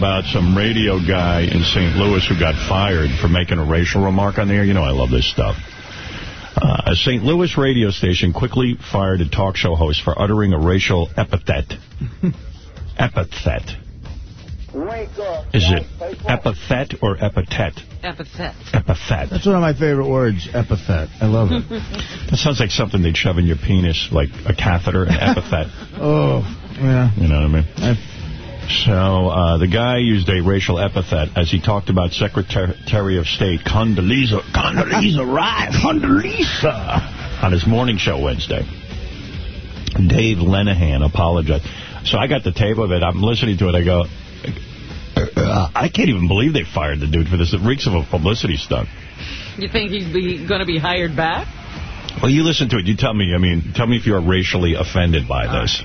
about some radio guy in St. Louis who got fired for making a racial remark on the air. You know I love this stuff. Uh, a St. Louis radio station quickly fired a talk show host for uttering a racial epithet. epithet. Is it epithet or epithet? Epithet. Epithet. That's one of my favorite words, epithet. I love it. That sounds like something they'd shove in your penis, like a catheter, an epithet. oh, yeah. You know what I mean? So uh, the guy used a racial epithet as he talked about Secretary of State Condoleezza, Condoleezza Rice, Condoleezza, on his morning show Wednesday. Dave Lenihan apologized. So I got the tape of it. I'm listening to it. I go, uh, I can't even believe they fired the dude for this. It reeks of a publicity stunt. You think he's going to be hired back? Well, you listen to it. You tell me. I mean, tell me if you're racially offended by this.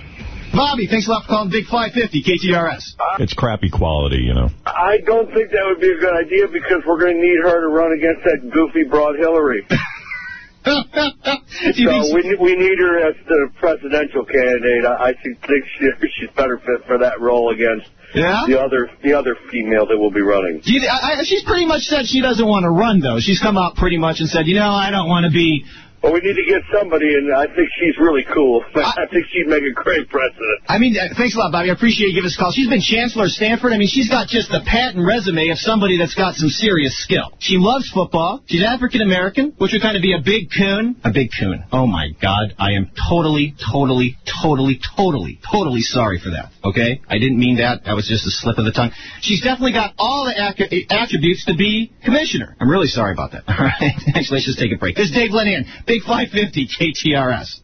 Bobby, thanks a lot for calling Big 550, KTRS. It's crappy quality, you know. I don't think that would be a good idea because we're going to need her to run against that goofy broad Hillary. so we, we need her as the presidential candidate. I, I think she, she's better fit for that role against yeah? the other the other female that will be running. You, I, she's pretty much said she doesn't want to run, though. She's come out pretty much and said, you know, I don't want to be well, we need to get somebody, and I think she's really cool. I, I think she'd make a great president. I mean, uh, thanks a lot, Bobby. I appreciate you giving us a call. She's been chancellor of Stanford. I mean, she's got just the patent resume of somebody that's got some serious skill. She loves football. She's African-American, which would kind of be a big coon. A big coon. Oh, my God. I am totally, totally, totally, totally, totally sorry for that, okay? I didn't mean that. That was just a slip of the tongue. She's definitely got all the attributes to be commissioner. I'm really sorry about that. All right? Actually, let's just take a break. This is Dave Lenihan. Big 550 KTRS.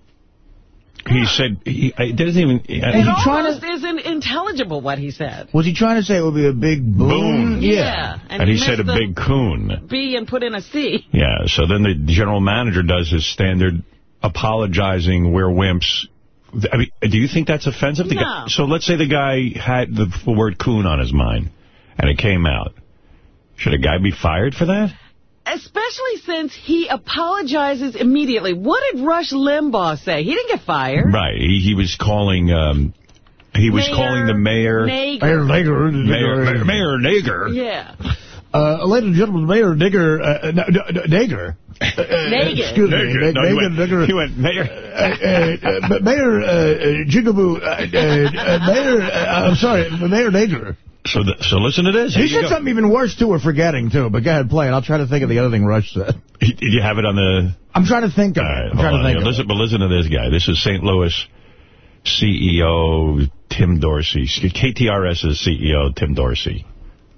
He said, he, it doesn't even... It almost to, isn't intelligible what he said. Was he trying to say it would be a big boom? boom. Yeah. yeah. And, and he, he said a big coon. B and put in a C. Yeah, so then the general manager does his standard apologizing, we're wimps. I mean, do you think that's offensive? No. Guy, so let's say the guy had the word coon on his mind, and it came out. Should a guy be fired for that? Especially since he apologizes immediately. What did Rush Limbaugh say? He didn't get fired. Right. He, he was calling... Um, he was mayor calling the mayor... Nager. Mayor Nager. Mayor, mayor Nager. Yeah. Uh, ladies and gentlemen, Mayor Nigger, uh, Nager. Nager. Excuse me. Nigger. No, Nager, he, went, Nigger. he went, Mayor. Uh, uh, Mayor uh, Jigaboo. Mayor, I'm sorry, Mayor Nager. So the, so listen to this. He said something even worse, too, we're forgetting, too. But go ahead, play it. I'll try to think of the other thing Rush said. Did you have it on the... I'm trying to think of right, it. I'm trying on. to think yeah, listen, it. But listen to this guy. This is St. Louis CEO Tim Dorsey. KTRS's CEO Tim Dorsey.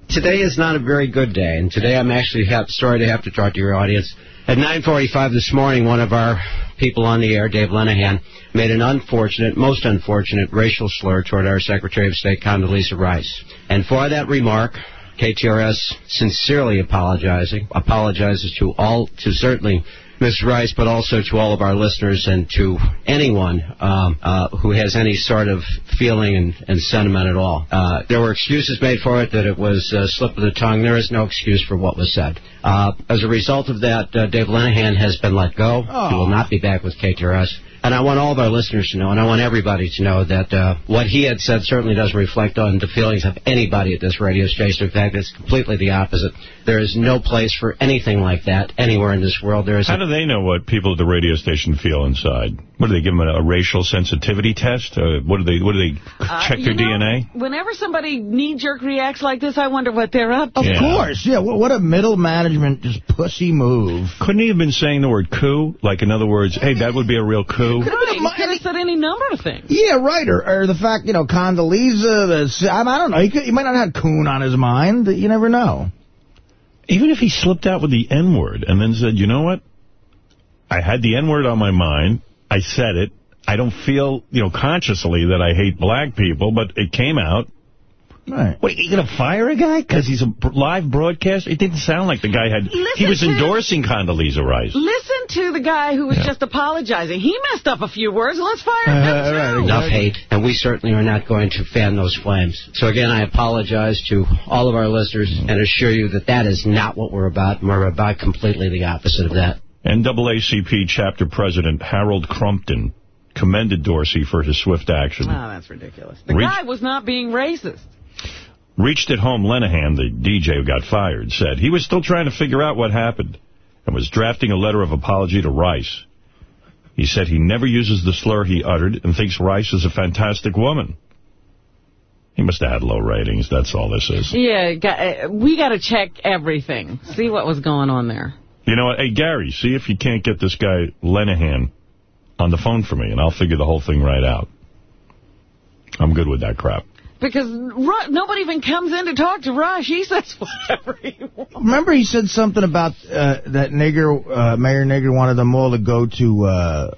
Today is not a very good day, and today I'm actually have, sorry to have to talk to your audience. At 9.45 this morning, one of our people on the air, Dave Lenihan, made an unfortunate, most unfortunate racial slur toward our Secretary of State, Condoleezza Rice. And for that remark, KTRS sincerely apologizing, apologizes to all, to certainly Ms. Rice, but also to all of our listeners and to anyone um, uh, who has any sort of feeling and, and sentiment at all. Uh, there were excuses made for it, that it was a slip of the tongue. There is no excuse for what was said. Uh, as a result of that, uh, Dave Lenihan has been let go. Oh. He will not be back with KTRS. And I want all of our listeners to know, and I want everybody to know that uh, what he had said certainly doesn't reflect on the feelings of anybody at this radio station. In fact, it's completely the opposite. There is no place for anything like that anywhere in this world. There is. How do they know what people at the radio station feel inside? What do they give them a, a racial sensitivity test? Uh, what do they? What do they check uh, their know, DNA? Whenever somebody knee-jerk reacts like this, I wonder what they're up to. Of yeah. course, yeah. What, what a middle management just pussy move. Couldn't he have been saying the word coup? Like, in other words, hey, that would be a real coup. Could have have said any number of things. Yeah, right. Or, or the fact, you know, Condoleezza, the, I, I don't know. He, could, he might not have Coon on his mind. You never know. Even if he slipped out with the N-word and then said, you know what? I had the N-word on my mind. I said it. I don't feel, you know, consciously that I hate black people, but it came out. Right. Wait, you going to fire a guy because he's a live broadcaster? It didn't sound like the guy had... Listen he was endorsing Condoleezza Rice. Listen to the guy who was yeah. just apologizing. He messed up a few words. Let's fire him. Uh, right, Enough hate, and we certainly are not going to fan those flames. So again, I apologize to all of our listeners and assure you that that is not what we're about. We're about completely the opposite of that. NAACP chapter president Harold Crumpton commended Dorsey for his swift action. Oh, that's ridiculous. The Reach guy was not being racist. Reached at home, Lenihan, the DJ who got fired, said he was still trying to figure out what happened and was drafting a letter of apology to Rice. He said he never uses the slur he uttered and thinks Rice is a fantastic woman. He must have had low ratings. That's all this is. Yeah, uh, we got to check everything. See what was going on there. You know what? Hey, Gary, see if you can't get this guy Lenihan on the phone for me, and I'll figure the whole thing right out. I'm good with that crap. Because Ru nobody even comes in to talk to Rush. He says whatever he wants. Remember he said something about uh, that nigger, uh, Mayor Nigger wanted them all to go to, uh,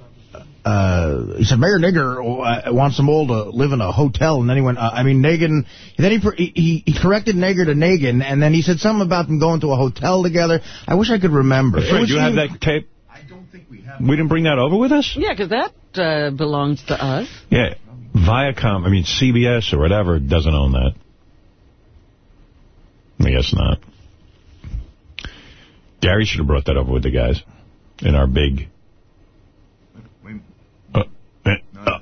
uh, he said Mayor Nigger uh, wants them all to live in a hotel, and then he went, uh, I mean, Nagin, then he, he he corrected Nigger to Nagin, and then he said something about them going to a hotel together. I wish I could remember. Fred, you have that tape? I don't think we have. We didn't bring that over with us? Yeah, because that uh, belongs to us. Yeah. Viacom, I mean, CBS or whatever doesn't own that. I guess not. Gary should have brought that over with the guys in our big... Wait, Uh, eh, no, uh,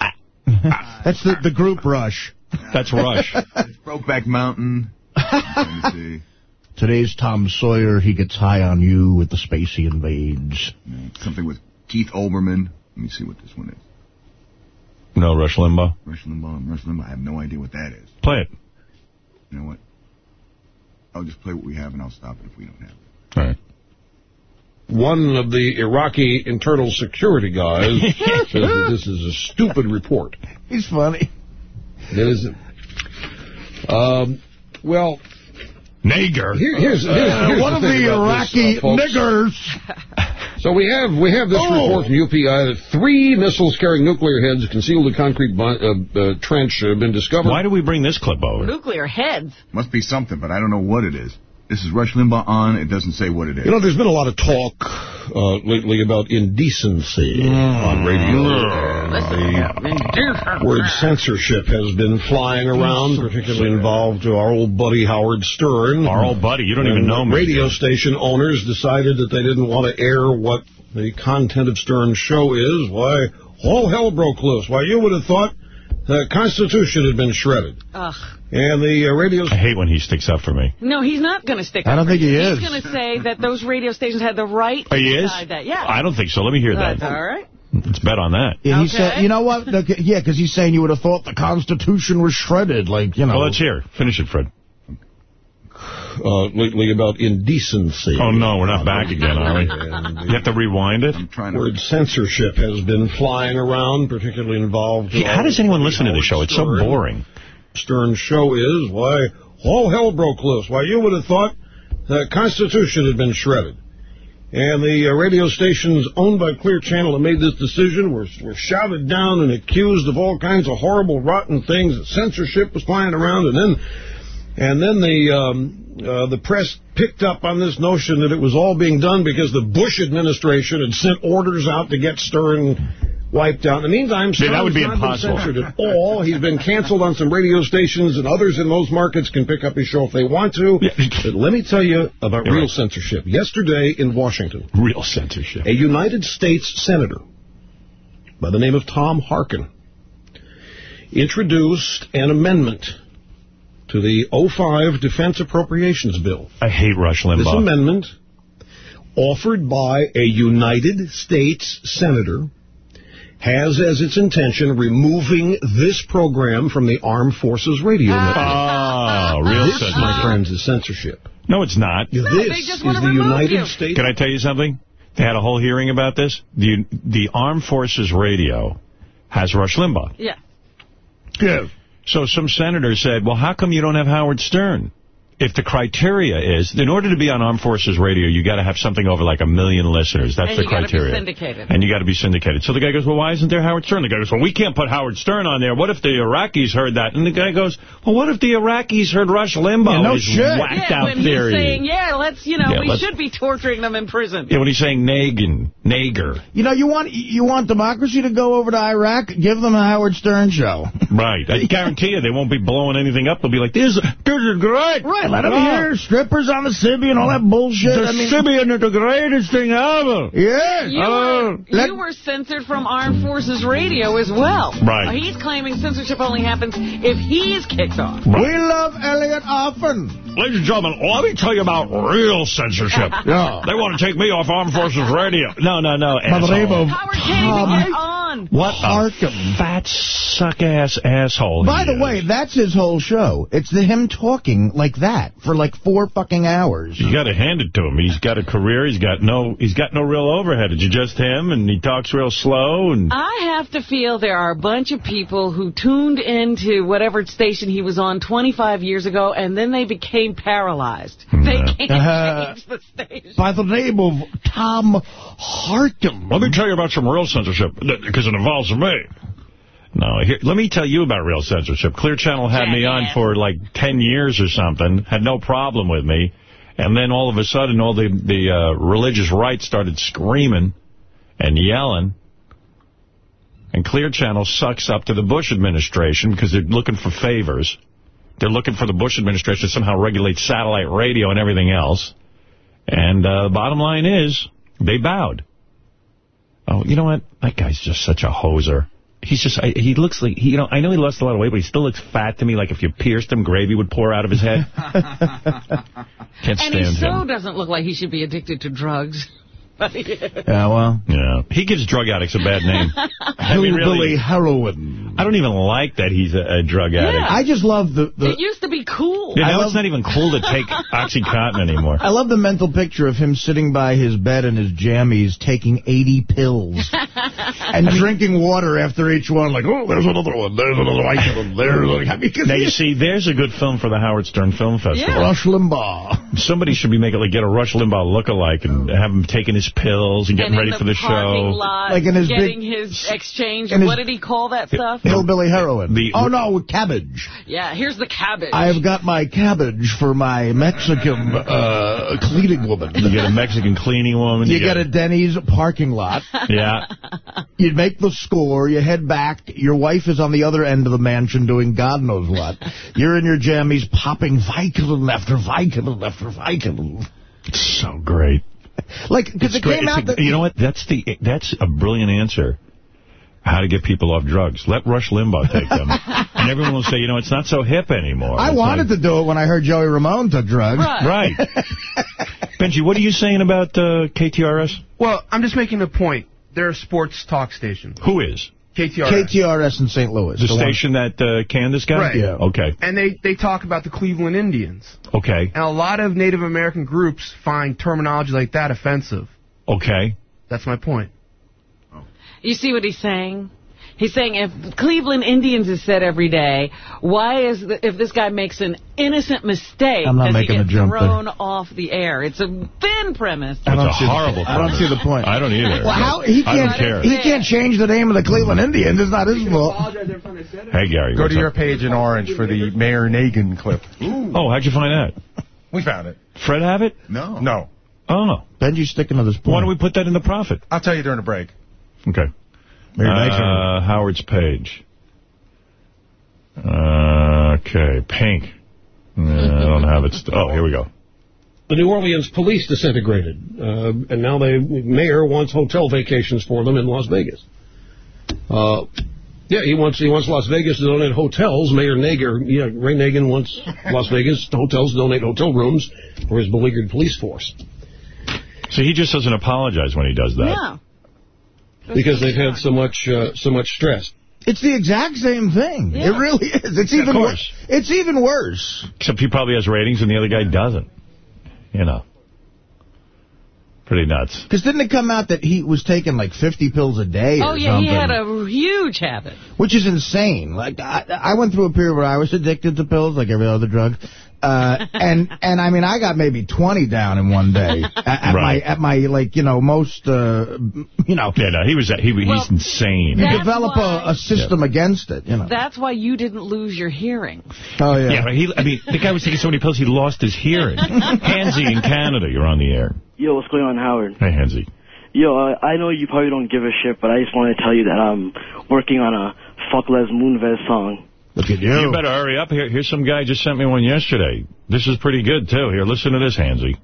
that's That's the, the group Rush. that's Rush. It's Brokeback Mountain. Let me see. Today's Tom Sawyer, he gets high on you with the space he invades. No, something with Keith Olbermann. Let me see what this one is. No, Rush Limbaugh. Rush Limbaugh. Rush Limbaugh. I have no idea what that is. Play it. You know what? I'll just play what we have and I'll stop it if we don't have it. All right. One of the Iraqi internal security guys says that this is a stupid report. He's funny. It is. Um, well, Nager. here, here's, here's, here's One of the about this, Iraqi uh, niggers. So we have we have this Oh. report from UPI that three missiles carrying nuclear heads concealed in concrete bu- uh, uh, trench have been discovered. Why do we bring this clip over? Nuclear heads. Must be something, but I don't know what it is. This is Rush Limbaugh on. It doesn't say what it is. You know, there's been a lot of talk uh, lately about indecency on radio. And the word censorship has been flying around, particularly involved to our old buddy Howard Stern. Our old buddy, you don't even know me. Radio station owners decided that they didn't want to air what the content of Stern's show is. Why, all hell broke loose. Why, you would have thought the Constitution had been shredded. Ugh. And the uh, radio I hate when he sticks up for me. No, he's not going to stick I don't for think you. he He's is. going to say that those radio stations had the right Oh, he to is? that. Yeah. I don't think so. Let me hear That's that. all right. Let's bet on that. Yeah, he Okay. said, you know what? The, yeah, because he's saying you would have thought the Constitution was shredded, like, you know. Well, let's hear. Finish it, Fred. uh, lately about indecency. Oh, no, we're not back again, are we? And You have to rewind it? The word censorship has been flying around, particularly involved. Gee, how does anyone listen to the show? It's so boring. Stern's show is why all hell broke loose. Why, you would have thought the Constitution had been shredded. And the uh, radio stations owned by Clear Channel that made this decision were, were shouted down and accused of all kinds of horrible, rotten things. Censorship was flying around, and then and then the um, uh, the press picked up on this notion that it was all being done because the Bush administration had sent orders out to get Stern wiped out. In the meantime, Yeah, that would be not been impossible. censored at all. He's been canceled on some radio stations, and others in those markets can pick up his show if they want to. Yeah. But let me tell you about You're real right. censorship. Yesterday in Washington, Real censorship. a United States Senator by the name of Tom Harkin introduced an amendment to the 05 Defense Appropriations Bill. I hate Rush Limbaugh. This amendment, offered by a United States Senator, has as its intention removing this program from the Armed Forces Radio ah. Network. Oh, real This, my censorship. friends, is censorship. No, it's not. this is the United you. States... Can I tell you something? They had a whole hearing about this. The the Armed Forces Radio has Rush Limbaugh. Yeah. Yeah. So some senator said, well, how come you don't have Howard Stern? If the criteria is, in order to be on Armed Forces Radio, you got to have something over like a million listeners. That's And the you gotta be criteria. syndicated. And you got to be syndicated. So the guy goes, well, why isn't there Howard Stern? The guy goes, well, we can't put Howard Stern on there. What if the Iraqis heard that? And the guy goes, well, what if the Iraqis heard Rush Limbaugh? Yeah, no shit. Whacked Yeah, out when theory. he's saying, yeah, let's, you know, Yeah, we should be torturing them in prison. Yeah, when he's saying Nagin, Nager. You know, you want you want democracy to go over to Iraq? Give them a Howard Stern show. Right. I guarantee you they won't be blowing anything up. They'll be like, this, this is great. Right. Fine. Let him Yeah. hear strippers on the Sibby and all that bullshit. The I mean, Sybian is the greatest thing ever. yeah. You, Oh. were, uh, you were censored from Armed Forces Radio as well. Right. Uh, he's claiming censorship only happens if he's kicked off. We love Elliot often. Ladies and gentlemen, let me tell you about real censorship. Yeah. They want to take me off Armed Forces Radio. No, no, no. By the name asshole. of Howard Cave, Tom get on. What Harkin. a fat suck-ass asshole By he the way, that's his whole show. It's the him talking like that for like four fucking hours. You got to hand it to him. He's got a career. He's got no. He's got no real overhead. It's just him, and he talks real slow. And I have to feel there are a bunch of people who tuned into whatever station he was on 25 years ago, and then they became paralyzed. They can't Uh, change the station. By the name of Tom Harkin. let me tell you about some real censorship because it involves me. No, here, let me tell you about real censorship. Clear Channel had me on Jackass. for like 10 years or something, had no problem with me. And then all of a sudden, all the, the uh, religious right started screaming and yelling. And Clear Channel sucks up to the Bush administration because they're looking for favors. They're looking for the Bush administration to somehow regulate satellite radio and everything else. And uh, the bottom line is, they bowed. Oh, you know what? That guy's just such a hoser. He's just, I, he looks like, he, you know, I know he lost a lot of weight, but he still looks fat to me, like if you pierced him, gravy would pour out of his head. Can't And stand he so him. doesn't look like he should be addicted to drugs. But. Yeah, well. Yeah. He gives drug addicts a bad name. I mean, Hillbilly really, heroin. I don't even like that he's a, a drug addict. Yeah. I just love the... the It used to be cool. Yeah, I now love- it's not even cool to take OxyContin anymore. I love the mental picture of him sitting by his bed in his jammies taking 80 pills and drinking water after each one, like, oh, there's another one, there's another one, there's another one. Now, you see, there's a good film for the Howard Stern Film Festival. Yeah. Rush Limbaugh. Somebody should be making, like, get a Rush Limbaugh look-alike and have him taking his pills and getting and ready in for the show. Lot, Like in his getting big- his exchange. in his- what did he call that stuff? Hillbilly heroin. The- oh, no, cabbage. Yeah, here's the cabbage. I've got my cabbage for my Mexican uh, cleaning woman. You get a Mexican cleaning woman. You get a Denny's parking lot. Yeah. You make the score. You head back. Your wife is on the other end of the mansion doing God knows what. You're in your jammies popping Vicodin after Vicodin after Vicodin. It's so great. Like, because it Great. came It's out a- that... you know what? That's the that's a brilliant answer. How to get people off drugs. Let Rush Limbaugh take them. and everyone will say, you know, it's not so hip anymore. I It's wanted like- to do it when I heard Joey Ramone took drugs. Right. Right. Benji, what are you saying about uh, KTRS? Well, I'm just making a point. They're a sports talk station. Who is? KTRS. KTRS in St. Louis. The one- station that uh, Candace got? Right. Yeah. Okay. And they, they talk about the Cleveland Indians. Okay. And a lot of Native American groups find terminology like that offensive. Okay. That's my point. You see what he's saying? He's saying if Cleveland Indians is said every day, why is the, if this guy makes an innocent mistake, I'm not does making he a get jump there. thrown off the air? It's a thin premise. I don't It's a see the- horrible I don't see the point. I don't either. Well, how he I don't can't care. he can't change the name of the Cleveland Indians. It's not his fault. Hey, Gary. Go what's to your page in Orange for the Mayor Nagin clip. Oh, how'd you find that? We found it. Fred have it? No. No. Oh. No. Benji's sticking to this point. Why don't we put that in the profit? I'll tell you during the break. Okay. Very nice. Uh, Howard's page. Uh, okay, pink. Uh, I don't have it. Oh, here we go. The New Orleans police disintegrated, uh, and now the mayor wants hotel vacations for them in Las Vegas. Uh, yeah, he wants he wants Las Vegas to donate hotels. Mayor Nager, yeah, Ray Nagin wants Las Vegas hotels to donate hotel rooms for his beleaguered police force So he just doesn't apologize when he does that. Yeah. Because they've had so much uh, so much stress. It's the exact same thing. Yeah. It really is. It's even worse. It's even worse. Except he probably has ratings and the other guy doesn't. You know. Pretty nuts. Because didn't it come out that he was taking like 50 pills a day or Oh, yeah, something? he had a huge habit. Which is insane. Like I, I went through a period where I was addicted to pills, like every other drug. Uh, and and I mean, I got maybe 20 down in one day at, at Right. my at my like you know most uh, you know. Yeah, no, he was he, Well, he's insane. You That's develop why- a, a system against it, you know. That's why you didn't lose your hearing. oh yeah. Yeah, he, I mean, the guy was taking so many pills he lost his hearing. Hansy in Canada, you're on the air. Yo, what's going on, Howard? Hey, Hansy. Yo, uh, I know you probably don't give a shit, but I just want to tell you that I'm working on a Fuck Les Moonves song. Look at you. You better hurry up. Here, here's some guy just sent me one yesterday. This is pretty good, too. Here, listen to this, Hansy.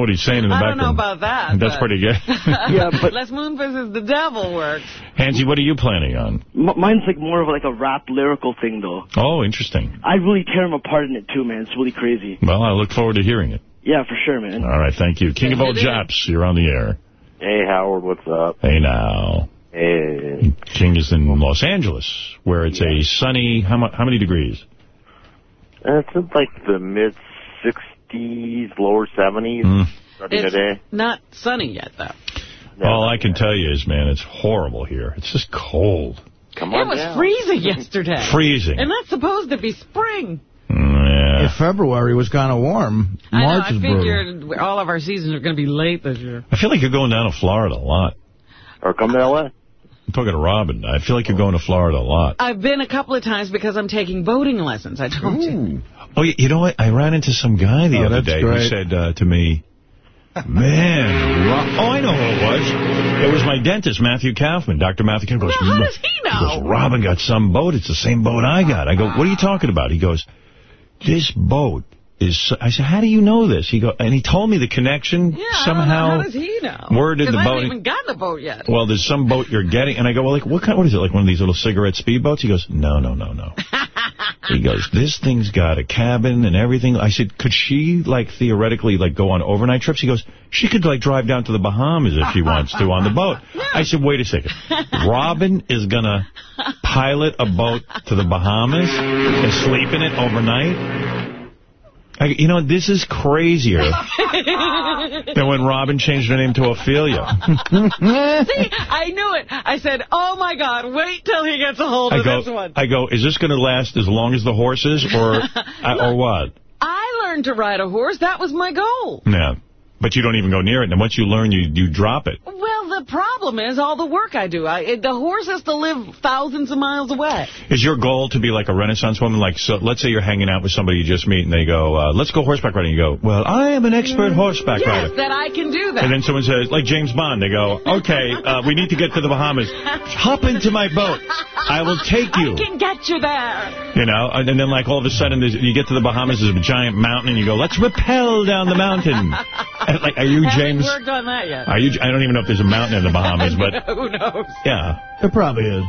what he's saying in the I background. I don't know about that. That's pretty good. yeah, but Les Moonves is the devil works. Hansie, what are you planning on? M mine's like more of like a rap lyrical thing, though. Oh, interesting. I really tear him apart in it, too, man. It's really crazy. Well, I look forward to hearing it. Yeah, for sure, man. All right, thank you. King of all Japs, you're on the air. Hey, Howard, what's up? Hey, now. Hey. King is in Los Angeles, where it's yeah. a sunny, how, how many degrees? Uh, it's like the mid-60s. 50s, lower 70s. Mm. It's today. not sunny yet, though. No, All I can yet. tell you is, man, it's horrible here. It's just cold. Come on It was down. freezing yesterday. freezing. And that's supposed to be spring. Yeah. If February was kind of warm, March I know, I is figured brutal. all of our seasons are going to be late this year. I feel like you're going down to Florida a lot. Or come to L.A. I'm talking to Robin. I feel like you're going to Florida a lot. I've been a couple of times because I'm taking boating lessons. I told you. Oh, you know what? I ran into some guy the Oh, other that's day who said uh, to me, man, Ro- oh, I know who it was. It was my dentist, Matthew Kaufman. Dr. Matthew Kaufman goes, How does he know? He goes. Robin got some boat. It's the same boat I got. I go, what are you talking about? He goes, this boat is... so-" I said, how do you know this? He go, and he told me the connection Yeah, somehow. How does he know? Word in the Because I boat. haven't even gotten a boat yet. Well, there's some boat you're getting. And I go, well, like, what kind, what is it? Like one of these little cigarette speedboats? He goes, no, no, no, no. he goes, this thing's got a cabin and everything. I said, could she, like, theoretically, like, go on overnight trips? He goes, she could, like, drive down to the Bahamas if she wants to on the boat. I said, wait a second. Robin is going to pilot a boat to the Bahamas and sleep in it overnight? I, you know, this is crazier than when Robin changed her name to Ophelia. See, I knew it. I said, oh, my God, wait till he gets a hold I of go, this one. I go, is this going to last as long as the horses or uh, or what? I learned to ride a horse. That was my goal. Yeah. But you don't even go near it. And once you learn, you, you drop it. Well, the problem is all the work I do. I, it, the horse has to live thousands of miles away. Is your goal to be like a renaissance woman? Like, so let's say you're hanging out with somebody you just meet and they go, uh, let's go horseback riding. You go, well, I am an expert horseback Yes, rider. that I can do that. And then someone says, like James Bond, they go, okay, uh, we need to get to the Bahamas. Hop into my boat. I will take you. I can get you there. You know, and then like all of a sudden you get to the Bahamas, there's a giant mountain, and you go, let's rappel down the mountain. Like, are you Haven't James? worked on that yet. Are you? I don't even know if there's a mountain in the Bahamas, but Who knows? yeah. It probably is.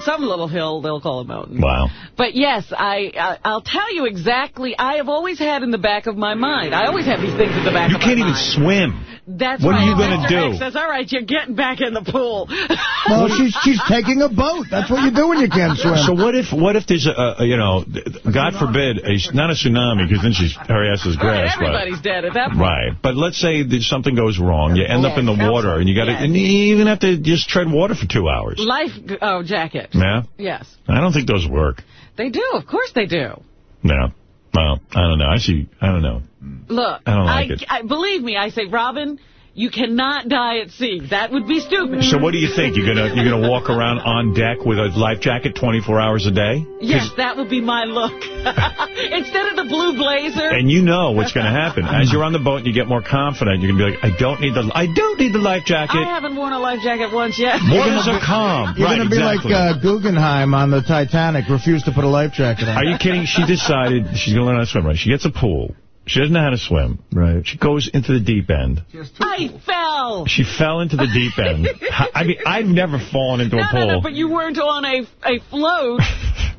Some little hill they'll call a mountain. Wow. But yes, I, I I'll tell you exactly. I have always had in the back of my mind. I always have these things in the back You of can't even swim. That's What are why you gonna Mr. do? X says, all right, you're getting back in the pool. Well, she's she's taking a boat. That's what you do when you can't swim. So what if what if there's a, a you know, God forbid, a, not a tsunami because then she's her ass is Right, grass, everybody's dead at that point. Right, but let's say that something goes wrong, you end up in the Yes, water, and you got to, yes. and you even have to just tread water for two hours. Life oh jacket. Yeah, Yes, I don't think those work. they do. Of course they do. Yeah, well, I don't know. I see. I don't know. Look, I don't like it. I, believe me. I say, Robin, you cannot die at sea. That would be stupid. So what do you think? You're gonna you're gonna walk around on deck with a life jacket 24 hours a day? Yes, that would be my look. Instead of the blue blazer. And you know what's going to happen. As you're on the boat and you get more confident, you're going to be like, I don't need the I don't need the life jacket. I haven't worn a life jacket once yet. Waters are calm. You're right, going to be exactly. like uh, Guggenheim on the Titanic, refused to put a life jacket on. Are you kidding? She decided she's going to learn how to swim, right? She gets a pool. She doesn't know how to swim. Right. She goes into the deep end. I fell. She fell into the deep end. I mean, I've never fallen into No, a pool. no, no, but you weren't on a a float.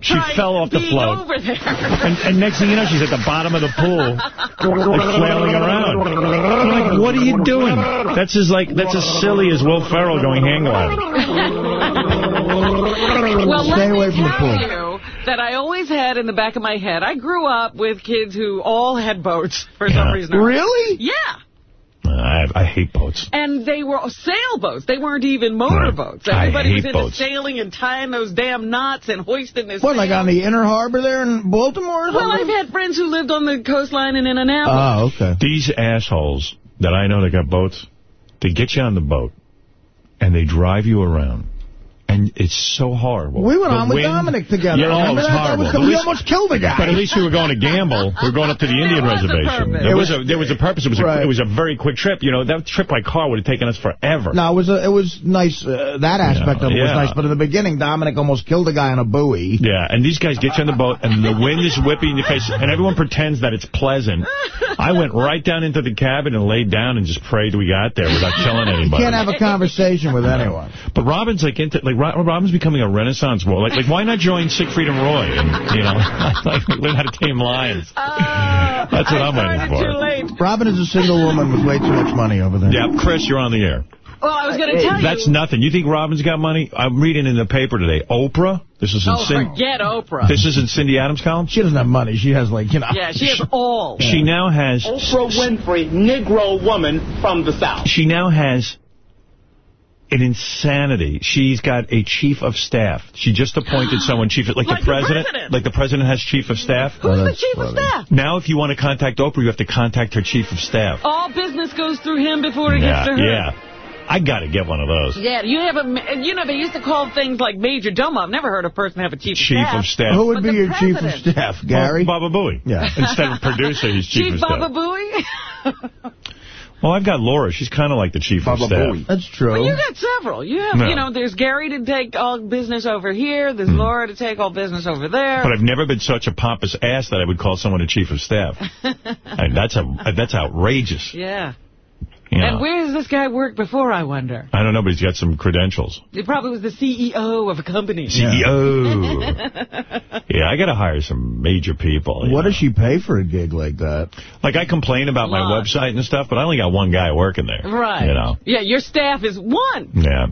She trying- fell off the float. over there. And, and next thing you know, she's at the bottom of the pool, like flailing around. I'm like, what are you doing? That's as like that's as silly as Will Ferrell going hang gliding. well, Stay let away me from the pool. you that I always had in the back of my head. I grew up with kids who all had boats for some reason. Really? Yeah. I, I hate boats. And they were sailboats. They weren't even motorboats. Right. I Everybody was into boats. sailing and tying those damn knots and hoisting this. What, like on the inner harbor there in Baltimore Well, I've had friends who lived on the coastline in Indianapolis. Oh, okay. These assholes that I know that got boats, they get you on the boat, and they drive you around. And it's so horrible. We went The on with wind- Dominic together. Yeah, oh, it was that? That horrible. was- But we almost killed a guy. But at least we were going to gamble. We were going up to the Indian reservation. There was, was- a there was a purpose. It was a, it was a very quick trip. You know, that trip by car would have taken us forever. No, it was a, it was nice. Uh, that aspect of it was nice. But in the beginning, Dominic almost killed a guy on a buoy. Yeah, and these guys get you on the boat, and the wind is whipping in your face, and everyone pretends that it's pleasant. I went right down into the cabin and laid down and just prayed we got there without killing anybody. You anybody. can't have a conversation with anyone. But Robin's like into like Ro- Robin's becoming a renaissance war. Like like why not join Siegfried and Roy and you know like learn how to tame lions? Oh, That's what I I'm waiting for. Robin is a single woman with way too much money over there. Yeah, Chris, you're on the air. Well, I was going to tell you. That's nothing. You think Robin's got money? I'm reading in the paper today. Oprah. This is in Oh, Cin- forget Oprah. This is in Cindy Adams' column. She doesn't have money. She has like you know. yeah, she has all. She now has. Oprah Winfrey, Negro woman from the South. She now has an insanity. She's got a chief of staff. She just appointed someone chief, like, Like the the president. president. Like the president has chief of staff. Who's the chief of staff? Now, if you want to contact Oprah, you have to contact her chief of staff. All business goes through him before it yeah, gets to her. yeah. I got to get one of those. Yeah, you have a, ma- you know, they used to call things like major domo. I've never heard a person have a chief, Chief of of staff. staff. Who would But be the your chief of staff, Gary? Well, Baba Booey. Yeah. Instead of producer, he's chief, Chief of staff. Baba Booey? Well, I've got Laura. She's kind of like the chief Baba of staff. Booey. That's true. well, you got several. You have, No. you know, there's Gary to take all business over here. There's hmm. Laura to take all business over there. But I've never been such a pompous ass that I would call someone a chief of staff. I mean, that's a that's outrageous. yeah. You know. And where has this guy worked before, I wonder? I don't know, but he's got some credentials. He probably was the CEO of a company. CEO. yeah, I got to hire some major people. What know. does she pay for a gig like that? Like, I complain about my website and stuff, but I only got one guy working there. Right. You know. Yeah, your staff is one. Yeah.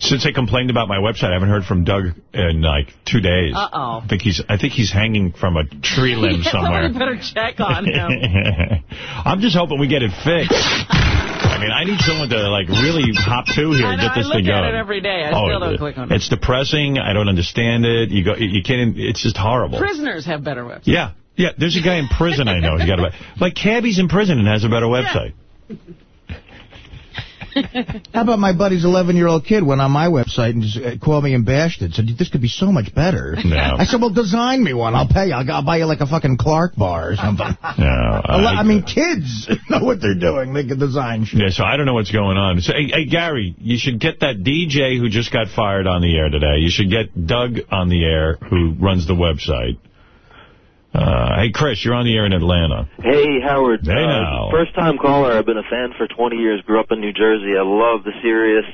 Since I complained about my website, I haven't heard from Doug in like two days. Uh-oh. I think he's I think he's hanging from a tree limb Yeah, somewhere. Better check on him. I'm just hoping we get it fixed. I mean, I need someone to like really hop to here and get this thing going. I look at it every day. I oh, still don't it- click on it. It's depressing. I don't understand it. You go, you can't. It's just horrible. Prisoners have better websites. Yeah, yeah. There's a guy in prison I know. He's got a like Cabby's in prison and has a better website. How about my buddy's 11-year-old kid went on my website and just uh, called me and bashed it. Said, this could be so much better. No. I said, well, design me one. I'll pay you. I'll, I'll buy you like a fucking Clark bar or something. No, A lo- I mean, kids know what they're doing. They can design shit. Yeah, so I don't know what's going on. So, hey, hey, Gary, you should get that DJ who just got fired on the air today. You should get Doug on the air, who runs the website. Uh, hey, Chris, you're on the air in Atlanta. Hey, Howard. Hey, uh, now. First time caller. I've been a fan for 20 years. Grew up in New Jersey. I love the Sirius.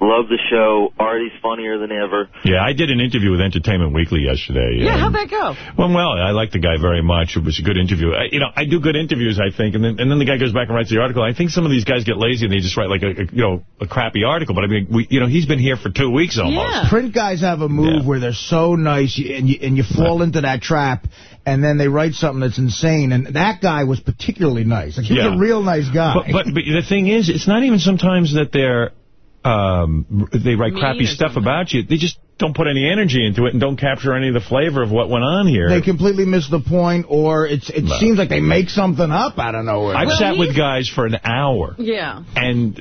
Love the show. Artie's funnier than ever. Yeah, I did an interview with Entertainment Weekly yesterday. Yeah, how'd that go? Well, well, I like the guy very much. It was a good interview. I, you know, I do good interviews, I think, and then and then the guy goes back and writes the article. I think some of these guys get lazy and they just write like a, a you know a crappy article. But I mean, we you know he's been here for two weeks almost. Yeah. Print guys have a move where they're so nice and you, and you fall into that trap and then they write something that's insane. And that guy was particularly nice. Like, he Yeah. was a real nice guy. But, but but the thing is, it's not even sometimes that they're um, they write Mean crappy or stuff about you. They just don't put any energy into it and don't capture any of the flavor of what went on here. They completely miss the point, or it's it No. seems like they make something up out of nowhere. I've sat with guys for an hour. Yeah. and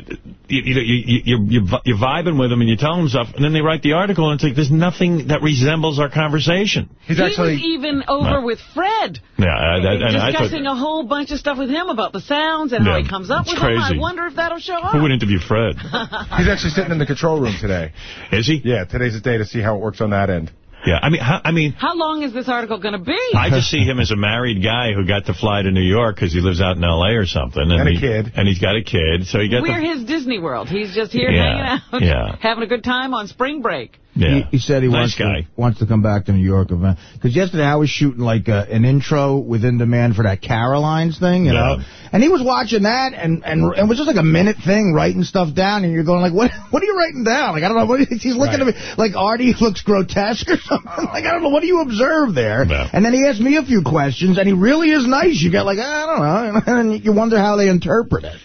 you, you know you, you, you're, you're vibing with them and you tell them stuff, and then they write the article, and it's like there's nothing that resembles our conversation. he was even over No. with Fred, Yeah, I, I, and I discussing thought, a whole bunch of stuff with him about the sounds and how he comes up it's with them. I wonder if that'll show up. who would interview Fred? He's actually sitting in the control room today. Is he? Yeah, today's the day to see how it works on that end. Yeah, I mean, how, I mean, How long is this article going to be? I just see him as a married guy who got to fly to New York because he lives out in L.A. or something, and, And a he, kid. and he's got a kid, so he got We're the. his Disney World. He's just here Yeah, hanging out, yeah. having a good time on spring break. Yeah. He, he said he Nice wants guy. to wants to come back to New York. Event. Because yesterday I was shooting like uh, an intro within demand for that Caroline's thing, you know. And he was watching that, and, and it was just like a minute thing, writing stuff down, and you're going like, what What are you writing down? Like, I don't know. What, he's looking at me like Artie looks grotesque or something. Like, I don't know. What do you observe there? And then he asked me a few questions, and he really is nice. You get like, I don't know. And you wonder how they interpret it.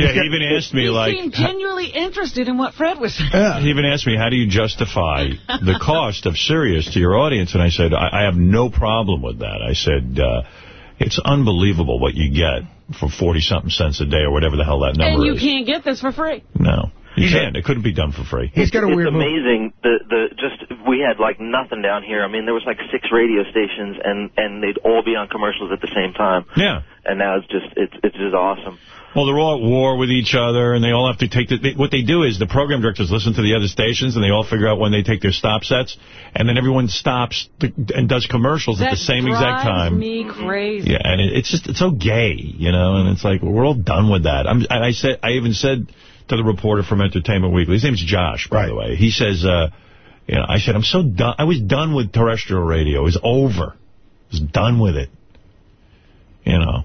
Yeah, he even asked me, he like... seemed genuinely interested in what Fred was saying. He even asked me, how do you justify the cost of Sirius to your audience? And I said, I, I have no problem with that. I said, uh, it's unbelievable what you get for 40-something cents a day or whatever the hell that number And you is. can't get this for free. No, you can't. It couldn't be done for free. it's, it's amazing. The the just we had like nothing down here. I mean, there was like six radio stations, and and they'd all be on commercials at the same time. Yeah. And now it's just it's it's just awesome. Well, they're all at war with each other, and they all have to take the... They, what they do is the program directors listen to the other stations, and they all figure out when they take their stop sets, and then everyone stops to, and does commercials that at the same exact time. me crazy. Yeah, and it, it's just it's so gay, you know, and it's like we're all done with that. I'm, and I said I even said to the reporter from Entertainment Weekly, his name's Josh, by the way. He says, uh, you know, I said I'm so done. I was done with terrestrial radio. It was over. I was done with it. You know.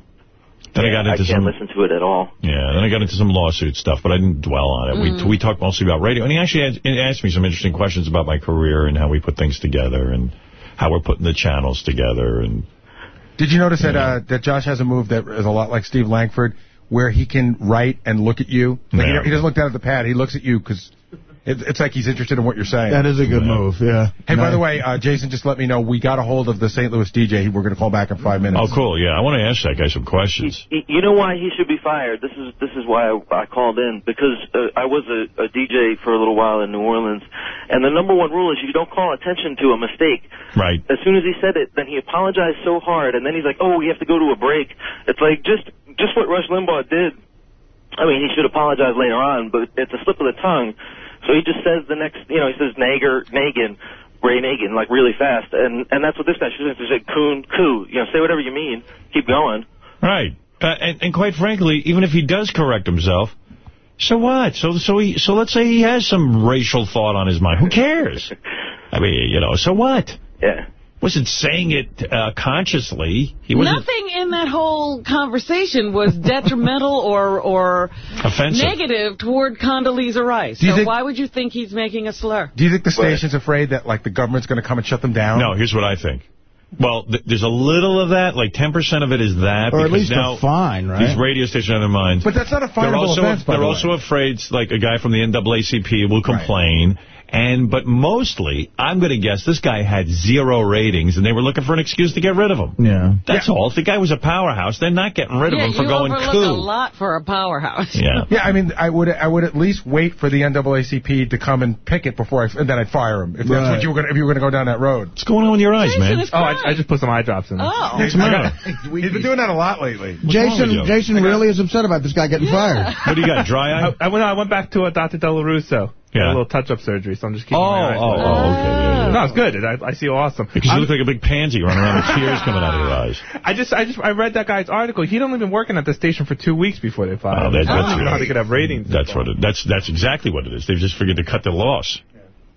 Then I got into I into can't some. listen to it at all. Yeah, then I got into some lawsuit stuff, but I didn't dwell on it. Mm. We we talked mostly about radio, and he actually had, he asked me some interesting questions about my career and how we put things together and how we're putting the channels together. And Did you notice that uh, that Josh has a move that is a lot like Steve Langford, where he can write and look at you? Like, Yeah. he, he doesn't look down at the pad. He looks at you because it, it's like he's interested in what you're saying. That is a good move, yeah. Hey, by the way, uh, Jason just let me know we got a hold of the St. Louis DJ. We're going to call back in five minutes. oh, cool. Yeah, I want to ask that guy some questions. Y- You know why he should be fired? This is this is why I, I called in because uh, I was a, a DJ for a little while in New Orleans, and the number one rule is you don't call attention to a mistake. Right. As soon as he said it, then he apologized so hard, and then he's like, "Oh, we have to go to a break." It's like just just what Rush Limbaugh did. I mean, he should apologize later on, but it's a slip of the tongue. So he just says the next, you know, he says Nager, Nagin, Ray Nagin, like really fast, and and that's what this guy should have said. Coon, coo, you know, say whatever you mean, keep going. Right. Uh, and, and quite frankly, even if he does correct himself, so what? So so he so let's say he has some racial thought on his mind. Who cares? I mean, you know, so what? Yeah. Wasn't saying it uh, consciously. He wasn't Nothing in that whole conversation was detrimental or or offensive. negative toward Condoleezza Rice. So think- why would you think he's making a slur? Do you think the station's afraid that like the government's going to come and shut them down? No, here's what I think. Well, th there's a little of that, like 10% of it is that. Or at because least a now fine, right? These radio stations are in their minds. But that's not a They're fireable also, offense, by they're the way. also afraid, like, a guy from the NAACP will complain. And But mostly, I'm going to guess this guy had zero ratings, and they were looking for an excuse to get rid of him. Yeah. That's all. If the guy was a powerhouse, they're not getting rid of yeah, him for you going overlook coup. a lot for a powerhouse. Yeah. Yeah, I mean, I would I would at least wait for the NAACP to come and pick it before I, and then I'd fire him if that's what you were going if you were going to go down that road. What's going on with your eyes, man? Oh, I, I just put some eye drops in. Oh. What's the matter? He's been doing that a lot lately. Jason. Jason really is upset about this guy getting fired. What do you got, dry eye? I, I, went, I went back to uh, Dr. Della Russo. Yeah. A little touch-up surgery, so I'm just keeping Oh, my eyes oh, open. oh, okay. Yeah, yeah. No, it's good. I, I see awesome. Because you I'm- look like a big pansy running around with tears coming out of your eyes. I just, I just, I read that guy's article. He'd only been working at the station for two weeks before they fired Oh, him. that- I don't that's even know how they could have ratings. That's what it, that's that's exactly what it is. They've just figured to cut their loss.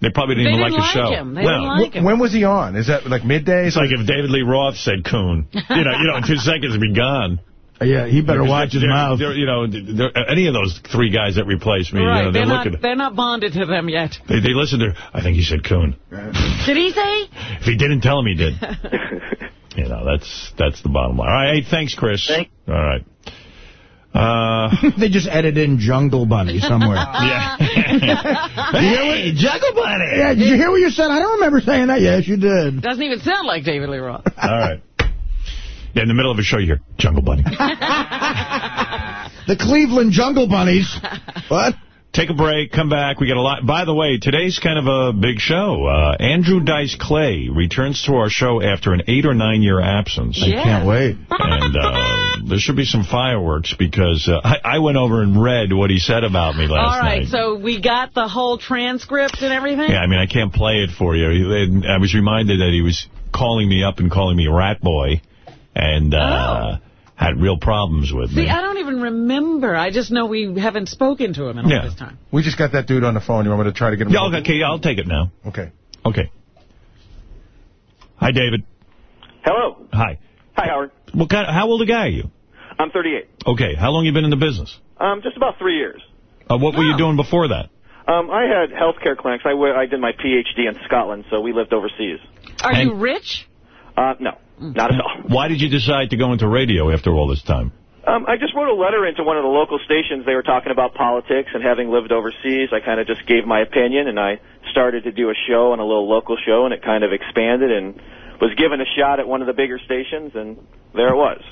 They probably didn't They even didn't like the like show. him. They no. didn't like him. When was he on? Is that like midday? It's like if David Lee Roth said coon. You know, you know, in two seconds he'd be gone. Yeah, he better Because watch his they're- mouth. they're- you know, they're- any of those three guys that replaced me, Right, you know, they're, they're not, looking. they're not bonded to them yet. They, they listen to. I think he said coon. Did he say? If he didn't tell him, he did. you know, that's that's the bottom line. All right, hey, thanks, Chris. Thank- All right. Uh, they just edit in Jungle Bunny somewhere. yeah. hey, Jungle Bunny. Yeah, did you hear what you said? I don't remember saying that. Yes, you did. Doesn't even sound like David Lee Roth. All right. Yeah, in the middle of a show, you hear Jungle Bunny. The Cleveland Jungle Bunnies. What? Take a break, come back. We got a lot. By the way, today's kind of a big show. Uh, Andrew Dice Clay returns to our show after an eight or nine year absence. I can't wait. And uh, there should be some fireworks because uh, I, I went over and read what he said about me last night. All right, night. so we got the whole transcript and everything? Yeah, I mean, I can't play it for you. I was reminded that he was calling me up and calling me rat boy and uh, had real problems with Oh. See, me. I don't even remember. I just know we haven't spoken to him in all Yeah. this time. We just got that dude on the phone. You want me to try to get him? Yeah, okay, okay, I'll take it now. Okay. Okay. Hi, David. Hello. Hi. Hi, Howard. What kind? How old a guy are you? I'm 38. Okay. How long you been in the business? Um, just about three years. Uh, what were you doing before that? Um, I had healthcare clinics. I, w- I did my PhD in Scotland, so we lived overseas. Are you rich? Uh, no, not at all. Why did you decide to go into radio after all this time? Um, I just wrote a letter into one of the local stations. They were talking about politics and having lived overseas. I kind of just gave my opinion, and I started to do a show on a little local show, and it kind of expanded and was given a shot at one of the bigger stations, and there it was.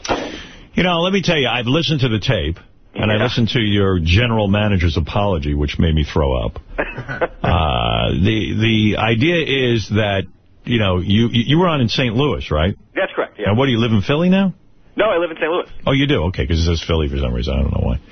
You know, let me tell you, I've listened to the tape, and I listened to your general manager's apology, which made me throw up. uh, the the idea is that, you know, you you were on in St. Louis, right? That's correct, yeah. And what, do you live in Philly now? No, I live in St. Louis. Oh, you do? Okay, because it says Philly for some reason. I don't know why.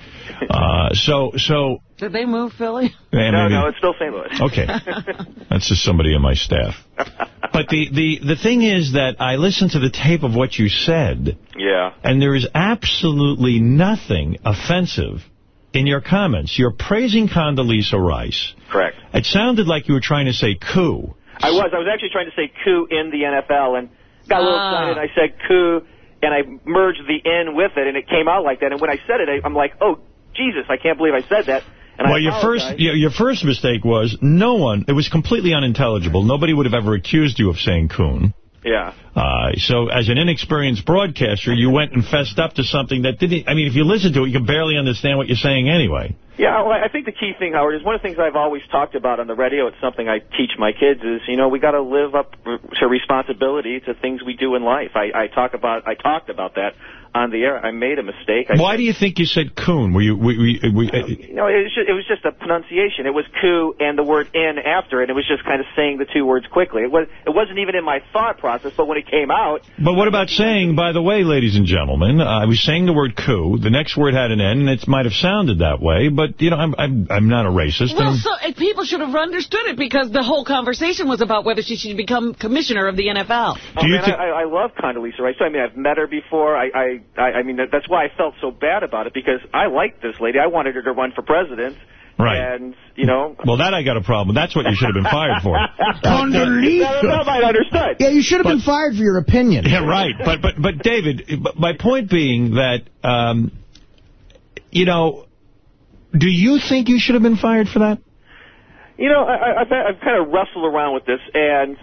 Uh, so, so... Did they move Philly? and no, maybe- no, it's still St. Louis. Okay. That's just somebody in my staff. But the, the, the thing is that I listened to the tape of what you said, Yeah. and there is absolutely nothing offensive in your comments. You're praising Condoleezza Rice. Correct. It sounded like you were trying to say coup. I was. I was actually trying to say coup in the NFL and got a little Ah. excited. I said coup, and I merged the N with it, and it came out like that. And when I said it, I, I'm like, oh, Jesus, I can't believe I said that. And well, your first your, your first mistake was no one, it was completely unintelligible. Nobody would have ever accused you of saying coon. Yeah. Uh, so as an inexperienced broadcaster, you went and fessed up to something that didn't, I mean, if you listen to it, you can barely understand what you're saying anyway. Yeah, well, I think the key thing, Howard, is one of the things I've always talked about on the radio. It's something I teach my kids is, you know, we got to live up to responsibility to things we do in life. I, I talk about, I talked about that on the air. I made a mistake. I Why do you think you said coon? Were you, we, we, we, uh, No, it was, just, it was just a pronunciation. It was coup and the word in after it. It was just kind of saying the two words quickly. It was it wasn't even in my thought process, but when it came out, but what about saying, by the way, ladies and gentlemen, uh, I was saying the word coup, the next word had an N, and it might have sounded that way, but, you know, I'm, I'm, I'm not a racist. Well, so uh, people should have understood it because the whole conversation was about whether she should become commissioner of the NFL. oh, man, I, I love Condoleezza Rice. I mean, I've met her before. I, I, I, I mean, that, that's why I felt so bad about it because I liked this lady. I wanted her to run for president. Right. And, you know. well, that I got a problem. That's what you should have been fired for. Condoleezza. That might understood. Yeah, you should have been fired for your opinion. Yeah, right. But but but David, my point being that um, you know, do you think you should have been fired for that? You know, I, I- I've, I've kind of wrestled around with this, and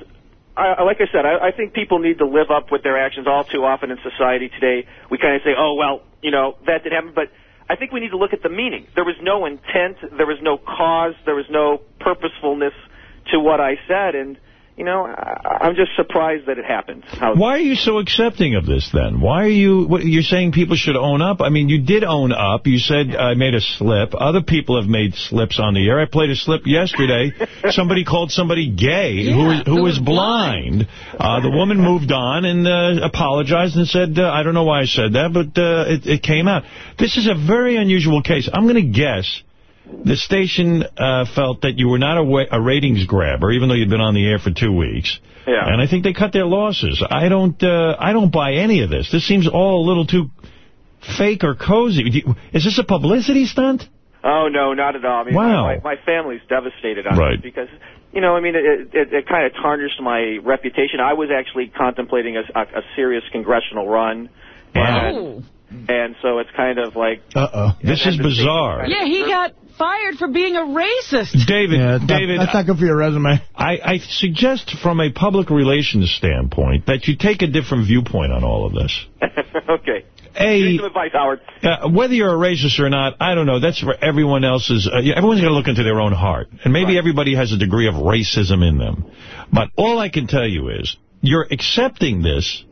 I, like I said, I, I think people need to live up with their actions. All too often in society today, we kind of say, "Oh, well, you know, that didn't happen," but I think we need to look at the meaning. There was no intent, there was no cause, there was no purposefulness to what I said, and you know, I, I'm just surprised that it happened. How, Why are you so accepting of this then? Why are you, what, you're saying people should own up? I mean, you did own up. You said I made a slip. Other people have made slips on the air. I played a slip yesterday. somebody called somebody gay who was, who was blind. Uh, the woman moved on and uh, apologized and said, uh, I don't know why I said that, but uh, it, it came out. This is a very unusual case. I'm going to guess the station uh, felt that you were not a, a ratings grabber, even though you'd been on the air for two weeks. Yeah. And I think they cut their losses. I don't uh, I don't buy any of this. This seems all a little too fake or cozy. Is this a publicity stunt? Oh no, not at all. I mean, Wow. my, my family's devastated on Right. it because you know, I mean, it it, it kind of tarnished my reputation. I was actually contemplating a, a, a serious congressional run, and and so it's kind of like Uh-oh. This is bizarre. Yeah, he got fired for being a racist. David, Yeah, that's not- David, that's not good for your resume. I, I suggest from a public relations standpoint that you take a different viewpoint on all of this. okay. A, Give some advice, Howard. Uh, whether you're a racist or not, I don't know. That's for everyone else's. Uh, yeah, everyone's got to look into their own heart. And maybe everybody has a degree of racism in them. But all I can tell you is you're accepting this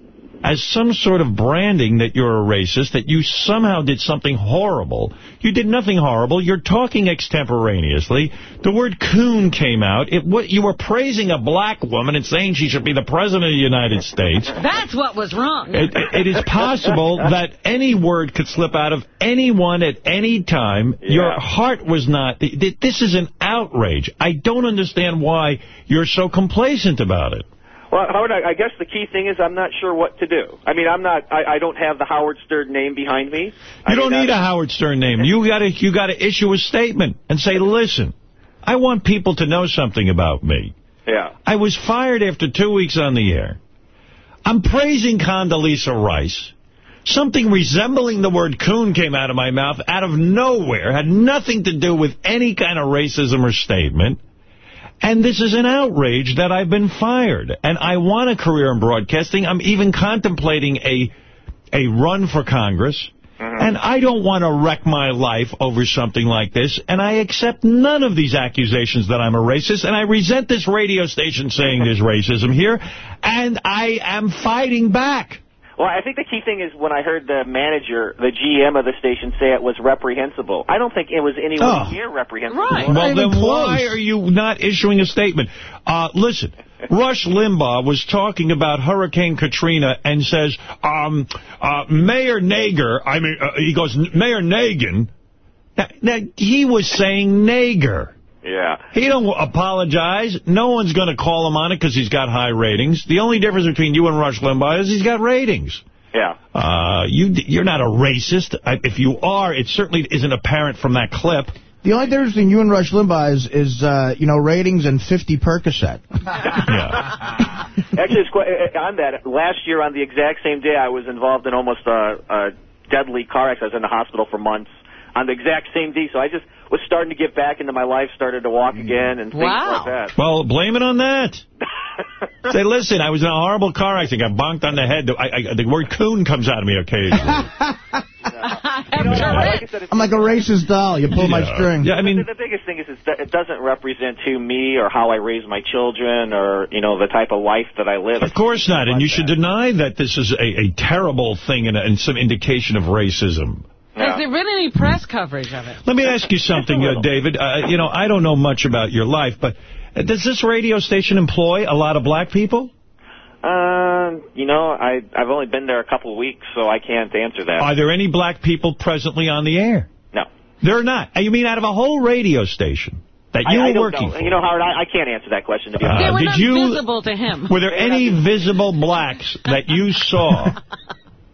as some sort of branding that you're a racist, that you somehow did something horrible. You did nothing horrible. You're talking extemporaneously. The word coon came out. It, what, you were praising a black woman and saying she should be the president of the United States. That's what was wrong. It, it is possible that any word could slip out of anyone at any time. Your heart was not... th- th- This is an outrage. I don't understand why you're so complacent about it. Well, Howard, I, I guess the key thing is I'm not sure what to do. I mean, I'm not. I, I don't have the Howard Stern name behind me. You don't need a Howard Stern name. You got to you got to issue a statement and say, listen, I want people to know something about me. Yeah. I was fired after two weeks on the air. I'm praising Condoleezza Rice. Something resembling the word coon came out of my mouth out of nowhere, had nothing to do with any kind of racism or statement. And this is an outrage that I've been fired. And I want a career in broadcasting. I'm even contemplating a a run for Congress. Mm-hmm. And I don't want to wreck my life over something like this, and I accept none of these accusations that I'm a racist, and I resent this radio station saying there's racism here, and I am fighting back. Well, I think the key thing is when I heard the manager, the GM of the station, say it was reprehensible. I don't think it was anywhere Oh. near reprehensible. Well, then why are you not issuing a statement? Uh, listen, Rush Limbaugh was talking about Hurricane Katrina and says, um, uh, Mayor Nager, I mean, uh, he goes, Mayor Nagin, now, now, he was saying Nager. Yeah. He don't apologize. No one's going to call him on it because he's got high ratings. The only difference between you and Rush Limbaugh is he's got ratings. Yeah. Uh, you, you're not a racist. I- If you are, it certainly isn't apparent from that clip. The only difference between you and Rush Limbaugh is, is uh, you know, ratings and 50 Percocet. Actually, it's quite, uh, on that, last year on the exact same day, I was involved in almost a, a deadly car accident. I was in the hospital for months on the exact same day. So I just was starting to get back into my life, started to walk hmm. again, and things like that. Well, blame it on that. Say, listen, I was in a horrible car accident. Got bonked on the head. I, I, the word coon comes out of me occasionally. I'm like a racist doll. You pull my string. Yeah, I mean, the, the biggest thing is, is that it doesn't represent to me or how I raise my children or you know the type of life that I live. Of course not, and you should deny that this is a, a terrible thing and, a, and some indication of racism. Has there been any press coverage of it? Let me ask you something, uh, David. Uh, you know, I don't know much about your life, but uh, does this radio station employ a lot of black people? Um, you know, I I've only been there a couple of weeks, so I can't answer that. Are there any black people presently on the air? No. They're not. Uh, You mean out of a whole radio station that you I, I were don't working know. for? You know, Howard, I, I can't answer that question to be Uh, honest. They were did not you- visible to him. Were there any visible blacks that you saw?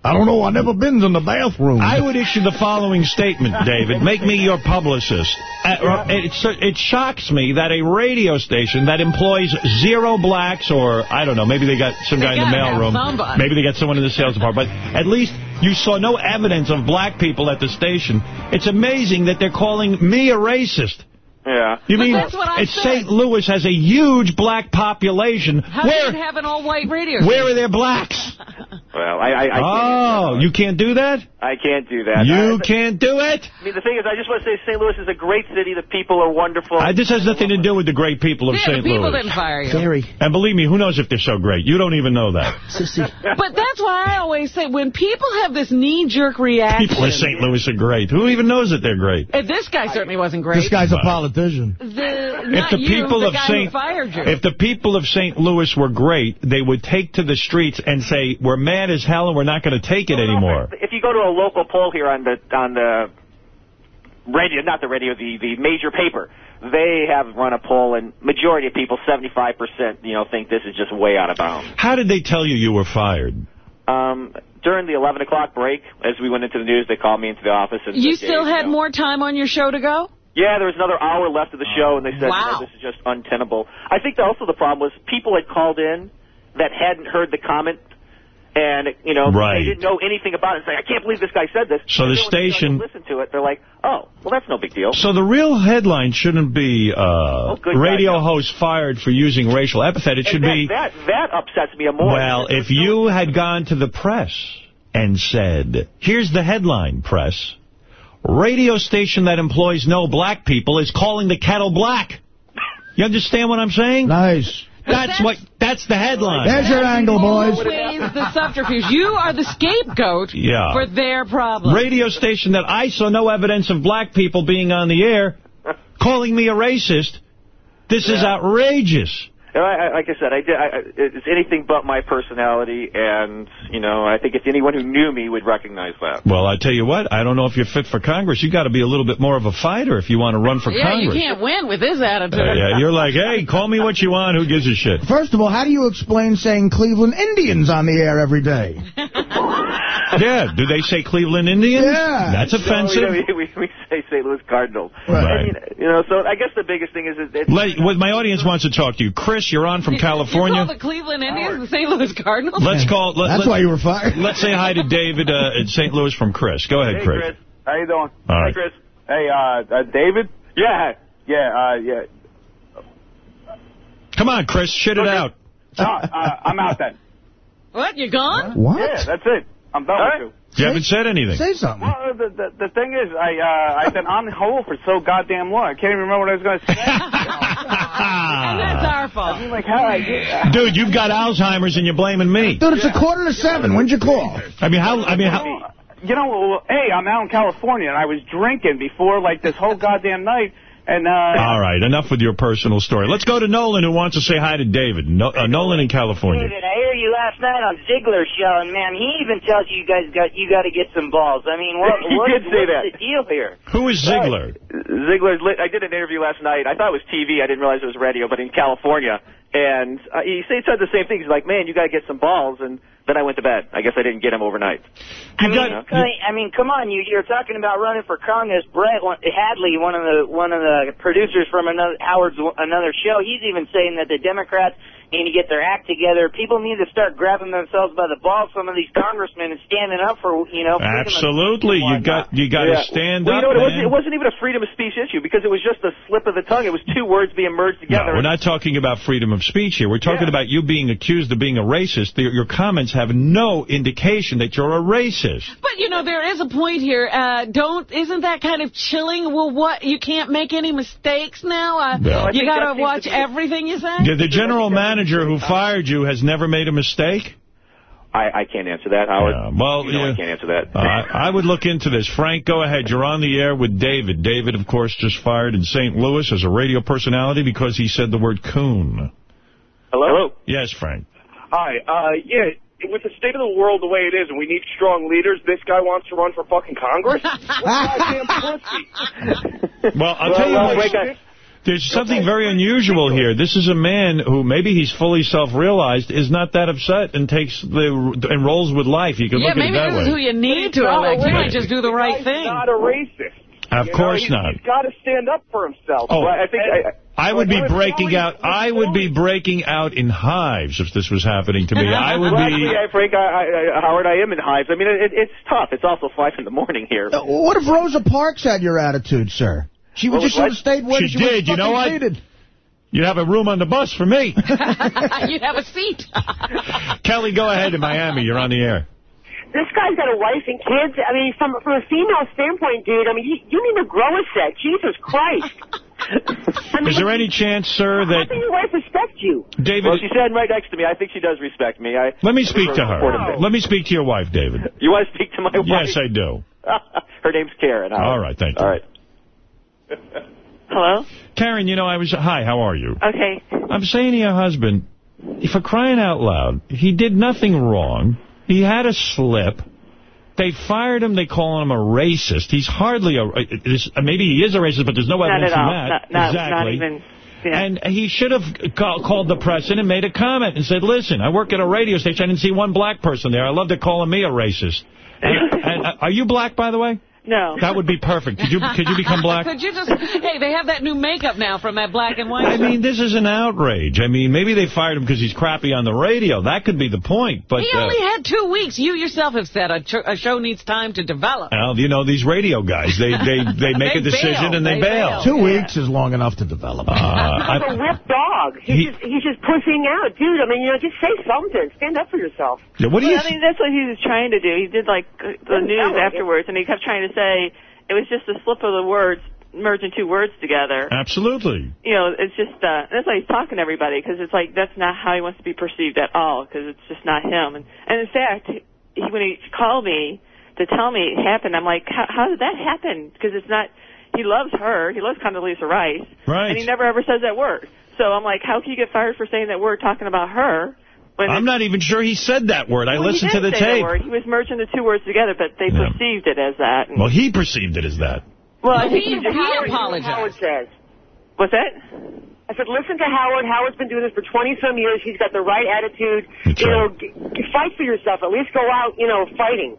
I don't know. i never been in the bathroom. I would issue the following statement, David. Make me your publicist. Uh, it, it shocks me that a radio station that employs zero blacks or, I don't know, maybe they got some They guy in the mailroom. Maybe they got someone in the sales department. But at least you saw no evidence of black people at the station. It's amazing that they're calling me a racist. Yeah. You But mean that's what I it's said. St. Louis has a huge black population. How where do you have an all-white radio Station? where are station? there blacks? Well, I, I, I can't. Oh, you can't do that? I can't do that. You I, can't do it? I mean, the thing is, I just want to say St. Louis is a great city. The people are wonderful. Uh, this has nothing to do with the great people of Yeah, St. the people Louis. didn't fire you. Theory. And believe me, who knows if they're so great? You don't even know that. But that's why I always say, when people have this knee-jerk reaction... People in St. Louis are great. Who even knows that they're great? Uh, This guy certainly wasn't great. This guy's a politician. The, If the you, people the of St. who fired you. If the people of St. Louis were great, they would take to the streets and say, we're mad as hell and we're not going to take it anymore. If you go to a local poll here on the on the radio, not the radio, the the major paper, they have run a poll, and majority of people, 75 percent, you know, think this is just way out of bounds. How did they tell you you were fired? Um, during the 11 o'clock break, as we went into the news, they called me into the office and You said, still "Dave, had more time on your show to go? Yeah, there was another hour left of the show, and they said, Wow. no, this is just untenable. I think also the problem was people had called in that hadn't heard the comment, and, you know, Right. they didn't know anything about it. It's like, I can't believe this guy said this. So And the then when they started station- to listen to it, they're like, oh, well, that's no big deal. So the real headline shouldn't be uh, Oh, radio guy. host fired for using racial epithet. It should and be, that, that, that upsets me more. well, if you had gone to the press and said, here's the headline, press, radio station that employs no black people is calling the kettle black. You understand what I'm saying? Nice. That's what. That's the headline. There's your angle, boys. Always the subterfuge. You are the scapegoat Yeah. for their problem. Radio station that I saw no evidence of black people being on the air, calling me a racist. This is outrageous. And I, I, like I said, I did. I, I- it's anything but my personality, and you know, I think if anyone who knew me would recognize that. Well, I tell you what, I don't know if you're fit for Congress. You got to be a little bit more of a fighter if you want to run for yeah, Congress. you can't win with this attitude. Uh, yeah, you're like, hey, call me what you want. Who gives a shit? First of all, how do you explain saying Cleveland Indians on the air every day? Yeah, do they say Cleveland Indians? Yeah. That's offensive. No, we, we, we say St. Louis Cardinals. Right. And, you know, so I guess the biggest thing is, is it's, Let, well, my audience wants to talk to you. Chris, you're on from You California. call the Cleveland Indians the St. Louis Cardinals? Let's call. Let, That's let, why you were fired. Let's say hi to David uh, in St. Louis from Chris. Go ahead, Hey, Chris. Chris. How you doing? All right. Hey, Chris. Hey, uh, uh, David? yeah. Yeah, uh, yeah. Come on, Chris, shit it out. No, uh, I'm out then. What, you gone? What? Yeah, that's it. I'm done All with right. you. You haven't said anything. Say something. Well, the, the, the thing is, I, uh, I've been on hold for so goddamn long. I can't even remember what I was going to say. And that's our fault. I mean, like, how I get... Dude, you've got Alzheimer's and you're blaming me. Dude, it's a quarter to seven. When'd you call? I mean, how? I mean, how? You know, hey, I'm out in California, and I was drinking before, like, this whole goddamn night, and, uh... All right, enough with your personal story. Let's go to Nolan, who wants to say hi to David. No, uh, Nolan in California. David, I hear you last night on Ziegler's show, and man, he even tells you you guys got you got to get some balls. I mean, what He what, did say what's that. the deal here? Who is Ziegler? Ziegler's lit. I did an interview last night. I thought it was TV. I didn't realize it was radio, but in California. And uh, he said said the same thing. He's like, man, you got to get some balls. And then I went to bed. I guess I didn't get him overnight. I mean, I mean, come on, you you're talking about running for Congress. Brett Hadley, one of the one of the producers from another Howard's another show, he's even saying that the Democrats need to get their act together. People need to start grabbing themselves by the balls. Some of these congressmen and standing up for you know. Absolutely, you got you got to stand well, up, you know what? It man. wasn't, it wasn't even a freedom of speech issue because it was just a slip of the tongue. It was two words being merged No, together. we're not talking about freedom of speech here. We're talking about you being accused of being a racist. Your, your comments have no indication that you're a racist. But, you know, there is a point here. Uh, don't, isn't that kind of chilling? Well, what, you can't make any mistakes now? Uh, No. You got to watch everything you say? The, the general manager who fired you has never made a mistake? I, I can't answer that, Howard. Yeah, well, you know yeah. I can't answer that. Uh, I I would look into this. Frank, go ahead. You're on the air with David. David, of course, just fired in St. Louis as a radio personality because he said the word coon. Hello? Yes, Frank. Hi. Uh, yeah, with the state of the world the way it is, and we need strong leaders, this guy wants to run for fucking Congress? what goddamn pussy? Well, I'll Well, tell you well, what. wait, There's something very unusual here. This is a man who maybe he's fully self-realized, is not that upset, and takes the and rolls with life. You can yeah, look at maybe it that this is who you need to elect. You might just do the right He's thing. not a racist. Of You know, course he's- not. He's got to stand up for himself. Oh, But I think I, I would be Like, what is breaking going- out. I would be breaking out in hives if this was happening to me. I would well, be. actually, I, Frank, I, I, Howard, I am in hives. I mean, it, it's tough. It's also 5 in the morning here. Uh, What if Rosa Parks had your attitude, sir? She would Well, just what? should have stayed where She she, did. You know fucking what? seated. You'd have a room on the bus for me. You'd have a seat. Kelly, go ahead in Miami. You're on the air. This guy's got a wife and kids. I mean, from from a female standpoint, dude, I mean, you, you need to grow a set. Jesus Christ. Is there any chance, sir, How that can your wife respect you? David? Well, she's standing right next to me. I think she does respect me. I Let me speak to her. Support. Let me speak to your wife, David. You want to speak to my wife? Yes, I do. Her name's Karen. Howard. All right, thank you. All right. Hello? Karen, you know, I was... Hi, how are you? Okay. I'm saying to your husband, for crying out loud, he did nothing wrong. He had a slip. They fired him. They call him a racist. He's hardly a... is- Maybe he is a racist, but there's no evidence all. that. Not, not, exactly. not even... Yeah. And he should have call, called the press in and made a comment and said, listen, I work at a radio station. I didn't see one black person there. I love to call me a racist. And, and, uh, are you black, by the way? No. That would be perfect. Could you could you become black? Could you just... Hey, they have that new makeup now from that black and white. I mean, this is an outrage. I mean, maybe they fired him because he's crappy on the radio. That could be the point. But he uh, only had two weeks. You yourself have said a, a show needs time to develop. well, you know, these radio guys, they they, they make They a decision bail. and they, They bail. Two weeks is long enough to develop. Uh, He's I- a ripped dog. He's, He- just, he's just pushing out. Dude, I mean, you know, just say something. Stand up for yourself. Yeah, what do you... I mean, that's what he was trying to do. He did, like, uh, the news sound like it. afterwards, and he kept trying to say it was just a slip of the words, merging two words together. Absolutely. You know, it's just, uh, that's why he's talking to everybody, because it's like, that's not how he wants to be perceived at all, because it's just not him. And, and in fact, he, when he called me to tell me it happened, I'm like, how, how did that happen? Because it's not, he loves her, he loves Condoleezza Rice, Right. and he never ever says that word. So I'm like, how can you get fired for saying that word talking about her? When I'm not even sure he said that word. I well, listened he to did the say tape. That word. He was merging the two words together, but they Yeah. perceived it as that. Well, he perceived it as that. well, I think he, he just, he Howard apologized. says. what's that? I said, listen to Howard. Howard's been doing this for 20-some years. He's got the right attitude. That's you know, right. g- g- fight for yourself. At least go out, you know, fighting.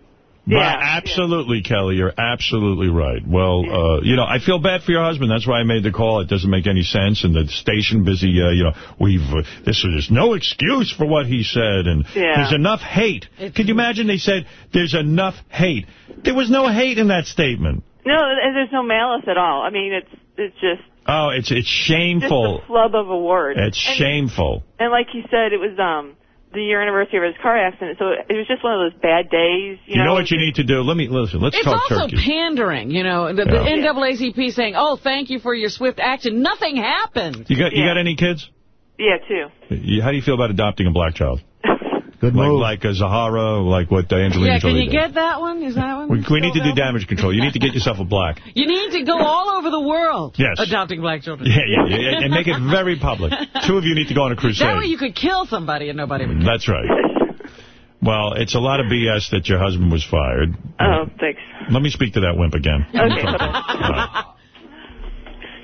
Right, absolutely, Kelly. You're absolutely right. Well, uh, you know, I feel bad for your husband. That's why I made the call. It doesn't make any sense. And the station busy, uh, you know, we've, uh, this is no excuse for what he said. And Yeah. there's enough hate. Could you imagine they said there's enough hate? There was no hate in that statement. No, there's no malice at all. I mean, it's it's just Oh, it's it's just shameful. a flub of a word. It's and, shameful. And like he said, it was um the year anniversary of his car accident, so it was just one of those bad days. You, You know what you need to do? Let me listen. Let's It's talk also pandering, you know, the, Yeah. NAACP saying, oh, thank you for your swift action. Nothing happened. You got you Yeah. got any kids? Yeah, too. You- How do you feel about adopting a black child? Good like, move. Like a Zahara, like what Angelina Yeah, can Jolie you did. get that one? Is that one? We, we need to do damage control. You need to get yourself a black. You need to go all over the world Yes. adopting black children. Yeah, yeah, yeah, and make it very public. Two of you need to go on a crusade. That way you could kill somebody and nobody would That's right. Well, it's a lot of BS that your husband was fired. Oh, thanks. Let me speak to that wimp again. Okay.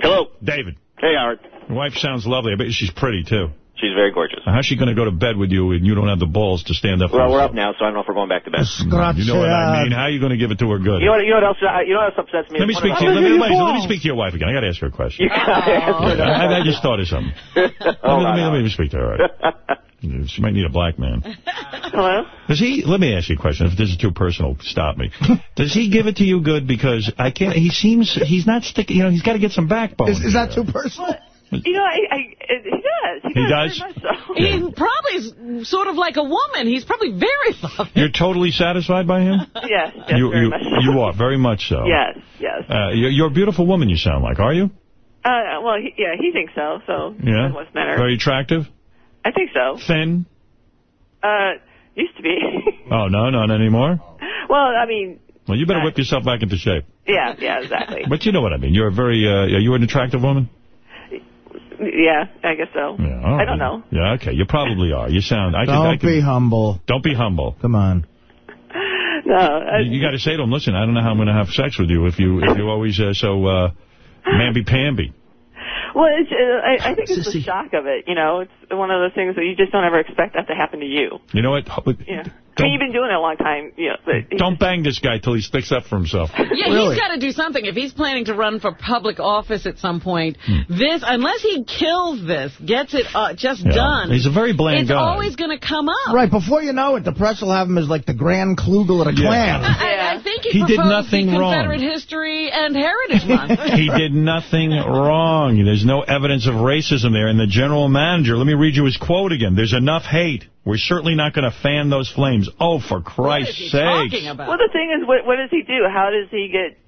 Hello. David. Hey, Howard. Your wife sounds lovely. I bet she's pretty, too. She's very gorgeous. How's she going to go to bed with you and you don't have the balls to stand up for Well, we're yourself? up now, so I don't know if we're going back to bed. You know what I mean? How are you going to give it to her good? You know what? You know what else? uh, You know what else upsets me? Let me speak to you. of Let me, let me speak to your wife again. I got to ask her a question. You gotta. I, I just thought of something. let, me, let, me, let me speak to her. All right. She might need a black man. Hello? Does he? Let me ask you a question. If this is too personal, stop me. Does he give it to you good? Because I can't. He seems he's not sticking. You know, he's got to get some backbone. Is, is that too personal? You know, I, I, he does. He, He does. does? Very much so. He probably is sort of like a woman. He's probably very loving. You're totally satisfied by him. Yes, yes, you, very you, much so. you are very much so. Yes, yes. Uh, you're, you're a beautiful woman. You sound like. Are you? Uh, well, he, yeah, he thinks so, so Yeah. what's the matter? Very attractive. I think so. Thin. Uh, used to be. Oh no, not anymore. well, I mean, Well, you better whip yourself back into shape. yeah, yeah, exactly. But you know what I mean. You're a very. Uh, are you an attractive woman? Yeah, I guess so. Yeah, all I don't know. Yeah, okay. You probably are. You sound. I could, Don't I could, be humble. Don't be humble. Come on. No, I, You, got to say to him, listen, I don't know how I'm going to have sex with you if you if you always uh, so uh, mamby-pamby. well, it's, uh, I, I think it's the shock of it. You know, it's one of those things that you just don't ever expect that to happen to you. You know what? Yeah. I mean, you've been doing it a long time. You know, Don't bang this guy till he sticks up for himself. Yeah, he's got to do something. If he's planning to run for public office at some point, this, unless he kills this, gets it uh, just Yeah. done. He's a very bland it's guy. always going to come up. Right, before you know it, the press will have him as like the Grand Kleagle of the Klan. I, I think he, He did nothing wrong. Confederate History and Heritage Month. he did nothing wrong. There's no evidence of racism there. And the general manager, let me read you his quote again. There's enough hate. We're certainly not going to fan those flames. Oh, for Christ's sake. Well, the thing is, what what does he do? How does he get?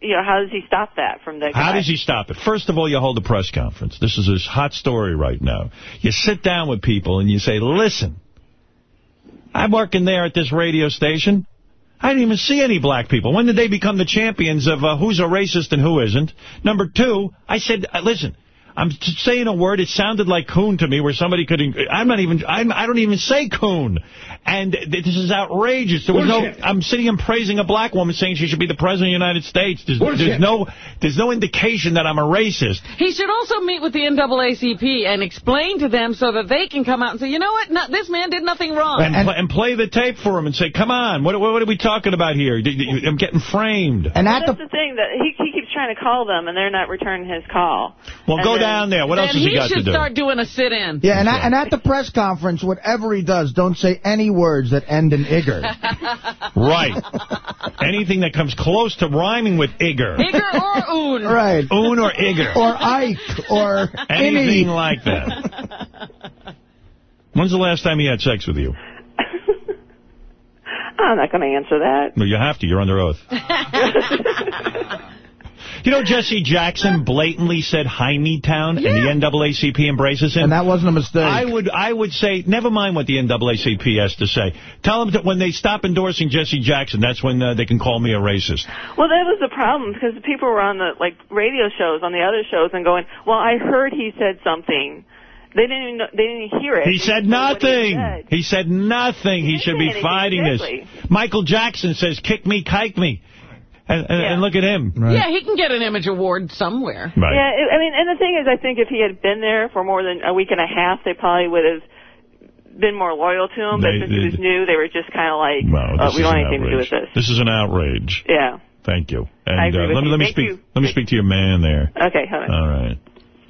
You know, how does he stop that from the? How does he stop it? First of all, you hold a press conference. This is this hot story right now. You sit down with people and you say, listen, I'm working there at this radio station. I didn't even see any black people. When did they become the champions of uh, who's a racist and who isn't? Number two, I said, uh, listen, I'm t- saying a word. It sounded like coon to me, where somebody could. I'm not even. I'm, I don't even say coon, and this is outrageous. There was no. I'm sitting and praising a black woman saying she should be the president of the United States. There's, there's no. There's no indication that I'm a racist. He should also meet with the NAACP and explain to them so that they can come out and say, you know what, no, this man did nothing wrong. And, pl- and play the tape for him and say, come on, what, what, what are we talking about here? I'm getting framed. well, that's the, thing that he he keeps trying to call them and they're not returning his call. Well, And go then- down there. What else has he got to do? he should start doing a sit-in. Yeah, and, at, and at the press conference, whatever he does, don't say any words that end in Igor. Right. Anything that comes close to rhyming with Igor. Igor or oon. Right. Oon or Igor. Or Ike, or Anything Innie. like that. When's the last time he had sex with you? I'm not going to answer that. Well, you have to. You're under oath. You know, Jesse Jackson blatantly said Hymietown, and the NAACP embraces him. And that wasn't a mistake. I would I would say, never mind what the NAACP has to say. Tell them that when they stop endorsing Jesse Jackson, that's when uh, they can call me a racist. Well, that was the problem because the people were on the like radio shows, on the other shows, and going, "Well, I heard he said something." They didn't even know, they didn't even hear it. He said didn't know nothing. said. He said nothing. He should be fighting exactly. this. Michael Jackson says, kick me, kike me. And, and, and look at him. Yeah, he can get an image award somewhere. Right. Yeah, I mean, and the thing is, I think if he had been there for more than a week and a half, they probably would have been more loyal to him. They- but since he was new, they were just kind of like, Wow, this we don't an have anything to do with this. This is an outrage. Yeah. Thank you. And I agree uh, with let me you. let me Thank speak you. let me speak to your man there. Okay, hold on. All right.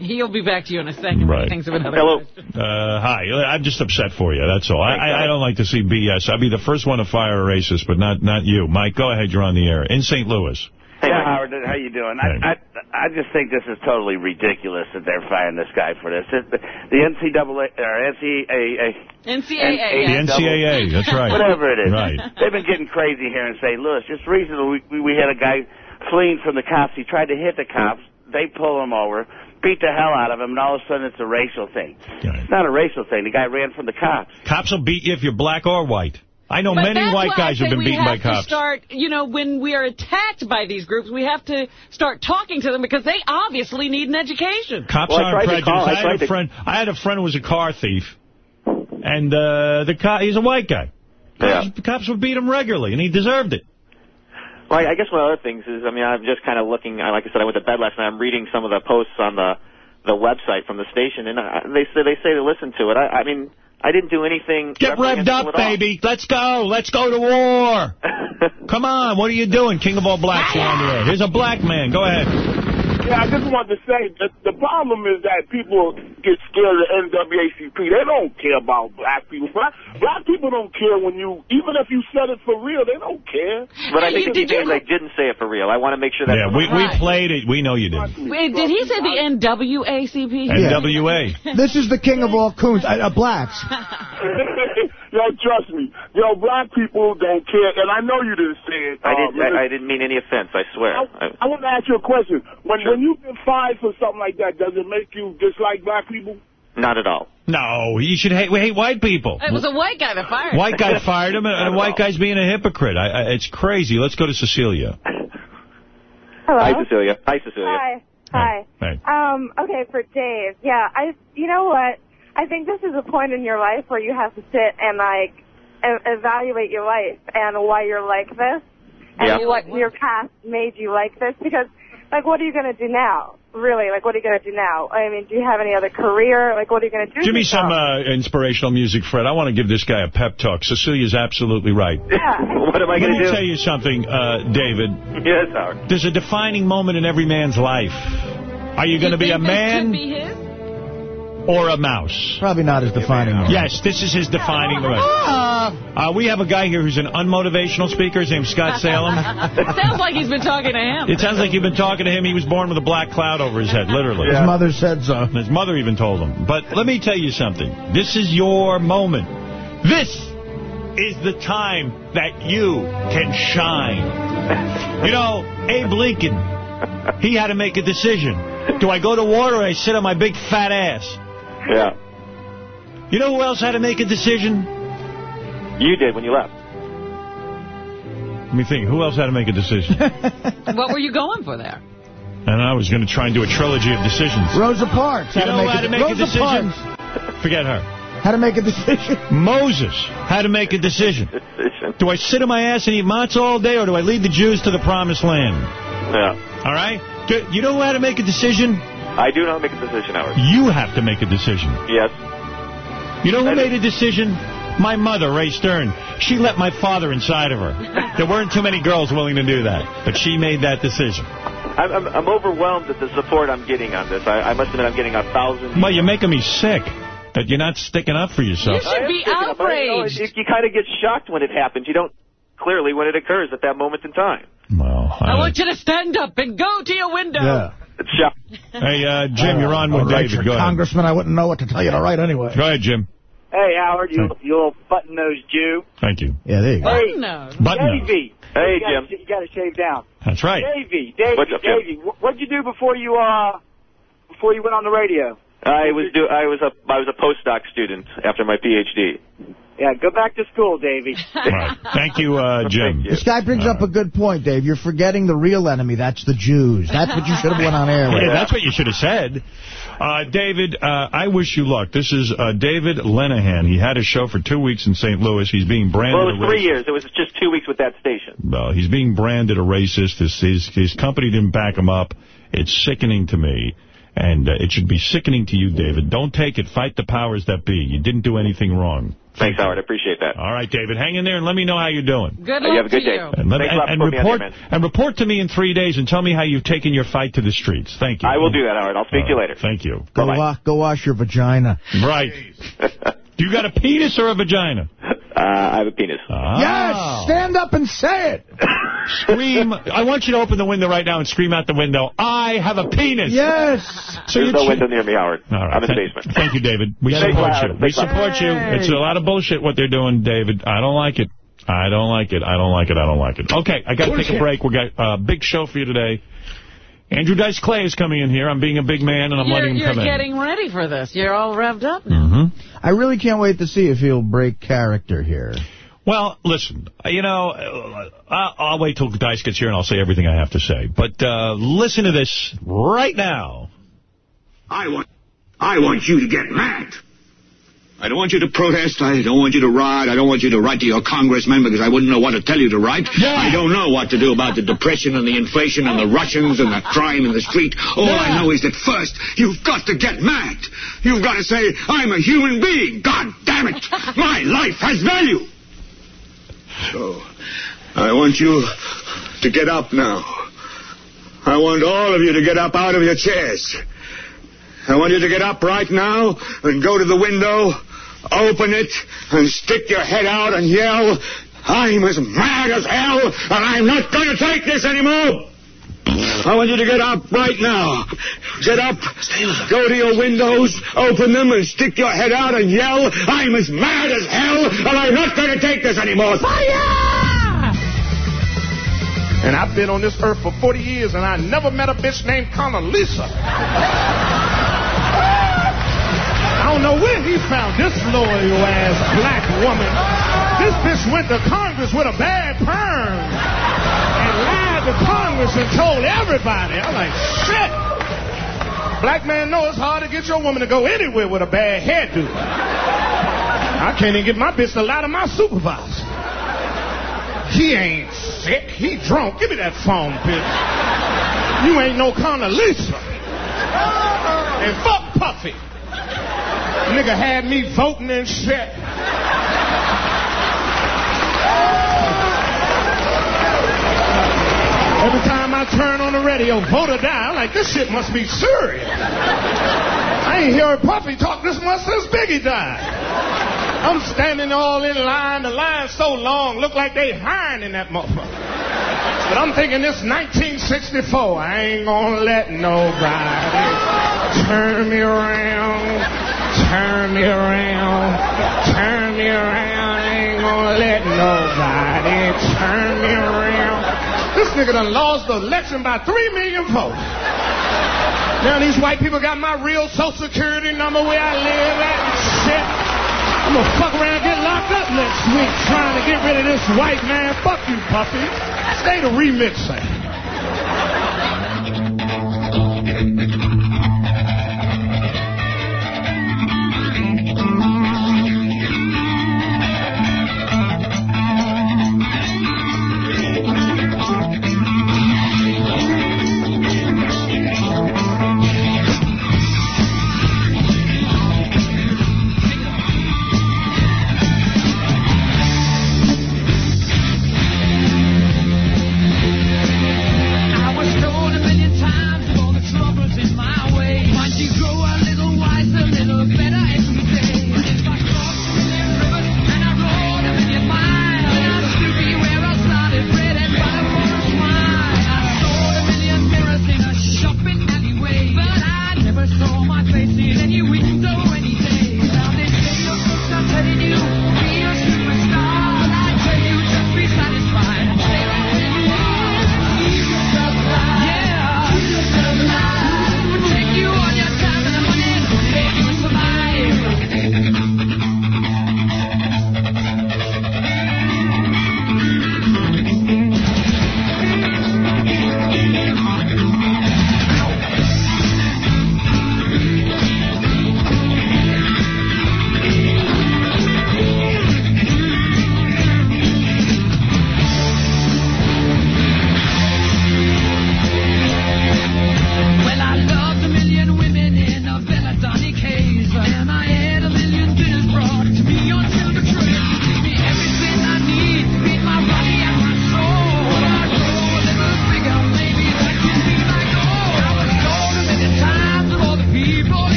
He'll be back to you in a second. Right. He of another Hello. Uh, hi. I'm just upset for you. That's all. I, I, I don't like to see BS. I'd be the first one to fire a racist, but not not you. Mike, go ahead. You're on the air. In St. Louis. Hey, Howard, how you doing? I, I I just think this is totally ridiculous that they're firing this guy for this. It, the, the NCAA or NCAA. NCAA. The NCAA, that's right. Whatever it is. Right. They've been getting crazy here in St. Louis. Just recently, we, we had a guy fleeing from the cops. He tried to hit the cops. They pull him over, beat the hell out of him, and all of a sudden it's a racial thing. It's not a racial thing. The guy ran from the cops. Cops will beat you if you're black or white. I know But many white guys I have been beaten we by have to cops. start, you know, when we are attacked by these groups, we have to start talking to them because they obviously need an education. Cops Well, aren't tried prejudiced. I I, had a friend. I had a friend who was a car thief, and uh, the co he's a white guy. Yeah. The cops would beat him regularly, and he deserved it. Well, I guess one of the other things is, I mean, I'm just kind of looking. Like I said, I went to bed last night. I'm reading some of the posts on the the website from the station, and I, they say they say to listen to it. I, I mean, I didn't do anything. Get revved reprehensible up, at all. baby. Let's go. Let's go to war. Come on. What are you doing? King of all blacks are on. Here's a black man. Go ahead. Yeah, I just wanted to say that the problem is that people get scared of NAACP. They don't care about black people. Black, black people don't care when you, even if you said it for real, they don't care. But I think the DJ like didn't say it for real. I want to make sure that. Yeah, we, we played it. We know you did. Wait, did he say the NWACP? NWA. This is the king of all coons, uh, uh, blacks. Yo, trust me. Yo, black people don't care, and I know you didn't say it. I uh, didn't. I, I didn't mean any offense. I swear. I, I want to ask you a question. When when you get fired for something like that, does it make you dislike black people? not at all. No, you should hate, we hate white people. It was a white guy that fired him. White guy fired him, and a white guy's being a hypocrite. I, I, it's crazy. Let's go to Cecilia. Hello. Hi, Cecilia. Hi, Cecilia. Hi. Hi. Hey. Um, okay, for Dave. Yeah, I you know what? I think this is a point in your life where you have to sit and like e- evaluate your life and why you're like this and Yeah. what your past made you like this because like what are you going to do now? Really? Like what are you going to do now? I mean, do you have any other career? Like what are you going to do? Give me some uh, inspirational music, Fred. I want to give this guy a pep talk. Cecilia's absolutely right. Yeah. what am I Let going me to do? Let me tell you something, uh, David. Yes, Howard. There's a defining moment in every man's life. Are you going to be a man could be his? Or a mouse? Probably not his defining. moment. Yes, this is his defining moment. Uh, we have a guy here who's an unmotivational speaker. His name's Scott Salem. it Sounds like he's been talking to him. It sounds like you've been talking to him. He was born with a black cloud over his head, literally. His mother said so. His mother even told him. But let me tell you something. This is your moment. This is the time that you can shine. You know, Abe Lincoln, he had to make a decision. Do I go to war or I sit on my big fat ass? Yeah. You know who else had to make a decision? You did when you left. Let me think. Who else had to make a decision? What were you going for there? and I was going to try and do a trilogy of decisions. Rosa Parks. You had to know who make had to make a Rosa decision? Parks Forget her. How to make a decision. Moses How to make a decision. Do I sit on my ass and eat matzah all day, or do I lead the Jews to the promised land? Yeah. All right? Do, you know who had to make a decision? I do not make a decision, Howard. You have to make a decision. Yes. You know who made a decision? My mother, Ray Stern. She let my father inside of her. There weren't too many girls willing to do that, but she made that decision. I'm, I'm, I'm overwhelmed at the support I'm getting on this. I, I must admit I'm getting a thousand. Well, you're making me sick that you're not sticking up for yourself. You should be outraged. You, you kind of get shocked when it happens. You don't clearly when it occurs at that moment in time. Well, I want you to stand up and go to your window. Yeah. It's shock. Hey, uh, Jim, you're on with All right, David. Go ahead. Congressman, I wouldn't know what to tell you to write anyway. Go ahead, Jim. Hey, Howard, you, you little button-nosed Jew. Thank you. Yeah, there you go. Hey, No. Button nose. Davey. Hey, you gotta, Jim. You got to shave down. That's right. Davey, Davey, What's up, Davey. wh- What'd you do before you uh before you went on the radio? I was do I was a I was a postdoc student after my PhD. Yeah, go back to school, Davey. Right. Thank you, uh, Jim. This guy brings up a good point, Dave. You're forgetting the real enemy. That's the Jews. That's what you should have went on air with. Yeah, that's what you should have said. Uh, David, uh, I wish you luck. This is uh, David Lenihan. He had a show for two weeks in St. Louis. He's being branded Well, it was three racist. years. It was just two weeks with that station. Well, he's being branded a racist. His, his, his company didn't back him up. It's sickening to me. And uh, it should be sickening to you, David. Don't take it. Fight the powers that be. You didn't do anything wrong. Thanks, Howard. I appreciate that. All right, David. Hang in there and let me know how you're doing. Good You luck have a good to day. you. And, let me, Thanks a lot and, for and me on report there, and report to me in three days and tell me how you've taken your fight to the streets. Thank you. I will do that, Howard. I'll speak to you later. Thank you. Go, wa go wash your vagina. Right. Do you got a penis or a vagina? Uh, I have a penis. Yes! Stand up and say it! Scream. I want you to open the window right now and scream out the window, I have a penis. Yes. So There's you're no ch- window near me, Howard. All right. I'm in the Thank- basement. Thank you, David. We Think support loud, you. think We loud. support you. It's a lot of bullshit what they're doing, David. I don't like it. I don't like it. I don't like it. I don't like it. Okay, I got to take a break. We got a big show for you today. Andrew Dice Clay is coming in here. I'm being a big man, and I'm You're, letting him you're come in. getting ready for this. You're all revved up now. I really can't wait to see if he'll break character here. Well, listen, you know, uh, I'll, I'll wait till Dice gets here and I'll say everything I have to say. But uh, listen to this right now. I want, I want you to get mad. I don't want you to protest. I don't want you to riot. I don't want you to write to your congressman because I wouldn't know what to tell you to write. I don't know what to do about the depression and the inflation and the Russians and the crime in the street. All I know is that first, you've got to get mad. You've got to say, I'm a human being. God damn it. My life has value. So, I want you to get up now. I want all of you to get up out of your chairs. I want you to get up right now and go to the window, open it, and stick your head out and yell, I'm as mad as hell, and I'm not going to take this anymore. I want you to get up right now. Get up, go to your windows, open them, and stick your head out and yell, I'm as mad as hell, and I'm not going to take this anymore. Fire! And I've been on this earth for 40 years, and I never met a bitch named Condoleezza. I don't know where he found this loyal ass black woman. This bitch went to Congress with a bad perm and lied to Congress and told everybody. I'm like, shit. Black man know it's hard to get your woman to go anywhere with a bad hairdo. I can't even get my bitch to lie to my supervisor. He ain't sick. He drunk. Give me that phone, bitch. You ain't no Condoleezza. And fuck Puffy. Nigga had me voting and shit. Every time I turn on the radio, vote or die, I'm like, this shit must be serious. I ain't heard Puffy talk this much since Biggie died. I'm standing all in line. The line's so long, look like they hiring in that motherfucker. But I'm thinking this 1964, I ain't gonna let nobody turn me around, turn me around, turn me around. I ain't gonna let nobody turn me around. This nigga done lost the election by three million votes. Now these white people got my real social security number where I live at and shit. I'm gonna fuck around get locked up next week trying to get rid of this white man. Fuck you, puppy. Stay the remix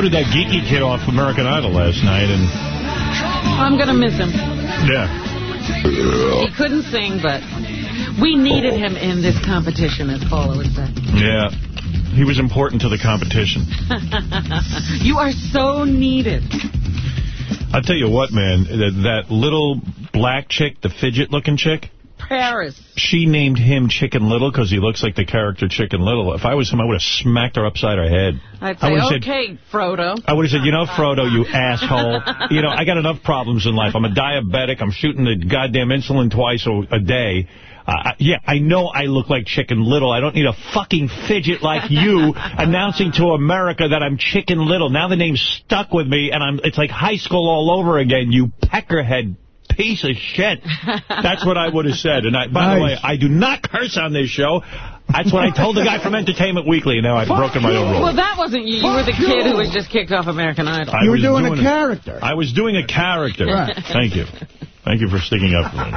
voted that geeky kid off American Idol last night, and I'm going to miss him. yeah. He couldn't sing, but we needed him in this competition, as Paula would say. Yeah. He was important to the competition. you are so needed. I'll tell you what, man, that, that little black chick, the fidget-looking chick, Paris. she named him Chicken Little because he looks like the character Chicken Little. If I was him, I would have smacked her upside her head. I'd I say, said- okay, Frodo. I would have said, you know, Frodo, you asshole. You know, I got enough problems in life. I'm a diabetic. I'm shooting the goddamn insulin twice a, a day. Uh, yeah, I know I look like Chicken Little. I don't need a fucking fidget like you announcing to America that I'm Chicken Little. Now the name's stuck with me, and I'm. it's like high school all over again, you peckerhead piece of shit. That's what I would have said. And I, by the way, I do not curse on this show. That's what I told the guy from Entertainment Weekly, and now I've broken my own rule. Well, that wasn't you. You were the kid who was just kicked off American Idol. I character. I was doing a character. Right. Thank you. Thank you for sticking up for me.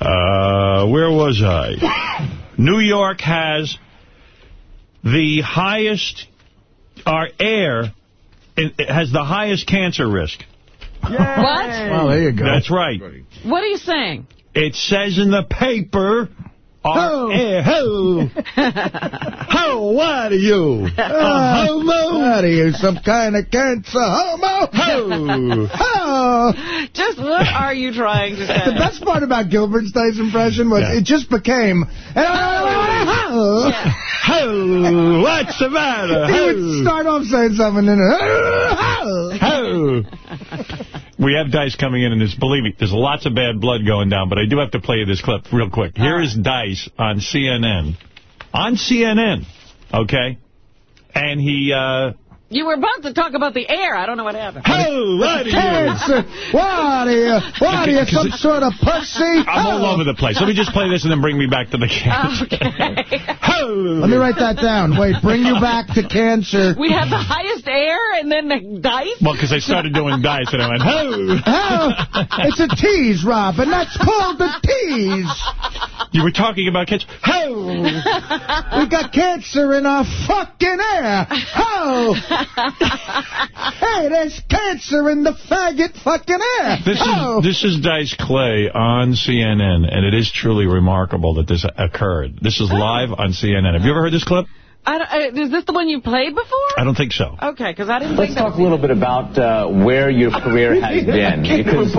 Uh, where was I? New York has the highest, our air it it has the highest cancer risk. What? Well, there you go. That's right. What are you saying? It says in the paper, our Ho. air, ho, ho, what are you? A Uh, homo? What are you, some kind of cancer homo? Ho. Ho. Just what are you trying to say? The best part about Gilbert's Dice impression was Yeah. it just became... Ho. Ho, what's the matter? He Ho. would start off saying something and then... Ho. Ho. We have Dice coming in, and it's, believe me, there's lots of bad blood going down, but I do have to play you this clip real quick. Here is Dice on CNN. On CNN, okay? And he, uh, You were about to talk about the air. I don't know what happened. ho, what are you? Cancer. What are you? What are you, some sort of pussy? I'm all oh. over the place. Let me just play this and then bring me back to the cancer. Ho. Let me write that down. Wait, bring you back to cancer. We had the highest air and then the dice? Well, because I started doing Dice, and I went, ho. Oh, it's a tease, Robin. That's called a tease. You were talking about cancer. Ho. We got cancer in our fucking air. Oh. hey, there's cancer in the faggot fucking air. This oh. is this is Dice Clay on CNN, and it is truly remarkable that this occurred. This is live on CNN. Have you ever heard this clip? I don't- uh, is this the one you played before? I don't think so. Okay, because I didn't Let's think that talk a little bit about uh, where your career has been. because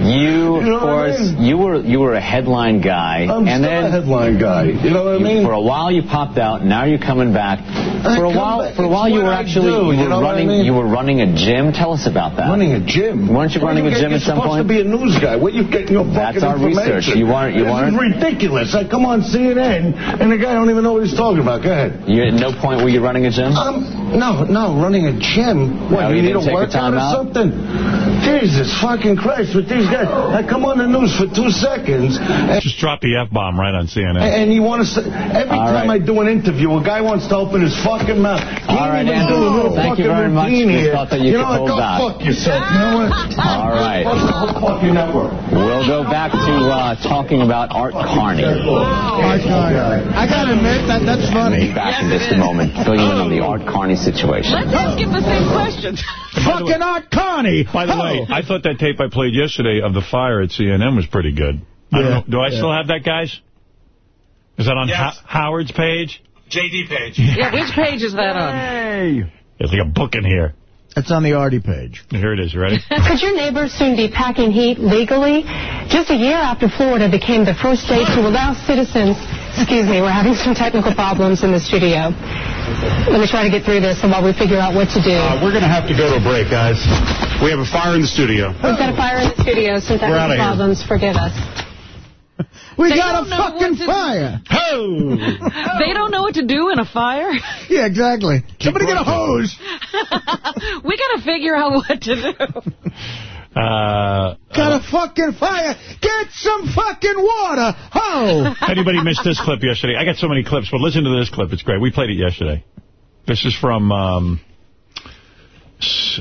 You, of course, you were you were a headline guy, I'm and still then a headline guy. You know what I mean? For a while, you popped out. Now you're coming back. For a while, back. for a It's while, you were actually do, you you were know I running mean? you were running a gym. Tell us about that. Running a gym. Weren't you Where running you a get- gym You're at some supposed point? to be a news guy. Where you getting your That's fucking our information? research. You weren't- you this weren't? is ridiculous. I come on CNN, and the guy don't even know what he's talking about. Go ahead. You at no point were you running a gym? Um, no, no, running a gym. What, No, you you need didn't a take a workout or out? something? Jesus fucking Christ, with these guys. I come on the news for two seconds, and, Just drop the F-bomb right on CNN. and you want to say, every All time right. I do an interview, a guy wants to open his fucking mouth. He All right, ain't Andrew, do a little thank you very much. routine We thought that you know could hold Go back. fuck yourself. You know what? All right. Fuck your network. We'll go back to uh, talking about Art Carney. I gotta admit, that that's funny. Back in just a moment. Fill you in on the Art Carney situation. Let's ask him the same question. Fucking Art Carney. By the way, I thought that tape I played yesterday of the fire at CNN was pretty good. I don't know, do I yeah. still have that, guys? Is that on Yes. Ho- Howard's page? JD page. Yeah, which page is that on? Hey! There's like a book in here. It's on the Artie page. Here it is. Ready? Could your neighbors soon be packing heat legally? Just a year after Florida became the first state to allow citizens, excuse me, we're having some technical problems in the studio. Let me try to get through this and while we figure out what to do. Uh, we're going to have to go to a break, guys. We have a fire in the studio. We've got a fire in the studio, some We're outta technical here. problems, forgive us. We They got a fucking what to- fire. They don't know what to do in a fire. Yeah, exactly. Somebody get a hose. we got to figure out what to do. Uh, Got a fucking fire. Get some fucking water. Ho. Anybody missed this clip yesterday? I got so many clips, but listen to this clip. It's great. We played it yesterday. This is from um,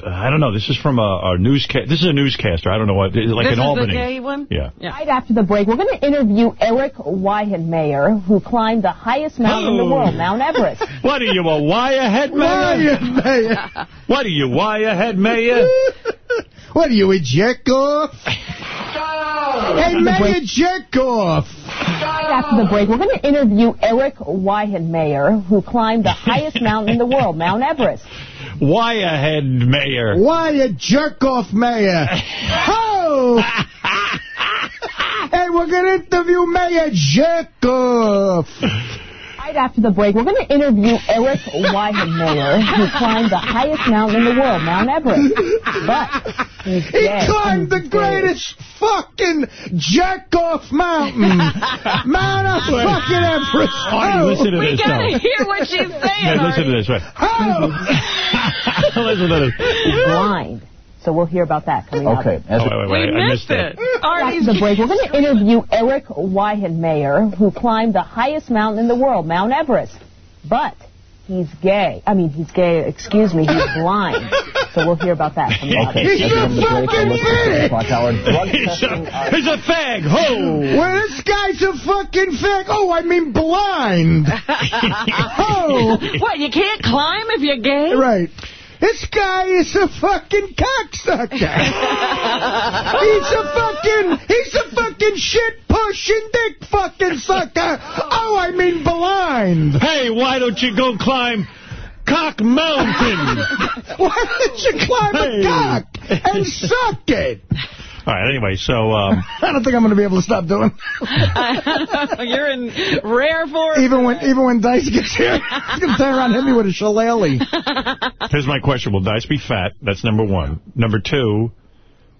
I don't know. This is from a, a newscast. This is a newscaster. I don't know what. Like this in is Albany. the gay one? Yeah. Right after the break, we're going to interview Eric Weihenmayer, who climbed the highest mountain in the world, Mount Everest. What are you, a wire-head mayor? What are you, wire-head mayor? What are you, a jerk off? Hey, Mayor jerk off. Right after the break, we're going to interview Eric Weihenmayer, who climbed the highest mountain in the world, Mount Everest. Wire-head mayor. Why a jerk off mayor? Oh! hey, we're going to interview Mayor Jerk off. Right after the break, we're going to interview Eric Weihenmayer, who climbed the highest mountain in the world, Mount Everest. But he's He gay. climbed the greatest fucking jerk off mountain. Mount of fucking Everest. Artie, oh. listen to We this, gotta hear what she's saying, Yeah, listen to this. Wait. Oh! listen to this. He's blind. So we'll hear about that coming up. Okay. Oh, wait, wait, wait. We I missed missed it. it. After Artie's the break, we're going to interview Eric Weihenmayer, who climbed the highest mountain in the world, Mount Everest. But he's gay. I mean, he's gay, excuse me, he's blind. So we'll hear about that coming up. Okay. He's a come to break, fucking we'll listen to idiot. Clock Tower drug He's a, he's a fag. Ho! Well, this guy's a fucking fag. Oh, I mean blind. oh. What, you can't climb if you're gay? Right. This guy is a fucking cocksucker. he's a fucking, he's a fucking shit pushing dick fucking sucker. Oh, I mean blind. Hey, why don't you go climb Cock Mountain? Why don't you climb Hey. a cock and suck it? All right, anyway, so... Um, I don't think I'm going to be able to stop doing. You're in rare form. even when even when Dice gets here, he's going to turn around and hit me with a shillelagh. Here's my question. Will Dice be fat? That's number one. Number two,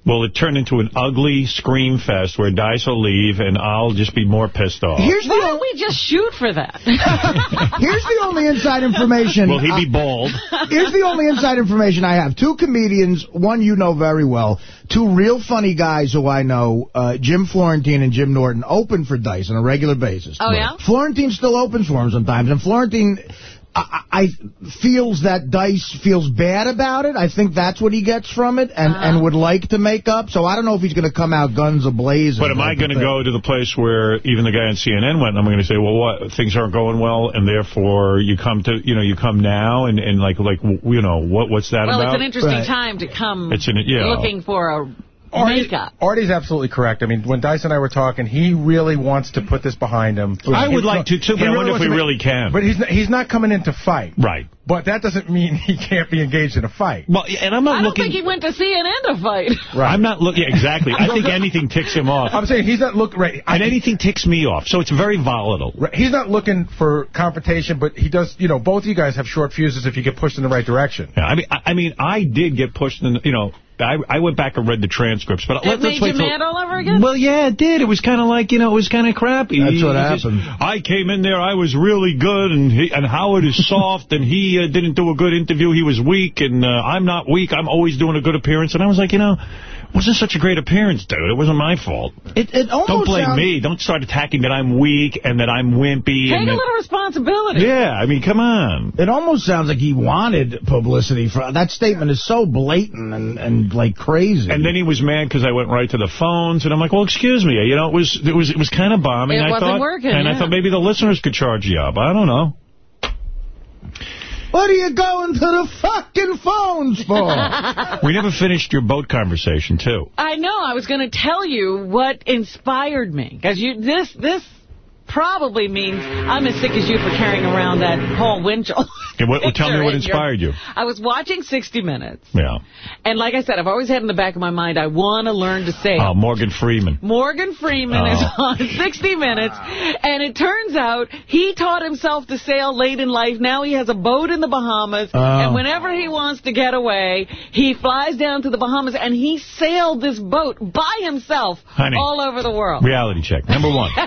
will it turn into an ugly scream fest where Dice will leave and I'll just be more pissed off? Here's Why don't we just shoot for that? here's the only inside information. will he be I- bald? Here's the only inside information I have. Two comedians, one you know very well, two real funny guys who I know, uh, Jim Florentine and Jim Norton, open for Dice on a regular basis. Oh, yeah? Florentine still opens for him sometimes, and Florentine... I, I feels that Dice feels bad about it. I think that's what he gets from it, and, Uh-huh. and would like to make up. So I don't know if he's going to come out guns a-blazing. But am I going to go to the place where even the guy on CNN went, and I'm going to say, well, what, things aren't going well, and therefore you come to, you know, you come now, and, and like, like, you know, what, what's that well, about? Well, it's an interesting Right. time to come It's an- yeah. looking for a Artie, makeup. Artie's absolutely correct. I mean, when Dice and I were talking, he really wants to put this behind him. I would He- like to, too, but I wonder if wants we really can. But he's not, he's not coming in to fight. Right. But that doesn't mean he can't be engaged in a fight. Well, and I'm not looking. I don't think he went to CNN to fight. Right. I'm not looking... Yeah, exactly. I think anything ticks him off. I'm saying he's not looking right. And anything ticks me off, so it's very volatile. Right, He's not looking for confrontation, but he does, you know, both of you guys have short fuses if you get pushed in the right direction. Yeah, I mean, I, I mean, I did get pushed in, the, you know, I, I went back and read the transcripts, but It let, made us wait you till, mad all over again? Well, yeah, it did. It was kind of like, you know, it was kind of crappy. That's what He just- happened. I came in there, I was really good, and he, and Howard is soft, and he uh, didn't do a good interview. He was weak, and uh, I'm not weak. I'm always doing a good appearance. And I was like, you know, it wasn't such a great appearance, dude. It wasn't my fault. It, it almost Don't blame sounds- me. Don't start attacking that I'm weak and that I'm wimpy. Take and a that- little responsibility. Yeah, I mean, come on. It almost sounds like he wanted publicity. For, that statement is so blatant and, and like crazy. And then he was mad because I went right to the phones, and I'm like, well, excuse me, you know, it was it was it was kind of bombing. It I wasn't thought, working, and I thought maybe the listeners could charge you up. I don't know. What are you going to the fucking phones for? we never finished your boat conversation too. I know. I was going to tell you what inspired me. Because you this this probably means I'm as sick as you for carrying around that Paul Winchell. Okay, what, tell me what in your- inspired you. I was watching 60 Minutes. Yeah. And like I said, I've always had in the back of my mind, I want to learn to sail. Uh, Morgan Freeman. Morgan Freeman is Oh. on 60 Minutes, and it turns out he taught himself to sail late in life. Now he has a boat in the Bahamas, Oh. and whenever he wants to get away, he flies down to the Bahamas, and he sailed this boat by himself Honey. all over the world. Reality check. Number one.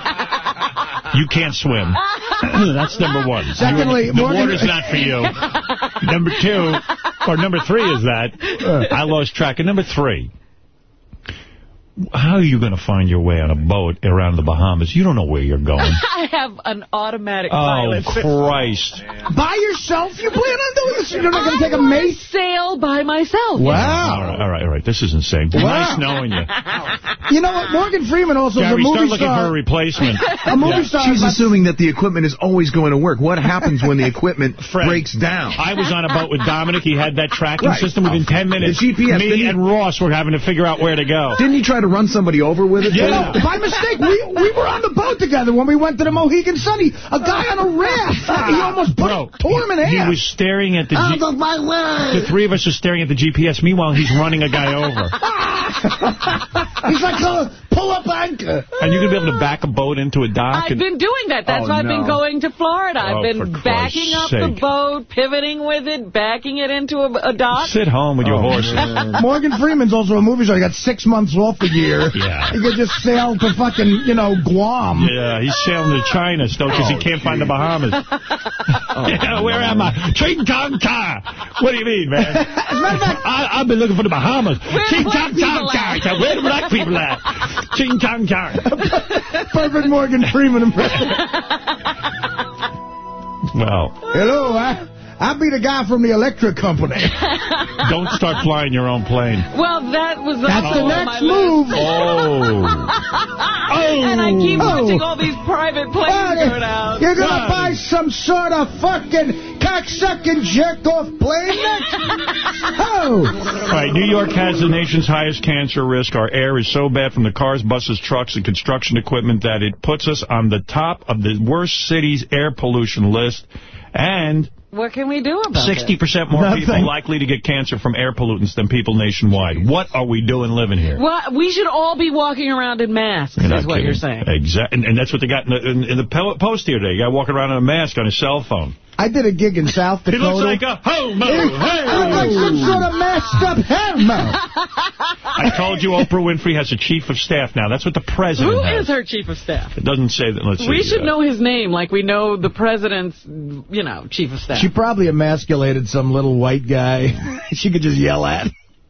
you can't swim. That's number one. Secondly, the Morgan- water's not for you. number two, or number three is that uh. I lost track. And number three, How are you going to find your way on a boat around the Bahamas? You don't know where you're going. I have an automatic oh, pilot. Christ. By yourself? You plan on doing this? You're not going to take a I mate? sail by myself. Wow. All right, all right, all right. This is insane. Wow. Nice knowing you. You know what? Morgan Freeman also is a Gary, start movie looking star. for a replacement. A movie star. She's assuming that the equipment is always going to work. What happens when the equipment Fred, breaks down? I was on a boat with Dominic. He had that tracking Right. system. Within 10 minutes, The GPS, me and Ross were having to figure out where to go. Didn't you try to run somebody over with it? Yeah. No, by mistake, we we were on the boat together when we went to the Mohegan Sun. He, a guy on a raft. He almost put, Bro, tore him in half. he half. was staring at the... G- Out of my way. the three of us are staring at the GPS. Meanwhile, he's running a guy over. He's like, uh, pull up anchor. Uh, and you're going to be able to back a boat into a dock? I've and- been doing that. That's Oh, why I've been going to Florida. I've Oh, been for Christ's backing up the boat, pivoting with it, backing it into a, a dock. Sit home with your Oh, horses. Morgan Freeman's also a movie star. He got six months off a year. Yeah. He could just sail to fucking, you know, Guam. Yeah, he's sailing to China still because he oh, can't find the Bahamas. yeah, oh, where am I? Ching Tong Ta. What do you mean, man? I, I've been looking for the Bahamas. Where Ching the Tong black people Ta. Where the black people at? Ching Tong Ta. Perfect Morgan Freeman impression. Well, Hello, I, I'll be the guy from the electric company. don't start flying your own plane. Well, that was That's the next my move. Oh. and I keep Oh. watching all these private planes Oh, going out. You're going to buy some sort of fucking cocksucking jerk-off plane next? oh. All right, New York has the nation's highest cancer risk. Our air is so bad from the cars, buses, trucks, and construction equipment that it puts us on the top of the worst cities' air pollution list. And What can we do about it? 60% more Nothing. people likely to get cancer from air pollutants than people nationwide. What are we doing living here? Well, we should all be walking around in masks, You're is what kidding. you're saying. Exactly. And, and that's what they got in the, in, in the post here today. A guy walking around in a mask on his cell phone. I did a gig in South Dakota. He Dakota. looks like a homo. He looks like some sort of messed up homo. I told you Oprah Winfrey has a chief of staff now. That's what the president Who has. is her chief of staff? It doesn't say that. Let's We see. should uh, know his name like we know the president's, you know, chief of staff. She probably emasculated some little white guy she could just yell at.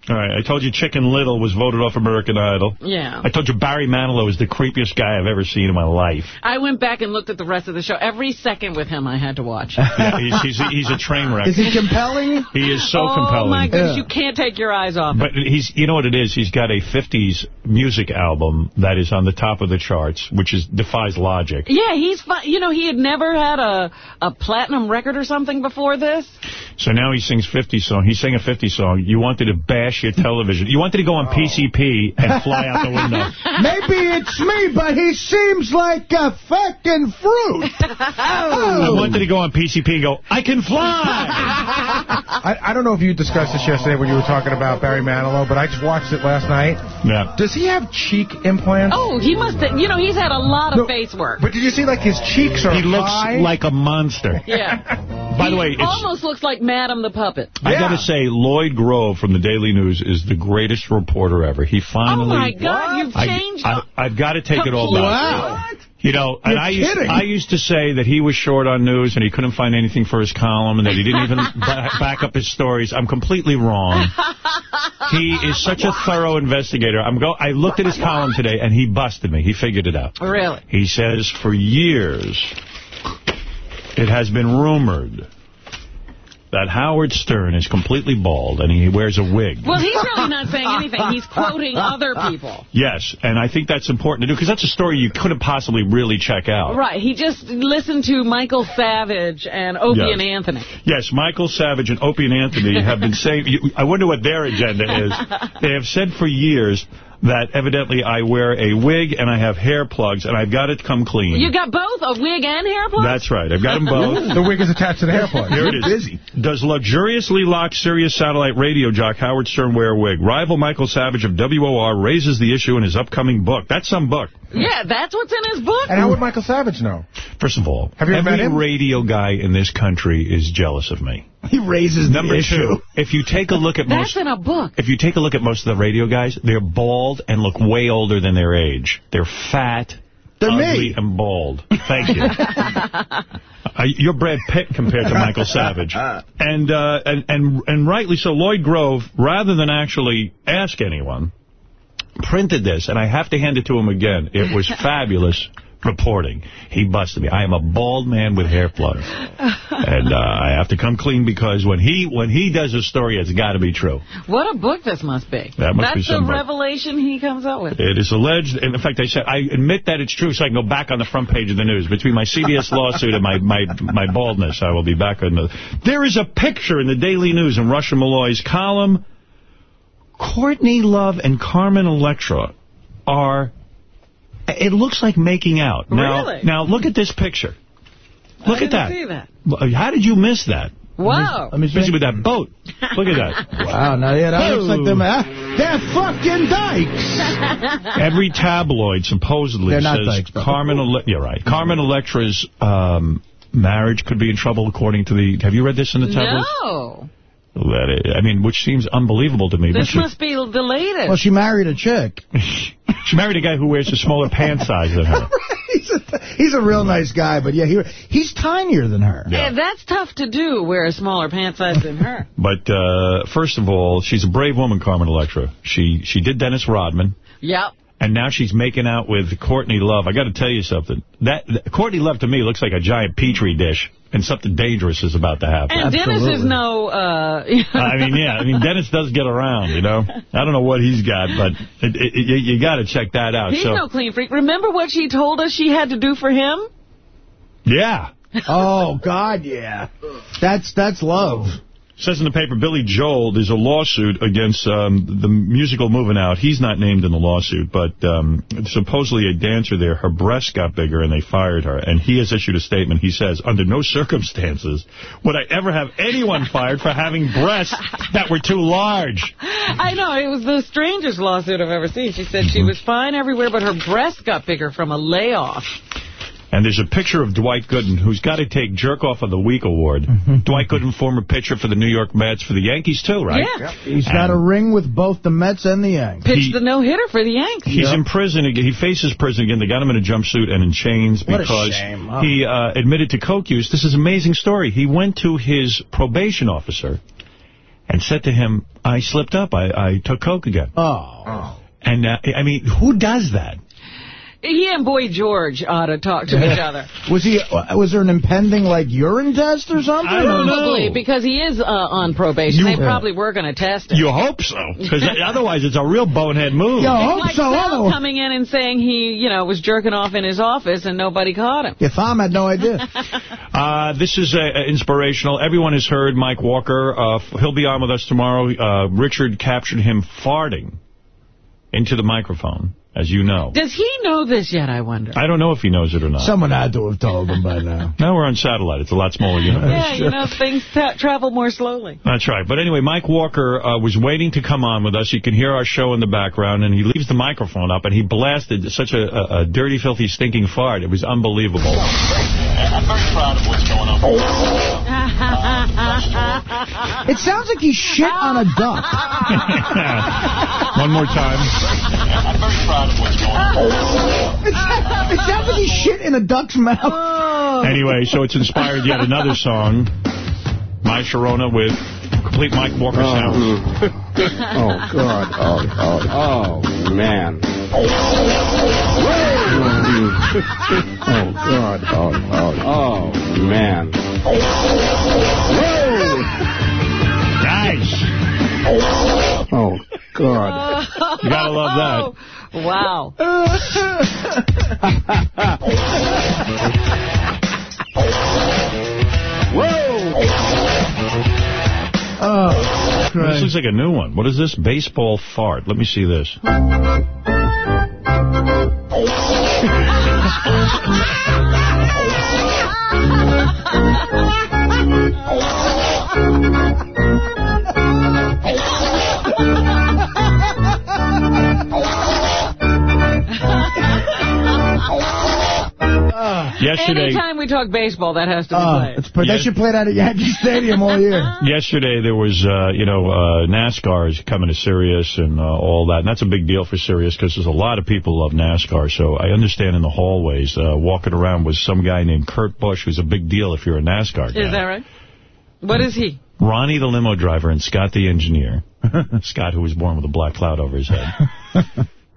All right, I told you Chicken Little was voted off American Idol. Yeah. I told you Barry Manilow is the creepiest guy I've ever seen in my life. I went back and looked at the rest of the show. Every second with him I had to watch. Yeah, he's, he's, he's a train wreck. Is he compelling? He is so oh, compelling. Oh, my goodness, you can't take your eyes off But he's, you know what it is? He's got a 50s music album that is on the top of the charts, which is defies logic. Yeah, he's fun. You know, he had never had a, a platinum record or something before this. So now he sings 50 song. He sang a 50 song. You wanted to bash your television. You wanted to go on oh. PCP and fly out the window. Maybe it's me, but he seems like a fucking fruit. Oh. I wanted to go on PCP and go, I can fly! I, I don't know if you discussed this yesterday when you were talking about Barry Manilow, but I just watched it last night. Yeah. Does he have cheek implants? Oh, he must have, you know, he's had a lot of No, face work. But did you see, like, his cheeks are He looks high? like a monster. Yeah. By the way, it's, almost looks like Madame the Puppet. I got to say, Lloyd Grove from the Daily News is the greatest reporter ever. He finally... Oh, my God, you've I, changed. I, I've got to take it all back. You know, and You're I used. I used to say that he was short on news and he couldn't find anything for his column and that he didn't even back up his stories. I'm completely wrong. He is such a thorough investigator. I'm go. I looked at his column today and he busted me. He figured it out. Really? He says for years it has been rumored that Howard Stern is completely bald and he wears a wig. Well, he's really not saying anything. He's quoting other people. Yes, and I think that's important to do because that's a story you couldn't possibly really check out. Right. He just listened to Michael Savage and Opie Yes. and Anthony. Yes, Michael Savage and Opie and Anthony have been saying, I wonder what their agenda is. They have said for years that evidently I wear a wig and I have hair plugs and I've got it come clean. You got both, a wig and hair plugs? That's right. I've got them both. the wig is attached to the hair plug. Here it is. Does luxuriously locked Sirius satellite radio jock Howard Stern wear a wig? Rival Michael Savage of WOR raises the issue in his upcoming book. That's some book. Yeah, that's what's in his book. And how would Michael Savage know? First of all, Have you every met him? radio guy in this country is jealous of me. He raises Number the issue. two, if you take a look at That's most... in a book. If you take a look at most of the radio guys, they're bald and look way older than their age. They're fat, They're ugly, me. and bald. Thank you. Uh, you're Brad Pitt compared to Michael Savage. And, uh, and, and, and rightly so, Lloyd Grove, rather than actually ask anyone, printed this, and I have to hand it to him again. It was fabulous reporting. He busted me. I am a bald man with hair plugs. and uh, I have to come clean because when he when he does a story, it's got to be true. What a book this must be. That must That's be some the book. revelation he comes up with. It is alleged, and in fact, I said, I admit that it's true so I can go back on the front page of the news. Between my CBS lawsuit and my, my, my baldness, I will be back on the... There is a picture in the Daily News in Rush & Molloy's column. Courtney Love and Carmen Electra are... It looks like making out. Now, Really? Now, look at this picture. Look I at that. didn't see that. How did you miss that? Wow. Let me see. Busy with that boat. Look at that. Wow, now yeah, that looks like them. Uh, they're fucking dykes. Every tabloid supposedly They're says dykes. Carmen. Ele yeah, right. Carmen Electra's um, marriage could be in trouble, according to the. Have you read this in the tabloids? No. That it- I mean, which seems unbelievable to me. This She- must be the latest. Well, she married a chick. she married a guy who wears a smaller pant size than her. he's, a, he's a real nice guy, but yeah, he, he's tinier than her. Yeah, that's tough to do, wear a smaller pant size than her. But uh, first of all, she's a brave woman, Carmen Electra. She she did Dennis Rodman. Yep. And now she's making out with Courtney Love. I got to tell you something. That, that Courtney Love to me looks like a giant petri dish, and something dangerous is about to happen. And Dennis is no... Uh, I mean, yeah. I mean, Dennis does get around, you know. I don't know what he's got, but it, it, it, you got to check that out. He's so, no clean freak. Remember what she told us she had to do for him? yeah. Oh, God, yeah. That's that's love. Says in the paper, Billy Joel, there's a lawsuit against um, the musical Moving Out. He's not named in the lawsuit, but um, supposedly a dancer there, her breasts got bigger and they fired her. And he has issued a statement. He says, under no circumstances would I ever have anyone fired for having breasts that were too large. I know, it was the strangest lawsuit I've ever seen. She said she was fine everywhere, but her breasts got bigger from a layoff. And there's a picture of Dwight Gooden, who's got to take Jerk Off of the Week award. Dwight Gooden, former pitcher for the New York Mets, for the Yankees, too, right? Yeah. He's got a ring with both the Mets and the Yankees. Pitched the no-hitter for the Yanks. He's in prison. again. He faces prison again. They got him in a jumpsuit and in chains What because. Oh. he uh, admitted to coke use. This is an amazing story. He went to his probation officer and said to him, I slipped up. I, I took coke again. Oh. And, uh, I mean, who does that? He and Boy George ought to talk to each other. Was he? Was there an impending like urine test or something? I don't know. Because he is uh, on probation. You- they probably were going to test him. You hope so, because otherwise it's a real bonehead move. Yo, It's hope like so. Sal coming in and saying he, you know, was jerking off in his office and nobody caught him. Your thumb had no idea. Uh, this is uh, uh, inspirational. Everyone has heard Mike Walker. Uh, he'll be on with us tomorrow. Uh, Richard captured him farting into the microphone, as you know. Does he know this yet, I wonder? I don't know if he knows it or not. Someone had to have told him by now. Now we're on satellite. It's a lot smaller universe. yeah, you know, things ta travel more slowly. That's right. But anyway, Mike Walker uh, was waiting to come on with us. You can hear our show in the background, and he leaves the microphone up, and he blasted such a, a, a dirty, filthy, stinking fart. It was unbelievable. I'm very proud of what's going on. It sounds like he shit on a duck. One more time. I'm very proud of what's going on. It sounds like he shit in a duck's mouth. Anyway, so it's inspired yet another song, My Sharona, with complete Mike Walker oh. sounds. Oh, God. Oh, oh, oh man. Oh, God. Oh, oh, oh, man. Nice. Oh, God. You gotta love that. Oh, wow. Whoa! Oh, This looks like a new one. What is this? Baseball fart. Let me see this. Yesterday, Anytime we talk baseball, that has to be Oh, played. it's, they should play that at Yankee Stadium all year. yesterday there was, uh, you know, uh, NASCAR is coming to Sirius and uh, all that. And that's a big deal for Sirius because there's a lot of people love NASCAR. So I understand in the hallways, uh, walking around was some guy named Kurt Busch, who's a big deal if you're a NASCAR guy. Is that right? What is he? Ronnie the limo driver and Scott the engineer. Scott, who was born with a black cloud over his head.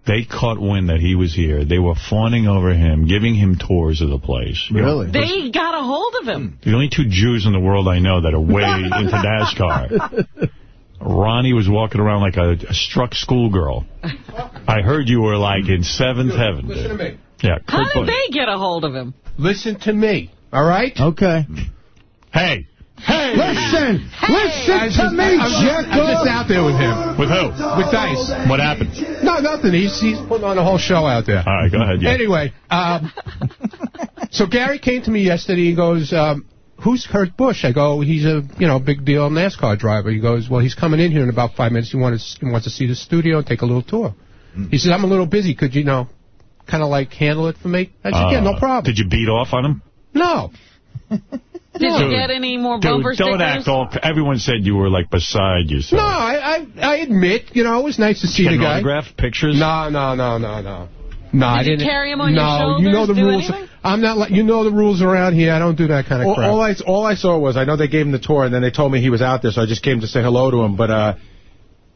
They caught wind that he was here. They were fawning over him, giving him tours of the place. You know, They got a hold of him. the only two Jews in the world I know that are way into NASCAR. Ronnie was walking around like a, a struck schoolgirl. I heard you were like in seventh heaven. Listen to me. Yeah, How did Busch. they get a hold of him? Listen to me, all right? Okay. Hey. Hey. Listen. I Listen was to just- me, I was- Jekyll. I'm just out there with him. With who? With Dice. What happened? No, nothing. He's, he's putting on a whole show out there. All right, go ahead. Yeah. Anyway, um, so Gary came to me yesterday. He goes, um, who's Kurt Busch? I go, he's a you know big deal NASCAR driver. He goes, well, he's coming in here in about five minutes. He wants, he wants to see the studio and take a little tour. He says, I'm a little busy. Could you, you know, kind of like handle it for me? I said, yeah, no Uh, problem. Did you beat off on him? No. Did you Dude. get any more Dude, bumper don't stickers? act all... Everyone said you were, like, beside yourself. No, I, I I admit, you know, it was nice to see the an guy. autograph, pictures? No, no, no, no, no. No, Did you didn't. carry him on no, your you know the do rules. anything? I'm not like you know the rules around here. I don't do that kind of All, crap. all I all I saw was I know they gave him the tour and then they told me he was out there, so I just came to say hello to him. But uh,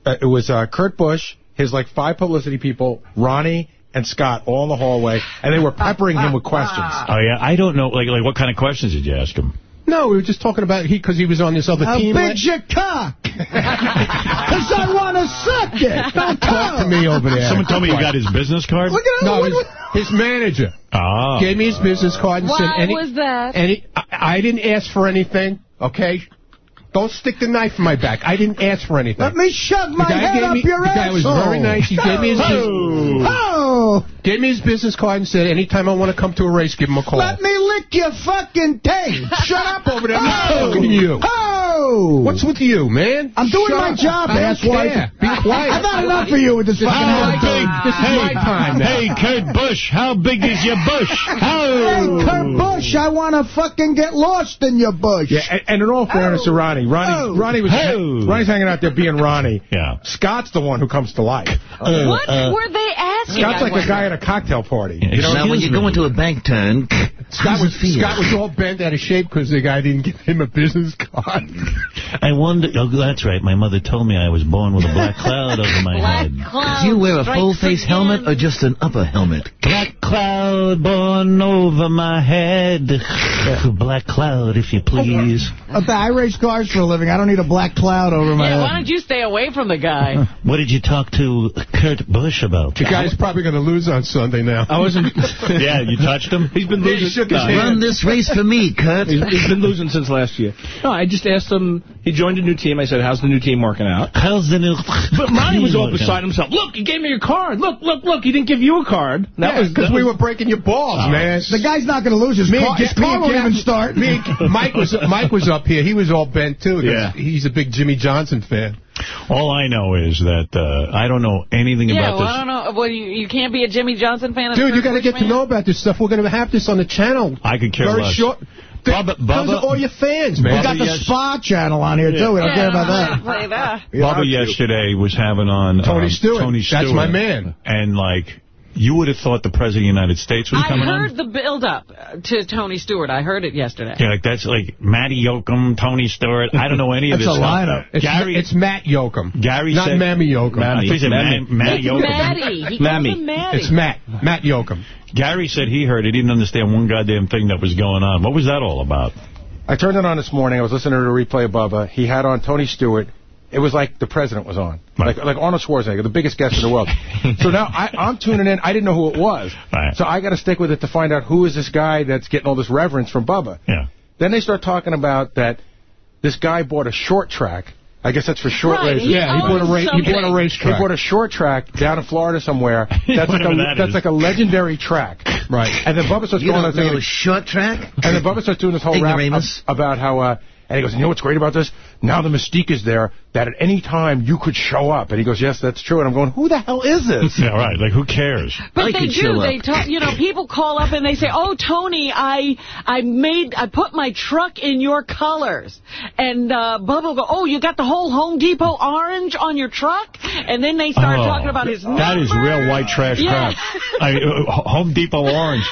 uh, it was uh, Kurt Busch, his like five publicity people, Ronnie and Scott, all in the hallway, and they were peppering him with questions. Oh, yeah? I don't know. Like, like what kind of questions did you ask him? No, we were just talking about he because he was on this other How team. big's your cock? Because I want to suck it. Don't Talk to me over there. Someone told me you got his business card? Look at No, his, his manager Ah. gave me his business card and said, Why any, was that? any, I, I didn't ask for anything. Okay, don't stick the knife in my back. I didn't ask for anything. Let me shove my head up me, your the guy was asshole. very nice. He gave me his oh. business, Oh, gave me his business card and said, anytime I want to come to a race, give him a call. let me lick your fucking tape. Shut up over there. I'm Oh. talking to you. Oh. What's with you, man? I'm doing Shut my up. job, I don't asswipe. care. Be quiet. I've had enough of you with this This is fucking my attitude. time. This is my time now. Hey, Kurt Busch, how big is your bush? Hey, Kurt Busch, I want to fucking get lost in your bush. Yeah, and, and in all fairness to Ronnie, Ronnie, Oh. Ronnie was Oh. Ronnie's hanging out there being Ronnie. Yeah. Scott's the one who comes to life. Uh, uh, what uh, were they asking? Scott's I like a guy at a cocktail party. You know, now, when you go into a bank turn, Scott was, Scott was all bent out of shape because the guy didn't give him a business card. I wonder... Oh, that's right. My mother told me I was born with a black cloud over my Black head. cloud do you wear a full-face helmet or just an upper helmet? Black cloud born over my head. Black cloud, if you please. Okay, I race cars for a living. I don't need a black cloud over my Yeah, head. why don't you stay away from the guy? What did you talk to Kurt Busch about? The guy's probably going to lose on Sunday now. I wasn't. yeah, you touched him? He's been Yeah, he losing. shook his hand. Run this race for me, Kurt. He's, he's been losing since last year. No, I just asked him. He joined a new team. I said, "How's the new team working out?" How's the new... But Ronnie was all beside himself. Look, he gave me a card. Look, look, look. He didn't give you a card. That was because we were breaking your balls, man. The guy's not going to lose his Me car. His car won't even start. Me Mike was Mike was up here. He was all bent too. 'cause Yeah. he's a big Jimmie Johnson fan. All I know is that uh, I don't know anything yeah, about well, this. I don't know. Well, you, you can't be a Jimmie Johnson fan. Dude, you Kurt got to Busch get to know about this stuff. We're going to have this on the channel. I could care Very less. short. Bubba, Those Bubba, all your fans, man. We man. got the yes. Spa channel on here, too. We don't Yeah, care about that. play that. Bubba yesterday was having on Tony um, Stewart. Tony That's my man. And, like, you would have thought the President of the United States was I coming on? I heard on. the build-up uh, to Tony Stewart. I heard it yesterday. Yeah, like, that's like Matty Yoakum, Tony Stewart. I don't know any of That's this a lineup. It's, Gary, it's Matt Yoakum. Gary Not said... Mammy Yoakum. I think he said Mammy. Ma- Matty It's Yoakum. Maddie. He calls Mammy. him It's Matt. Matt Yoakum. Gary said he heard it. He didn't understand one goddamn thing that was going on. What was that all about? I turned it on this morning. I was listening to the replay of Bubba. Uh, he had on Tony Stewart. It was like the president was on, Right. like like Arnold Schwarzenegger, the biggest guest in the world. so now I, I'm tuning in. I didn't know who it was, Right. so I got to stick with it to find out who is this guy that's getting all this reverence from Bubba. Yeah. Then they start talking about that this guy bought a short track. I guess that's for short Right, races. Yeah, he bought a owns ra- he bought a something. racetrack. He bought a short track down in Florida somewhere. That's like a that that's is. like a legendary track. Right. And then Bubba starts You going don't on know saying, short track? and then Bubba starts doing this whole rap Ignoramus. ab- about how, uh, and he goes, you know what's great about this? Now the mystique is there that at any time you could show up. And he goes, yes, that's true. And I'm going, who the hell is this? Yeah, right. Like, who cares? But I they do. They talk. You know, people call up and they say, "Oh, Tony, I I made I put my truck in your colors." And uh, Bubba will go, "Oh, you got the whole Home Depot orange on your truck?" And then they start Oh, talking about his That is real white trash Yeah. crap. I, uh, Home Depot orange.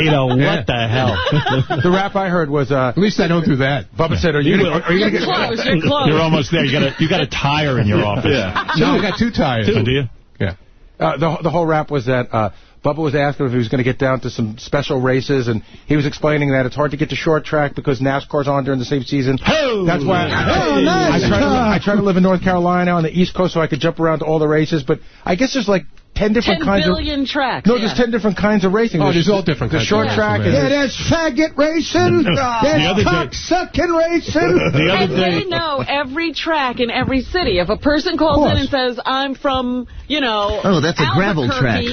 You know, what Yeah. the hell? the rap I heard was, uh, At least I don't do that. Bubba said, are you, You gonna, will. are you going to get... close. You're close. You're almost there. You got a you got a tire in your office. Yeah. No, I got two tires. Oh, do you? Yeah. Uh, the the whole rap was that uh, Bubba was asking if he was going to get down to some special races, and he was explaining that it's hard to get to short track because NASCAR's on during the same season. That's why I, Oh, I, try to, I try to live in North Carolina on the East Coast so I could jump around to all the races. But I guess there's like 10 different 10 kinds billion of... tracks. No, yeah. there's 10 different kinds of racing. Oh, there's all different The kinds of short racing, track man. is... Yeah, there's faggot racing. The There's other day- cocksucking racing. The other And day, they know every track in every city. If a person calls in and says, I'm from, you know, Oh, that's a gravel track.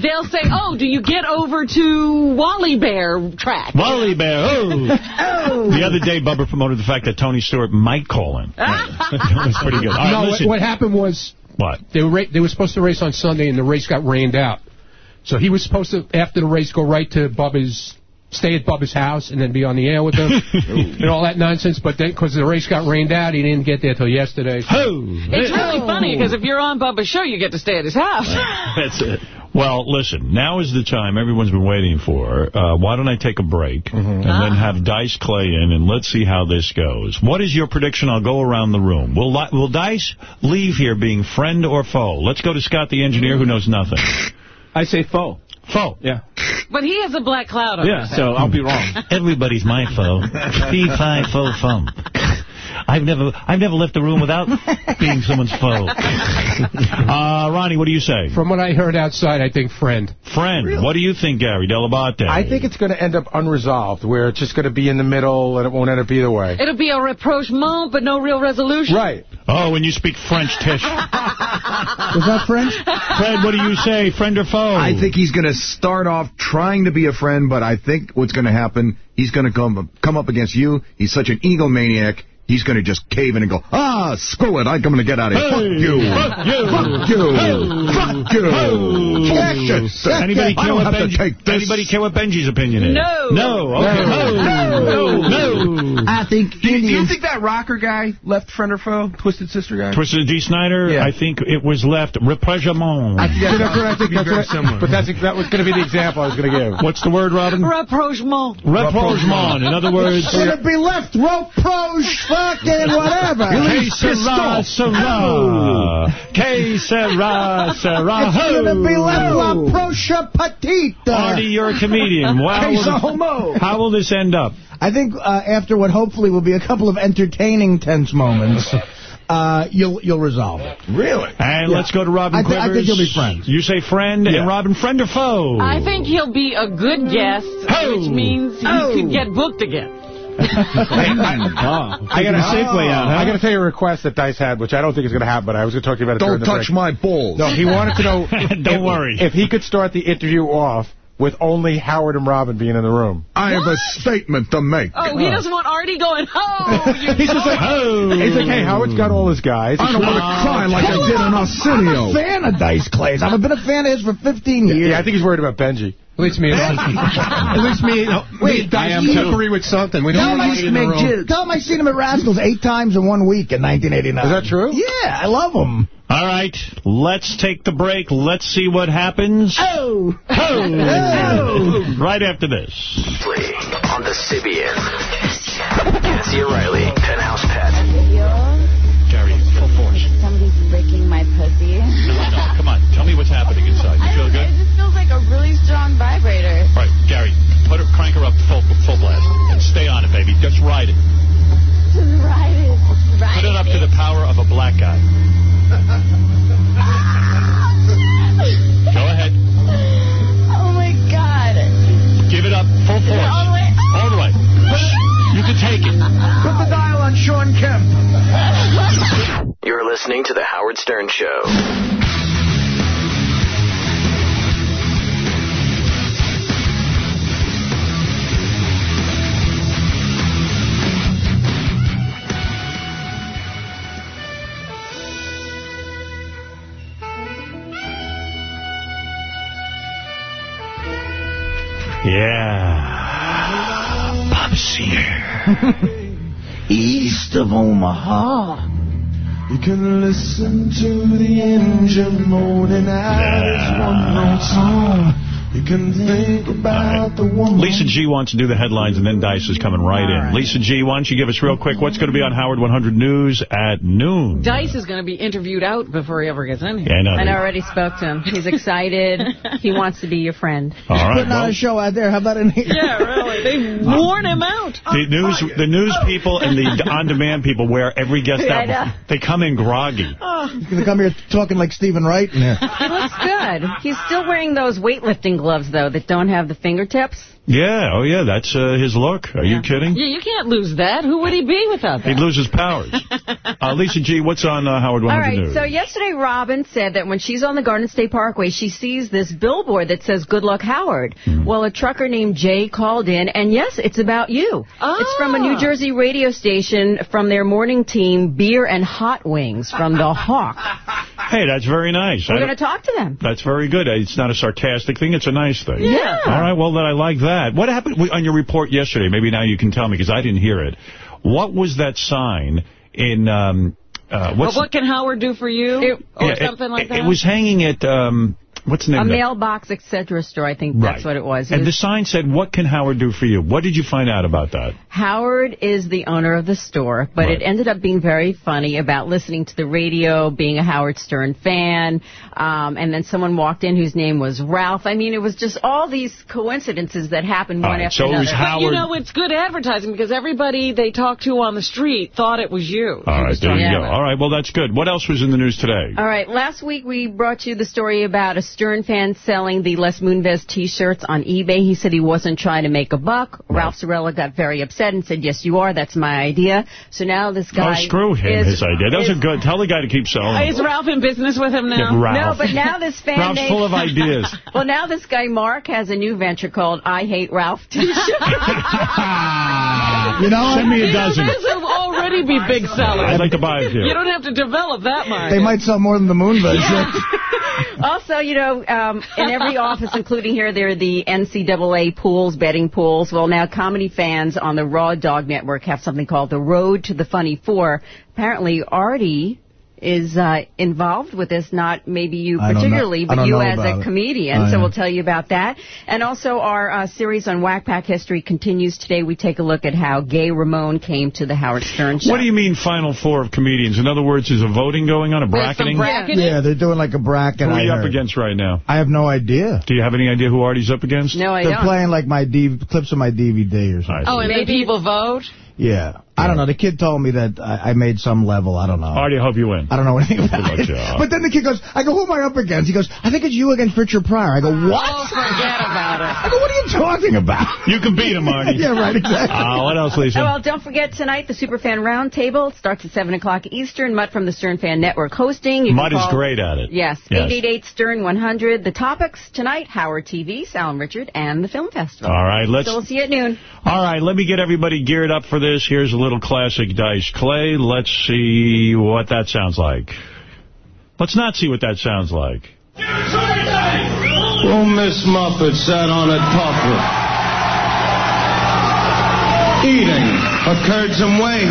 they'll say, oh, do you get over to Wally Bear track? Wally Bear. Oh. oh. The other day, Bubba promoted the fact that Tony Stewart might call in. that was pretty good. All right, no, what, listen. what happened was What? they were they were supposed to race on Sunday, and the race got rained out. So he was supposed to, after the race, go right to Bubba's, stay at Bubba's house, and then be on the air with them and all that nonsense. But then, because the race got rained out, he didn't get there till yesterday. It's really funny because if you're on Bubba's show, you get to stay at his house. That's it. Well, listen, now is the time everyone's been waiting for. Uh, why don't I take a break and then have Dice Clay in, and let's see how this goes. What is your prediction? I'll go around the room. Will, will Dice leave here being friend or foe? Let's go to Scott the engineer who knows nothing. I say foe. Foe. Yeah. But he has a black cloud on Yeah, so I'll be wrong. Everybody's my foe. Fee, fi, fo, fum. I've never, I've never left a room without being someone's foe. Uh, Ronnie, what do you say? From what I heard outside, I think friend. Friend, what do you think, Gary Dell'Abate? I think it's going to end up unresolved, where it's just going to be in the middle, and it won't end up either way. It'll be a rapprochement, but no real resolution. Right. Oh, when you speak French, Tish. Was that French? Fred, what do you say, friend or foe? I think he's going to start off trying to be a friend, but I think what's going to happen, he's going to come come up against you. He's such an egomaniac. He's going to just cave in and go, ah, screw it, I'm going to get out of here. Hey, fuck you. fuck you. Fuck you. Fuck you. Hey. Fuck you. Fuck Anybody care what Benji, anybody care what Benji's opinion is? No. No. Okay. No. No. No. I think Do you, do you think that rocker guy left friend or foe? Twisted Sister guy? Twisted Dee Snider, Yeah. I think it was left repressement. Yeah, that's what I think. That's very similar. but that's that was going to be the example I was going to give. What's the word, Robin? Rapprochement. Rapprochement. In other words, Should it be left reproche fucking whatever? Que sera, sera. Que sera, sera. Should it be left la Ho. proche petite? Artie, you're a comedian. Wow. Case of homo. How will this end up? I think uh, after what hopefully will be a couple of entertaining tense moments, uh, you'll you'll resolve it. Really? And Yeah. let's go to Robin I thi- I think you'll be friends. You say friend, and Robin, friend or foe? I think he'll be a good guest, Oh. which means he Oh. could get booked again. I got a safe way out. I got to tell you a request that Dice had, which I don't think is going to happen, but I was going to talk to you about it. Don't touch break. my balls. No, he wanted to know. Don't if, worry. If he could start the interview off with only Howard and Robin being in the room. I have a statement to make. Oh, he doesn't want Artie going, oh, you He's just like, Oh. he's like, hey, Howard's got all his guys. I don't want to cry like I did on I'm a fan of Dice Clays. I've been a fan of his for 15 years. Yeah, I think he's worried about Benji. At least me and At least me and Wait, Dice I am we too. agree with something. We Tell don't him, want I, to in the room. tell him I seen him at Rascals eight times in one week in 1989. Is that true? Yeah, I love him. All right, let's take the break. Let's see what happens. Oh! Oh. oh. Right after this. on the Sybian. Cassie O'Reilly, Penthouse Pet. Gary, full force. Somebody's licking my pussy. No, no, come on. Tell me what's happening really vibrator. All right, Gary, put her, crank her up full, full blast and stay on it, baby. Just ride it. Just ride it. Ride Put it up to the power of a black guy. Go ahead. Oh my god. Give it up full force. All the way. All the way. You can take it. Put the dial on Shawn Kemp. You're listening to The Howard Stern Show. Yeah. Bob Seger. East of Omaha. You can listen to the engine moaning out its one note song. You can think about the woman. Lisa G wants to do the headlines, and then Dice is coming right in. Lisa G, why don't you give us real quick what's going to be on Howard 100 News at noon? Dice is going to be interviewed out before he ever gets in here. Yeah, I know. And I already spoke to him. He's excited. he wants to be your friend. All right, Putting on a show out there. How about in here? Yeah, really. They warn him out. The news, the news people and the oh. on-demand people wear every guest I out. They come in groggy. Oh. He's going to come here talking like Steven Wright in there. He looks good. He's still wearing those weightlifting gloves, though, that don't have the fingertips. Yeah, oh yeah, that's uh, his look. Are you kidding? Yeah, you can't lose that. Who would he be without that? He'd lose his powers. uh, Lisa G, what's on uh, Howard 100 All right, News? so yesterday Robin said that when she's on the Garden State Parkway, she sees this billboard that says, Good luck, Howard. Hmm. Well, a trucker named Jay called in, and yes, it's about you. Oh. It's from a New Jersey radio station from their morning team, Beer and Hot Wings, from the Hawk. Hey, that's very nice. We're going to talk to them. That's very good. It's not a sarcastic thing. It's a nice thing. Yeah. All right, well, then I like that. What happened on your report yesterday? Maybe now you can tell me, because I didn't hear it. What was that sign in... Um, uh, But what's what can Howard do for you? or Yeah, it- something like that? It was hanging at... Um, what's the name A of that? mailbox, etc. store, I think that's Right. what it was. And It the sign said, what can Howard do for you? What did you find out about that? Howard is the owner of the store, but it ended up being very funny about listening to the radio, being a Howard Stern fan, um, and then someone walked in whose name was Ralph. I mean, it was just all these coincidences that happened one after another. But, you know, it's good advertising because everybody they talked to on the street thought it was you. All right, there you go. All right, well, that's good. What else was in the news today? All right, last week we brought you the story about a Stern fan selling the Les Moonves t-shirts on eBay. He said he wasn't trying to make a buck. Ralph Cirella got very upset and said, yes, you are. That's my idea. So now this oh, guy oh, screw him, is, his idea. Those is- are good. Tell the guy to keep selling Is them. Ralph in business with him now? Yeah, Ralph. No, but now this fan Ralph's named- full of ideas. well, now this guy Mark has a new venture called I Hate Ralph t-shirt. You know, Send me a dozen. This will already be big sellers. I'd like to buy a few. You don't have to develop that much. They might sell more than the moon does. Also, you know, um, in every office, including here, there are the NCAA pools, betting pools. Well, now comedy fans on the Raw Dog Network have something called the Road to the Funny Four. Apparently, Artie is uh, involved with this, not maybe you I don't know- particularly, but you as a comedian. Oh, So yeah. we'll tell you about that. And also, our uh, series on Whack Pack history continues today. We take a look at how Gay Ramone came to the Howard Stern show. What do you mean final four of comedians? In other words, is a voting going on, a bracketing? Yeah, they're doing like a bracket. Who are I you up heard. against right now? I have no idea. Do you have any idea who Artie's up against? No, They're playing like my DV clips of my DVD or something. Oh, and then people vote? Yeah. I don't know. The kid told me that I, I made some level. I don't know. Artie, I hope you win. I don't know anything about Good it. job. But then the kid goes, I go, who am I up against? He goes, I think it's you against Richard Pryor. I go, what? Oh, forget about it. I go, what are you talking about? You can beat him, Artie. yeah, right, exactly. Uh, what else, Lisa? Oh, well, don't forget tonight the Superfan Roundtable starts at 7 o'clock Eastern. Mutt from the Stern Fan Network hosting. You can Mutt is great at it. Yes, Yes. 888 Stern 100. The topics tonight: Howard TV, Sal and Richard, and the Film Festival. All right, let's- So we'll see you at noon. All right, let me get everybody geared up for this. Here's a little classic Dice Clay. Let's see what that sounds like. Let's not see what that sounds like. Oh, Miss Muffet sat on a topper. Eating. Occurred some way.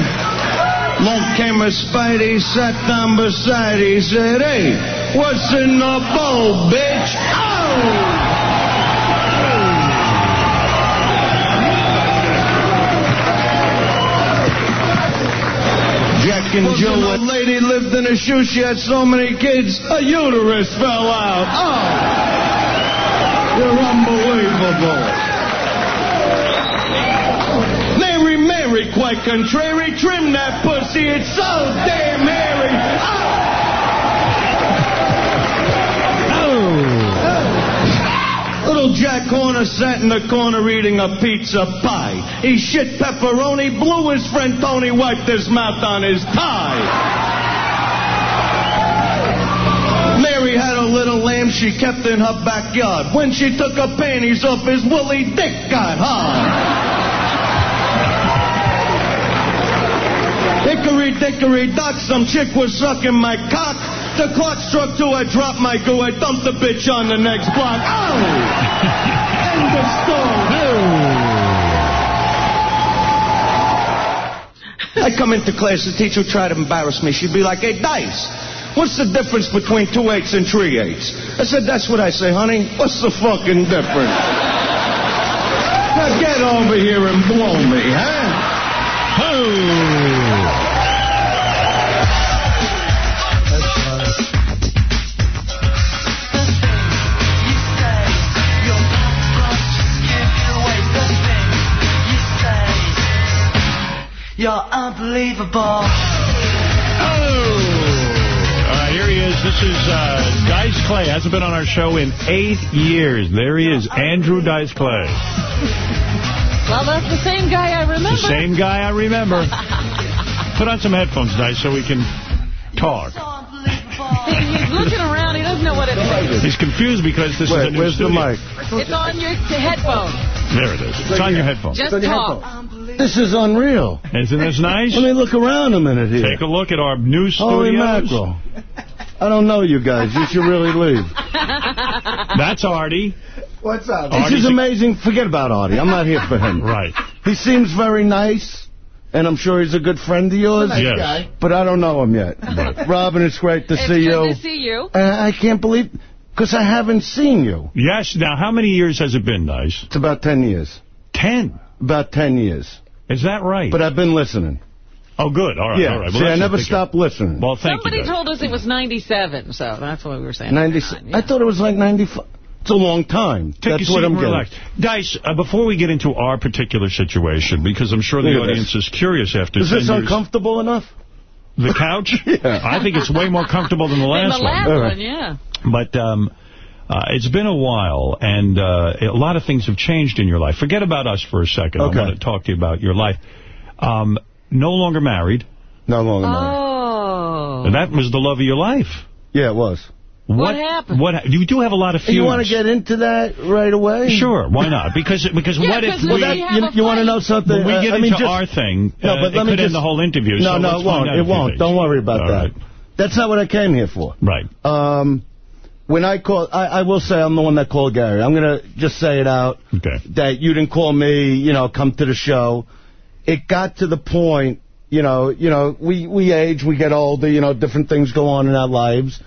Long came a Spidey, sat down beside. He said, Hey, what's in the bowl, bitch? Oh! Jill. An old lady lived in a shoe. She had so many kids, a uterus fell out. Oh! You're unbelievable. Mary, Mary, quite contrary, trim that pussy. It's so damn hairy. Oh! Little Jack Horner sat in the corner eating a pizza pie. He shit pepperoni, blew his friend Tony, wiped his mouth on his tie. Mary had a little lamb she kept in her backyard. When she took her panties off, his woolly dick got hard. Hickory dickory dock, some chick was sucking my cock. The clock struck two, I dropped my goo, I dumped the bitch on the next block. Oh! End of story. I come into class, the teacher would try to embarrass me. She'd be like, hey, Dice, What's the difference between two eights and three eights? I said, that's what I say, honey. What's the fucking difference? now get over here and blow me, huh? Oh. You're unbelievable. All right, here he is. This is uh, Dice Clay. Hasn't been on our show in eight years. There he is, Andrew Dice Clay. Well, that's the same guy I remember. The same guy I remember. Put on some headphones, Dice, so we can talk. He's looking around. He doesn't know what it is. He's confused because this is a new where's the mic? It's on your headphone. There it is. It's on your headphones. Just talk. This is unreal. Isn't this nice? Let me look around a minute here. Take a look at our new Holy studios. mackerel. I don't know you guys. You should really leave. That's Artie. What's up? This Artie's is amazing. Forget about Artie. I'm not here for him. Right. He seems very nice, and I'm sure he's a good friend of yours. Nice Yes. guy. But I don't know him yet. Robin, it's great to It's see good you. to see you. And I can't believe, because I haven't seen you. Yes. Now, how many years has it been, Dice? It's about 10 years. Ten. About 10 years. Is that right? But I've been listening. Oh, good. All right. yeah. All right. See, I never a stopped listening. Well, thank Somebody you. Dice. told us it was 97, so that's what we were saying. 96. I thought it was like 95. It's a long time. Take That's a what I'm and getting. relax. Dice, uh, before we get into our particular situation, because I'm sure the Look at audience is curious after Is 10 this years. uncomfortable enough? The couch? Yeah. I think it's way more comfortable than the In last the last one. one, yeah. But um, uh, it's been a while, and uh, a lot of things have changed in your life. Forget about us for a second. Okay. I want to talk to you about your life. Um, no longer married. No longer married. Oh. And that was the love of your life. Yeah, it was. What happened? What you do have a lot of feuds. You want to get into that right away? Sure, why not? Because because Yeah, what if we... we you, you want to know something? When we Uh, get I mean, into just- our thing, No, uh, but let it me could just, end the whole interview. No, so no, it won't. It won't. things. Don't worry about All that. right. That's not what I came here for. Right. Um, when I call, I, I will say I'm the one that called Gary. I'm going to just say it out. Okay. That you didn't call me, you know, come to the show. It got to the point, you know, you know, we, we age, we get older, you know, different things go on in our lives.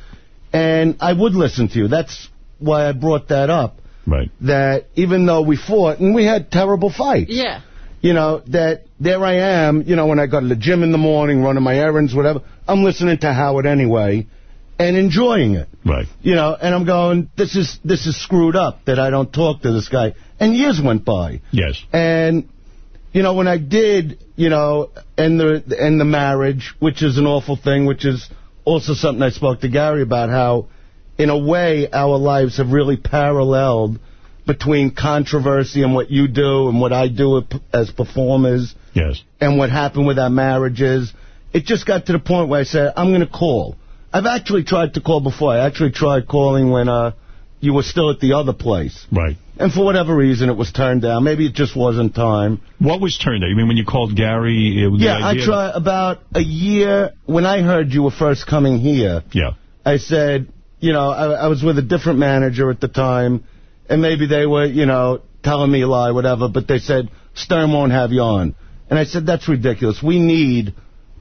And I would listen to you. That's why I brought that up. Right. That even though we fought, and we had terrible fights Yeah. you know, that there I am, you know, when I go to the gym in the morning, running my errands, whatever, I'm listening to Howard anyway and enjoying it. Right. You know, and I'm going, this is this is screwed up that I don't talk to this guy. And years went by. Yes. And, you know, when I did, you know, end the, end the marriage, which is an awful thing, which is also something I spoke to Gary about, how, in a way, our lives have really paralleled between controversy and what you do and what I do as performers Yes. and what happened with our marriages. It just got to the point where I said, I'm going to call. I've actually tried to call before. I actually tried calling when uh, you were still at the other place. Right. And for whatever reason, it was turned down. Maybe it just wasn't time. What was turned down? You mean when you called Gary? It, was Yeah, I tried about a year. When I heard you were first coming here, Yeah. I said, you know, I, I was with a different manager at the time, and maybe they were, you know, telling me a lie, whatever, but they said, Stern won't have you on. And I said, that's ridiculous. We need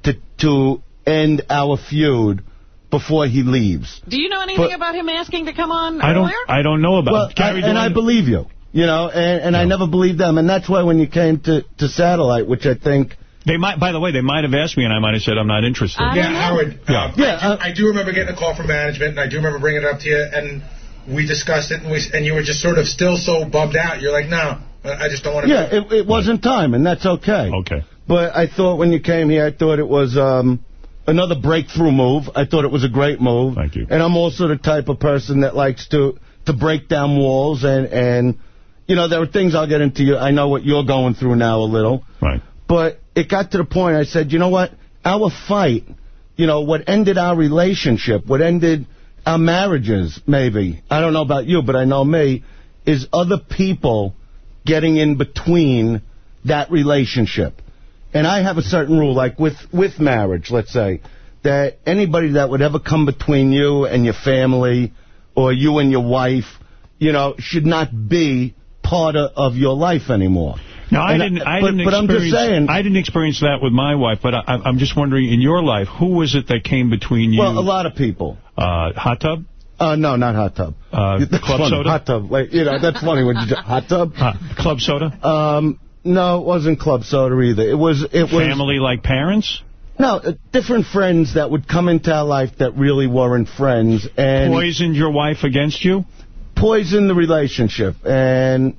to to end our feud before he leaves. Do you know anything But- about him asking to come on I don't. earlier? I don't know about Well, Gary. I, and I believe you, you know, and, and I never believed them. And that's why when you came to, to Satellite, which I think... They might. By the way, they might have asked me, and I might have said I'm not interested. Yeah, Howard. Yeah. um, I, do, I do remember getting a call from management, and I do remember bringing it up to you, and we discussed it, and we and you were just sort of still so bummed out. You're like, no, I just don't want to. Yeah, it, it wasn't time, and that's okay. Okay. But I thought when you came here, I thought it was um, another breakthrough move. I thought it was a great move. Thank you. And I'm also the type of person that likes to to break down walls, and, and you know, there are things I'll get into. You. I know what you're going through now a little. Right. But it got to the point I said, you know what? Our fight, you know, what ended our relationship, what ended our marriages, maybe, I don't know about you, but I know me, is other people getting in between that relationship. And I have a certain rule, like with, with marriage, let's say, that anybody that would ever come between you and your family or you and your wife, you know, should not be part of, of your life anymore. No, I And didn't. I but, didn't but I'm just saying. I didn't experience that with my wife, but I, I'm just wondering, in your life, who was it that came between you? Well, a lot of people. Uh, hot tub. Uh, no, not hot tub. Uh, club funny. soda. Hot tub. Like, you know, that's funny when you hot tub. club soda. Um, no, it wasn't club soda either. It was it was Family like parents. No, uh, different friends that would come into our life that really weren't friends and Poisoned your wife against you. poisoned the relationship. And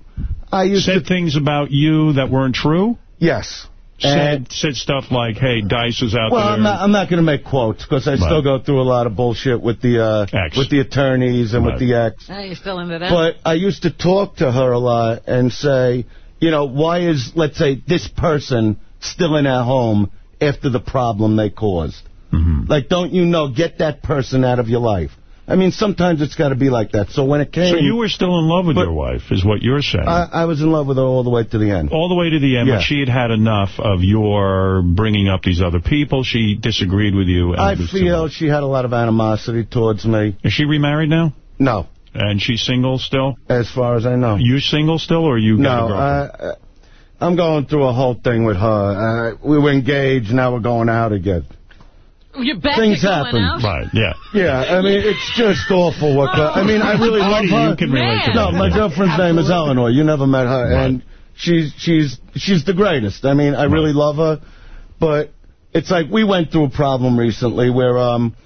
I used said things about you that weren't true. Yes. Said said stuff like, "Hey, Dice is out Well, there." I'm not, I'm not going to make quotes because I still go through a lot of bullshit with the uh, with the attorneys and with the ex. Now you're still into that? But I used to talk to her a lot and say, you know, why is, let's say, this person still in our home after the problem they caused? Mm-hmm. Like, don't you know, get that person out of your life. I mean, sometimes it's got to be like that. So when it came... so you were still in love with your wife, is what you're saying. I, I was in love with her all the way to the end. all the way to the end, Yeah. but she had had enough of your bringing up these other people. She disagreed with you. and I it was too feel she had a lot of animosity towards me. Is she remarried now? No. And she's single still? As far as I know. You single still, or you got a No, girlfriend? uh, I'm going through a whole thing with her. Uh, we were engaged, now we're going out again. You're back Things to going happen. out? Right, yeah. Yeah, I mean, it's just awful. What the, I mean, I really love her. you can relate to no, that. my girlfriend's name is Eleanor. You never met her, and she's she's she's the greatest. I mean, I really love her, but it's like we went through a problem recently where um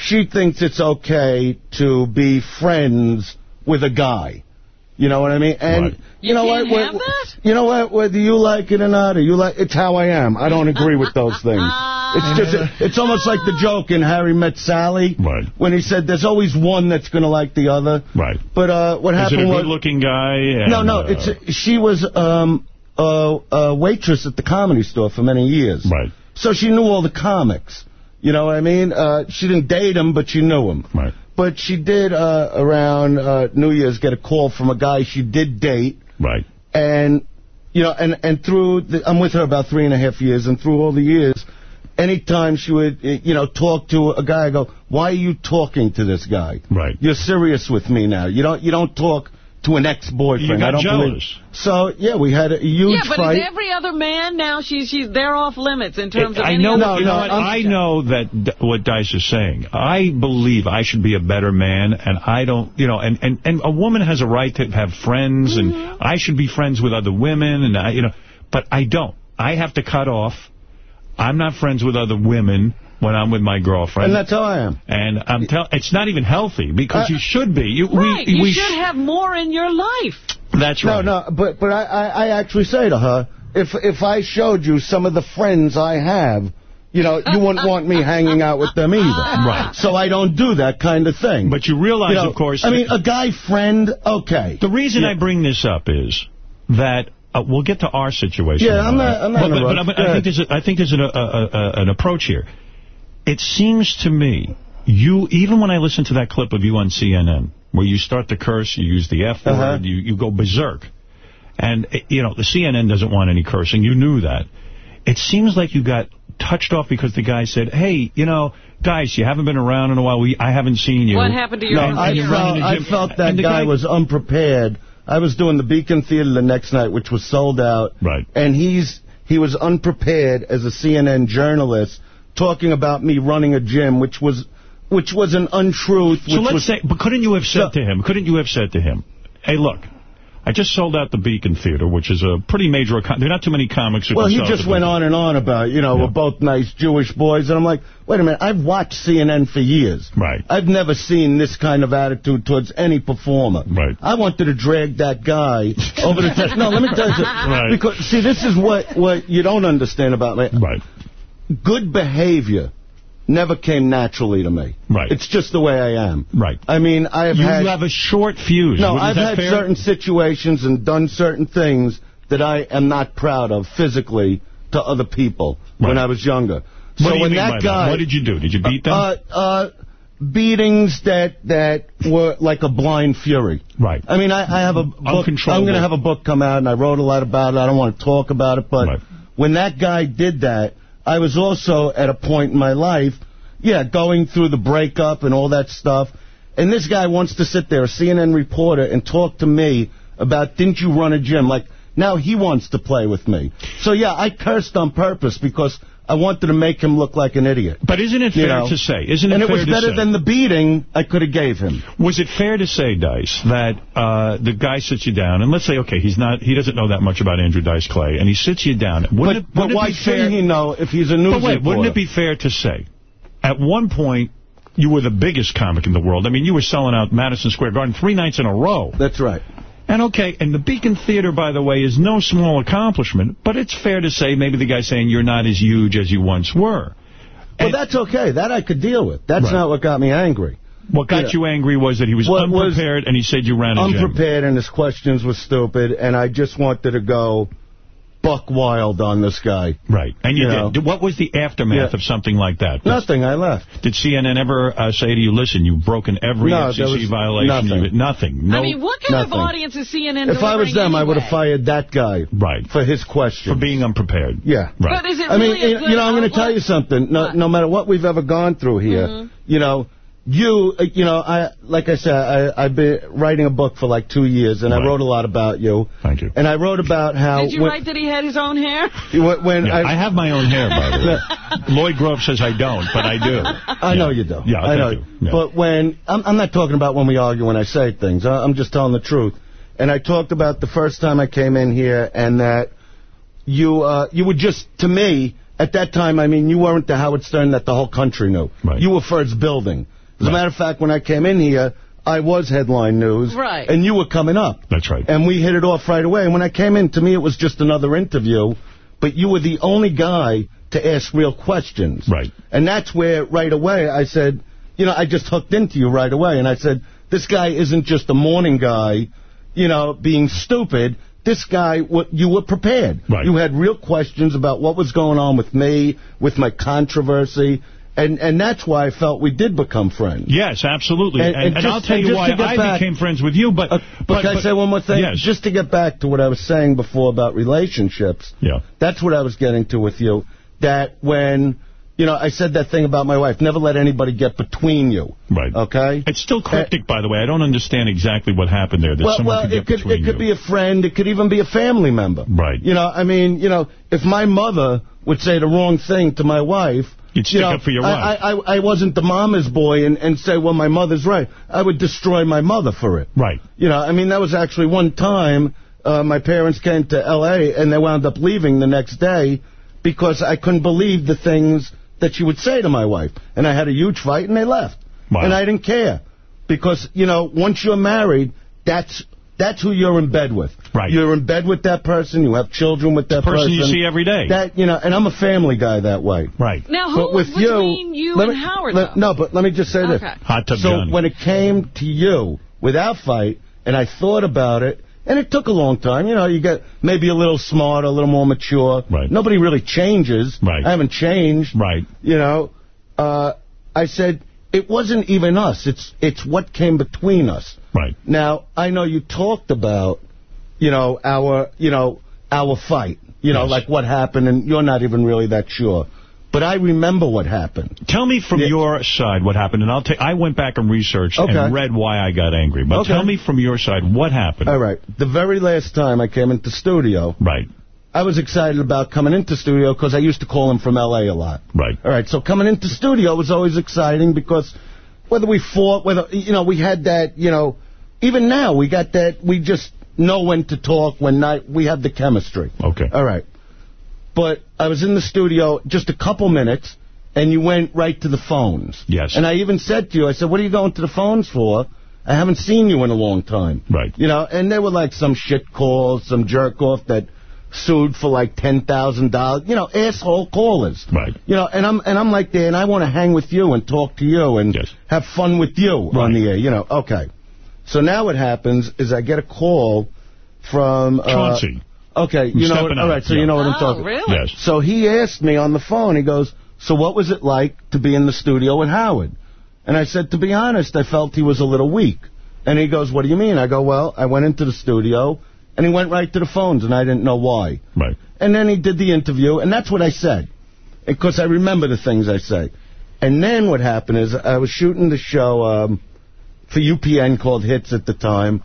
she thinks it's okay to be friends with a guy. You know what I mean? And you, know can't what? have Wh- You know what? Whether you like it or not, or you like, it's how I am. I don't agree with those things. It's just, it's almost like the joke in Harry Met Sally. Right. When he said, "There's always one that's going to like the other." Right. But uh, what Is it happened a was good-looking guy? and, no, no. uh, It's she was um a, a waitress at the comedy store for many years. Right. So she knew all the comics. You know what I mean? Uh, she didn't date him, but she knew him. Right. But she did uh, around uh, New Year's get a call from a guy she did date. Right. And you know, and and through the, I'm with her about three and a half years, and through all the years, anytime she would uh, you know talk to a guy, I go, why are you talking to this guy? Right. You're serious with me now. You don't you don't talk to an ex-boyfriend. You got I don't jealous. Believe. So yeah, we had a huge fight. Yeah, but fight. is every other man now, she's, she's they're off limits in terms of I any know, other you know what, I know that d- what Dice is saying. I believe I should be a better man, and I don't, you know, and, and, and a woman has a right to have friends, and mm-hmm. I should be friends with other women, and I, you know, but I don't. I have to cut off. I'm not friends with other women when I'm with my girlfriend. and that's how I am. And I'm tell it's not even healthy because Uh, you should be. You, Right, we, you we should have more in your life. That's right. No, no, but but I, I, I actually say to her, if if I showed you some of the friends I have, you know, you wouldn't want me hanging out with them either. Right. So I don't do that kind of thing. But you realize, You know, of course... I mean, a guy friend, okay. The reason I bring this up is that uh, we'll get to our situation. Yeah, I'm not- I'm not But, but, but, interrupting. I, think there's a, I think there's an, a, a, a, an approach here. It seems to me, you even when I listen to that clip of you on CNN, where you start to curse, you use the F word, Uh-huh. you, you go berserk. And, eh, you know, the CNN doesn't want any cursing. You knew that. It seems like you got touched off because the guy said, hey, you know, guys, you haven't been around in a while. We I haven't seen you. What happened to your No, I you're felt, I felt that And the guy, was unprepared. I was doing the Beacon Theater the next night, which was sold out. Right. And he's he was unprepared as a CNN journalist talking about me running a gym, which was which was an untruth. So let's say, but couldn't you have said to him, couldn't you have said to him, hey, look, I just sold out the Beacon Theater, which is a pretty major, there are not too many comics who Well, he just went on and on about, you know, we're both nice Jewish boys. And I'm like, wait a minute, I've watched CNN for years. Right. I've never seen this kind of attitude towards any performer. Right. I wanted to drag that guy over the test. No, let me tell you. Right. Because, see, this is what, what you don't understand about me. Right. Good behavior never came naturally to me. Right. It's just the way I am. Right. I mean, I have You had... have a short fuse. No, Is I've had fair? certain situations and done certain things that I am not proud of physically to other people when I was younger. What so when that guy, What did you do? Did you beat them? uh, uh, beatings that that were like a blind fury. right. I mean, I, I have a book. I'm going to have a book come out, and I wrote a lot about it. I don't want to talk about it, but Right. when that guy did that, I was also at a point in my life, yeah, going through the breakup and all that stuff. And this guy wants to sit there, a CNN reporter, and talk to me about didn't you run a gym? Like, now he wants to play with me. So, yeah, I cursed on purpose because I wanted to make him look like an idiot. But isn't it You fair know? to say? Isn't it and it was better say? than the beating I could have gave him. Was it fair to say, Dice, that uh, the guy sits you down, and let's say, okay, he's not, he doesn't know that much about Andrew Dice Clay, and he sits you down. Wouldn't But, it, but wouldn't why it be shouldn't he know if he's a news But wait, wouldn't it be fair to say, at one point, you were the biggest comic in the world. I mean, you were selling out Madison Square Garden three nights in a row. That's right. And okay, and the Beacon Theater, by the way, is no small accomplishment, but it's fair to say maybe the guy's saying you're not as huge as you once were. Well, that's okay. That I could deal with. That's Right. not what got me angry. What got you angry was that he was What was unprepared and he said you ran a gym. Unprepared and his questions were stupid, and I just wanted to go buck wild on this guy. Right. And you, You know. did. What was the aftermath Yeah. of something like that? Nothing. I left. Did CNN ever uh, say to you, listen, you've broken every No, there FCC was violation? nothing. You- nothing. No, I mean, what kind nothing. of audience is CNN If I was delivering them, I would have fired that guy. Right. For his question. For being unprepared. Yeah. Right. But is it I mean, really a you good you know, I'm going to tell you something. No, no matter what we've ever gone through here, Mhm. you know, you, uh, you know, I like I said, I, I've been writing a book for like two years, and I wrote a lot about you. Thank you. And I wrote about how Did you when, write that he had his own hair? when, when Yeah, I, I have my own hair, by the way. Lloyd Grove says I don't, but I do. I know you do. Yeah, I know. you. Yeah. But when I'm, I'm not talking about when we argue when I say things. I- I'm just telling the truth. And I talked about the first time I came in here, and that you uh, you were just to me at that time. I mean, you weren't the Howard Stern that the whole country knew. Right. You were first building. As a matter of fact, when I came in here, I was headline news. Right. And you were coming up. That's right. And we hit it off right away. And when I came in, to me, it was just another interview. But you were the only guy to ask real questions. Right. And that's where, right away, I said, you know, I just hooked into you right away. And I said, this guy isn't just a morning guy, you know, being stupid. This guy, what you were prepared. Right. You had real questions about what was going on with me, with my controversy. And and that's why I felt we did become friends. Yes, absolutely. And- And, and just- I'll tell you why I back- became friends with you, but... Uh, but, but can I say one more thing? Yes. Just to get back to what I was saying before about relationships. Yeah. That's what I was getting to with you. That when, you know, I said that thing about my wife. Never let anybody get between you. Right. Okay? It's still uh, cryptic, by the way. I don't understand exactly what happened there. That well, someone well could get it could between it could be a friend. It could even be a family member. Right. You know, I mean, you know, if my mother would say the wrong thing to my wife, You'd stick you know, up for your I, wife. I, I, I wasn't the mama's boy and, and say, well, my mother's right. I would destroy my mother for it. Right. You know, I mean, that was actually one time uh, my parents came to L.A. and they wound up leaving the next day because I couldn't believe the things that she would say to my wife. And I had a huge fight and they left. Wow. And I didn't care because, you know, once you're married, that's that's who you're in bed with. Right. You're in bed with that person. You have children with that person Person you see every day. That, you know, and I'm a family guy that way. Right. Now, who But with was between you, let and me- Howard, let- No, but let me just say this. Okay. Hot Tub so Johnny. when it came to you, without fight, and I thought about it, and it took a long time. You know, you get maybe a little smarter, a little more mature. Right. Nobody really changes. Right. I haven't changed. Right. You know, uh, I said, it wasn't even us. It's it's what came between us. Right. Now, I know you talked about, you know, our, you know, our fight. You know, Yes. like what happened, and you're not even really that sure. But I remember what happened. Tell me from Yeah. your side what happened, and I'll take. I went back and researched Okay. and read why I got angry. But Okay. tell me from your side what happened. All right. The very last time I came into studio, Right. I was excited about coming into studio because I used to call him from L.A. a lot. Right. All right. So coming into studio was always exciting because whether we fought, whether, you know, we had that, you know, even now we got that, we just know when to talk, when not, we have the chemistry. Okay. All right. But I was in the studio just a couple minutes, and you went right to the phones. Yes. And I even said to you, I said, what are you going to the phones for? I haven't seen you in a long time. Right. You know, and they were like some shit calls, some jerk off that sued for like $10,000. You know, asshole callers. Right. You know, and I'm and I'm like there, and I want to hang with you and talk to you and Yes. have fun with you on the air. You know, okay. So now what happens is I get a call from... Uh, Chauncey. Okay, you know, stepping all out, right, so yeah. you know what I'm Oh, talking really? Yes. so he asked me on the phone, he goes, so what was it like to be in the studio with Howard? And I said, to be honest, I felt he was a little weak. And he goes, what do you mean? I go, well, I went into the studio, and he went right to the phones, and I didn't know why. Right. And then he did the interview, and that's what I said. Because I remember the things I say. And then what happened is I was shooting the show um, for UPN called Hitz at the time,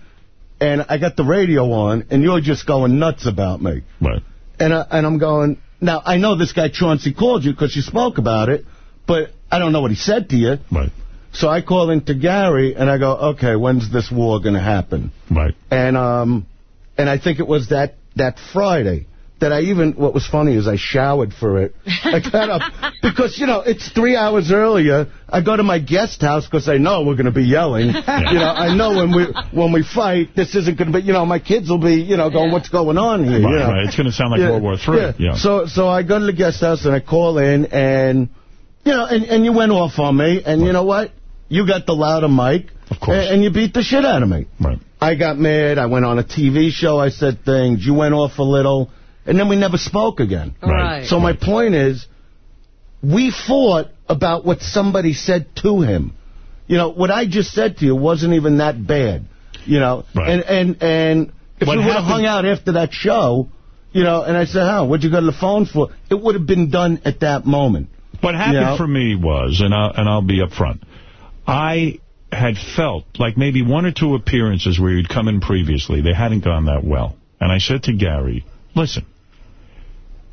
and I got the radio on, and you're just going nuts about me. Right. And, I, and I'm going, now, I know this guy Chauncey called you because you spoke about it, but I don't know what he said to you. Right. So I call into Gary, and I go, okay, when's this war going to happen? Right. And um, and I think it was that, that Friday that I even, what was funny is I showered for it. I got up, because, you know, it's three hours earlier. I go to my guest house because I know we're going to be yelling. You know, I know when we when we fight, this isn't going to be, you know, my kids will be, you know, going, what's going on here? Right, you know? right. It's going to sound like Yeah, World War Three. Yeah. Yeah. So so I go to the guest house and I call in and, you know, and, and you went off on me. And you know what? You got the louder mic. Of course. And, and you beat the shit out of me. Right. I got mad. I went on a TV show. I said things. You went off a little. And then we never spoke again. Right. So my point is, we fought about what somebody said to him. You know, what I just said to you wasn't even that bad. You know, right. and and and if What we would have hung out after that show, you know, and I said, "How? What'd you go to the phone for?" It would have been done at that moment. What happened You know? for me was, and I'll, and I'll be upfront, I had felt like maybe one or two appearances where you'd come in previously, they hadn't gone that well. And I said to Gary, listen,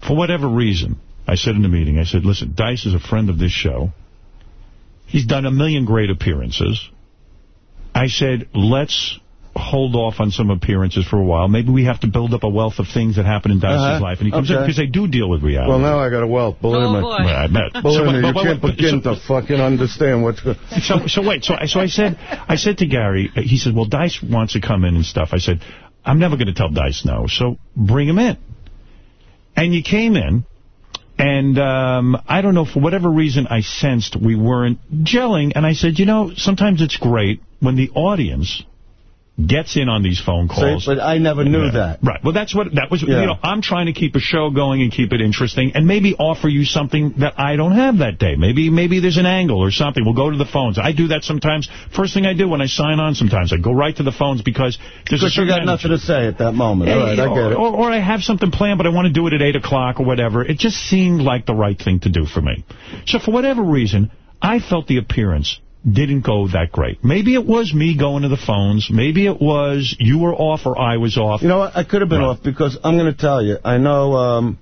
for whatever reason, I said in the meeting, I said, listen, Dice is a friend of this show. He's done a million great appearances. I said, let's hold off on some appearances for a while. Maybe we have to build up a wealth of things that happen in Dice's Uh-huh. life. And he comes in because they do deal with reality. Well, now I got a wealth. Believe Oh, me. boy. Right, I bet. Believe So, me, but- you but- can't but- begin so- to fucking understand what's going. so so wait so I so I said I said to Gary he said well Dice wants to come in and stuff I said I'm never going to tell Dice no so bring him in and you came in and um, I don't know for whatever reason I sensed we weren't gelling and I said you know sometimes it's great when the audience gets in on these phone calls. but I never knew that. Right. Well, that's what that was. Yeah. You know, I'm trying to keep a show going and keep it interesting, and maybe offer you something that I don't have that day. Maybe maybe there's an angle or something. We'll go to the phones. I do that sometimes. First thing I do when I sign on, sometimes I go right to the phones because there's Because you got nothing to say at that moment. All right, I or, get it. Or, or I have something planned, but I want to do it at 8 o'clock or whatever. It just seemed like the right thing to do for me. So for whatever reason, I felt the appearance didn't go that great. Maybe it was me going to the phones. Maybe it was you were off or I was off. You know what? I could have been off because I'm going to tell you. I know, um,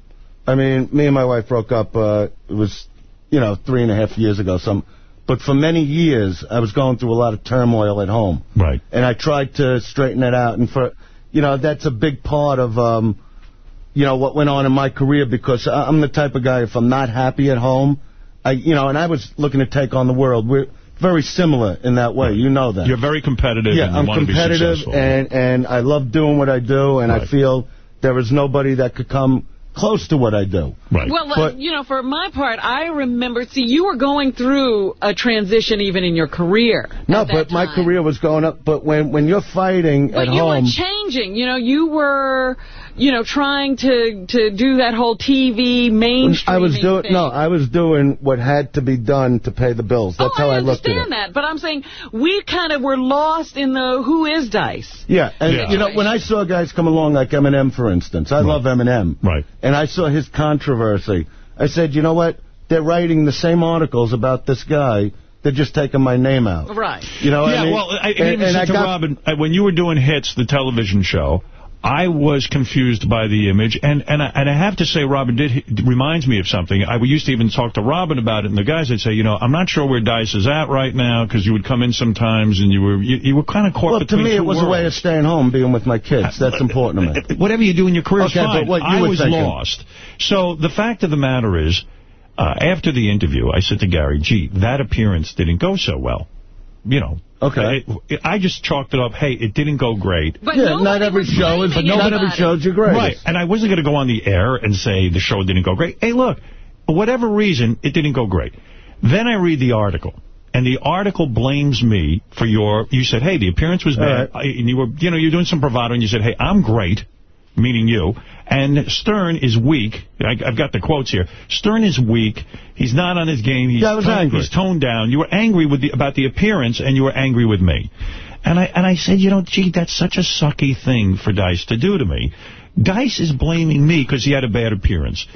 I mean, me and my wife broke up, uh, it was, you know, three and a half years ago. Some, But for many years, I was going through a lot of turmoil at home. Right. And I tried to straighten it out. And for, you know, that's a big part of, um, you know, what went on in my career because I'm the type of guy, if I'm not happy at home, I, you know, and I was looking to take on the world. We're very similar in that way. You know that. You're very competitive Yeah, and you I'm want be competitive, successful. and and I love doing what I do, and I feel there is nobody that could come close to what I do. Right. Well, uh, But- you know, for my part, I remember, see, you were going through a transition even in your career. No, at that but my career was going up. But when when you're fighting But at you home, were changing. You know, you were, you know, trying to to do that whole TV mainstream. I was doing no, I was doing what had to be done to pay the bills. That's how I, looked at it. understand that, but I'm saying we kind of were lost in the who is Dice. Yeah, and Yeah. you know, when I saw guys come along like Eminem, for instance, I love Eminem. Right. And I saw his controversy. I said, you know what? They're writing the same articles about this guy. They're just taking my name out. Right. You know what yeah, I mean? well, I, I And- even and I to got- Robin, uh, when you were doing Hitz, the television show, I was confused by the image, and and I, and I have to say, Robin did reminds me of something. I used to even talk to Robin about it, and the guys would say, you know, I'm not sure where Dice is at right now, because you would come in sometimes, and you were you, you were kind of caught Well, to me, it was a way of staying home, being with my kids. That's important to me. Whatever you do in your career Okay, fine. but what you I was thinking. lost. So the fact of the matter is, uh, after the interview, I said to Gary, gee, that appearance didn't go so well. You know. Okay. It- I just chalked it up, hey, it didn't go great. But yeah, not every show is, but not every show's your greatest. Right, and I wasn't going to go on the air and say the show didn't go great. Hey, look, for whatever reason, it didn't go great. Then I read the article, and the article blames me for your, you said, hey, the appearance was bad, I- and you were, you know, you're doing some bravado, and you said, hey, I'm great, meaning you, and Stern is weak. I, I've got the quotes here. Stern is weak. He's not on his game. He's Yeah, I was angry. He's toned down. You were angry with the, about the appearance, and you were angry with me. And I and I said, you know, gee, that's such a sucky thing for Dice to do to me. Dice is blaming me because he had a bad appearance.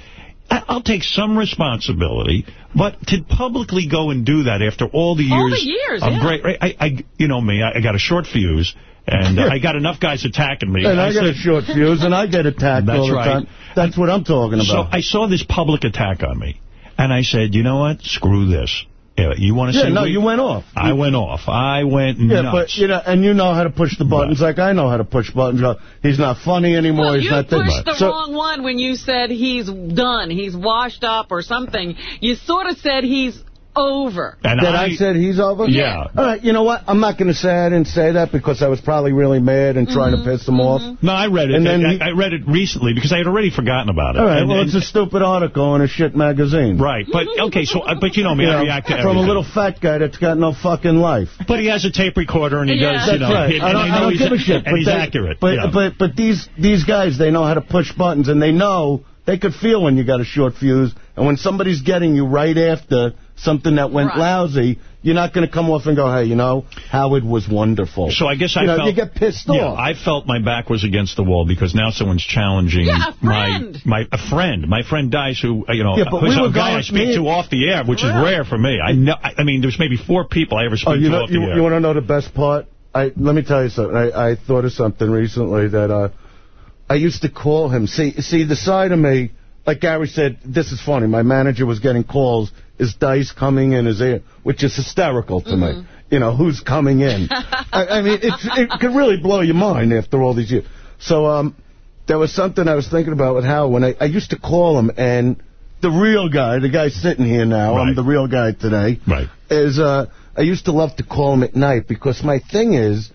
I- I'll take some responsibility, but to publicly go and do that after all the years, All the years, of yeah. great, I, I, you know me, I, I got a short fuse, and uh, I got enough guys attacking me. And I, got a short fuse, and I get attacked all the right. time. That's what I'm talking about. So. I saw this public attack on me, and I said, you know what? Screw this. Yeah, you want to yeah, say no, we- you went off. I went off. I went Yeah, nuts. but you know, and you know how to push the buttons like I know how to push buttons. Uh, He's not funny anymore. Well, he's you not this. pushed the So- wrong one when you said he's done, he's washed up or something. You sort of said he's over. And that I, I- said he's over? Yeah. All right, you know what? I'm not going to say I didn't say that because I was probably really mad and trying Mm-hmm. to piss him off. No, I read it. And then I, he- I read it recently because I had already forgotten about it. All right, And- well, and- it's a stupid article in a shit magazine. Right, but okay, so uh, but you know me, You I react to from everything. a little fat guy that's got no fucking life. But he has a tape recorder and he Yeah. does, you That's know, right. and, I don't, they I don't give a shit. and but he's they- accurate. But yeah. but but these these guys, they know how to push buttons, and they know they could feel when you got a short fuse, and when somebody's getting you right after something that went Right. lousy, you're not going to come off and go, hey, you know, Howard was wonderful. So I guess I you know, felt... you get pissed yeah, off. I felt my back was against the wall because now someone's challenging Yeah, a my friend. my a friend, my friend Dice, who uh, you know, Yeah, but who's we a were guy I speak me- to off the air, which is rare for me. I know. I, I mean, there's maybe four people I ever speak Oh, you to know, off you, the air. you want to know the best part? I let me tell you something. I, I thought of something recently that uh, I used to call him. See, see the side of me, like Gary said. This is funny. My manager was getting calls. Is Dice coming in his ear, which is hysterical to me. You know who's coming in. I, I mean, it's, it could really blow your mind after all these years. So um, there was something I was thinking about with Hal when I, I used to call him and. The real guy, the guy sitting here now, I'm the real guy today Right. is uh, I used to love to call him at night because my thing is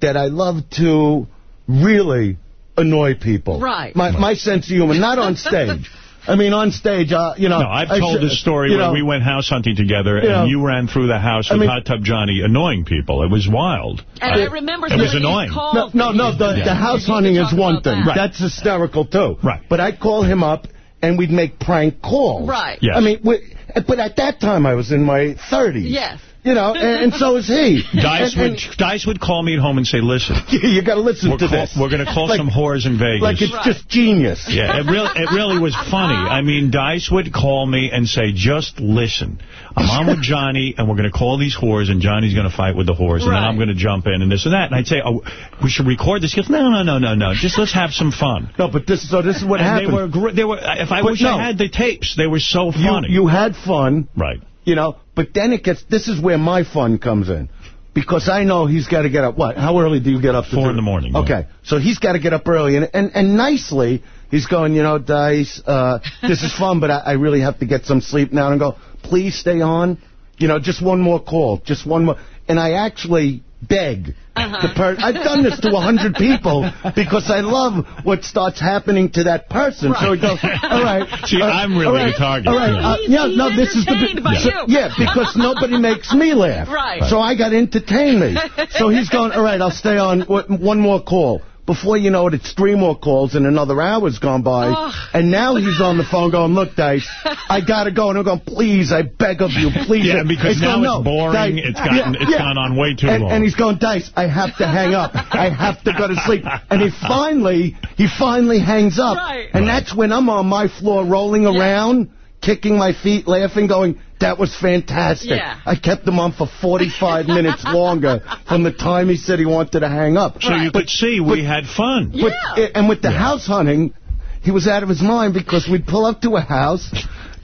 that I love to really annoy people. Right. My my sense of humor, not on stage. I mean, on stage, uh, you know. No, I've told should- this story you where know, we went house hunting together, you know, and you ran through the house I with mean- Hot Tub Johnny annoying people. It was wild. And I remember it was annoying. No, no, no. The, you the house hunting is one thing. that. That's hysterical too. Right. But I'd call him up, and we'd make prank calls. Right. Yes. I mean, we, but at that time I was in my 30s. Yes. You know, and, and so is he. Dice And- would Dice would call me at home and say, "Listen, and- you got to listen we're, to call, this. we're going to call Like- some whores in Vegas." Like it's Right. just genius. Yeah, it really, it really was funny. Uh-huh. I mean, Dice would call me and say, just listen. I'm on with Johnny, and we're going to call these whores, and Johnny's going to fight with the whores, and then I'm going to jump in and this and that. And I'd say, oh, we should record this. He goes, no, no, no, no, no. Just let's have some fun. No, but this so this is what and happened. they were, gr- they were. If I But wish no. I had the tapes, they were so you, funny. you had fun, right. you know, but then it gets, this is where my fun comes in. Because I know he's got to get up, what, how early do you get up? Four do in the morning, yeah. Okay, so he's got to get up early, and, and, and nicely, he's going, you know, Dice, uh, this is fun, but I, I really have to get some sleep now, and I go, please stay on, you know, just one more call, just one more, and I actually beg the per- I've done this to a hundred people because I love what starts happening to that person. So it goes, all right. See, uh, I'm really all right, the target. All right, Yeah. uh, yeah, no, this is the by so- yeah, because nobody makes me laugh. Right. So I got to entertain me. So he's going, all right, I'll stay on one more call. Before you know it, it's three more calls and another hour's gone by. Ugh. And now he's on the phone going, look, Dice, I got to go. And I'm going, please, I beg of you, please. Yeah, because He's now going, it's "No, boring. Dice." It's gotten- it's gone on way too and, long. And he's going, Dice, I have to hang up. I have to go to sleep. And he finally, he finally hangs up. Right. And that's when I'm on my floor rolling around, kicking my feet, laughing, going, that was fantastic. Yeah. I kept him on for 45 minutes longer from the time he said he wanted to hang up. So you could see we had fun. But, eh, And with the house hunting, he was out of his mind because we'd pull up to a house.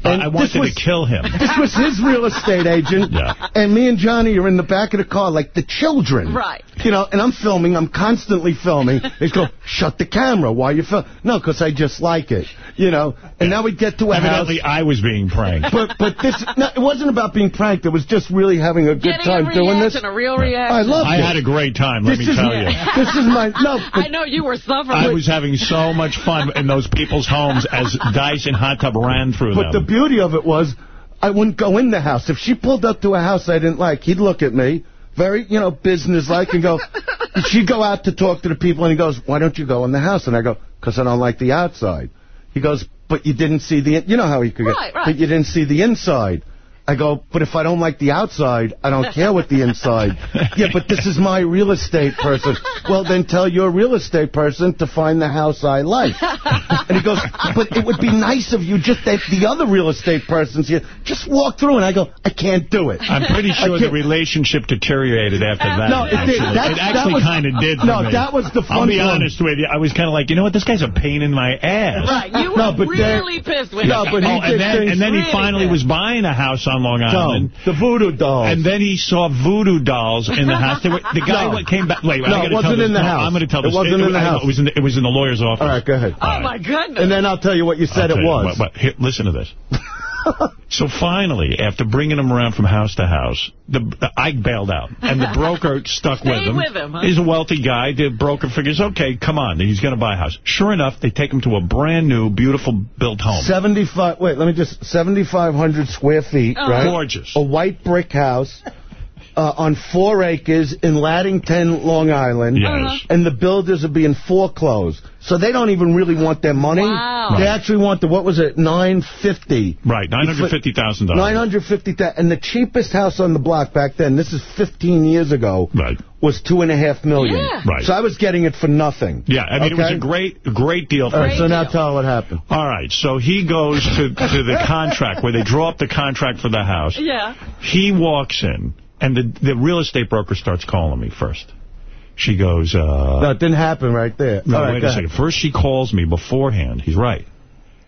And I this wanted was, to kill him. This was his real estate agent. Yeah. And me and Johnny are in the back of the car like the children. Right. You know, and I'm filming. I'm constantly filming. He's going, shut the camera. Why you film? No, because I just like it. You know, and now we get to a Evidently, house. I was being pranked. But but this no, it wasn't about being pranked. It was just really having a good Getting time a doing this. a real reaction. I loved I it. had a great time, let This me is- tell you. This is my no. I know you were suffering. I was having so much fun in those people's homes as Dice and Hot Tub ran through But the them. Beauty of it was, I wouldn't go in the house. If she pulled up to a house I didn't like, he'd look at me, very, you know, business-like, and go, she'd go out to talk to the people, and he goes, why don't you go in the house? And I go, because I don't like the outside. He goes, but you didn't see the, you know how he could Right, get, right. but you didn't see the inside. I go, but if I don't like the outside, I don't care what the inside. yeah, but this is my real estate person. Well, then tell your real estate person to find the house I like. And he goes, but it would be nice of you just that the other real estate person's here. Just walk through. And I go, I can't do it. I'm pretty sure the relationship deteriorated after that. No, it did. actually. It actually kind of did. no, that was the I'll fun be one. honest with you. I was kind of like, you know what? This guy's a pain in my ass. Right, you were No, but really pissed when No, he but he Oh, and then, and then he really finally pissed. was buying a house on Long Island. the voodoo dolls. And then he saw voodoo dolls in the house. They were, the guy No. came back. Wait, No, I it wasn't tell this. in the No, house. I'm going to tell It wasn't in the house. It was in the, it was in the lawyer's office. All right, go ahead. Oh, my goodness. And then I'll tell you what you said I'll it tell you was. what- what- here, listen to this. so finally, after bringing him around from house to house, the Ike bailed out, and the broker stuck with Stayed him. with him, huh? He's a wealthy guy. The broker figures, okay, come on, he's going to buy a house. Sure enough, they take him to a brand new, beautiful built home. 75, wait, let me just, 7,500 square feet, Oh. right? Gorgeous. A white brick house uh, on four acres in Lattingtown, Long Island. Yes. Uh-huh. And the builders are being foreclosed. So they don't even really want their money. Wow. They actually want the, what was it, 950 Right, $950,000. 950,000. And the cheapest house on the block back then, this is 15 years ago, Right. was two and a half million. Yeah. Right. So I was getting it for nothing. Yeah, I mean, it was a great, great deal for All right, him. so now deal. tell what happened. All right, so he goes to, to the contract where they draw up the contract for the house. Yeah. He walks in, and the, the real estate broker starts calling me first. She goes, uh... No, it didn't happen right there. No, right, wait a ahead. second. First she calls me beforehand. He's right.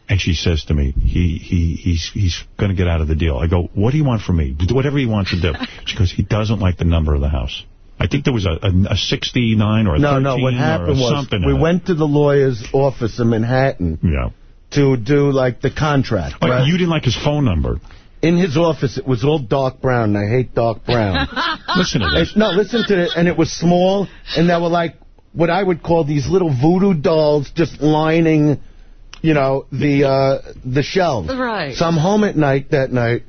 And she says to me, he he he's he's going to get out of the deal. I go, what do you want from me? Do whatever he wants to do. She goes, he doesn't like the number of the house. I think there was a, a, a 69 or a No, 13 no, what happened was we went to the lawyer's office in Manhattan Yeah. to do, like, the contract. Oh, right? you didn't like his phone number. In his office, it was all dark brown, and I hate dark brown. Listen to this. It- no, listen to it, and it was small, and there were, like, what I would call these little voodoo dolls just lining, you know, the uh, the shelves. Right. So I'm home at night that night,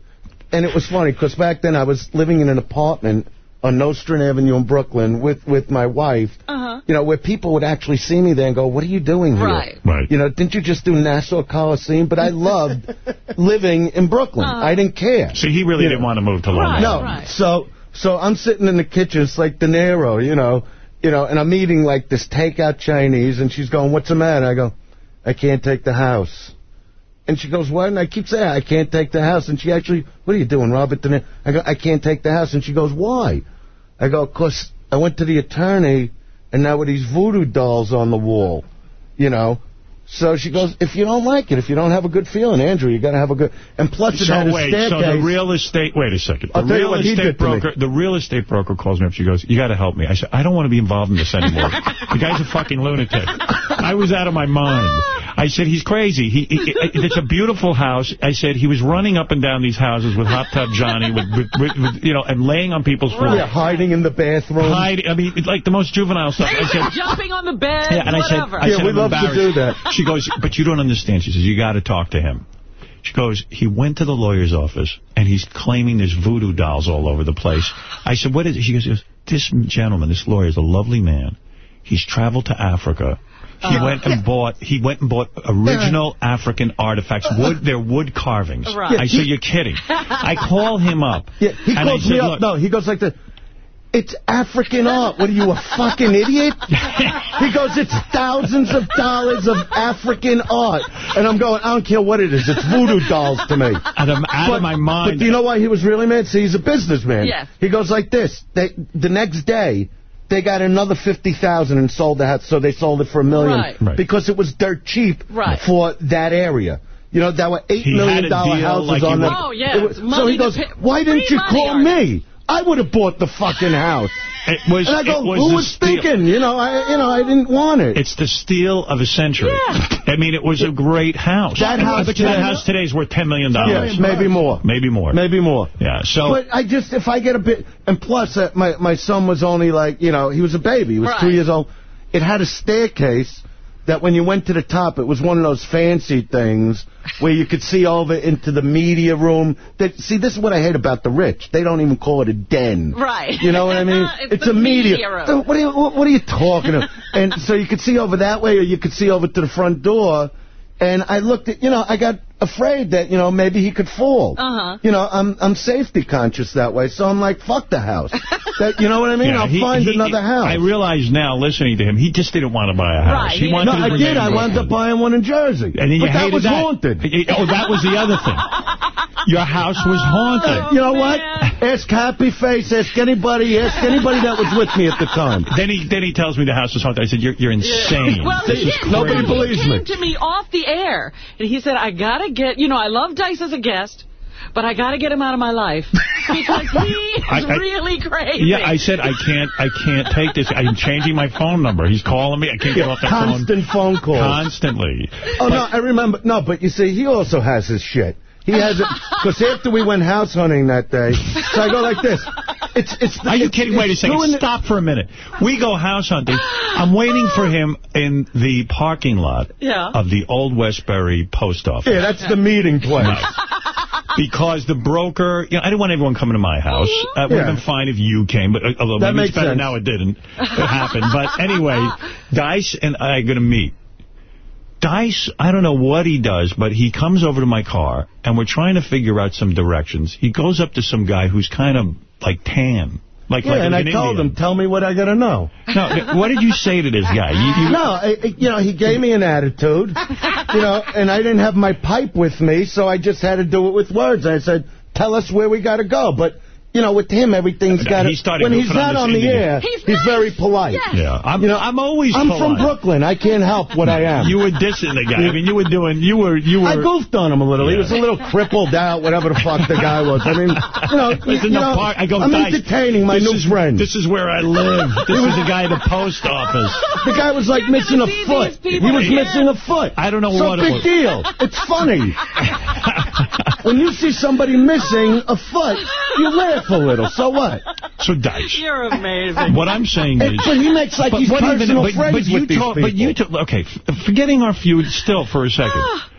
and it was funny, because back then I was living in an apartment on Nostrand Avenue in Brooklyn with, with my wife, Uh-huh. you know, where people would actually see me there and go, what are you doing here? Right. Right. You know, didn't you just do Nassau Coliseum? But I loved living in Brooklyn. Uh-huh. I didn't care. So he really You didn't know. want to move to Long Right. Island. No, right. so so I'm sitting in the kitchen, it's like De Niro, you know, you know, and I'm eating like this takeout Chinese, and she's going, "What's the matter?" I go, "I can't take the house." And she goes, "What?" And I keep saying, "I can't take the house." And she actually, "What are you doing, Robert De Niro?" I go, "I can't take the house." And she goes, "Why?" I go, "Cause I went to the attorney, and now with these voodoo dolls on the wall, you know." So she goes, if you don't like it, if you don't have a good feeling, Andrew, you got to have a good... And plus it So had a wait, staircase. so the real estate, wait a second. The I'll real estate did to me. broker, the real estate broker calls me up. She goes, you got to help me. I said, I don't want to be involved in this anymore. the guy's a fucking lunatic. I was out of my mind. I said, he's crazy. He, he It's a beautiful house. I said, he was running up and down these houses with Hot Tub Johnny, with, with, with, with you know, and laying on people's floors. Yeah, hiding in the bathroom. Hiding, I mean, like the most juvenile stuff. I said, Jumping on the bed, yeah, and I said. I Yeah, said, we I'm love to do that. She goes, but you don't understand. She says, you got to talk to him. She goes, he went to the lawyer's office, and he's claiming there's voodoo dolls all over the place. I said, what is it? She goes, this gentleman, this lawyer, is a lovely man. He's traveled to Africa. He Uh-huh. went and bought. He went and bought original African artifacts. Wood, they're wood carvings. Right. I said, "You're kidding." I call him up. Yeah, he and I calls said, me up. No, he goes like this. It's African art. What are you, a fucking idiot? he goes, it's thousands of dollars of African art. And I'm going, I don't care what it is. It's voodoo dolls to me. Out of, out of my mind. But do you know why he was really mad? See, he's a businessman. Yes. He goes like this. They, the next day, they got another 50000 and sold the house, so they sold it for a million. Right. Right. Because it was dirt cheap Right. for that area. You know, there were eight He million had a dollar deal houses like on would- that. Oh, yeah, was- so he goes, why didn't you money, call Art. me? I would have bought the fucking house. It was. And I go, it was who was thinking? You know, I, you know, I didn't want it. It's the steal of a century. Yeah. I mean, it was a great house. That house I bet you that today- house today is worth $10 million. Yes, maybe more. Maybe more. Maybe more. Yeah, so... But I just, if I get a bit, and plus, uh, my my son was only like, you know, he was a baby. He was two Right. years old. It had a staircase that when you went to the top, it was one of those fancy things where you could see over into the media room. That See, this is what I hate about the rich. They don't even call it a den. Right. You know what I mean? It's a media. media room. What are you, what are you talking about? and so you could see over that way, or you could see over to the front door. And I looked at, you know, I got afraid that, you know, maybe he could fall. Uh-huh. You know, I'm I'm safety conscious that way, so I'm like, fuck the house. that, you know what I mean? Yeah, I'll he- find he- another house. I realize now, listening to him, he just didn't want to buy a house. Right, he wanted no, to I remain did. I wound up buying one in Jersey. And then but that was that. haunted. Oh, that was the other thing. Your house was haunted. you know what? Ask Happy Face. Ask anybody. Ask anybody that was with me at the time. Then he then he tells me the house was haunted. I said, "You're you're insane. Well, this he is did. crazy." he came to me off the air, and he said, I got to get, you know, I love Dice as a guest, but I got to get him out of my life because he is I- I- really crazy. Yeah, I said I can't. I can't take this. I'm changing my phone number. He's calling me. I can't get off the phone. Constant phone calls. Constantly. Oh, no, I remember. No, but you see, he also has his shit. He has it, because after we went house hunting that day, so I go like this. It's, it's the, Are you it's- kidding? Wait a second. doing the- Stop for a minute. We go house hunting. I'm waiting for him in the parking lot Yeah. of the Old Westbury post office. Yeah, that's the meeting place. Because the broker, you know, I didn't want everyone coming to my house. Uh, It would have been fine if you came, but uh, although That maybe makes it's better sense. now it didn't. It happened. But anyway, Dice and I are going to meet. Dice, I don't know what he does, but he comes over to my car, and we're trying to figure out some directions. He goes up to some guy who's kind of like tan. Like, Yeah, like and I an told Indian. him, tell me what I got to know. No, what did you say to this guy? You, you, No, I, I- you know, he gave me an attitude, you know, and I didn't have my pipe with me, so I just had to do it with words. I said, tell us where we got to go. But, you know, with him, everything's got to... he When he's goofing on not on the Indian. air, he's, very polite. Yeah, I'm, You know, I'm always I'm polite. from Brooklyn. I can't help what I am. You were dissing the guy. I mean, you were doing, you were, you were... I goofed on him a little. He was a little crippled out, whatever the fuck the guy was. I mean, you know, you, Listen, you the know park, I go, I'm "Dice, entertaining my this new is, friend. This is where I live. This is the guy at the post office. The guy was like missing a foot. He was again. missing a foot. I don't know so what it big was. deal. It's funny. when you see somebody missing a foot, you laugh a little. So what? So Dice. You're amazing. What I'm saying is... but he makes like but he's what even- personal but, friends but you with these talk, But you people. talk, okay, forgetting our feud still for a second. Ah.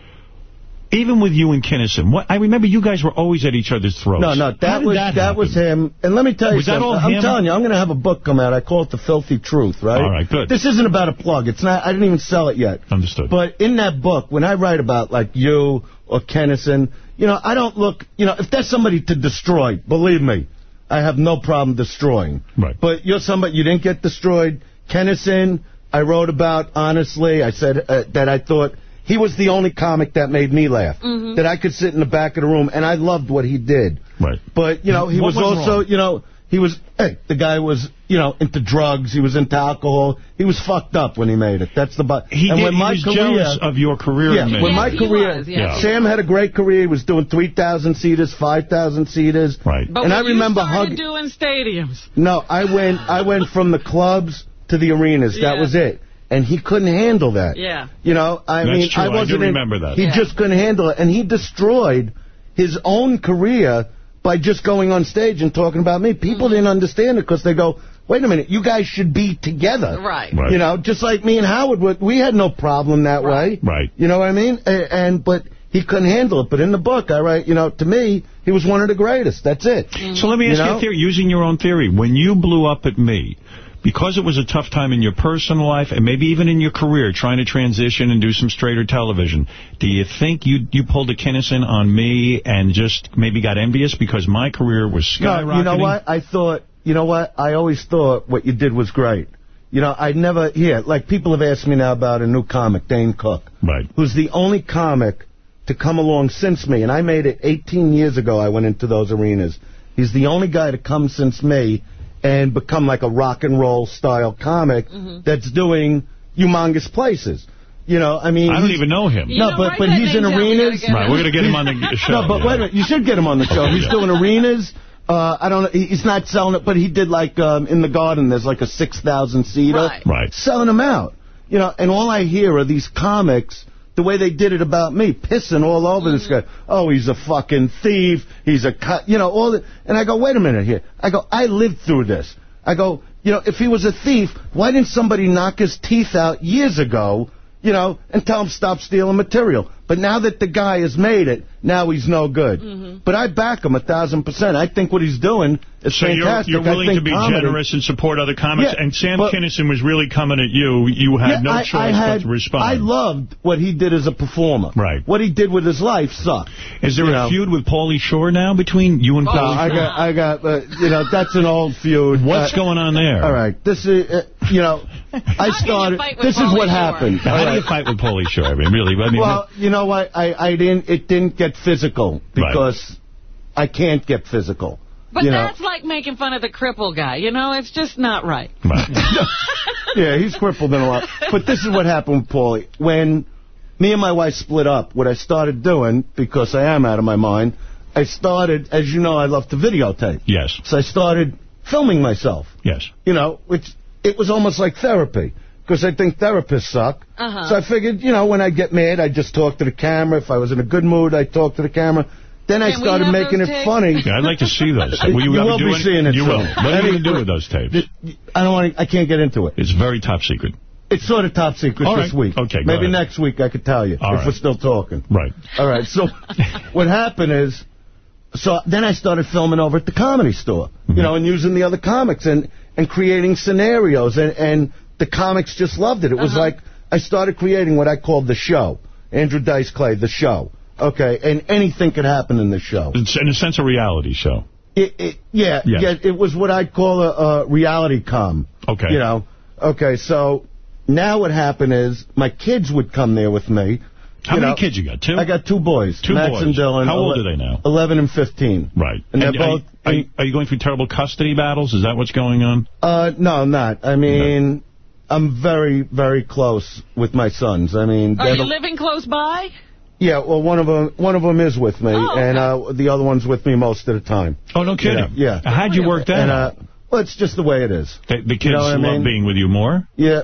Even with you and Kinison, what, I remember you guys were always at each other's throats. No, no, that was that, that, was him. And let me tell you Was that something. I'm him? telling you, I'm going to have a book come out. I call it The Filthy Truth, right? All right, good. This isn't about a plug. It's not. I didn't even sell it yet. Understood. But in that book, when I write about like you or Kinison, you know, I don't look. You know, if there's somebody to destroy, believe me, I have no problem destroying. Right. But you're somebody you didn't get destroyed. Kinison, I wrote about honestly. I said uh, that I thought. He was the only comic that made me laugh. Mm-hmm. That I could sit in the back of the room, and I loved what he did. Right. But, you know, he What was went also, wrong? you know, he was, hey, the guy was, you know, into drugs. He was into alcohol. He was fucked up when he made it. That's the, but. He, and did, when he my was career, jealous of your career. yeah, when Maine. my career, was, yeah. Sam had a great career. He was doing 3,000 seaters, 5,000 seaters. Right. But and when I remember you started hugging. doing stadiums. No, I went, I went from the clubs to the arenas. That was it. And he couldn't handle that. Yeah. You know, I That's mean, true. I I do wasn't. in- remember that. He Yeah. just couldn't handle it, and he destroyed his own career by just going on stage and talking about me. People Mm-hmm. didn't understand it because they go, "Wait a minute, you guys should be together." Right. Right. You know, just like me and Howard, we had no problem that way. Right. You know what I mean? A- And but he couldn't handle it. But in the book, I write, you know, to me, he was one of the greatest. That's it. So let me ask you, know? a theory, using your own theory. When you blew up at me, because it was a tough time in your personal life and maybe even in your career, trying to transition and do some straighter television, do you think you you pulled a Kinison on me and just maybe got envious because my career was skyrocketing? No, you know what? I thought, you know what? I always thought what you did was great. You know, I never, yeah, like people have asked me now about a new comic, Dane Cook, Right. who's the only comic to come along since me, and I made it 18 years ago I went into those arenas. He's the only guy to come since me and become like a rock and roll style comic that's doing humongous places. You know, I mean... I don't even know him. You No, know, but, but he's in name. We arenas. Right, we're going to get him on the show. No, but yeah. wait a minute. You should get him on the show. He's Yeah. doing arenas. Uh, I don't know. He's not selling it, but he did like um, in the garden. There's like a six thousand seater. Right. Right. Selling them out. You know, and all I hear are these comics. The way they did it about me, pissing all over this guy. Oh, he's a fucking thief. He's a cut. You know, all the, And I go, wait a minute here. I go, I lived through this. I go, you know, if he was a thief, why didn't somebody knock his teeth out years ago? You know, and tell him stop stealing material. But now that the guy has made it, now he's no good. Mm-hmm. But I back him a thousand percent. I think what he's doing is So you're, fantastic. you're I willing think to be comedy- generous and support other comics. Yeah, and Sam but- Kinison was really coming at you. You had Yeah, no I- choice I had- but to respond. I loved what he did as a performer. Right. What he did with his life sucked. Is there You a know? feud with Pauly Shore now between you and No, Pauly I got, I got, uh, you know, that's an old feud. What's Uh, going on there? All right, this is, uh, you know, I started. fight with This is Pauly what Shore? happened. How all do you fight with Pauly Shore? I mean, really? I mean, Well, you know what? I, I didn't. It didn't get physical because I can't get physical. But you know? that's like making fun of the cripple guy. You know, it's just not right. yeah, he's crippled in a lot. But this is what happened with Pauly. When me and my wife split up, what I started doing, because I am out of my mind, I started, as you know, I love to videotape. Yes. So I started filming myself. Yes. You know, which it was almost like therapy. Because I think therapists suck. Uh-huh. So I figured, you know, when I get mad, I just talk to the camera. If I was in a good mood, I talk to the camera. Then I Can we started making it tapes? funny. Yeah, I'd like to see those. Will you, You will be any- seeing it You will. What are you Any- going to do with those tapes? I don't want. I can't get into it. It's very top secret. It's sort of top secret All this right. week. Okay, Maybe ahead. next week I could tell you All if right. we're still talking. Right. All right. So what happened is, so then I started filming over at the comedy store, Mm-hmm. you know, and using the other comics and and creating scenarios, and and the comics just loved it. It was uh-huh. like I started creating what I called the show. Andrew Dice Clay, the show. Okay, and anything could happen in the show. It's in a sense a reality show. It, it, yeah, Yes. yeah, it was what I'd call a, a reality com. Okay. You know, okay, so now what happened is my kids would come there with me. How you many know. kids you got? Two? I got two boys. Two Max boys. and Dylan. How old are they now? 11 and 15. Right. And they're are, both... Are, you, are you going through terrible custody battles? Is that what's going on? Uh, no, I'm not. I mean, I'm very, very close with my sons. I mean... Are they're you living close by? Yeah, well, one of them, one of them is with me, Oh, okay. and uh, the other one's with me most of the time. Oh, no kidding. Yeah. yeah. How'd you work that And, out? uh, well, it's just the way it is. The, the kids you know what I love mean? being with you more? Yeah.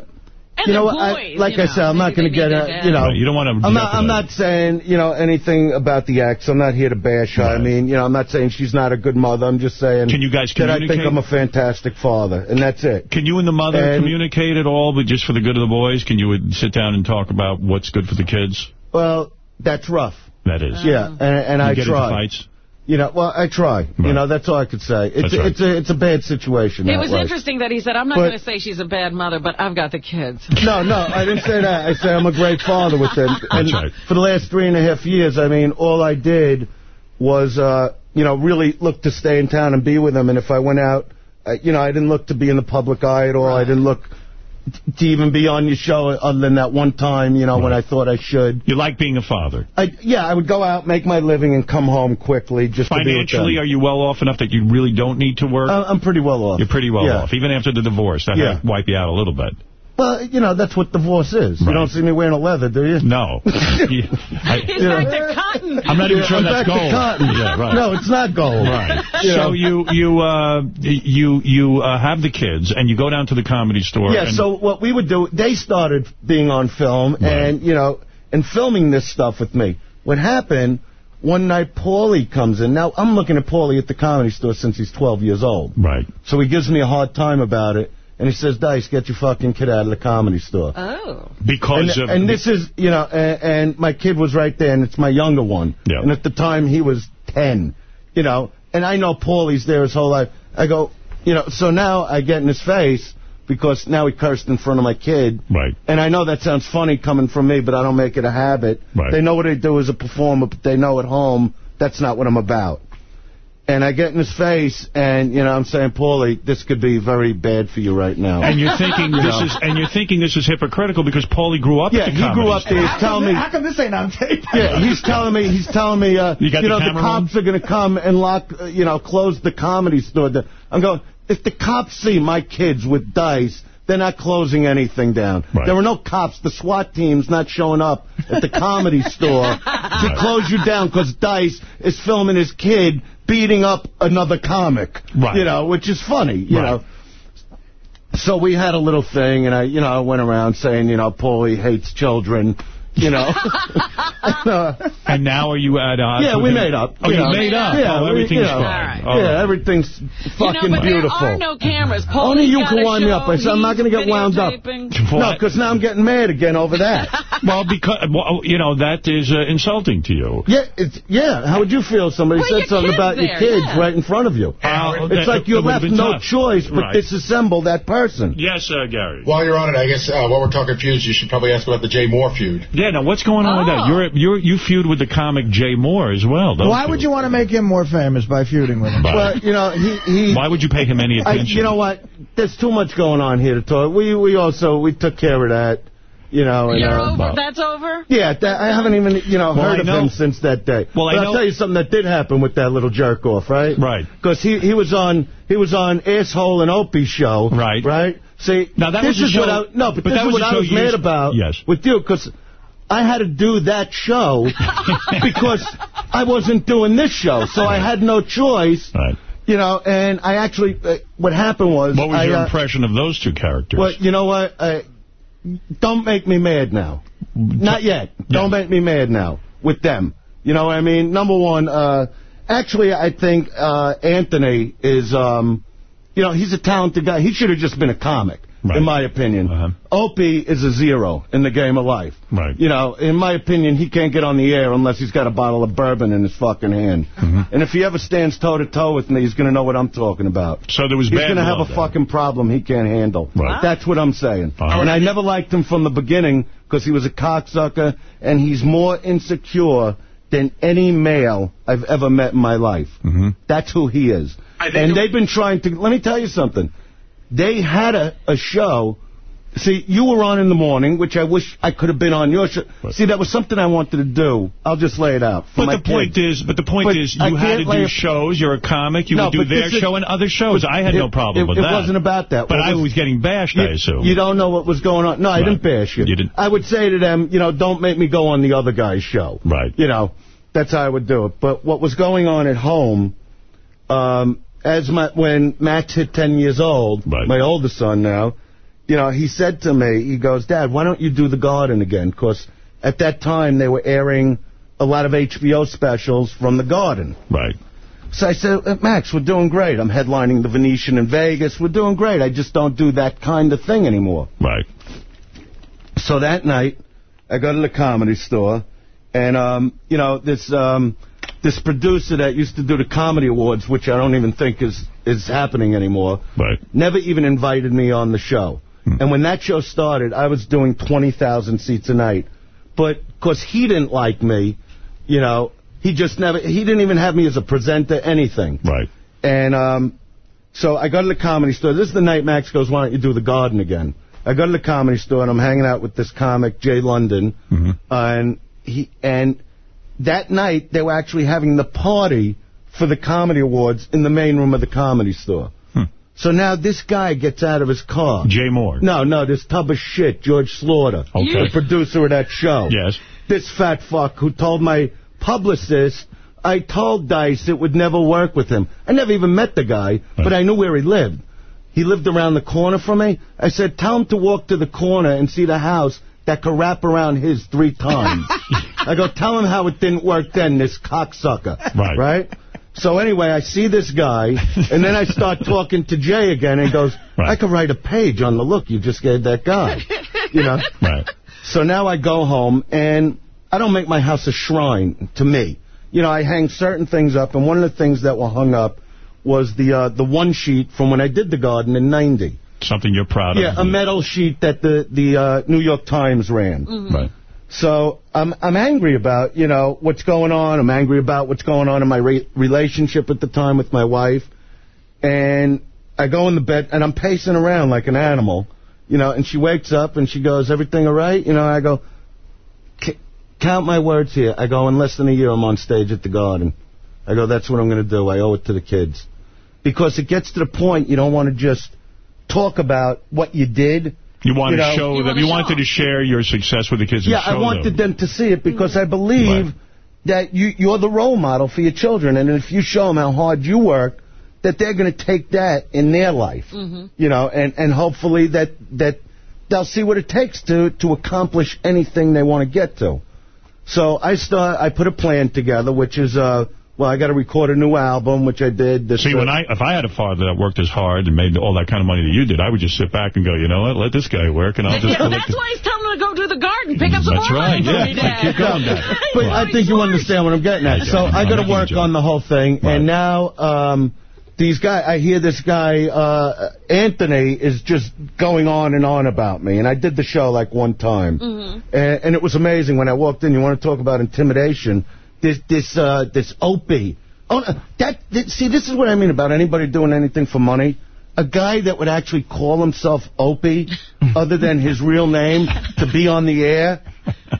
And you know the what? I, like you I know, said, I'm not going to get need a, you know. Right, you don't want to I'm not. I'm not saying you know anything about the ex. I'm not here to bash her. I mean, you know, I'm not saying she's not a good mother. I'm just saying. Can you guys that I think? I'm a fantastic father, and that's it. Can you and the mother And- communicate at all, but just for the good of the boys? Can you sit down and talk about what's good for the kids? Well, that's rough. That is. Yeah, and, and You I get try. into fights? You know, well, I try. You know, that's all I could say. It's a, right. it's a it's a bad situation. It was way. interesting that he said, I'm not going to say she's a bad mother, but I've got the kids. No, no, I didn't say that. I said I'm a great father with them. And That's right. for the last three and a half years, I mean, all I did was, uh, you know, really look to stay in town and be with them. And if I went out, uh, you know, I didn't look to be in the public eye at all. I didn't look to even be on your show other than that one time, you know, when I thought I should. You like being a father? I, yeah, I would go out, make my living, and come home quickly just to be with Financially, are you well off enough that you really don't need to work? Uh, I'm pretty well off. You're pretty well yeah. off, even after the divorce. That Yeah. wipe you out a little bit. Well, you know, that's what divorce is. You don't see me wearing a leather, do you? No. I, He's back to cotton. I'm not even Yeah, sure I'm that's back to gold. cotton. Yeah, right. No, it's not gold. Right. You so know. you you uh you you uh, have the kids and you go down to the comedy store. Yeah, and, so what we would do, they started being on film and, you know, and filming this stuff with me. What happened, one night Pauly comes in. Now, I'm looking at Pauly at the comedy store since he's 12 years old. Right. So he gives me a hard time about it. And he says, Dice, get your fucking kid out of the comedy store. Oh. because and, of and this is, you know, and, and my kid was right there, and it's my younger one. Yeah. And at the time, he was 10, you know. And I know Pauly's there his whole life. I go, you know, so now I get in his face because now he cursed in front of my kid. Right. And I know that sounds funny coming from me, but I don't make it a habit. Right. They know what I do as a performer, but they know at home that's not what I'm about. And I get in his face, and, you know, I'm saying, Pauly, this could be very bad for you right now. and you're thinking You this know? is and you're thinking this is hypocritical because Pauly grew up Yeah, at the he comedy grew up there. He's telling me. How come this ain't on tape? Yeah, he's telling me, he's telling me, uh, You got the know, the camera cops are going to come and lock, uh, you know, close the comedy store. I'm going, if the cops see my kids with dice, they're not closing anything down. Right. There were no cops. The SWAT team's not showing up at the comedy store to close you down because Dice is filming his kid beating up another comic. Right. You know, which is funny, you Right. know. So we had a little thing, and I, you know, I went around saying, you know, Pauly hates children. You know. and now are you at odds yeah, we him? made up. Oh, you know. made up. Yeah, oh, we- everything's you know, fine. All Yeah, right. everything's fucking you know, but beautiful. there are no cameras. Only you can wind me up. I said, I'm not going to get wound up. videotaping. No, because now I'm getting mad again over that. Well, because well, you know that is uh, insulting to you. Yeah, it's, yeah. How would you feel if somebody Put said something kids about your kids yeah. right in front of you? Uh, it's that- like you're would've left no tough. choice but Right. disassemble that person. Yes, uh, Gary. While you're on it, I guess uh, while we're talking feuds, you should probably ask about the Jay Mohr feud. Yeah, now what's going on with that? You're you're you feud with the comic Jay Mohr as well. Don't Why you? would you want to make him more famous by feuding with him? Well, you know, he... he Why would you pay him any I, attention? you know what? There's too much going on here to talk. We we also we took care of that. You know, and, You're uh, over. That's over. Yeah, that, I haven't even you know Well, heard I of know- him since that day. Well, I but know- will tell you something that did happen with that little jerk off, right? Right. Because he he was on he was on asshole and Opie's show. Right. Right. See, Now, that this was a is show- what I no, but, but this that is was what a I show was mad about Yes. with you because. I had to do that show because I wasn't doing this show, so I had no choice. Right. You know, and I actually, uh, what happened was... What was I, your uh, impression of those two characters? well, you know what? I, don't make me mad now. Not yet. Don't make me mad now with them. You know what I mean? Number one, uh, actually, I think uh, Anthony is, um, you know, he's a talented guy. He should have just been a comic, in my opinion. Opie is a zero in the game of life. Right. You know, in my opinion, he can't get on the air unless he's got a bottle of bourbon in his fucking hand. Mm-hmm. And if he ever stands toe-to-toe with me, he's going to know what I'm talking about. So there was He's going to have a then. fucking problem he can't handle. Right. That's what I'm saying. Uh-huh. And I never liked him from the beginning because he was a cocksucker, and he's more insecure than any male I've ever met in my life. Mm-hmm. That's who he is. And they've been trying to... Let me tell you something. They had a, a show... See, you were on in the morning, which I wish I could have been on your show. See, that was something I wanted to do. I'll just lay it out. But the point is, but the point But is, I you had to do shows. You're a comic. You No, would do their this is- show and other shows. I had no problem it- with it that. wasn't about that. But I was- was getting bashed, You, I assume. you don't know what was going on. No, I Right. didn't bash you. You didn't. I would say to them, you know, don't make me go on the other guy's show. Right. You know, that's how I would do it. But what was going on at home, um, as my, when Max hit 10 years old, my oldest son now, you know, he said to me, he goes, Dad, why don't you do The Garden again? Because at that time they were airing a lot of HBO specials from The Garden. Right. So I said, "Uh, Max, we're doing great. I'm headlining the Venetian in Vegas. We're doing great. I just don't do that kind of thing anymore. Right. So that night, I go to the comedy store, and, um, you know, this um, this producer that used to do the comedy awards, which I don't even think is, is happening anymore, right. never even invited me on the show. And when that show started, I was doing 20,000 seats a night. But because he didn't like me, you know, he just never, he didn't even have me as a presenter, anything. Right. And um, so I go to the comedy store. This is the night Max goes, why don't you do the garden again? I go to the comedy store, and I'm hanging out with this comic, Jay London. Mm-hmm. and he and that night, they were actually having the party for the comedy awards in the main room of the comedy store. So now this guy gets out of his car. Hmm. Jay Mohr. No, no, this tub of shit, George Schlatter. Okay. The producer of that show. Yes. This fat fuck who told my publicist I told Dice it would never work with him. I never even met the guy, but I knew where he lived. He lived around the corner from me. I said, tell him to walk to the corner and see the house that could wrap around his three times. I go, tell him how it didn't work then, this cocksucker. Right. Right? So anyway, I see this guy, and then I start talking to Jay again, and he goes, I could write a page on the look you just gave that guy. You know? Right. So now I go home, and I don't make my house a shrine to me. You know, I hang certain things up, and one of the things that were hung up was the uh, the one sheet from when I did the garden in 90. Something you're proud Yeah, of. Yeah, a metal sheet that the, the uh, New York Times ran. Right. So I'm I'm angry about you know what's going on. I'm angry about what's going on in my re relationship at the time with my wife, and I go in the bed and I'm pacing around like an animal, you know. And she wakes up and she goes, "Everything all right?" You know. I go, "C- "Count my words here." I go, "In less than a year, I'm on stage at the Garden." I go, "That's what I'm going to do. I owe it to the kids," because it gets to the point you don't want to just talk about what you did. You want to know. show them. You wanted to share your success with the kids. and Yeah, I wanted them. them to see it because I believe that you, you're the role model for your children, and if you show them how hard you work, that they're going to take that in their life, Mm-hmm. you know, and, and hopefully that that they'll see what it takes to to accomplish anything they want to get to. So I start. I put a plan together, which is uh. Well, I got to record a new album, which I did. This, See, when I if I had a father that worked as hard and made all that kind of money that you did, I would just sit back and go, you know what, let this guy work, and I'll just Yeah, collect that's why he's telling him to go to the garden, pick up some That's more right, money yeah. me, Keep going, Dad. But I think you understand what I'm getting at. I So. I got to work on the whole thing, and now um, these guys. I hear this guy uh, Anthony is just going on and on about me, and I did the show like one time, Mm-hmm. and, and it was amazing when I walked in. You want to talk about intimidation? This this uh, this Opie. Oh, no, that, that see, this is what I mean about anybody doing anything for money. A guy that would actually call himself Opie, other than his real name, to be on the air,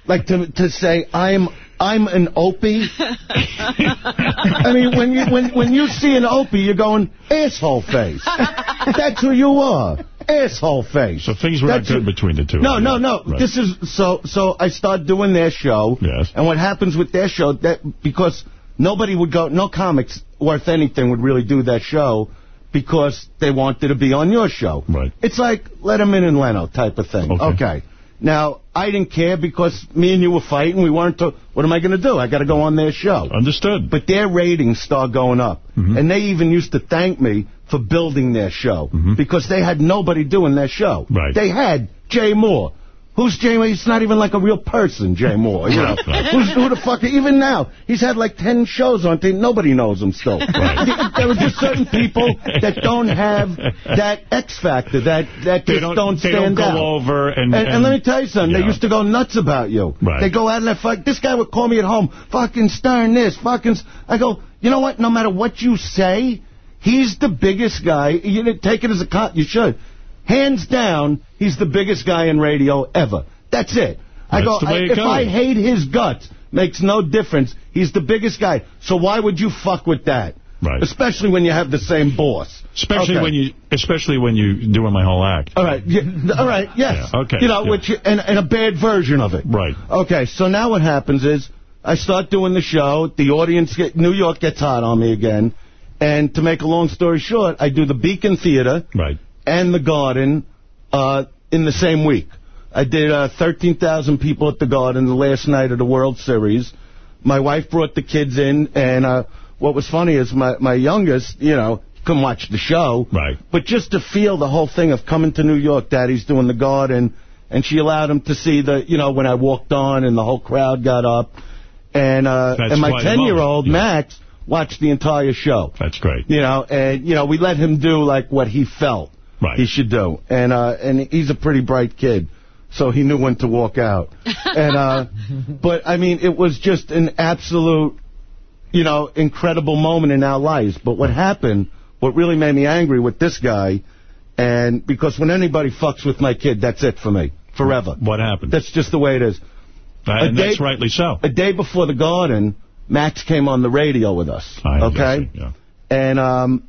like to to say I'm I'm an Opie. I mean, when you when when you see an Opie, you're going asshole face. That's who you are, asshole face. So things were That's not good between the two. No, no, no. Right. This is so. So I start doing their show. Yes. And what happens with their show that because nobody would go, no comics worth anything would really do that show because they wanted to be on your show. Right. It's like Letterman and Leno type of thing. Okay. Now I didn't care because me and you were fighting. We weren't. To, what am I going to do? I got to go on their show. Understood. But their ratings start going up, Mm-hmm. and they even used to thank me for building their show mm-hmm. because they had nobody doing their show. Right. They had Jay Mohr. Who's Jay Mohr? He's not even like a real person, Jay Mohr. You know. Who's, who the fuck? Even now, he's had like ten shows on TV. Nobody knows him still. Right. there are just certain people that don't have that X factor, that that They just don't- don't, they don't stand go out. over and- and, and- let me tell you something. They used to go nuts about you. Right. They go out and they fuck. This guy would call me at home, fucking Stern this, fucking. I go, you know what? No matter what you say, he's the biggest guy. You take it as a con. You should. Hands down, he's the biggest guy in radio ever. That's it. I That's go. the way I- it if goes. I hate his guts, makes no difference. He's the biggest guy. So why would you fuck with that? Right. Especially when you have the same boss. Especially Okay. when you, especially when you doing my whole act. All right. Yeah, all right. Yes. Yeah, okay, You know, yeah. which and, and a bad version of it. Right. Okay. So now what happens is I start doing the show. The audience, get, New York gets hot on me again, and to make a long story short, I do the Beacon Theater Right. and the Garden uh, in the same week. I did uh, 13,000 people at the Garden the last night of the World Series. My wife brought the kids in, and uh, what was funny is my, my youngest, you know, couldn't watch the show. Right. But just to feel the whole thing of coming to New York, Daddy's doing the Garden, and she allowed him to see the, you know, when I walked on and the whole crowd got up. And uh, That's and my quite a moment, 10-year-old, yeah. Max, watched the entire show. That's great. You know, and, you know, we let him do, like, what he felt Right. he should do. And uh, and he's a pretty bright kid, so he knew when to walk out. and uh, But, I mean, it was just an absolute, you know, incredible moment in our lives. But what happened, what really made me angry with this guy, and because when anybody fucks with my kid, that's it for me, forever. What happened? That's just the way it is. Uh, and a that's rightly so. A day before the garden, Max came on the radio with us. I okay? Yeah. And um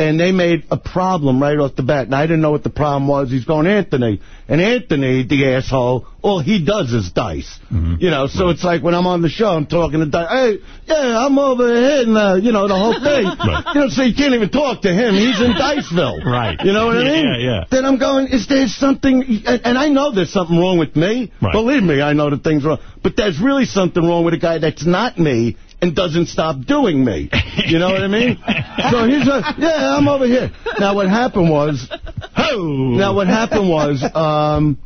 and they made a problem right off the bat. And I didn't know what the problem was. He's going, Anthony. And Anthony, the asshole, all he does is dice. Mm-hmm. You know, so it's like when I'm on the show, I'm talking to Dice. Hey, yeah, I'm over here, and, uh, you know, the whole thing. Right. You know, so you can't even talk to him. He's in Diceville. Right. You know what I mean? yeah, yeah. Then I'm going, is there something, and, and I know there's something wrong with me. Right. Believe me, I know that things wrong. But there's really something wrong with a guy that's not me and doesn't stop doing me. You know what I mean? so he's like, yeah, I'm over here. Now what happened was, now what happened was, um,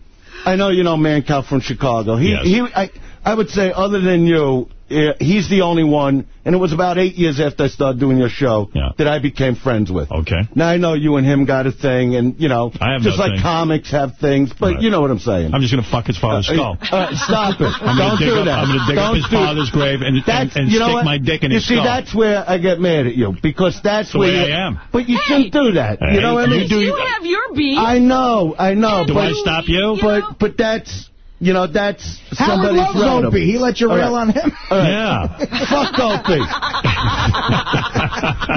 I know you know Mancow from Chicago. He, Yes. he, I, I would say other than you, uh, he's the only one, and it was about eight years after I started doing your show Yeah. that I became friends with. Okay. Now I know you and him got a thing, and you know, I have just no like thing. comics have things, but Right. you know what I'm saying. I'm just going to fuck his father's skull. Uh, uh, stop it! I'm gonna Don't dig do up- that. I'm gonna dig Don't his do- father's grave and- and- That's- and you know stick what? my dick in you his see, skull. that's where I get mad at you because that's the where way you, I am. But you shouldn't do that. Hey, you know what I mean? you mean? do- You have your beef. I know, I know. Do but, I stop you? But but that's you know that's Howard somebody's loves relative. Opie. He let you rail right. on him. All right. Yeah. Fuck Opie.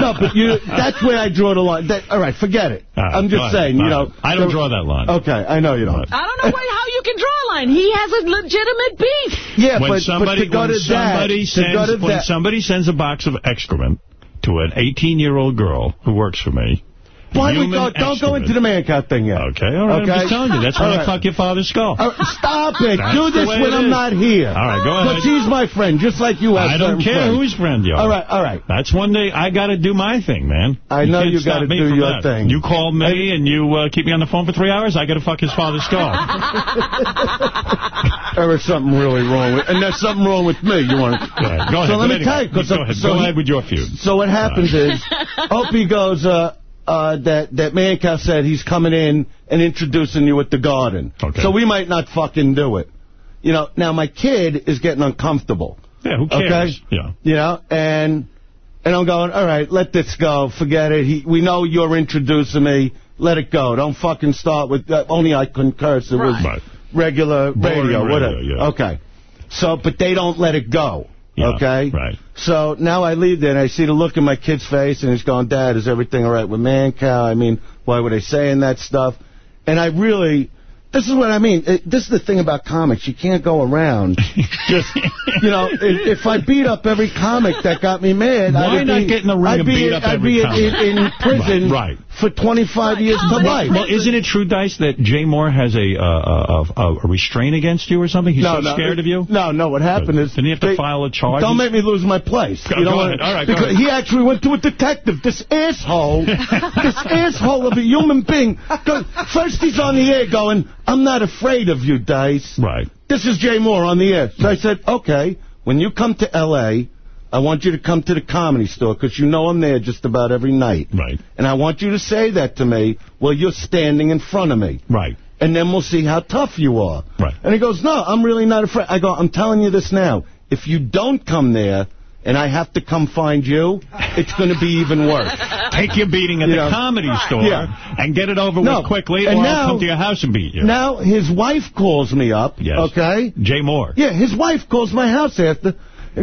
no, but you that's where I draw the line. That, all right, forget it. All right, I'm go just ahead. saying, you know. I don't draw that line. Okay, I know you don't. I don't know why, how you can draw a line. He has a legitimate beef. Yeah, when but, somebody, but to go when to somebody that, to go sends to when that, somebody sends a box of excrement to an 18-year-old girl who works for me, Why do we human go? Don't go into the Mancow thing yet. Okay, all right. Okay? I'm just telling you. That's when All I right. fuck your father's skull. Uh, stop it. That's Do this when I'm is. not here. All right, go ahead. Because he's my friend, just like you have I don't care friends. whose friend you are. All right, all right. That's one day I got to do my thing, man. I know you gotta do your that. thing. You call me and you uh, keep me on the phone for three hours, I got to fuck his father's skull. There is something really wrong with, and there's something wrong with me. You want? Go ahead. Go ahead. So let me Anyway, tell you, go ahead. so go ahead with your feud. So what happens is, Opie goes, uh, uh, that that Mancow said he's coming in and introducing you at the garden. Okay. So we might not fucking do it. You know, now my kid is getting uncomfortable. Yeah, who cares? Okay? Yeah. You know, and and I'm going, all right, let this go. Forget it. He, we know you're introducing me. Let it go. Don't fucking start with, uh, only I couldn't curse. It was Right. regular Boring radio, radio, whatever. yeah. Okay. So, but they don't let it go. Yeah, okay? right. So now I leave there and I see the look in my kid's face and he's going, Dad, is everything all right with Mancow? I mean, why were they saying that stuff? And I really, this is what I mean. It, this is the thing about comics. You can't go around just, you know, if, if I beat up every comic that got me mad, Why I'd not be, get in the ring I'd and be, beat up I'd every be in, comic? in, in prison Right, right. for 25 years to life. Well, isn't it true, Dice, that Jay Mohr has a, uh, a, a, a restraint against you or something? He's so scared of you? No, no. What happened is... Didn't he have to they- file a charge? Don't make me lose my place. Go- you know go ahead. All right, go Because ahead. He actually went to a detective. This asshole, this asshole of a human being. First he's on the air going, I'm not afraid of you, Dice. Right. This is Jay Mohr on the air. So I said, okay, when you come to L.A., I want you to come to the comedy store because you know I'm there just about every night. Right. And I want you to say that to me while you're standing in front of me. Right. And then we'll see how tough you are. Right. And he goes, no, I'm really not afraid. I go, I'm telling you this now. If you don't come there and I have to come find you, it's going to be even worse. Take your beating at You the know, comedy store yeah. and get it over No, with quickly, and or now- I'll come to your house and beat you. Now his wife calls me up, Yes. okay? Jay Mohr. Yeah, his wife calls my house after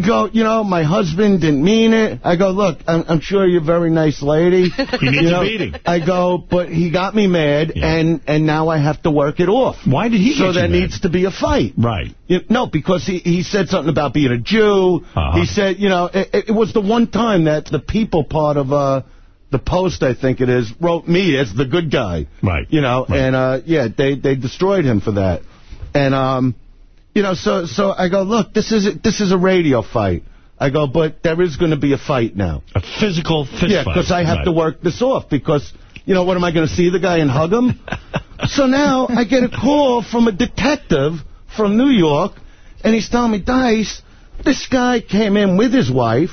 go, you know, my husband didn't mean it. I go, look, I'm, I'm sure you're a very nice lady. He needs you a know, beating. I go, but he got me mad, and and now I have to work it off. Why did he So there needs to be a fight. Right. You- no, because he, he said something about being a Jew. Uh-huh. He said, you know, it, it was the one time that the people part of uh, the Post, I think it is, wrote me as the good guy. Right. You know, Right. and uh, yeah, they they destroyed him for that. And um, you know, so so I go, look, this is this is a radio fight. I go, but there is going to be a fight now. A physical fist Yeah, fight. because I have Right. to work this off because, you know, what am I going to see the guy and hug him? so now I get a call from a detective from New York, and he's telling me, Dice, this guy came in with his wife,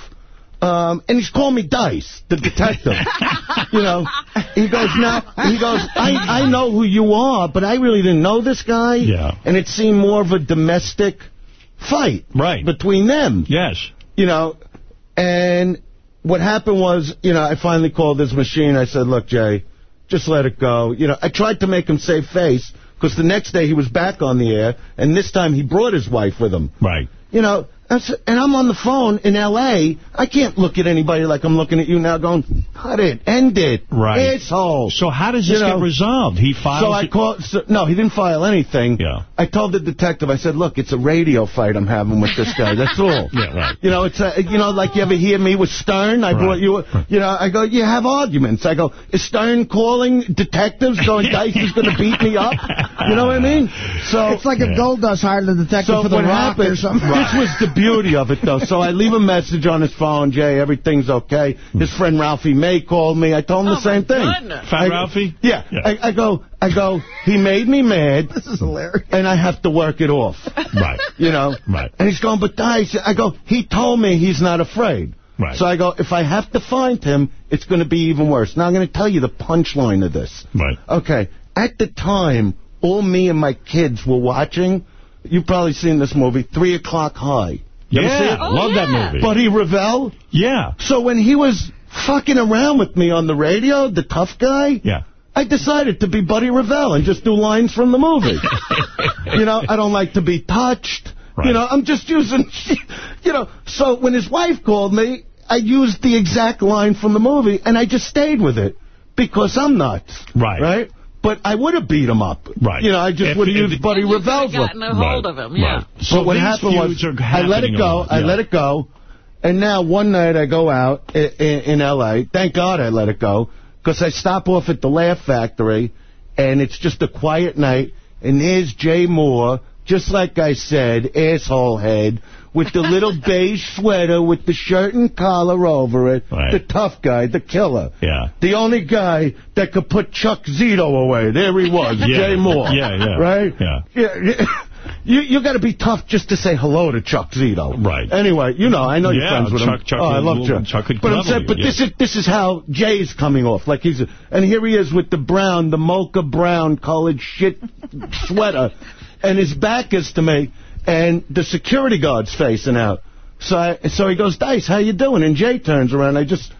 um, and he's calling me Dice, the detective. you know, he goes, now, he goes, I, I know who you are, but I really didn't know this guy. Yeah. And it seemed more of a domestic fight. Right. Between them Yes. you know, and what happened was, you know, I finally called this machine. I said, look, Jay, just let it go. You know, I tried to make him save face because the next day he was back on the air, and this time he brought his wife with him. Right. You know, that's, and I'm on the phone in L.A. I can't look at anybody like I'm looking at you now going, cut it, end it, Right. asshole. So how does You this know, get resolved? He files So I it- called. So, no, he didn't file anything. Yeah. I told the detective. I said, "Look, it's a radio fight I'm having with this guy. That's all." Yeah, right. You know, it's a, you know, like you ever hear me with Stern? I Right. brought you. You know, I go, you have arguments. I go, is Stern calling detectives going, Dice is going to beat me up? You know what I mean? So It's like if Goldust hired a detective so for the what Rock happened, or something. This was the beauty of it, though. So I leave a message on his phone, Jay, everything's okay. His friend Ralphie May called me. I told him the oh, same thing. goodness. Fat I- Ralphie? Yeah. Yeah. I, I go, I go, he made me mad. This is hilarious. And I have to work it off. Right. You know? Right. And he's going, but Dice, I go, he told me he's not afraid. Right. So I go, if I have to find him, it's going to be even worse. Now I'm going to tell you the punchline of this. Right. Okay. At the time, all me and my kids were watching, you've probably seen this movie, Three O'Clock High. You Yeah, it? Oh, love that movie. Buddy Revell. yeah. So when he was fucking around with me on the radio, the tough guy, Yeah. I decided to be Buddy Revell and just do lines from the movie. you know, I don't like to be touched. Right. You know, I'm just using, you know. So when his wife called me, I used the exact line from the movie, and I just stayed with it because I'm nuts. Right. Right? But I would have beat him up. Right. You know, I just would have if- used Buddy You could've Revell's line. gotten a hold of him, yeah. Right. So But what happened was, I let it go, lot, I yeah. let it go, and now one night I go out in, in L.A. Thank God I let it go, because I stop off at the Laugh Factory, and it's just a quiet night, and there's Jay Mohr, just like I said, asshole head, with the little beige sweater with the shirt and collar over it, the tough guy, the killer. Yeah. The only guy that could put Chuck Zito away. There he was, Yeah. Jay Mohr. Yeah, yeah. Right? Yeah. Yeah. You you got to be tough just to say hello to Chuck Zito. Right. Anyway, you know, I know you're Yeah, friends with Chuck- him. Chuck oh, I love Chuck. Chuck could but I'm saying, you, but yeah. this is this is how Jay's coming off. Like he's, and here he is with the brown, the mocha brown colored shit sweater, and his back is to me, and the security guard's facing out. So I, so he goes, Dice, how you doing? And Jay turns around. I just,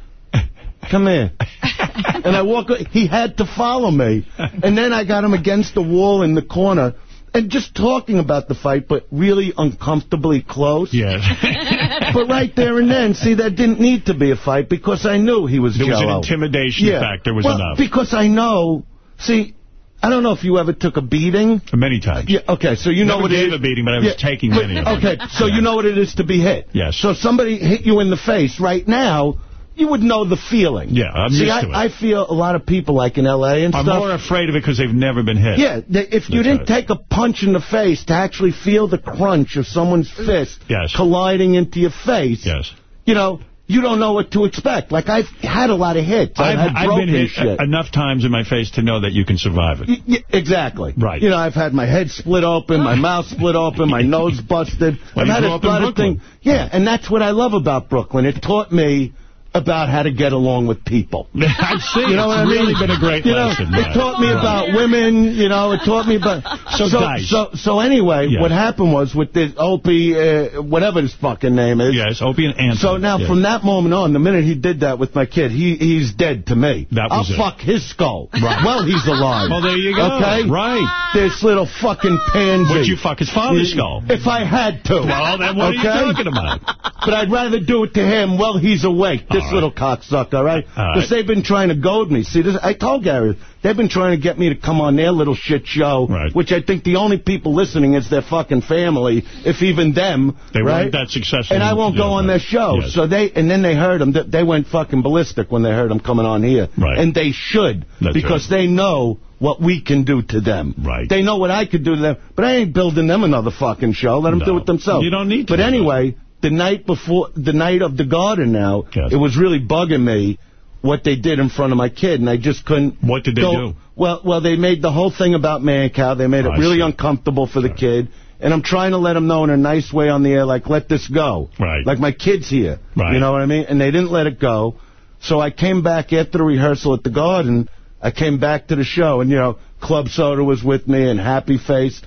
come here. and I walk, he had to follow me. And then I got him against the wall in the corner. And just talking about the fight, but really uncomfortably close. Yes. but right there and then, see, that didn't need to be a fight because I knew he was There was an intimidation yeah. factor was well, enough. because I know, see, I don't know if you ever took a beating. Many times. Yeah, okay, so you know Never what it gave a beating, but I was taking but- many. Okay, so Yeah. you know what it is to be hit. Yes. So somebody hit you in the face right now, you would know the feeling. Yeah, I'm See, used I, to it. I feel a lot of people like in L.A. and I'm stuff. more afraid of it because they've never been hit. Yeah, th- if you That's didn't right. take a punch in the face to actually feel the crunch of someone's fist Yes. colliding into your face, Yes. you know, you don't know what to expect. Like, I've had a lot of hits. I've, I've, I've been hit shit. enough times in my face to know that you can survive it. Y- exactly. Right. You know, I've had my head split open, my mouth split open, my nose busted. Well, I've had a lot of things. Yeah, and that's what I love about Brooklyn. It taught me about how to get along with people. I see. You know it's what I mean? really been a great you know, lesson. It taught me about women, you know, it taught me about... So, so, Dice. so, so anyway, Yes. what happened was with this Opie, uh, whatever his fucking name is. Yes, Opie and Anthony. So now, Yes. from that moment on, the minute he did that with my kid, he he's dead to me. That was I'll it. fuck his skull. Right. Well, he's alive. Well, there you go. Okay? Right. This little fucking pansy. Would you fuck his father's skull? If I had to. Well, then what okay? are you talking about? But I'd rather do it to him while he's awake, this Right. little cocksucker, all right? Because right. they've been trying to goad me. See, this, I told Gary, they've been trying to get me to come on their little shit show, Right. which I think the only people listening is their fucking family, if even them, They right? weren't that successful. And I won't go on their show. Yes. So they, and then they heard them. They- They went fucking ballistic when they heard him coming on here. Right. And they should, That's because they know what we can do to them. Right. They know what I could do to them, but I ain't building them another fucking show. Let them No. do it themselves. You don't need to But anyway, the night before, the night of the garden now, Yes. it was really bugging me what they did in front of my kid, and I just couldn't. What did they go- do? Well, well, they made the whole thing about Mancow. They made it I really see. uncomfortable for the kid. And I'm trying to let him know in a nice way on the air, like, let this go. Right. Like, my kid's here. Right. You know what I mean? And they didn't let it go. So I came back after the rehearsal at the Garden. I came back to the show, and, you know, Club Soda was with me and Happy Face.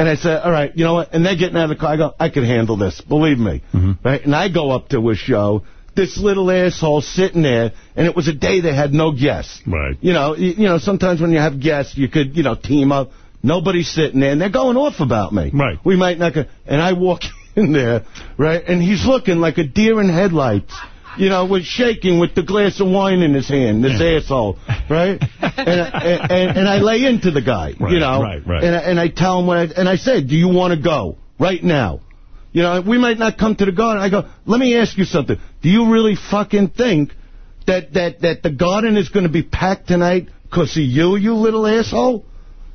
And I said, all right, you know what? And they're getting out of the car. I go, I can handle this. Believe me. Mm-hmm. Right? And I go up to a show. This little asshole sitting there, and it was a day they had no guests. Right. You know, you, you know, sometimes when you have guests, you could, you know, team up. Nobody's sitting there, and they're going off about me. Right. We might not go. And I walk in there, right, and he's looking like a deer in headlights. You know, was shaking with the glass of wine in his hand, this asshole, right? and, and, and and I lay into the guy, Right, you know, right, right. and I, and I tell him what I, and I say, do you want to go right now? You know, we might not come to the garden. I go, let me ask you something. Do you really fucking think that that that the garden is going to be packed tonight because of you, you little asshole?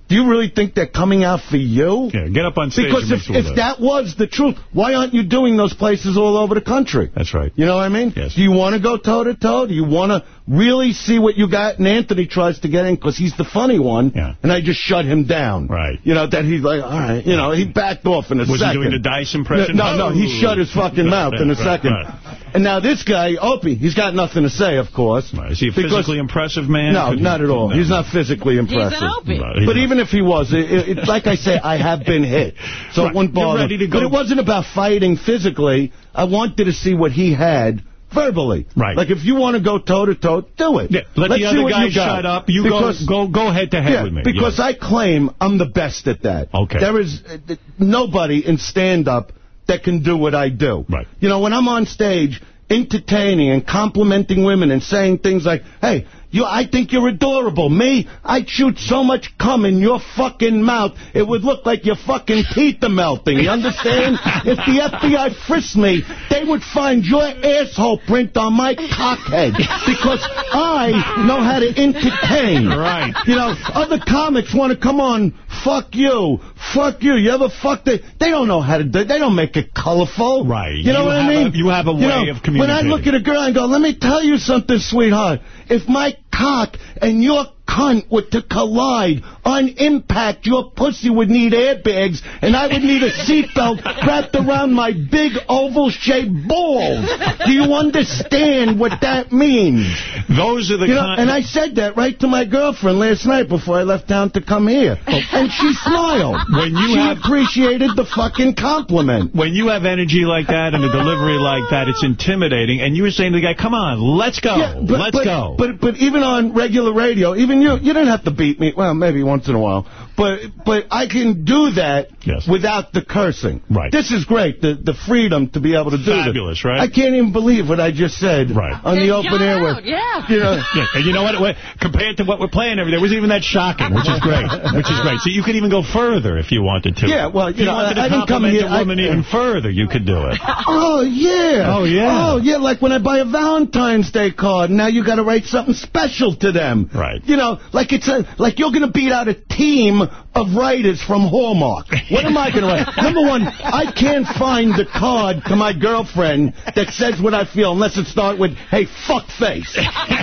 Do you really think they're coming out for you? Yeah, get up on stage Because if, sure if that was the truth, why aren't you doing those places all over the country? That's right. You know what I mean? Yes. Do you want to go toe-to-toe? Do you want to really see what you got? And Anthony tries to get in because he's the funny one, Yeah. and I just shut him down. Right. You know, that he's like, all right, you know, he backed off in a Was was he doing the Dice impression? No, no, he Oh. shut his fucking mouth in a Right, second. right. And now this guy, Opie, he's got nothing to say, of course. Right. Is he a because- physically impressive man? No, Could he- not at all. No. He's not physically impressive. Opie. Right, he's But not. even if he was, it, it, it- like I say, I have been hit. So Right, it wouldn't you're bother. ready to go. But it wasn't about fighting physically. I wanted to see what he had verbally. Right. Like, if you want to go toe-to-toe, do it. Yeah, let Let's the other guy shut up. You Because- go, go, go head to head yeah, with me. because. I claim I'm the best at that. Okay. There is uh, nobody in stand-up that can do what I do. Right. You know, when I'm on stage entertaining and complimenting women and saying things like, hey, you, I think you're adorable. Me, I'd shoot so much cum in your fucking mouth, it would look like your fucking teeth are melting. You understand? if the FBI frisked me, they would find your asshole print on my cockhead because I know how to entertain. Right. You know, other comics want to come on, fuck you, fuck you. You ever fuck the... They don't know how to do They don't make it colorful. Right. You know You what I mean? a- you have a know, way of When I look at a girl and go, let me tell you something, sweetheart. If my cock and your cunt were to collide on impact, your pussy would need airbags, and I would need a seatbelt wrapped around my big oval-shaped balls. Do you understand what that means? Those are the you know, kind- And I said that right to my girlfriend last night before I left town to come here. Oh. And she smiled. When you she have- appreciated the fucking compliment. When you have energy like that and a delivery like that, it's intimidating. And you were saying to the guy, come on, let's go. Yeah, but, let's but, go. But but even on regular radio, even you, you didn't have to beat me. Well, maybe once in a while. But but I can do that without the cursing. Right. This is great. The the freedom to be able to do this. Fabulous, right? I can't even believe what I just said right. on the open air. with- yeah. You know, Yeah, and you know what? What- Compared to what we're playing every day, it wasn't even that shocking, which is great. Which is great. So you could even go further if you wanted to. Yeah, well, you you know, wanted I- I didn't come here- a woman I- even further, you could do it. Oh, yeah. Oh, yeah. Oh, yeah, like when I buy a Valentine's Day card, now you got to write something special to them. Right. You know, like it's a like you're going to beat out a team of writers from Hallmark. What am I going to write? Number one, I can't find the card to my girlfriend that says what I feel unless it starts with, hey, fuck face.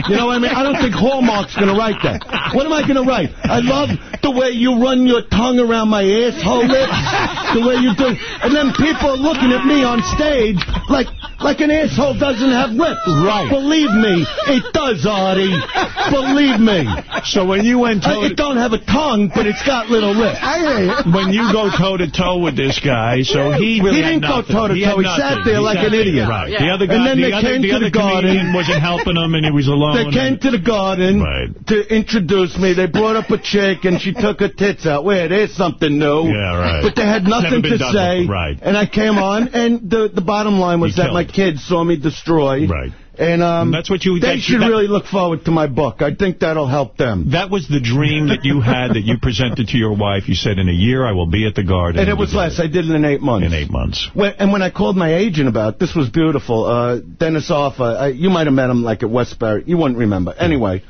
You know what I mean? I don't think Hallmark's going to write that. What am I going to write? I love the way you run your tongue around my asshole lips, the way you do. And then people are looking at me on stage like like an asshole doesn't have lips. Right. Believe me, it does, Artie. Believe me. So when you went Uh, it don't have a tongue, but it's got little lips. when you go toe to toe with this guy, so he really He didn't go nothing. toe to toe. He nothing. sat there He like sat an idiot. Right. Yeah. The other And guy, then the they other, came the to the garden. wasn't helping him, and he was alone. They came to the garden Right. to introduce me. They brought up a chick, and she took her tits out. Wait, there's something new. Yeah, right. But they had nothing to say. Right. And I came on, and the the bottom line was You that my kids saw me destroy. Right. And um, That's what you- They should that- really look forward to my book. I think that'll help them. That was the dream that you had that you presented to your wife. You said, in a year I will be at the garden. And it was less. I did it in eight months. In eight months. When, and when I called my agent about it, this was beautiful. Uh, Dennis Arfa, uh, you might have met him like at Westbury. You wouldn't remember. Anyway,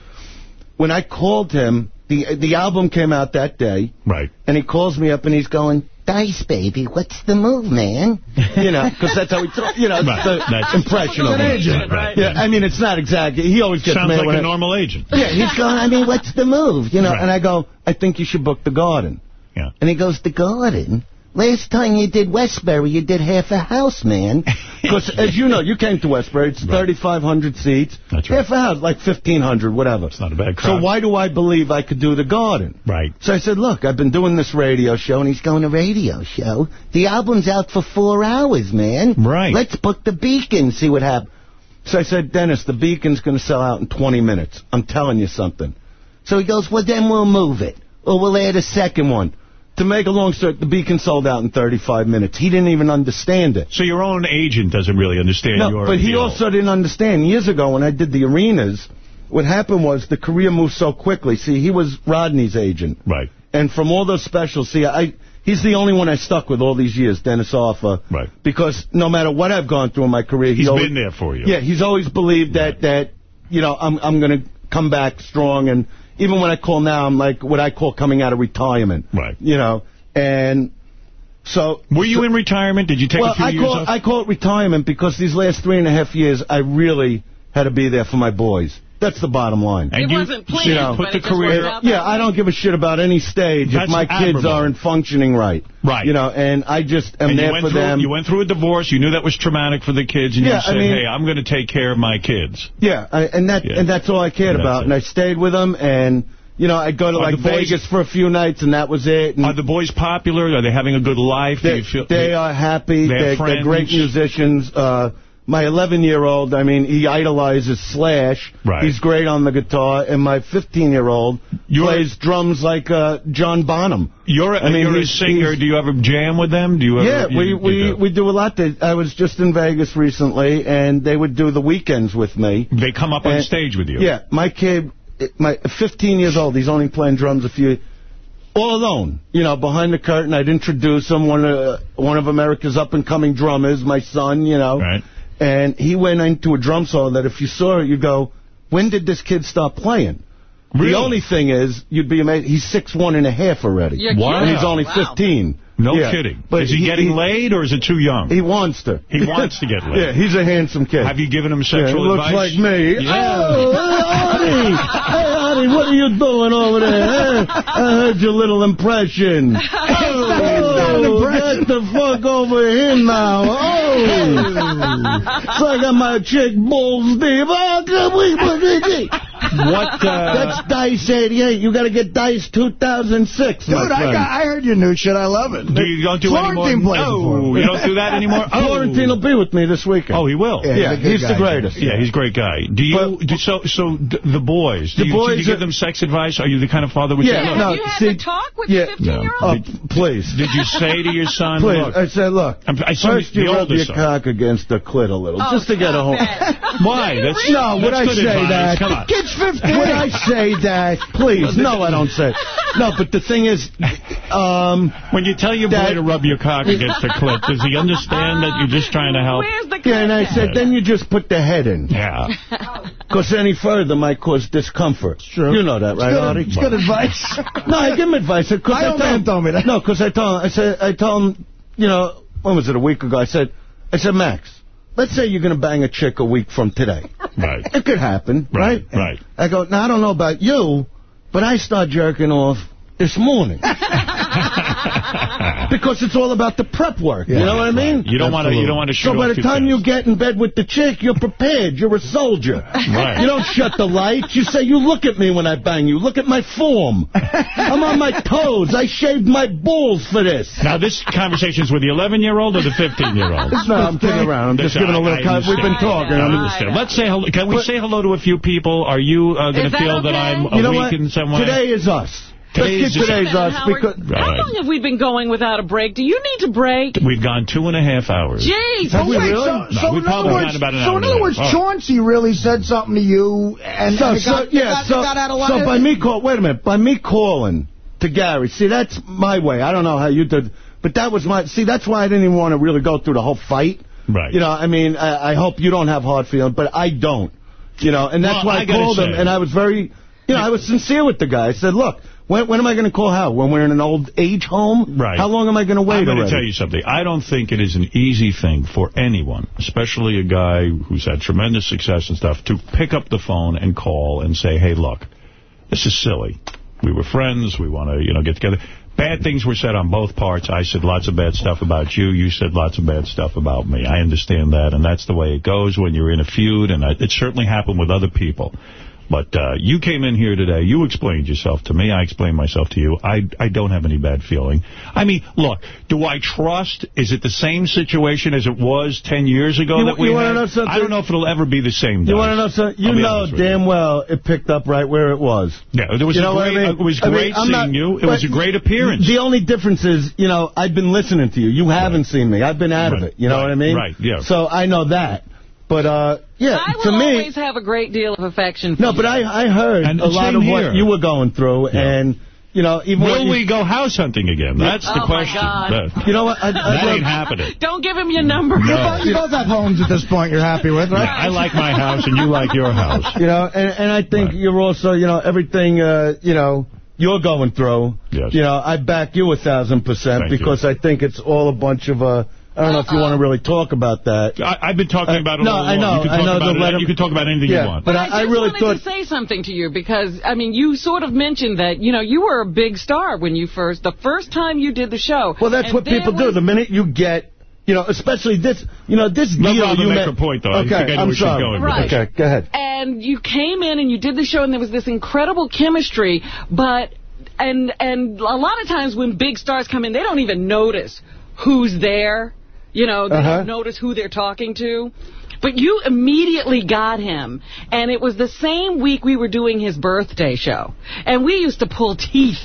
when I called him, the the album came out that day. Right. And he calls me up and he's going, Dice, baby, what's the move, man? You know, because that's how he talks. You know, it's Right. the That's- impression of an him. agent, right. Yeah, I mean, it's not exactly. He always gets Sounds like when a I- normal agent. yeah, he's going, I mean, what's the move? You know, Right. and I go, I think you should book the garden. Yeah. And he goes, the garden? Last time you did Westbury, you did half a house, man. Because, as you know, you came to Westbury. It's 3,500 seats. That's right. Half a house, like 1,500, whatever. It's not a bad crowd. So why do I believe I could do the garden? Right. So I said, look, I've been doing this radio show, and he's going, a radio show? The album's out for four hours, man. Right. Let's book the Beacon, see what happens. So I said, Dennis, the Beacon's going to sell out in 20 minutes. I'm telling you something. So he goes, well, then we'll move it. Or we'll add a second one. To make a long story, the Beacon sold out in 35 minutes. He didn't even understand it. So your own agent doesn't really understand No, your but he deal. also didn't understand. Years ago, when I did the arenas, what happened was the career moved so quickly. See, he was Rodney's agent. Right. And from all those specials, see, I he's the only one I stuck with all these years, Dennis Arfa. Right. Because no matter what I've gone through in my career, He's he always, been there for you. Yeah, he's always believed that that you know I'm I'm going to come back strong, and even when I call now, I'm like what I call coming out of retirement. Right. You know, and so Were you in retirement? Did you take well, a few I years call off? I call it retirement because these last three and a half years, I really had to be there for my boys. That's the bottom line. And it you- wasn't planned, you know, but put the it career- worked Yeah, I don't give a shit about any stage That's if my kids aren't functioning right. Right. You know, and I just am and you there went for through, them. You went through a divorce. You knew that was traumatic for the kids, and Yeah, you I said, mean- "Hey, I'm going to take care of my kids." Yeah, I, and that Yeah. and that's all I cared And about. And I stayed with them, and you know, I'd go to Are like boys- Vegas for a few nights, and that was it. And Are the boys popular? Are they having a good life? Do they, you feel they are happy. They they're, they're great musicians. Uh, my 11-year-old, I mean, he idolizes Slash. Right. He's great on the guitar. And my 15-year-old plays drums like uh, John Bonham. You're a, I mean, you're a singer. Do you ever jam with them? Do you ever? yeah, you- we you we do? we do a lot. I was just in Vegas recently, and they would do the weekends with me. They come up on stage with you. Yeah, my kid, my 15 years old. He's only playing drums a few, all alone. You know, behind the curtain. I'd introduce him. One of one of America's up and coming drummers, my son. You know, right. And he went into a drum solo that if you saw it, you'd go, when did this kid stop playing? Really? The only thing is, you'd be amazed. He's six one and a half already, You're Wow. and he's only Wow. 15. No Yeah. kidding. But is he, getting laid or is it too young? He wants to. He wants to get laid. Yeah, he's a handsome kid. Have you given him Yeah, sexual he looks like me. Yeah. Oh, hey, Artie. Hey, Artie, what are you doing over there? Eh? I heard your little impression. Get the fuck over here now. Oh. So I got my chick balls deep. Oh, good week, good week. What, uh... That's Dice 88. You got to get Dice 2006, Dude, I, got, I heard your new shit. I love it. Do you don't do any more? Florentine plays it for No, me. you don't do that anymore. Oh. Florentine will be with me this weekend. Oh, he will. Yeah, he's, the greatest. Yeah, he's a great guy. Do you? do, so, so the boys. Do The you, boys do you give are- them sex advice? Are you the kind of father would Yeah, say, no, look, you had see, to talk with yeah, the 15-year-old? Oh, please. Did you say to your son, Please, look, I said, look, I'm- I saw first you rub older your son. cock against the clit a little, Oh, just to get a home. Why? That's No, would I say that? Come on. Kid's 15. Would I say that? Please. No, I don't say. No, but the thing is, um... When you tell your boy to rub your cock against the clit, does he understand that you're just trying to help? Where's the Yeah, and I said, then you just put the head in. Yeah. Because any further might cause discomfort. true. You know that, right, It's good- Artie? it's good advice. No, I give him advice. Cause My I old tell man him, told me that. No, because I told him, I said, I told him, you know, when was it, a week ago? I said, I said, Max, let's say you're going to bang a chick a week from today. Right. It could happen, right? Right. I go, now, I don't know about you, but I start jerking off this morning. because it's all about the prep work. you know what I mean? You don't want to. You don't want to shoot So by the time fast. you get in bed with the chick, you're prepared. You're a soldier. Right. You don't shut the lights. You say, you look at me when I bang you. Look at my form. I'm on my toes. I shaved my balls for this. Now, this conversation is with the 11-year-old or the 15-year-old? No, I'm kidding around. I'm just giving a little... I con- We've been talking. I I'm understand. Let's say hello. Can we say hello to a few people? Are you uh, going to that feel that? I'm a You know what? weak in some way? Today is us. Today's just- today's us Howard, because... How long have we been going without a break? Do you need to break? We've gone two and a half hours. Jeez. So we wait, really? so, No, so we've in probably other words, about an so hour in other words, half. Oh. Chauncey really said something to you, and, So, and so, got, yeah, got, so, got out of line. so by me call, wait a minute, by me calling to Gary, see, that's my way. I don't know how you did, but that was my, see, that's why I didn't even want to really go through the whole fight. Right. You know, I mean, I, I hope you don't have hard feelings, but I don't. You know, and that's Well, why I, I called him, and I was very, you know, I was sincere with the guy. I said, look, when, when am I going to call Hal? When we're in an old age home? Right. How long am I going to wait I'm going to tell you something. I don't think it is an easy thing for anyone, especially a guy who's had tremendous success and stuff, to pick up the phone and call and say, hey, look, this is silly. We were friends. We want to, you know, get together. Bad things were said on both parts. I said lots of bad stuff about you. You said lots of bad stuff about me. I understand that, and that's the way it goes when you're in a feud, and I, it certainly happened with other people. But uh, you came in here today. You explained yourself to me. I explained myself to you. I I don't have any bad feeling. I mean, look, do I trust? Is it the same situation as it was 10 years ago You- that we you had? know something? I don't know if it'll ever be the same. You want to know something? You know with you. damn well it picked up right where it was. Yeah, there was You a know what I mean? it was great I'm seeing not- you. It was a great appearance. The only difference is, you know, I've been listening to you. You haven't seen me. I've been out of it. You know right, what I mean? right, yeah. So I know that. But, uh, yeah, I to will me... always have a great deal of affection for No, you. but I, I heard And a lot of here. what you were going through, and, you know, even what Will you, we go house hunting again? That's the Oh, my question. God. That, You know what? I, I that love- ain't happening. Don't give him your number. No. You both have homes at this point you're happy with, right? I like my house and you like your house. You know, and, and I think Right. you're also, you know, everything, uh, you know, you're going through. Yes. You know, I back you a thousand percent Thank because I think it's all a bunch of, uh, I don't know if you want to really talk about that. I, I've been talking Uh, about it no, all I know, You can I talk know about the it. You can talk about anything Yeah, you want. but I, I, I really wanted thought... to say something to you because, I mean, you sort of mentioned that, you know, you were a big star when you first, the first time you did the show. Well, that's what there people do. The minute you get, you know, especially this, you know, this Let deal Robin you make met- her point, though. I Okay, think I know I'm where she's sorry. going Right. this. Okay, go ahead. and you came in and you did the show and there was this incredible chemistry but and and a lot of times when big stars come in they don't even notice who's there you know they Uh-huh. don't notice who they're talking to But you immediately got him. And it was the same week we were doing his birthday show. And we used to pull teeth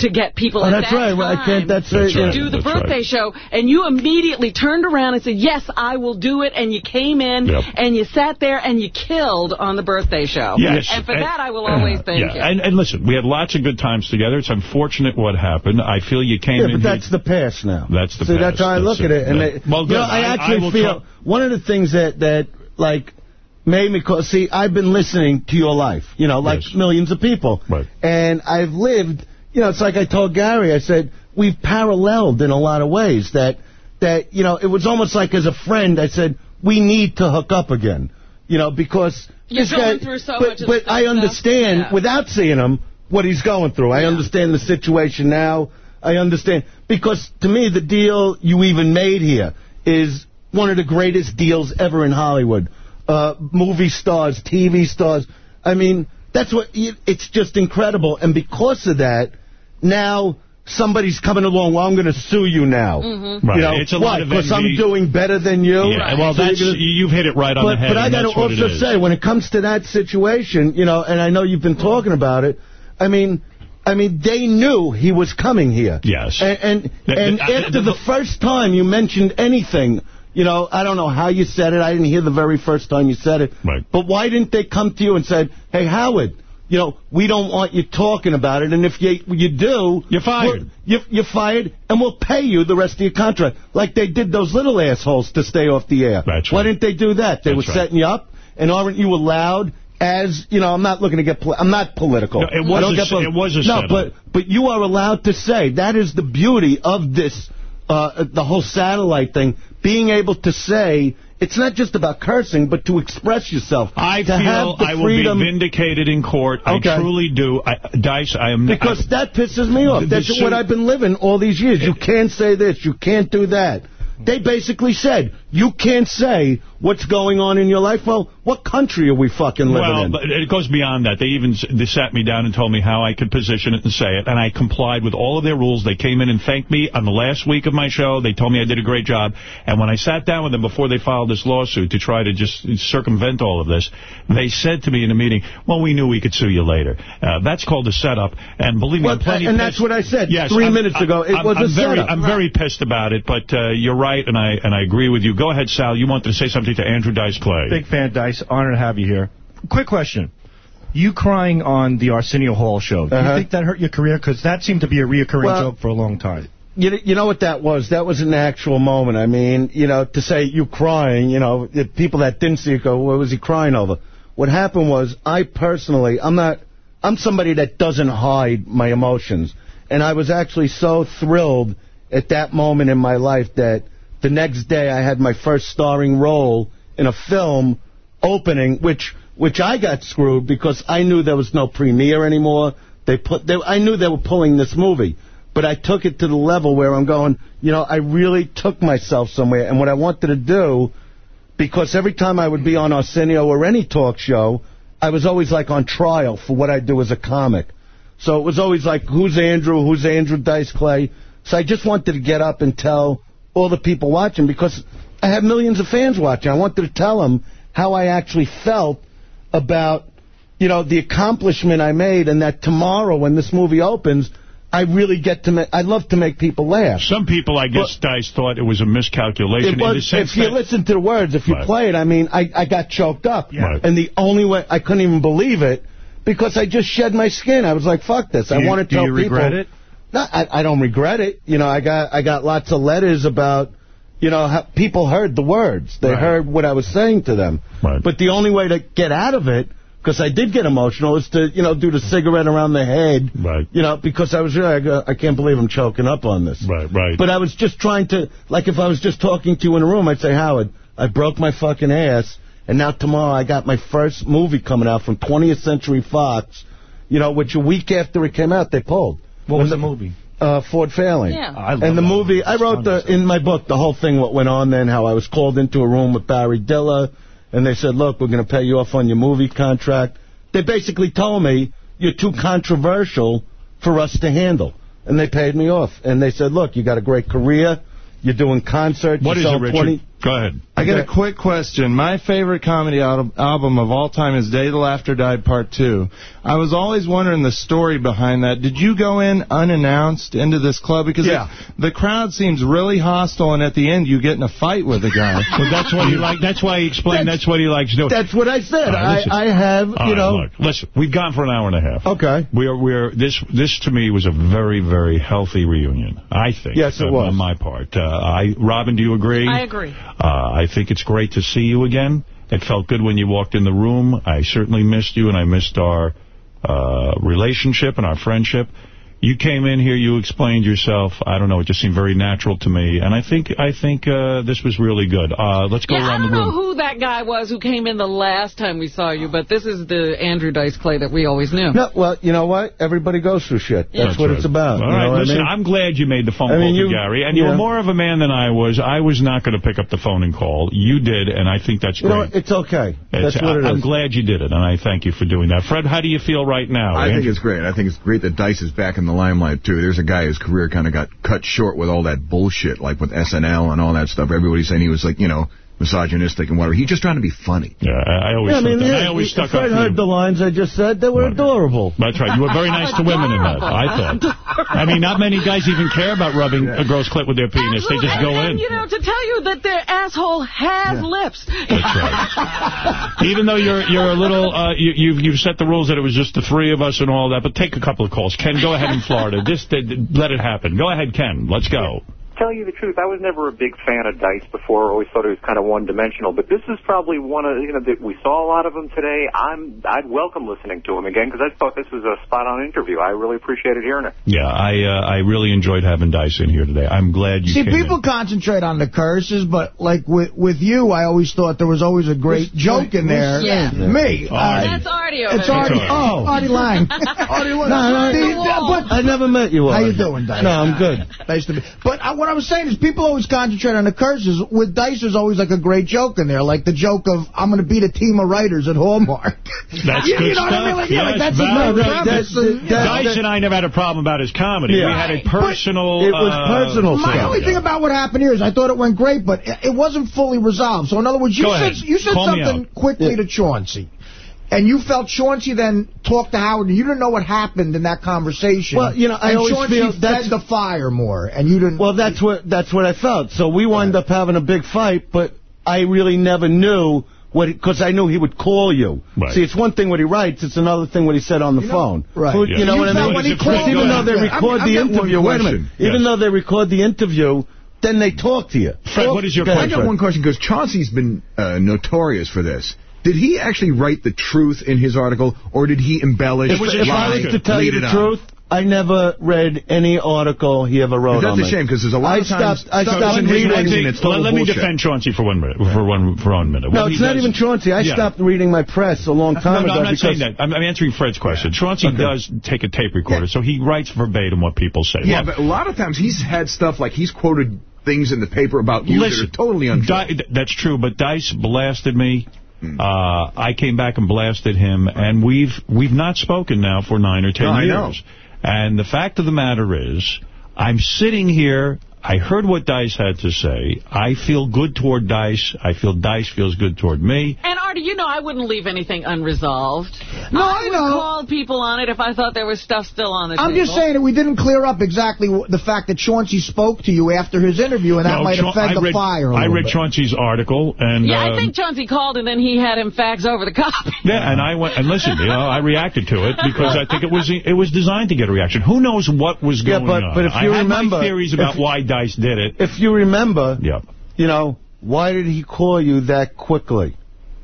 to get people Oh, at that's that right. Well, I time can't- that's to right, yeah. do the That's birthday right. show. And you immediately turned around and said, yes, I will do it. And you came in Yep. and you sat there and you killed on the birthday show. Yes. And for And- that, I will always thank yeah, you. and, and listen, we had lots of good times together. It's unfortunate what happened. I feel you came Yeah, in but here- that's the past now. That's the See, past. that's how I look at it. And Yeah. it, well, you know, I actually will feel one of the things that that like made me call. See, I've been listening to your life. You know, like millions of people. Right. And I've lived. You know, it's like I told Gary. I said we've paralleled in a lot of ways. That that you know, it was almost like as a friend. I said we need to hook up again. You know, because You're going guy, through so but, much But I understand Yeah. without seeing him what he's going through. I understand the situation now. I understand. Because to me, the deal you even made here is one of the greatest deals ever in Hollywood. Uh, movie stars, TV stars. I mean, that's what, it's just incredible. And because of that, now somebody's coming along, well, I'm going to sue you now. Mhm. Right. You know, It's a why? lot of Because I'm doing better than you? Yeah, well, So you're that's gonna- you've hit it right on but, the head. But I got to that's what it also say, when it comes to that situation, you know, and I know you've been talking about it, I mean, I mean, they knew he was coming here. Yes. And and, and the- uh, after the- the first time you mentioned anything, you know, I don't know how you said it. I didn't hear the very first time you said it. Right. But why didn't they come to you and say, hey, Howard, you know, we don't want you talking about it, and if you you do... You're fired. You're, you're fired, and we'll pay you the rest of your contract. Like they did those little assholes to stay off the air. That's Why right. didn't they do that? They That's were right. setting you up, and aren't you allowed as, you know, I'm not looking to get, I'm not political. No, it was I don't a get it was a No, setup. but, but you are allowed to say, that is the beauty of this, uh, the whole satellite thing, being able to say, it's not just about cursing, but to express yourself. I feel I will freedom, be vindicated in court. Okay. I truly do. I, Dice, I am Because I, that pisses me off. That's what I've been living all these years. You can't say this. You can't do that. They basically said, you can't say what's going on in your life. Well, what country are we fucking living Well, in? but it goes beyond that. They even they sat me down and told me how I could position it and say it, and I complied with all of their rules. They came in and thanked me on the last week of my show. They told me I did a great job. And when I sat down with them before they filed this lawsuit to try to just circumvent all of this, they said to me in a meeting, well, we knew we could sue you later. Uh, that's called a setup. And believe me, Well, I'm plenty and pissed. that's what I said yes, three I'm- minutes I'm- ago. It I'm, was a I'm very, setup. I'm very pissed about it, but uh, you're right, and I and I agree with you. Go ahead, Sal. You wanted to say something to Andrew Dice Clay. Big fan, Dice. Honor to have you here. Quick question. You crying on the Arsenio Hall show, do Uh-huh. you think that hurt your career? Because that seemed to be a reoccurring Well- joke for a long time. You, you know what that was? That was an actual moment. I mean, you know, to say you crying, you know, if people that didn't see it go, what was he crying over? What happened was, I personally, I'm not, I'm somebody that doesn't hide my emotions. And I was actually so thrilled at that moment in my life that the next day I had my first starring role in a film opening, which which I got screwed because I knew there was no premiere anymore. They put, they, I knew they were pulling this movie, but I took it to the level where I'm going. You know, I really took myself somewhere, and what I wanted to do, because every time I would be on Arsenio or any talk show, I was always like on trial for what I do as a comic. So it was always like, who's Andrew? Who's Andrew Dice Clay? So I just wanted to get up and tell all the people watching because I have millions of fans watching. I wanted to tell them how I actually felt about, you know, the accomplishment I made and that tomorrow when this movie opens, I really get to make, I love to make people laugh. Some people, I guess, Dice thought it was a miscalculation It in the was, if you listen to the words, if you Right. play it, I mean, I, I got choked up. Right. And the only way, I couldn't even believe it because I just shed my skin. I was like, fuck this. Do I want to tell people. do you regret it? No, I, I don't regret it. You know, I got I got lots of letters about, you know, how people heard the words. They Right. heard what I was saying to them. Right. But the only way to get out of it, because I did get emotional, is to, you know, do the cigarette around the head. Right. You know, because I was really, I, I can't believe I'm choking up on this. Right, right. But I was just trying to, like if I was just talking to you in a room, I'd say, Howard, I broke my fucking ass, and now tomorrow I got my first movie coming out from 20th Century Fox, you know, which a week after it came out, they pulled. What was the movie? Uh, Ford Fairlane. Yeah. I love and the movie, I wrote the in my book the whole thing, what went on then, how I was called into a room with Barry Diller, and they said, look, we're going to pay you off on your movie contract. They basically told me, you're too controversial for us to handle. And they paid me off. And they said, look, you got a great career, you're doing concerts. What you is it, Richard? 20 Go ahead. I got a quick question. My favorite comedy al album of all time is Day the Laughter Died Part 2. I was always wondering the story behind that. Did you go in unannounced into this club? Because Yeah. it- the crowd seems really hostile, and at the end you get in a fight with a guy. Well, that's what he like. That's why he explained. That's, what he likes doing. That's what I said. All right, I, listen. I have, All you right, know... look, listen, we've gone for an hour and a half. Okay. We are, we are, this, this to me was a very, very healthy reunion, I think. Yes, it on- was. On my part. Uh, I, Robin, do you agree? I agree. Uh, I think it's great to see you again. It felt good when you walked in the room. I certainly missed you, and I missed our uh, relationship and our friendship. You came in here, you explained yourself. I don't know, it just seemed very natural to me. And I think I think uh, this was really good. Uh, let's go Yeah, I around don't the know room. who that guy was who came in the last time we saw you, but this is the Andrew Dice Clay that we always knew. No, well, you know what? Everybody goes through shit. That's, what right. it's about. All you right, know listen, I mean? am glad you made the phone I call mean, to Gary, and you yeah. were more of a man than I was. I was not going to pick up the phone and call. You did, and I think that's You know great. what? It's okay. It's- That's what it I- I'm glad you did it, and I thank you for doing that. Fred, how do you feel right now? I think it's great. I think it's great that Dice is back in the limelight, too. There's a guy whose career kind of got cut short with all that bullshit, like with SNL and all that stuff. Everybody's saying he was, like, you know, misogynistic and whatever. He's just trying to be funny. Yeah, I, I always, Yeah, I mean, stuck- yeah, I always stuck Fred up for heard the lines I just said. They were adorable. That's right. You were very nice to women in that, I thought. I mean, not many guys even care about rubbing a girl's clit with their penis. They just go in. And, you know, to tell you that their asshole has lips. That's right. Even though you're you're a little, uh, you, you've you've set the rules that it was just the three of us and all that, but take a couple of calls. Ken, go ahead in Florida. Just uh, let it happen. Go ahead, Ken. Let's go. Tell you the truth, I was never a big fan of Dice before. I always thought it was kind of one-dimensional. But this is probably one of you know that we saw a lot of them today. I'm I'd welcome listening to him again because I thought this was a spot-on interview. I really appreciated hearing it. Yeah, I uh, I really enjoyed having Dice in here today. I'm glad you See, came people concentrate on the curses, but like with with you, I always thought there was always a great joke in there. Yeah. Me. That's Artie over It's there. Artie. Oh, Artie Lange. Artie Lange. No, no, The- but I never met you. How you doing, Dice? No, I'm good. Nice to be. But uh, what I was saying is people always concentrate on the curses. With Dice, there's always like a great joke in there, like the joke of, I'm going to beat a team of writers at Hallmark. That's you, good you know stuff. what I mean? Like, yeah, like, that's a valid. good That- premise. that- and, you. Dice and I never had a problem about his comedy. Yeah. We had a personal... It was uh, personal. My only thing about what happened here is I thought it went great, but it it wasn't fully resolved. So in other words, you Go said ahead. you said Call something quickly to Chauncey. And you felt Chauncey then talked to Howard, and you didn't know what happened in that conversation. Well, you know, I and always Chauncey feel fed that's- the fire more, and you didn't. Well, that's what that's what I felt. So we wound up having a big fight, but I really never knew what because I knew he would call you. Right. See, it's one thing what he writes; it's another thing what he said on the phone. right. Who- Yeah. You know You what I mean? when he Because called even though they Yeah, record I've- the I've got one interview, wait a minute. question. Even though they record the interview, then they talk to you. Fred, what is your Go I got one question because Chauncey's been uh, notorious for this. Did he actually write the truth in his article, or did he embellish? If, if I lie, was to tell you the it up? truth, I never read any article he ever wrote That's on a shame because there's a lot I of times stopped, I stopped reading. magazine that's total let, let me defend Chauncey for one minute. For one for one minute. No, What it's not does- even Chauncey. I Yeah. stopped reading my press a long time no, no, ago I'm not saying that. I'm, I'm answering Fred's question. Chauncey does take a tape recorder, so he writes verbatim what people say. Yeah, Look, but a lot of times he's had stuff like he's quoted things in the paper about you Listen, that are totally untrue. Di- that's true, but Dice blasted me. Hmm. Uh, I came back and blasted him, and we've we've not spoken now for nine or ten No, years. And the fact of the matter is, I'm sitting here. I heard what Dice had to say. I feel good toward Dice. I feel Dice feels good toward me. And Artie, you know I wouldn't leave anything unresolved. No, I I would know. call people on it if I thought there was stuff still on the I'm table. just saying that we didn't clear up exactly the fact that Chauncey spoke to you after his interview, and that No, might Cha- have I the read, fire a I little read bit. Chauncey's article, and Yeah, I um, think Chauncey called and then he had him fax over the copy. Yeah, and I went and listened. You know, I reacted to it because I think it was it was designed to get a reaction. Who knows what was Yeah, going but- on? but if I you had remember- my theories about if- why Dice did it. if you remember, Yeah. you know, why did he call you that quickly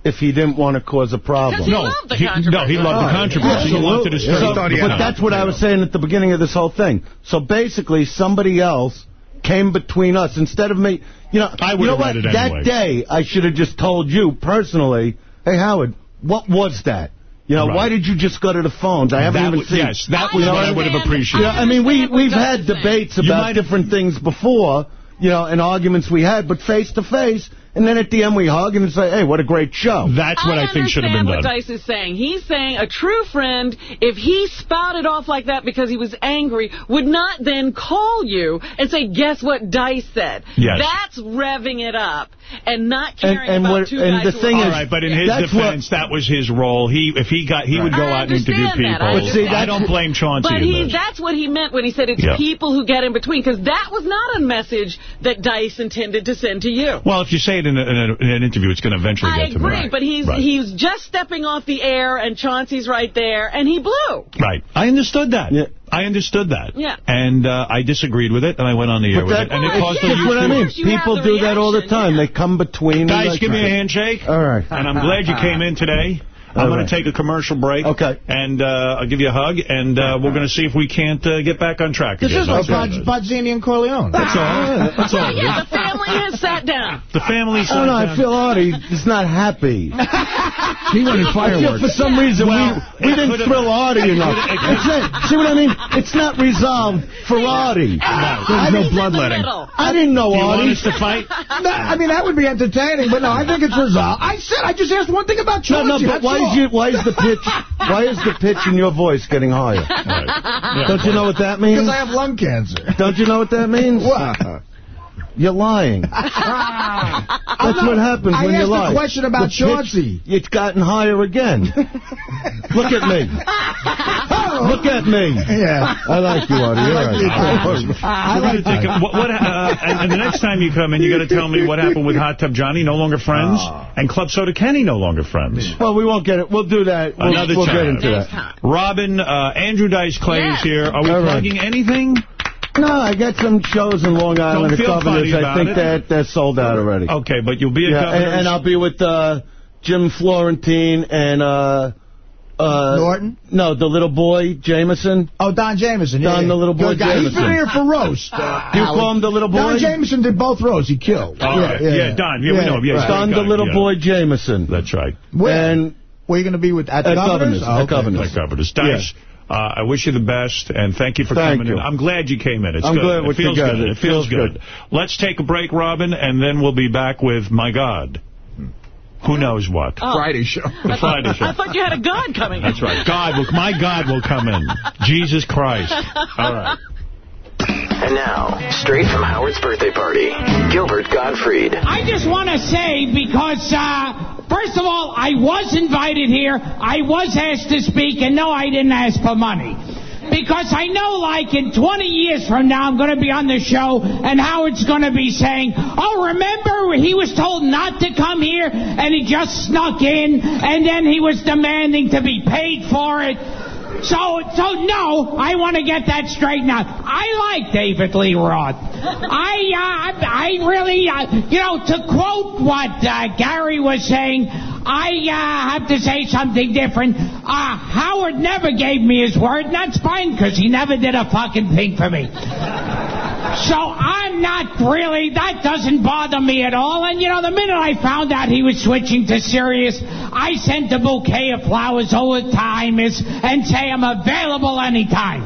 if he didn't want to cause a problem? Because he loved the he- no, he loved the controversy. Oh, he wanted to stir So- it up. but that's what I was saying at the beginning of this whole thing. So basically, somebody else came between us instead of me. You know, I you would've know what? read it That anyway. day, I should have just told you personally, hey, Howard, what was that? You know, Right. why did you just go to the phones? I haven't That even seen. yes, that I was what I would have appreciated. Yeah, I mean, we, we've had debates about different things before, you know, and arguments we had, but face to face, and then at the end we hug and say, hey, what a great show. That's what I, think should have been understand done. what Dice is saying. He's saying a true friend, if he spouted off like that because he was angry, would not then call you and say, guess what Dice said. Yes. That's revving it up. and not caring and about what- two and guys the thing are- All right, but in his That's what- defense, that was his role. He if he got he would go I out and interview understand people. that. I understand. I don't blame Chauncey But he, that's what he meant when he said it's Yeah. people who get in between, because that was not a message that Dice intended to send to you. Well, if you say it in, a, in, a, in an interview, it's going to eventually I get to me. agree, but he's Right. he's just stepping off the air, and Chauncey's right there, and he blew. Right. I understood that. Yeah. I understood that. Yeah. And uh, I disagreed with it, and I went on the air But with that, it. And it that's caused a what I mean. People do that all the time. They come between. Guys, like- give me a handshake. All right. And I'm glad you came in today. I'm All going right. to take a commercial break. Okay. And uh, I'll give you a hug, and uh, we're going to see if we can't uh, get back on track This again. is like That's Bud- Barzini and Corleone. That's all. That's all. it Yeah, the family has sat down. The family I don't know. I feel Artie is not happy. he wanted fireworks. for some reason Well, we, we didn't thrill Artie enough. it could've- It's not, see what I mean? It's not resolved for Artie. There's no bloodletting. I didn't know Do you Artie. want us to fight? No, I mean, that would be entertaining, but no, I think it's resolved. I said, I just asked one thing about No, no, but why all. Is, you, why is the pitch why is the pitch in your voice getting higher? Don't you know what that means? Because I have lung cancer. Don't you know what that means? What? You're lying. That's what happens I when you lie. I asked a lie. question about The pitch- Chauncey. It's gotten higher again. Look at me. Look at me. Yeah. I like you, Artie. You're right. I like take a, what, what, uh, and, and the next time you come in, you got to tell me what happened with Hot Tub Johnny, no longer friends, and Club Soda Kenny, no longer friends. Well, we won't get it. We'll do that. We'll, Another we'll time. get into that. Robin, uh, Andrew Dice Clay is here. Are we All right. plugging anything? No, I got some shows in Long Island Don't feel Governors. funny I think it. that they're sold out already. Okay, but you'll be at yeah, and, Governors. and I'll be with uh, Jim Florentine and uh, uh, Norton? No, the little boy Jamieson. Oh, Don Jamieson. Yeah, Don, yeah. the little boy Good guy. He's Jamieson. been here for roast. Uh, you Howard. call him the little boy? Don Jamieson did both roasts. He killed. Oh, yeah, yeah, Don. Yeah, we know him. Yeah, he's Don, great the little yeah. boy Jamieson. That's right. Where? And Where are you going to be with at, At Governors? Governors, Oh, at. Governors. Like Governors. Dice, uh, I wish you the best, and thank you for Thank coming you. in. I'm glad you came in. It's I'm good. glad it we're feels good. It feels good. Let's take a break, Robin, and then we'll be back with My God. Who knows what? Oh. Friday show. The Friday show. I thought you had a God coming in. That's right. God will, my God will come in. Jesus Christ. All right. And now, straight from Howard's birthday party, Gilbert Gottfried. I just want to say, because, uh, first of all, I was invited here. I was asked to speak, and no, I didn't ask for money. Because I know, like, in 20 years from now, I'm going to be on the show, and Howard's going to be saying, Oh, remember, he was told not to come here, and he just snuck in, and then he was demanding to be paid for it. So, so no, I want to get that straightened out. I like David Lee Roth. I, uh, I really, uh, you know, to quote what uh, Gary was saying, I uh, have to say something different. Uh, Howard never gave me his word, and that's fine because he never did a fucking thing for me. So I'm not really, that doesn't bother me at all. And you know, the minute I found out he was switching to Sirius, I sent a bouquet of flowers over to timers and say I'm available anytime.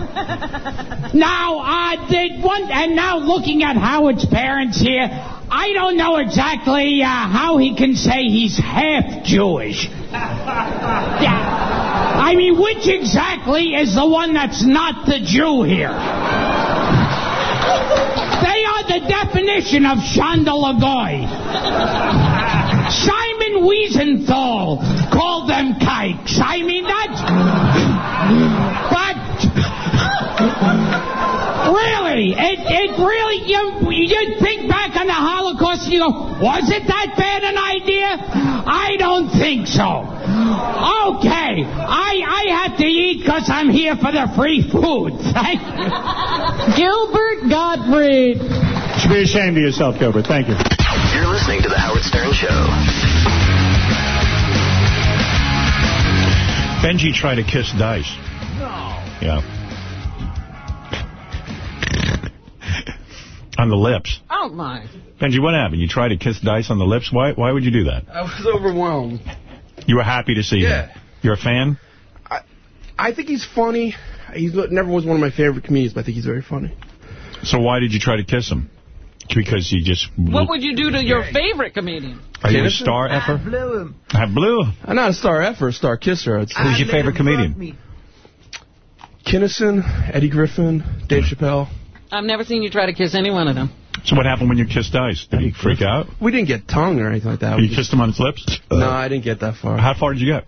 now, uh, did one, and now looking at Howard's parents here, I don't know exactly uh, how he can say he's half Jewish. Yeah. I mean, which exactly is the one that's not the Jew here? They are the definition of Chandalagoy. Simon Wiesenthal called them kikes. I mean, that's. But. Really, it, it really, you, you think on the Holocaust and you go, was it that bad an idea? I don't think so. Okay, I, I have to eat because I'm here for the free food. Gilbert Gottfried. You should be ashamed of yourself, Gilbert. Thank you. You're listening to The Howard Stern Show. Benji tried to kiss Dice. No. Yeah. On the lips. Oh, my. Benji, what happened? You tried to kiss Dice on the lips? Why Why would you do that? I was overwhelmed. You were happy to see Yeah. him. You're a fan? I I think he's funny. He never was one of my favorite comedians, but I think he's very funny. So why did you try to kiss him? Because you just... What would you do to your favorite comedian? Are you a Kinison? star effer? I blew him. I blew. I'm not a star effer, a star kisser. I'd say. Who's your favorite comedian? Kinison, Eddie Griffin, Dave mm. Chappelle. I've never seen you try to kiss any one of them. So what happened when you kissed Ice? Did he freak out? We didn't get tongue or anything like that. You kissed him on his lips? No, I didn't get that far. How far did you get?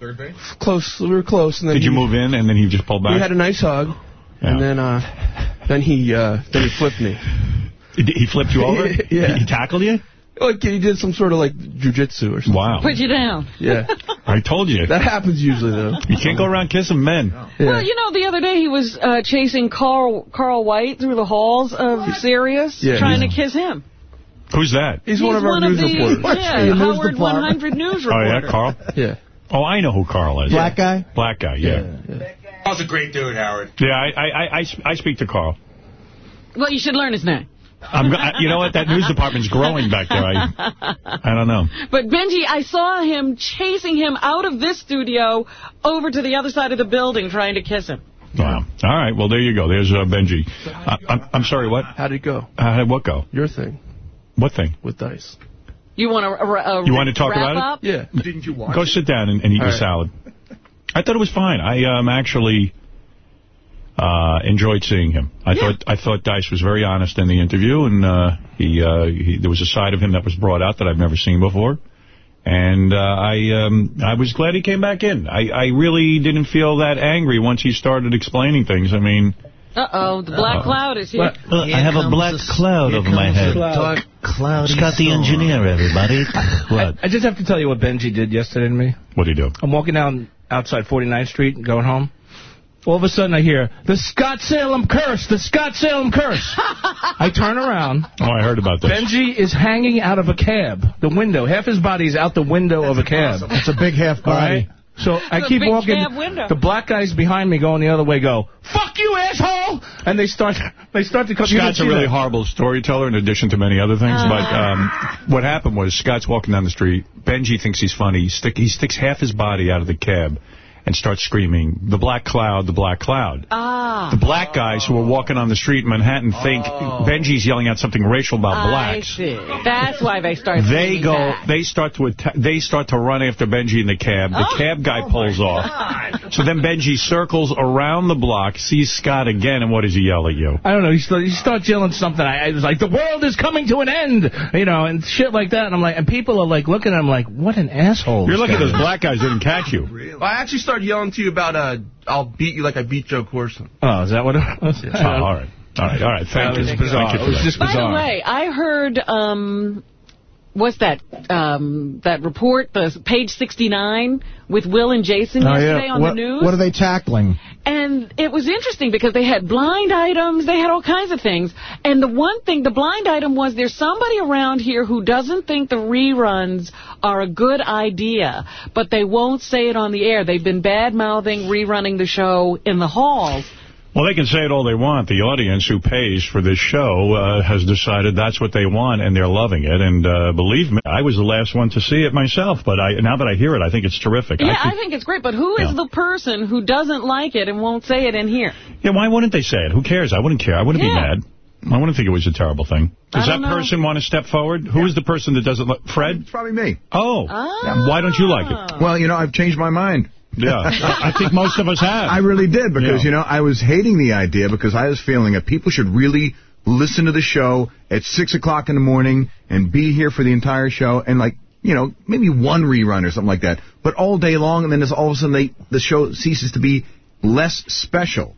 Third base? Close. We were close. And then Did you move in and then he just pulled back? We had a nice hug, and then uh, then he uh, then he flipped me. He flipped you over? yeah. He tackled you? Like he did some sort of like jujitsu or something. Wow. Put you down. Yeah. I told you. That happens usually though. You can't go around kissing men. Yeah. Well, you know, the other day he was uh, chasing Carl Carl White through the halls of Sirius, Yeah. trying Yeah. to kiss him. Who's that? He's, one of our news reporters. Yeah, Howard 100 news reporter. Oh, yeah, Carl? Yeah. Oh, I know who Carl is. Black guy? Black guy, yeah. Carl's a great dude, Howard. Yeah, I, I, I, I I speak to Carl. Well, you should learn his name. I'm, I- you know what? That news department's growing back there. I, I don't know. But Benji, I saw him chasing him out of this studio over to the other side of the building trying to kiss him. Wow. All right. Well, there you go. There's uh, Benji. Uh, I'm, I'm sorry. What? How'd it go? How did what go? Your thing What thing? with dice. You want to uh, You want to talk about up? it? Yeah. Didn't you watch Go sit down and, and eat All your right. salad. I thought it was fine. I um, actually uh, enjoyed seeing him. I thought I thought Dice was very honest in the interview, and uh, he, uh, he there was a side of him that was brought out that I've never seen before. And uh, I um, I was glad he came back in. I, I really didn't feel that angry once he started explaining things. I mean, Uh-oh, the black Uh-oh. cloud is here. Look, I have a black cloud over my head. Dark, cloudy Scott the engineer, everybody. What? I, I just have to tell you what Benji did yesterday to me. What did he do? I'm walking down outside 49th Street going home. All of a sudden I hear, the Scott Salem curse, the Scott Salem curse. I turn around. Oh, I heard about this. Benji is hanging out of a cab, the window. Half his body's out the window of a cab. It's a big half All right? body. So I keep walking. The black guys behind me going the other way go, fuck you, asshole! And they start they start to come. you Scott's a didn't see really that. horrible storyteller in addition to many other things. But um, what happened was Scott's walking down the street. Benji thinks he's funny. He, stick, he sticks half his body out of the cab and starts screaming, the black cloud, the black cloud. Ah. The black guys who are walking on the street in Manhattan think Benji's yelling out something racial about I blacks. see. That's why they start They go. back. They start to atta- They start to run after Benji in the cab. The Oh. cab guy pulls off. So then Benji circles around the block, sees Scott again, and what does he yell at you? I don't know. He, start, he starts yelling something. I, I was like, the world is coming to an end, you know, and shit like that. And I'm like, and people are like looking at him like, what an asshole. You're this lucky those black guys didn't catch you. Well, I actually started yelling to you about uh, I'll beat you like I beat Joe Corson. Oh, is that what it was? Oh, all right. All right, all right. Thank That you. was bizarre. Thank you It was that. just By the way, I heard, um, what's that, um, that report, the page 69 with Will and Jason Oh, yesterday yeah. on what, the news? What are they tackling? And it was interesting because they had blind items, they had all kinds of things. And the one thing, the blind item was there's somebody around here who doesn't think the reruns are a good idea, but they won't say it on the air. They've been bad-mouthing rerunning the show in the halls. Well, they can say it all they want. The audience who pays for this show uh, has decided that's what they want, and they're loving it. And uh, believe me, I was the last one to see it myself, but I now that I hear it, I think it's terrific. Yeah, I I think it's great, but who is Yeah. the person who doesn't like it and won't say it in here? Yeah, why wouldn't they say it? Who cares? I wouldn't care. I wouldn't be mad. I wouldn't think it was a terrible thing. Does that know. person want to step forward? Who is the person that doesn't like Fred? It's probably me. Oh. Why don't you like it? Well, you know, I've changed my mind. Yeah, I think most of us have. I really did because, Yeah. you know, I was hating the idea because I was feeling that people should really listen to the show at 6 o'clock in the morning and be here for the entire show and, like, you know, maybe one rerun or something like that. But all day long, and then it's all of a sudden they, the show ceases to be less special.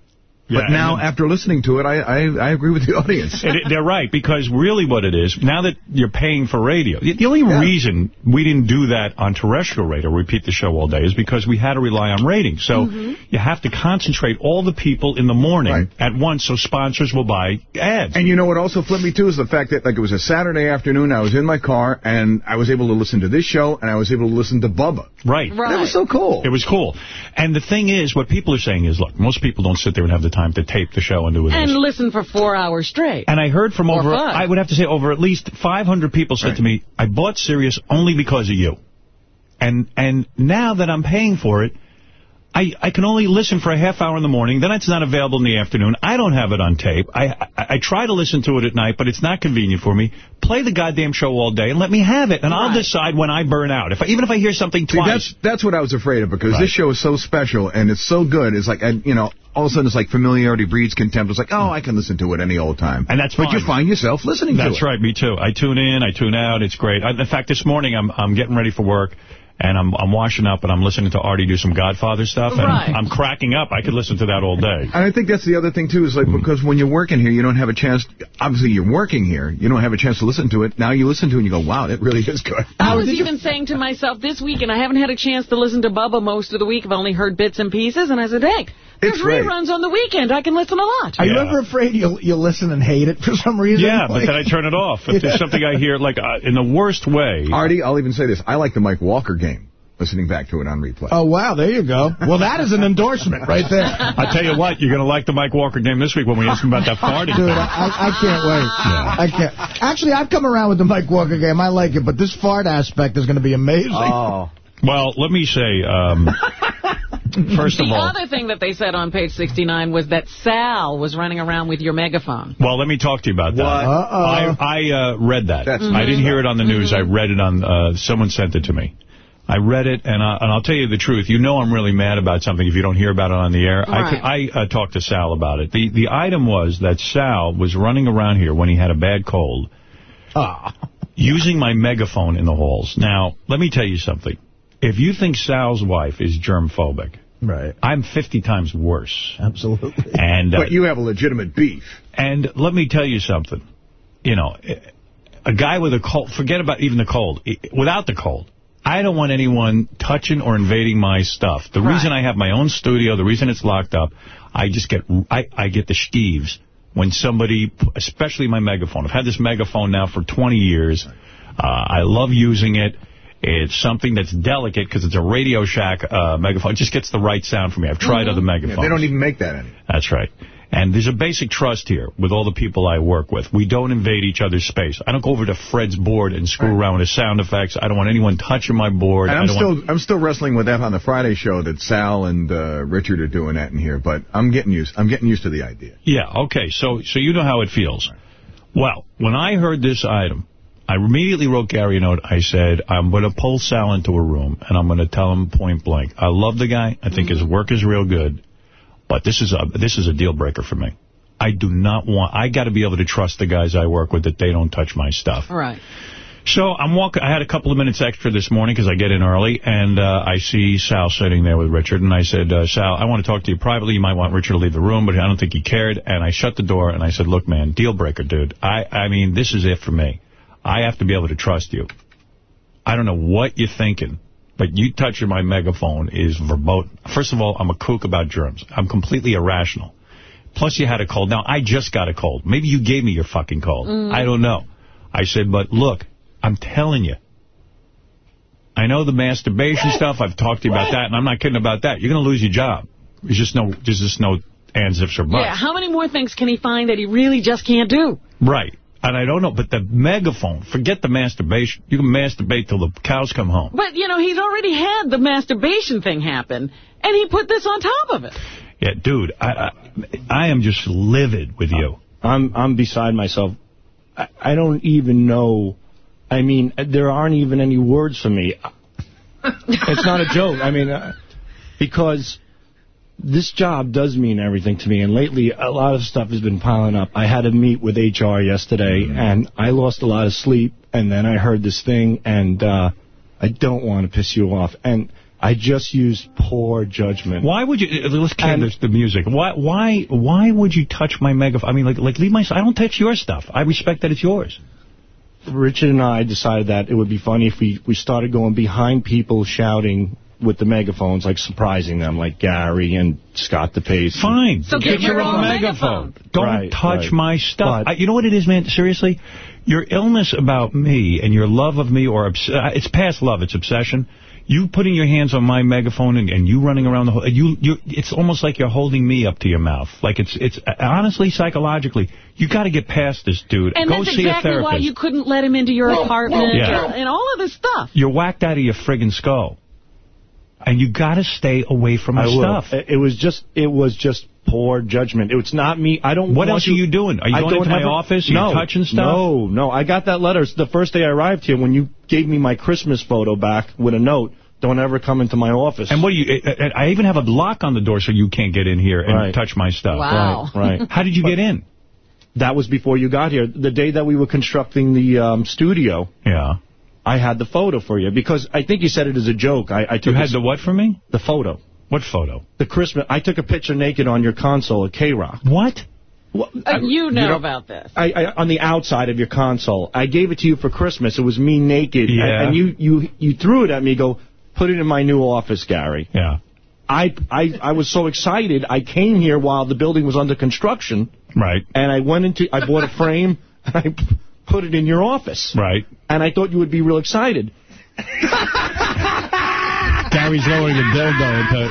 Yeah, but and now, then- after listening to it, I, I, I agree with the audience. It, they're right, because really what it is, now that you're paying for radio, the the only reason we didn't do that on terrestrial radio, repeat the show all day, is because we had to rely on ratings. So mm-hmm. you have to concentrate all the people in the morning at once so sponsors will buy ads. And you know what also flipped me too is the fact that like it was a Saturday afternoon, I was in my car and I was able to listen to this show and I was able to listen to Bubba. Right. Right. That was so cool. It was cool. And the thing is, what people are saying is, look, most people don't sit there and have the time to tape the show it. And listen for four hours straight. And I heard from Or over, five. I would have to say over at least 500 people said to me, I bought Sirius only because of you. And and now that I'm paying for it, I, I can only listen for a half hour in the morning. Then it's not available in the afternoon. I don't have it on tape. I, I, I try to listen to it at night, but it's not convenient for me. Play the goddamn show all day and let me have it, and I'll decide when I burn out. If I, even if I hear something See, twice. that's that's what I was afraid of because Right. this show is so special and it's so good. It's like, and, you know, all of a sudden it's like familiarity breeds contempt. It's like, oh, I can listen to it any old time. And that's But you find yourself listening to it. That's right, me too. I tune in, I tune out. It's great. I, in fact, this morning I'm I'm getting ready for work. And I'm I'm washing up and I'm listening to Artie do some Godfather stuff. And Right. I'm cracking up. I could listen to that all day. And I think that's the other thing, too, is like, mm. because when you're working here, you don't have a chance, obviously you're working here, you don't have a chance to listen to it. Now you listen to it and you go, wow, it really is good. I was even saying to myself this week, and I haven't had a chance to listen to Bubba most of the week. I've only heard bits and pieces, and I said, hey, there's It's great. reruns on the weekend. I can listen a lot. Are you ever afraid you'll you'll listen and hate it for some reason? Yeah, but then I turn it off. If there's something I hear, like, uh, in the worst way. Artie, I'll even say this. I like the Mike Walker game, listening back to it on replay. Oh, wow, there you go. Well, that is an endorsement right there. I tell you what, you're going to like the Mike Walker game this week when we ask him about that farting. Dude, I, I can't wait. I can't. Actually, I've come around with the Mike Walker game. I like it, but this fart aspect is going to be amazing. Oh. Well, let me say, um, first of the all, other thing that they said on page 69 was that Sal was running around with your megaphone. well, let me talk to you about that. Uh-oh. I, I uh, read that. That's I didn't hear it on the news. I read it on, uh, someone sent it to me. I read it, and, I, and I'll tell you the truth. You know I'm really mad about something if you don't hear about it on the air. I, I uh, talked to Sal about it. The, the item was that Sal was running around here when he had a bad cold, ah. using my megaphone in the halls. Now, let me tell you something. If you think Sal's wife is germphobic, right. I'm 50 times worse. Absolutely. And uh, But you have a legitimate beef. and let me tell you something. You know, a guy with a cold, forget about even the cold. Without the cold, I don't want anyone touching or invading my stuff. The reason I have my own studio, the reason it's locked up, I just get I, I get the skeeves when somebody, especially my megaphone. I've had this megaphone now for 20 years. Uh, I love using it. It's something that's delicate because it's a Radio Shack uh, megaphone. It just gets the right sound for me. I've tried other megaphones. Yeah, they don't even make that anymore. That's right. And there's a basic trust here with all the people I work with. We don't invade each other's space. I don't go over to Fred's board and screw around with his sound effects. I don't want anyone touching my board. And I'm still want... I'm still wrestling with that on the Friday show that Sal and uh, Richard are doing that in here, but I'm getting used I'm getting used to the idea. Yeah, okay, so so you know how it feels. Well, when I heard this item, I immediately wrote Gary a note. I said, I'm going to pull Sal into a room, and I'm going to tell him point blank. I love the guy. I think his work is real good, but this is a this is a deal breaker for me. I do not want, I got to be able to trust the guys I work with that they don't touch my stuff. Right. So I'm walking. I had a couple of minutes extra this morning because I get in early, and uh, I see Sal sitting there with Richard, and I said, uh, Sal, I want to talk to you privately. You might want Richard to leave the room, but I don't think he cared. And I shut the door, and I said, look, man, deal breaker, dude. I, I mean, this is it for me. I have to be able to trust you. I don't know what you're thinking, but you touching my megaphone is verboten. First of all, I'm a kook about germs. I'm completely irrational. Plus, you had a cold. Now, I just got a cold. Maybe you gave me your fucking cold. Mm. I don't know. I said, but look, I'm telling you. I know the masturbation stuff. I've talked to you about that, and I'm not kidding about that. You're going to lose your job. There's just no, there's just no ands, ifs, or buts. Yeah, how many more things can he find that he really just can't do? Right. And I don't know, but the megaphone, forget the masturbation. You can masturbate till the cows come home. But, you know, he's already had the masturbation thing happen, and he put this on top of it. Yeah, dude, I, I, I am just livid with you. I'm I'm beside myself. I, I don't even know. I mean, there aren't even any words for me. it's not a joke. I mean, uh, because this job does mean everything to me. And lately, a lot of stuff has been piling up. I had a meet with HR yesterday, and I lost a lot of sleep. And then I heard this thing, and uh, I don't want to piss you off. And I just used poor judgment. Why would you, uh, let's this, the music. Why, why, why would you touch my megaphone? I mean, like, like, leave my, I don't touch your stuff. I respect that it's yours. Richard and I decided that it would be funny if we, we started going behind people shouting with the megaphones, like surprising them, like Gary and Scott DePace. Fine. So get your own megaphone. Don't Right, touch right. my stuff. But- I, you know what it is, man? Seriously? Your illness about me and your love of me, or obs uh, it's past love, it's obsession. You putting your hands on my megaphone and, and you running around the whole, you, you, it's almost like you're holding me up to your mouth. Like it's, it's honestly, psychologically, you got to get past this, dude. And Go that's see a exactly therapist. why you couldn't let him into your apartment Yeah. and all of this stuff. You're whacked out of your friggin' skull. And you got to stay away from my stuff. It it was just it was just poor judgment. It's not me. I don't. What want else are you doing? Are you I going don't into my ever- office? Are you no, touching stuff? No, no. I got that letter the first day I arrived here when you gave me my Christmas photo back with a note. Don't ever come into my office. And what do you? I I even have a lock on the door so you can't get in here and Right. touch my stuff. Wow. Right, right. How did you get in? That was before you got here. The day that we were constructing the um, studio. Yeah. I had the photo for you because I think you said it as a joke. I, I took You had the what for me? The photo. What photo? The Christmas. I took a picture naked on your console at K-Rock. What? Uh, you know know- about this. I, I on the outside of your console. I gave it to you for Christmas. It was me naked. Yeah. And, and you, you, you threw it at me. Go, put it in my new office, Gary. Yeah. I, I, I was so excited. I came here while the building was under construction. Right. And I went into, I bought a frame and I p- put it in your office. Right. And I thought you would be real excited. Gary's lowering the dildo into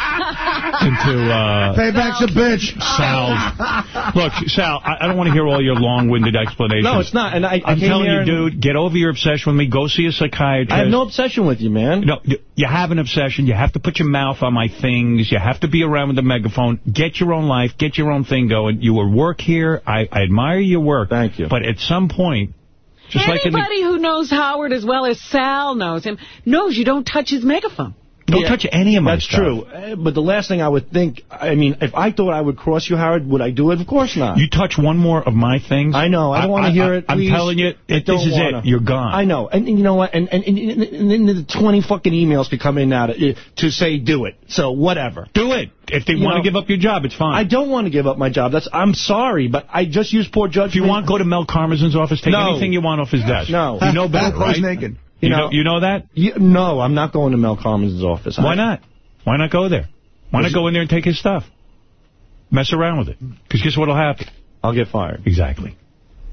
into uh, Payback's a bitch. Sal. Look, Sal, I, I don't want to hear all your long-winded explanations. No, it's not. And I, I I'm came telling you, and- dude, get over your obsession with me. Go see a psychiatrist. I have no obsession with you, man. No, you- you have an obsession. You have to put your mouth on my things. You have to be around with the megaphone. Get your own life. Get your own thing going. You will work here. I, I admire your work. Thank you. But at some point, just like the, Anybody who knows Howard as well as Sal knows him knows you don't touch his megaphone. Don't touch any of my things. That's stuff. true. Uh, But the last thing I would think, I mean, if I thought I would cross you, Howard, would I do it? Of course not. You touch one more of my things. I know. I don't want to hear it. I'm please. telling you, I it, don't this is wanna. it. You're gone. I know. And, and you know what? And, and, and, and then the 20 fucking emails could come in now to, to say do it. So whatever. Do it. If they You want to give up your job, it's fine. I don't want to give up my job. That's I'm sorry, but I just use poor judgment. If you want, to go to Mel Karmazin's office. Take No. anything you want off his desk. No. You know better, right? naked. You, You know, know- you know that? You, no, I'm not going to Mel Carmen's office. Why I- not? Why not go there? Why not go in there and take his stuff? Mess around with it. Because guess what'll happen? I'll get fired. Exactly.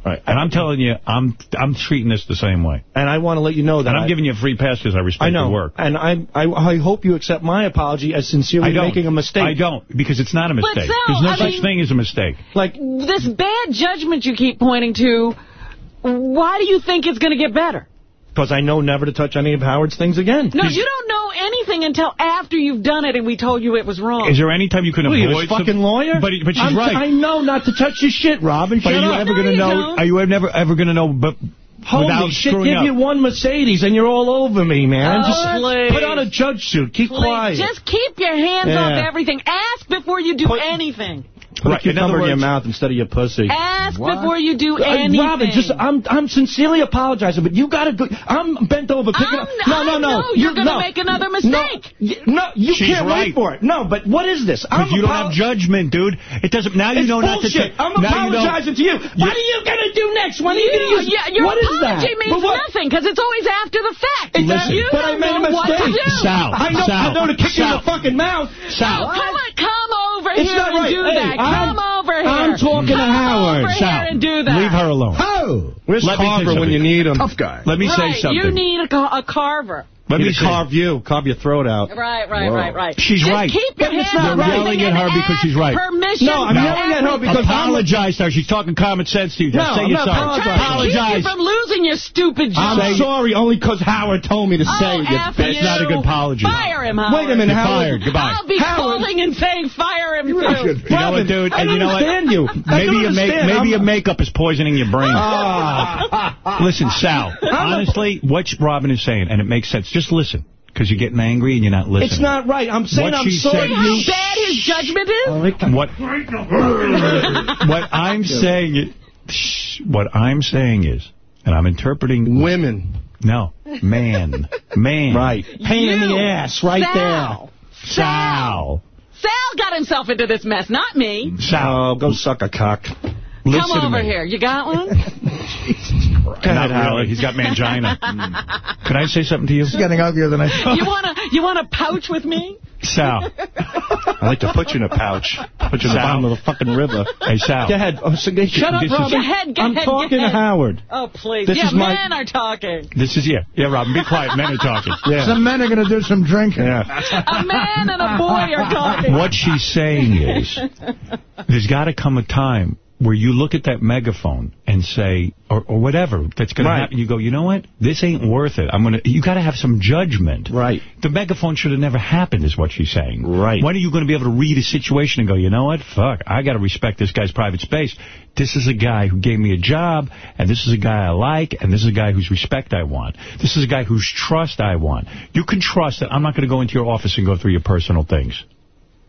Right. And I'm telling you, I'm I'm treating this the same way. And I want to let you know that And I'm I- giving you a free pass because I respect I know. your work. And I, I I hope you accept my apology as sincerely making a mistake. I don't, because it's not a mistake. Sal, There's no I such mean- thing as a mistake. Like, This bad judgment you keep pointing to, why do you think it's going to get better? Because I know never to touch any of Howard's things again. No, you don't know anything until after you've done it and we told you it was wrong. Is there any time you can Who are you, avoid his fucking lawyer? But, but she's I'm- right. I know not to touch your shit, Robin. But Shut are you up. ever going to know? Are you never ever going to know? But Holy without shit, screwing give up. you one Mercedes and you're all over me, man. Oh, Just please. put on a judge suit. Keep Please, quiet. Just keep your hands Yeah. off everything. Ask before you do anything. Put Right, a in other cucumber in your mouth instead of your pussy. Ask before you do Uh, anything. Robin, just I'm I'm sincerely apologizing, but you got to go. I'm bent over picking up. No, no, I no. know you're going to no. make another mistake. y- no, you She's can't right. wait for it. No, but what is this? I'm Because you don't have judgment, dude. It doesn't. Now you It's know not to. bullshit. ta- I'm now you know- apologizing to you. What are you going to do next? When are you You- going to use yeah, your What is that? apology means what- nothing because it's always after the fact. Exactly. You but I don't made a know what to mistake. do. Sal, I know, Sal, I know to kick you in the fucking mouth. Sal. Oh, come on, come over here and do that. I'm- come over here. I'm talking to come Howard. over here and do that. Leave her alone. Oh. Where's Let me Carver when you need him? Tough guy. Let me say something. you need a, a carver. Let me to say- carve you, carve your throat out. Right, right, right, right. She's Just right. keep your hands not on right. Yelling at her because she's right. Permission. No, I'm for yelling at her because I'm- Apologize to her. She's talking common sense to you. Just No, say I'm you're not sorry. apologizing. Trying to keep Apologize. you from losing your stupid job. I'm sorry only because Howard told me to say Oh, it. F That's not a good apology. Fire him, Howard. Wait a minute, You're Howard. fired. Goodbye. I'll be Howard. calling and saying fire him, too. You know what, dude? And you know what? you. I Maybe don't your make, understand. maybe your makeup is poisoning your brain. Ah. Listen, Sal. Honestly, what Robin is saying, and it makes sense. Just listen, because you're getting angry and you're not listening. It's not right. I'm saying What I'm she's sorry. saying- How bad his judgment is? What? what I'm saying, is, shh, what I'm saying is, and I'm interpreting Women. No, man, man. Right. Pain in the ass right Sal. Sal. Sal got himself into this mess, not me. Sal, oh, go suck a cock. Listen Come over here. You got one? Not really. He's got mangina. Mm. Could I say something to you? It's getting uglier than I thought. You want to you want a pouch with me? Sal. I'd like to put you in a pouch. Put you in the bottom of the fucking river. Hey, Sal. Go ahead. Oh, so, shut up, This is- Robin. Go ahead, go I'm ahead, talking to. Howard. Oh, please. This yeah, is my- men are talking. This is, yeah. Yeah, Robin, be quiet. Men are talking. Yeah. Some men are going to do some drinking. Yeah. A man and a boy are talking. What she's saying is, there's got to come a time where you look at that megaphone and say, or, or whatever that's going Right. to happen, you go, you know what? This ain't worth it. I'm gonna. You got to have some judgment. Right. The megaphone should have never happened, is what she's saying. Right. When are you going to be able to read a situation and go, you know what? Fuck, I got to respect this guy's private space. This is a guy who gave me a job, and this is a guy I like, and this is a guy whose respect I want. This is a guy whose trust I want. You can trust that I'm not going to go into your office and go through your personal things.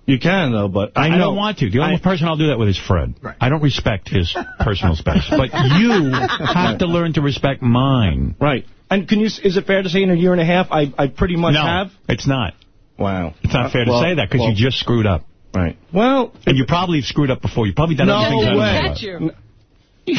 You can, though, but I, I, know. don't want to. The only I- person I'll do that with is Fred. I don't respect his personal space. But you have to learn to respect mine. Right. And can you? is it fair to say in a year and a half I, I pretty much no, have? it's not. Wow. It's not uh, fair to Well, say that because well, you just screwed up. Right. Well, And you probably have screwed up before. You probably done No other things. I way. about. Catch you.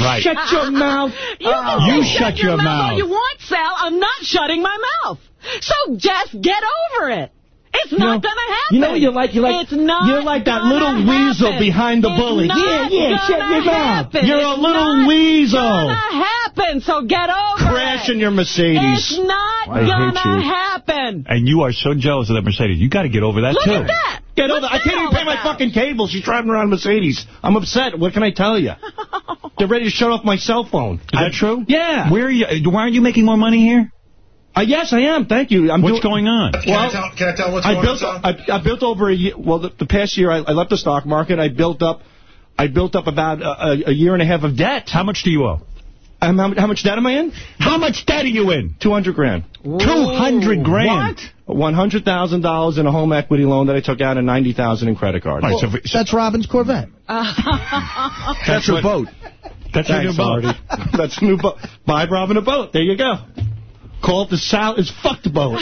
Right. Shut your mouth. You can You say shut your all mouth. you want, Sal. I'm not shutting my mouth. So just get over it. It's not know- going to happen. You know what you're like? You're like it's not you're like that gonna little weasel behind the It's bully. not Yeah, yeah, shut your mouth. You're a It's little not weasel. gonna happen, so get over Crashing it. your Mercedes. It's not I hate gonna you. happen. And you are so jealous of that Mercedes. You got to get over that, Look too. at that. Get over. What's I can't even all pay my fucking cable. She's driving around a Mercedes. I'm upset. What can I tell you? They're ready to shut off my cell phone. Is that true? Yeah. Where are you? Why aren't you making more money here? Uh, yes, I am. Thank you. I'm What's going on? Can, Well, I tell, can I tell what's I going built. on? I, I built over a year. Well, the, the past year, I, I left the stock market. I built up. I built up about a, a, a year and a half of debt. How much do you owe? Um, how, how much debt am I in? How much debt are you in? Two hundred grand. Two hundred grand. What? One hundred thousand dollars in a home equity loan that I took out, and $90,000 in credit cards. All right, so, if- so That's Robin's Corvette. that's your boat. That's your new boat. Artie. That's new boat. Buy Robin a boat. There you go. Call it the Sal is fucked boat.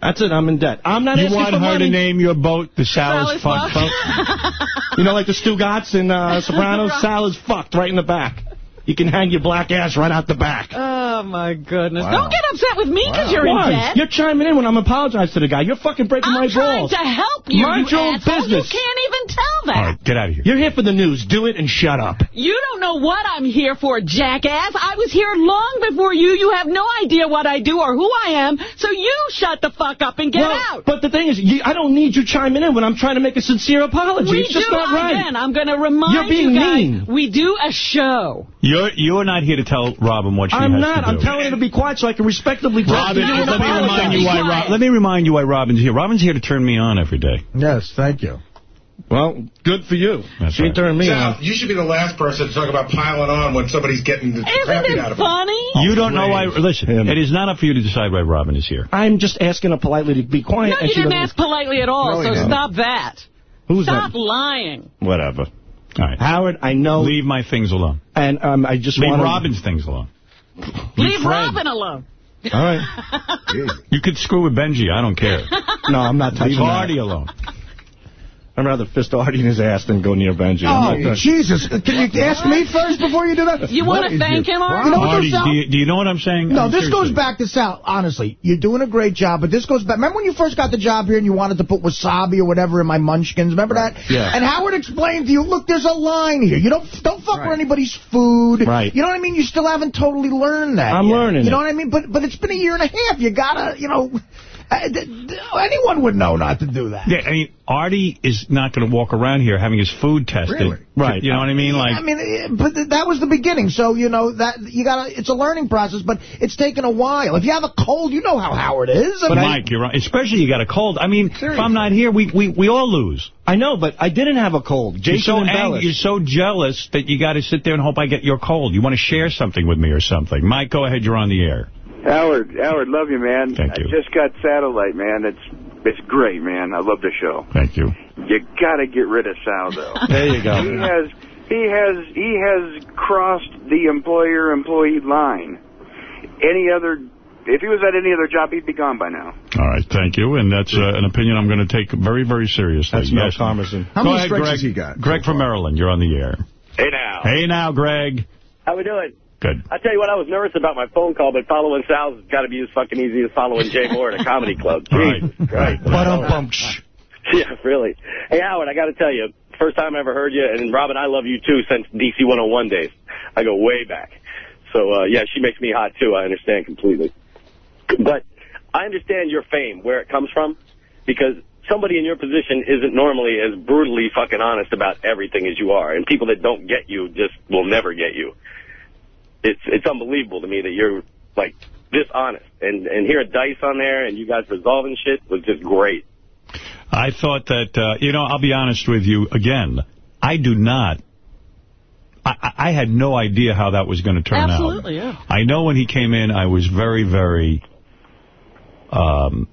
That's it. I'm in debt. I'm not You asking want for her money. to name your boat the Sal Sal's is Fuck fucked. Boat? You know, like the Stugotz in uh, Sopranos. Sal is fucked right in the back. You can hang your black ass right out the back. Oh, my goodness. Wow. Don't get upset with me because you're Why? in debt. You're chiming in when I'm apologizing to the guy. You're fucking breaking I'm my trying to help you, Mind you your own asshole. business. You can't even tell that. All right, get out of here. You're here for the news. Do it and shut up. You don't know what I'm here for, jackass. I was here long before you. You have no idea what I do or who I am, so you shut the fuck up and get well, out. But the thing is, you, I don't need you chiming in when I'm trying to make a sincere apology. we it's just do not right. again. I'm going to remind You're being you guys, mean. we do a show. You're you're not here to tell Robin what she I'm has not. to do. I'm not. I'm telling her to be quiet so I can respectably talk to Robin, you let me remind you why. Rob, let me remind you why Robin's here. Robin's here to turn me on every day. Yes, thank you. Well, good for you. That's she right. turned me Sal, on. you should be the last person to talk about piling on when somebody's getting the crap Isn't beat out it of them. funny? You don't know why. Listen, Him. it is not up for you to decide why Robin is here. I'm just asking her politely to be quiet. No, and you she didn't doesn't- ask politely at all, No, so he didn't. stop that. Who's Stop that? lying. Whatever. All right. Howard, I know. Leave my things alone. And um, I just Leave want Robin's things alone. Leave Fred. Robin alone. All right. You could screw with Benji. I don't care. No, I'm not touching Leave Artie alone. I'd rather fist Artie in his ass than go near Benji. Oh, I'm Oh, Jesus. Can you ask me first before you do that? You want to thank your him, Artie? You know what, Artie, do you, do you know what I'm saying? No, I'm this goes back to Sal. Honestly, you're doing a great job, but this goes back. Remember when you first got the job here and you wanted to put wasabi or whatever in my munchkins? Remember that? Yeah. And Howard explained to you, look, there's a line here. You don't don't fuck with anybody's food. Right. You know what I mean? You still haven't totally learned that. I'm yet. learning You know it. what I mean? But but it's been a year and a half. You gotta, you know. Uh, th- th- anyone would know not to do that. Yeah, I mean, Artie is not going to walk around here having his food tested. Really? Right. You know what I mean? Like, I mean, eh, but th- that was the beginning. So you know that you got to It's a learning process, but it's taken a while. If you have a cold, you know how Howard is. I but mean, Mike, you're right. Especially you got a cold. I mean, if I'm not here, we, we, we all lose. I know, but I didn't have a cold. You're Jason so embellished. angry, you're so jealous that you got to sit there and hope I get your cold. You want to share something with me or something. Mike, go ahead. You're on the air. Howard, Howard, love you, man. Thank you. I just got satellite, man. It's it's great, man. I love the show. Thank you. You got to get rid of Sal, though. There you go. he has he has he has crossed the employer employee line. Any other if he was at any other job, he'd be gone by now. All right, thank you. And that's uh, an opinion I'm going to take very, very seriously. That's Mel yes. Thomerson. How Go many ahead, strikes Greg. has he got? Greg from Maryland, you're on the air. Hey now. Hey now, Greg. How we doing? Good. I tell you what, I was nervous about my phone call, but following Sal's got to be as fucking easy as following Jay Mohr at a comedy club. Right. Jesus Christ. Ba-dum-bum. Yeah, really. Hey, Howard, I got to tell you, first time I ever heard you, and Robin, I love you too since DC 101 days. I go way back. So, uh, yeah, she makes me hot too. I understand completely. But I understand your fame, where it comes from, because somebody in your position isn't normally as brutally fucking honest about everything as you are. And people that don't get you just will never get you. It's it's unbelievable to me that you're, like, this honest. And, and hearing Dice on there and you guys resolving shit was just great. I thought that, uh, you know, I'll be honest with you again. I do not. I, I had no idea how that was going to turn Absolutely, out. Absolutely, yeah. I know when he came in, I was very, very. Um,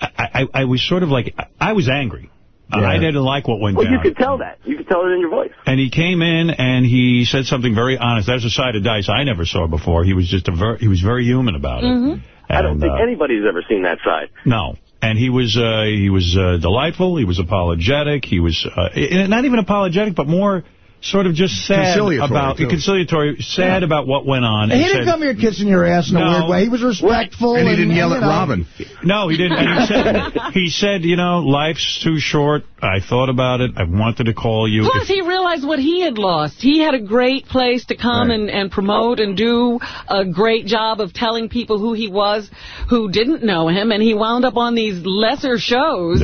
I, I, I was sort of like I was angry. I didn't like what went Well, down. you could tell that. You could tell it in your voice. And he came in and he said something very honest. There's a side of Dice I never saw before. He was just a very, he was very human about it. Mm-hmm. I don't think uh, anybody's ever seen that side. No. And he was uh, he was uh, delightful. He was apologetic. He was uh, not even apologetic, but more sort of just sad Conciliatory, about too. conciliatory, sad about what went on. And he and didn't said- come here kissing your ass in a weird way. He was respectful. And he didn't yell you at know. Robin. No, he didn't. And he said, he said, you know, life's too short. I thought about it. I wanted to call you. Plus, If- he realized what he had lost. He had a great place to come and, and promote and do a great job of telling people who he was who didn't know him, and he wound up on these lesser shows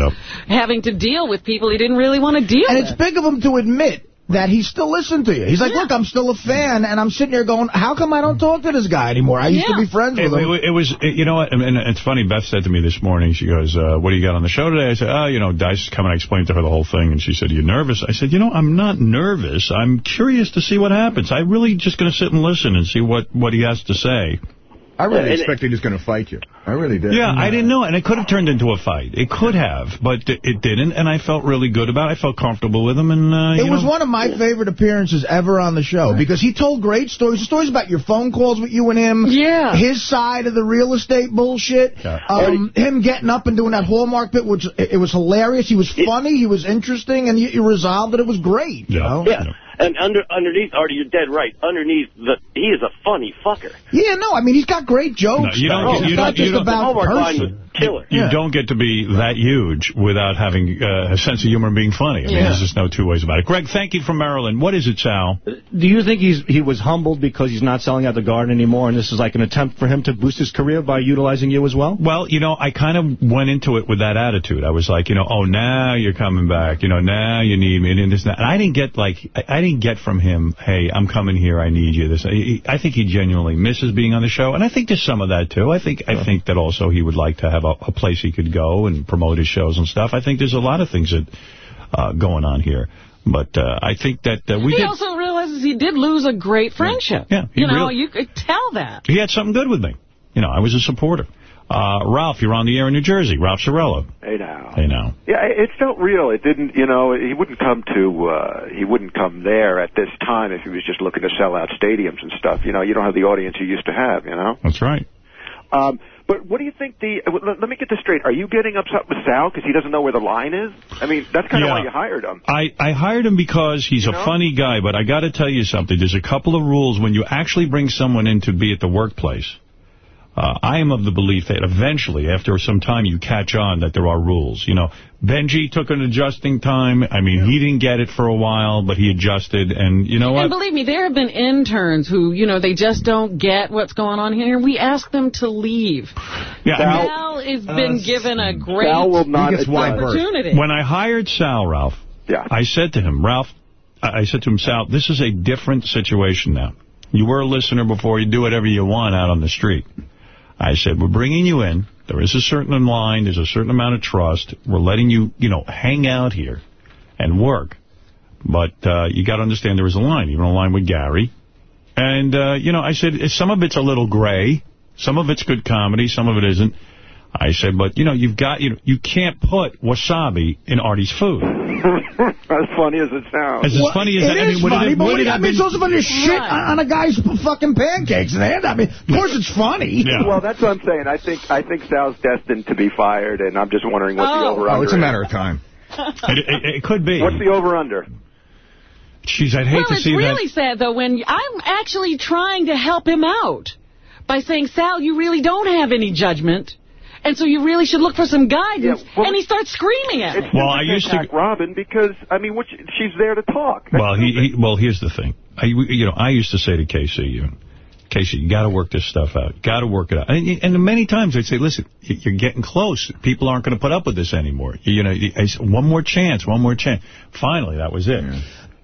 having to deal with people he didn't really want to deal And with. it's big of him to admit that he still listened to you. He's like, look, I'm still a fan, and I'm sitting here going, how come I don't talk to this guy anymore? I used to be friends It, with him. it, it was, it- you know what, and and it's funny, Beth said to me this morning, she goes, uh, what do you got on the show today? I said, oh, you know, Dice is coming. I explained to her the whole thing, and she said, you nervous? I said, you know, I'm not nervous. I'm curious to see what happens. I'm really just going to sit and listen and see what, what he has to say. I really Yeah, expected he was going to fight you. I really did. Yeah, I didn't know, and it could have turned into a fight. It could have, but it it didn't, and I felt really good about it. I felt comfortable with him, and uh, It was know, one of my favorite appearances ever on the show because he told great stories. The stories about your phone calls with you and him. Yeah. His side of the real estate bullshit. Yeah. Um, him getting up and doing that Hallmark bit, which it, it was hilarious. He was funny. He was interesting, and you, you resolved that It was great. You know? Yeah. And under underneath, Artie, you're dead right. Underneath, the he is a funny fucker. Yeah, no, I mean, he's got great jokes. No, you don't get- you don't- you don't- about Hallmark person. Killer. You don't get to be that huge without having uh, a sense of humor and being funny. I mean, Yeah. there's just no two ways about it. Greg, thank you from Maryland. What is it, Sal? Do you think he's he was humbled because he's not selling out the garden anymore, and this is like an attempt for him to boost his career by utilizing you as well? Well, you know, I kind of went into it with that attitude. I was like, you know, oh, now you're coming back. You know, now you need me. And, this, and, that. and I didn't get, like, I, I didn't get from him, hey, I'm coming here. I need you. This. I, I think he genuinely misses being on the show. And I think there's some of that, too. I think I think that also he would like to have a, a place he could go and promote his shows and stuff. I think there's a lot of things that uh, going on here. But uh, I think that uh, we he did. also realizes he did lose a great friendship. Yeah, he you know, really- you could tell that. He had something good with me. You know, I was a supporter. Uh, Ralph, you're on the air in New Jersey. Ralph Cirella. Hey now. Hey now. Yeah, it felt real. It didn't, you know, he wouldn't come to, uh, he wouldn't come there at this time if he was just looking to sell out stadiums and stuff. You know, you don't have the audience you used to have, you know? That's right. Um, but what do you think the, let, let me get this straight. Are you getting upset with Sal because he doesn't know where the line is? I mean, that's kind of Yeah. why you hired him. I, I hired him because he's You a know? funny guy, but I got to tell you something. There's a couple of rules when you actually bring someone in to be at the workplace. Uh, I am of the belief that eventually, after some time, you catch on that there are rules. You know, Benji took an adjusting time. I mean, he didn't get it for a while, but he adjusted. And you know what? And believe me, there have been interns who, you know, they just don't get what's going on here. We ask them to leave. Yeah, I mean- Sal has been given a great opportunity. When I hired Sal, Ralph, yeah. I said to him, Ralph, I I said to him, Sal, this is a different situation now. You were a listener before. You do whatever you want out on the street. I said, we're bringing you in. There is a certain line. There's a certain amount of trust. We're letting you, you know, hang out here and work. But uh, you got to understand there is a line. Even a line with Gary. And, uh, you know, I said, some of it's a little gray. Some of it's good comedy. Some of it isn't. I said, but, you know, you've got, you know, you can't put wasabi in Artie's food. as funny as it sounds. As funny as It that, I is mean, would it funny, but what do it you- I mean, it's been- also funny to shit on a guy's fucking pancakes in the end. I mean, of course it's funny. Yeah. Well, that's what I'm saying. I think I think Sal's destined to be fired, and I'm just wondering what the Oh. over-under Oh, it's a is. matter of time. It, it, it could be. What's the over-under? Jeez, I'd hate well, to it's really sad, though, when I'm actually trying to help him out by saying, Sal, you really don't have any judgment, and so you really should look for some guidance. Yeah, well, and he starts screaming at me. Well, I used to- attack Robin because I mean, what, she's there to talk. Well, he, he well, here's the thing. I, you know, I used to say to Casey, you, Casey, you got to work this stuff out. Got to work it out. And, and many times I'd say, listen, you're getting close. People aren't going to put up with this anymore. You, know, I said, one more chance, one more chance. Finally, that was it.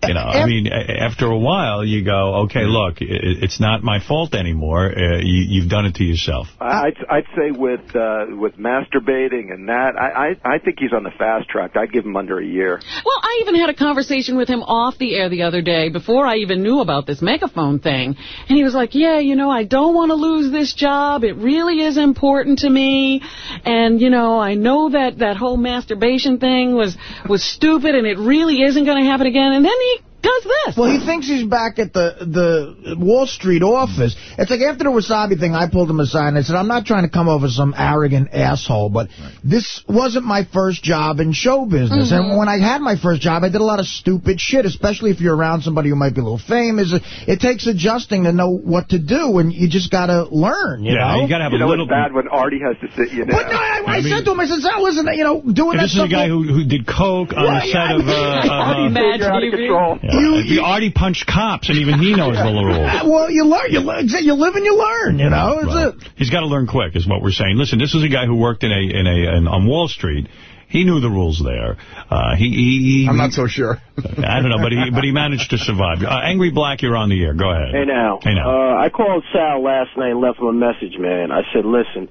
You know, I mean, after a while, you go, okay, look, it's not my fault anymore. Uh, you, have done it to yourself. I'd, I'd say with uh, with masturbating and that, I, I I think he's on the fast track. I'd give him under a year. Well, I even had a conversation with him off the air the other day before I even knew about this megaphone thing. And he was like, yeah, you know, I don't want to lose this job. It really is important to me. And, you know, I know that that whole masturbation thing was, was stupid and it really isn't going to happen again. And then he does this? Well, he thinks he's back at the the Wall Street office. It's like after the Wasabi thing, I pulled him aside and I said, I'm not trying to come over some arrogant asshole, but right. this wasn't my first job in show business. Mm -hmm. And when I had my first job, I did a lot of stupid shit, especially if you're around somebody who might be a little famous. It takes adjusting to know what to do, and you just got to learn, you yeah, know? you got to have you a know little... bad when Artie has to sit you down. But no, I, I, I mean, said to him, I said, Sal, listen, you know, doing that This is a guy who, who did coke on the set of... Uh, of uh, Mad TV. Yeah. You, you, Artie punched cops, and even he knows the rules. Well, you learn. You, learn, you live and you learn, you know? Well, he's got to learn quick, is what we're saying. Listen, this is a guy who worked in a in a in, on Wall Street. He knew the rules there. Uh, he, he, I'm not so sure. I don't know, but he but he managed to survive. Uh, Angry Black, you're on the air. Go ahead. Hey, now. Hey, now. Uh, I called Sal last night and left him a message, man. I said, listen,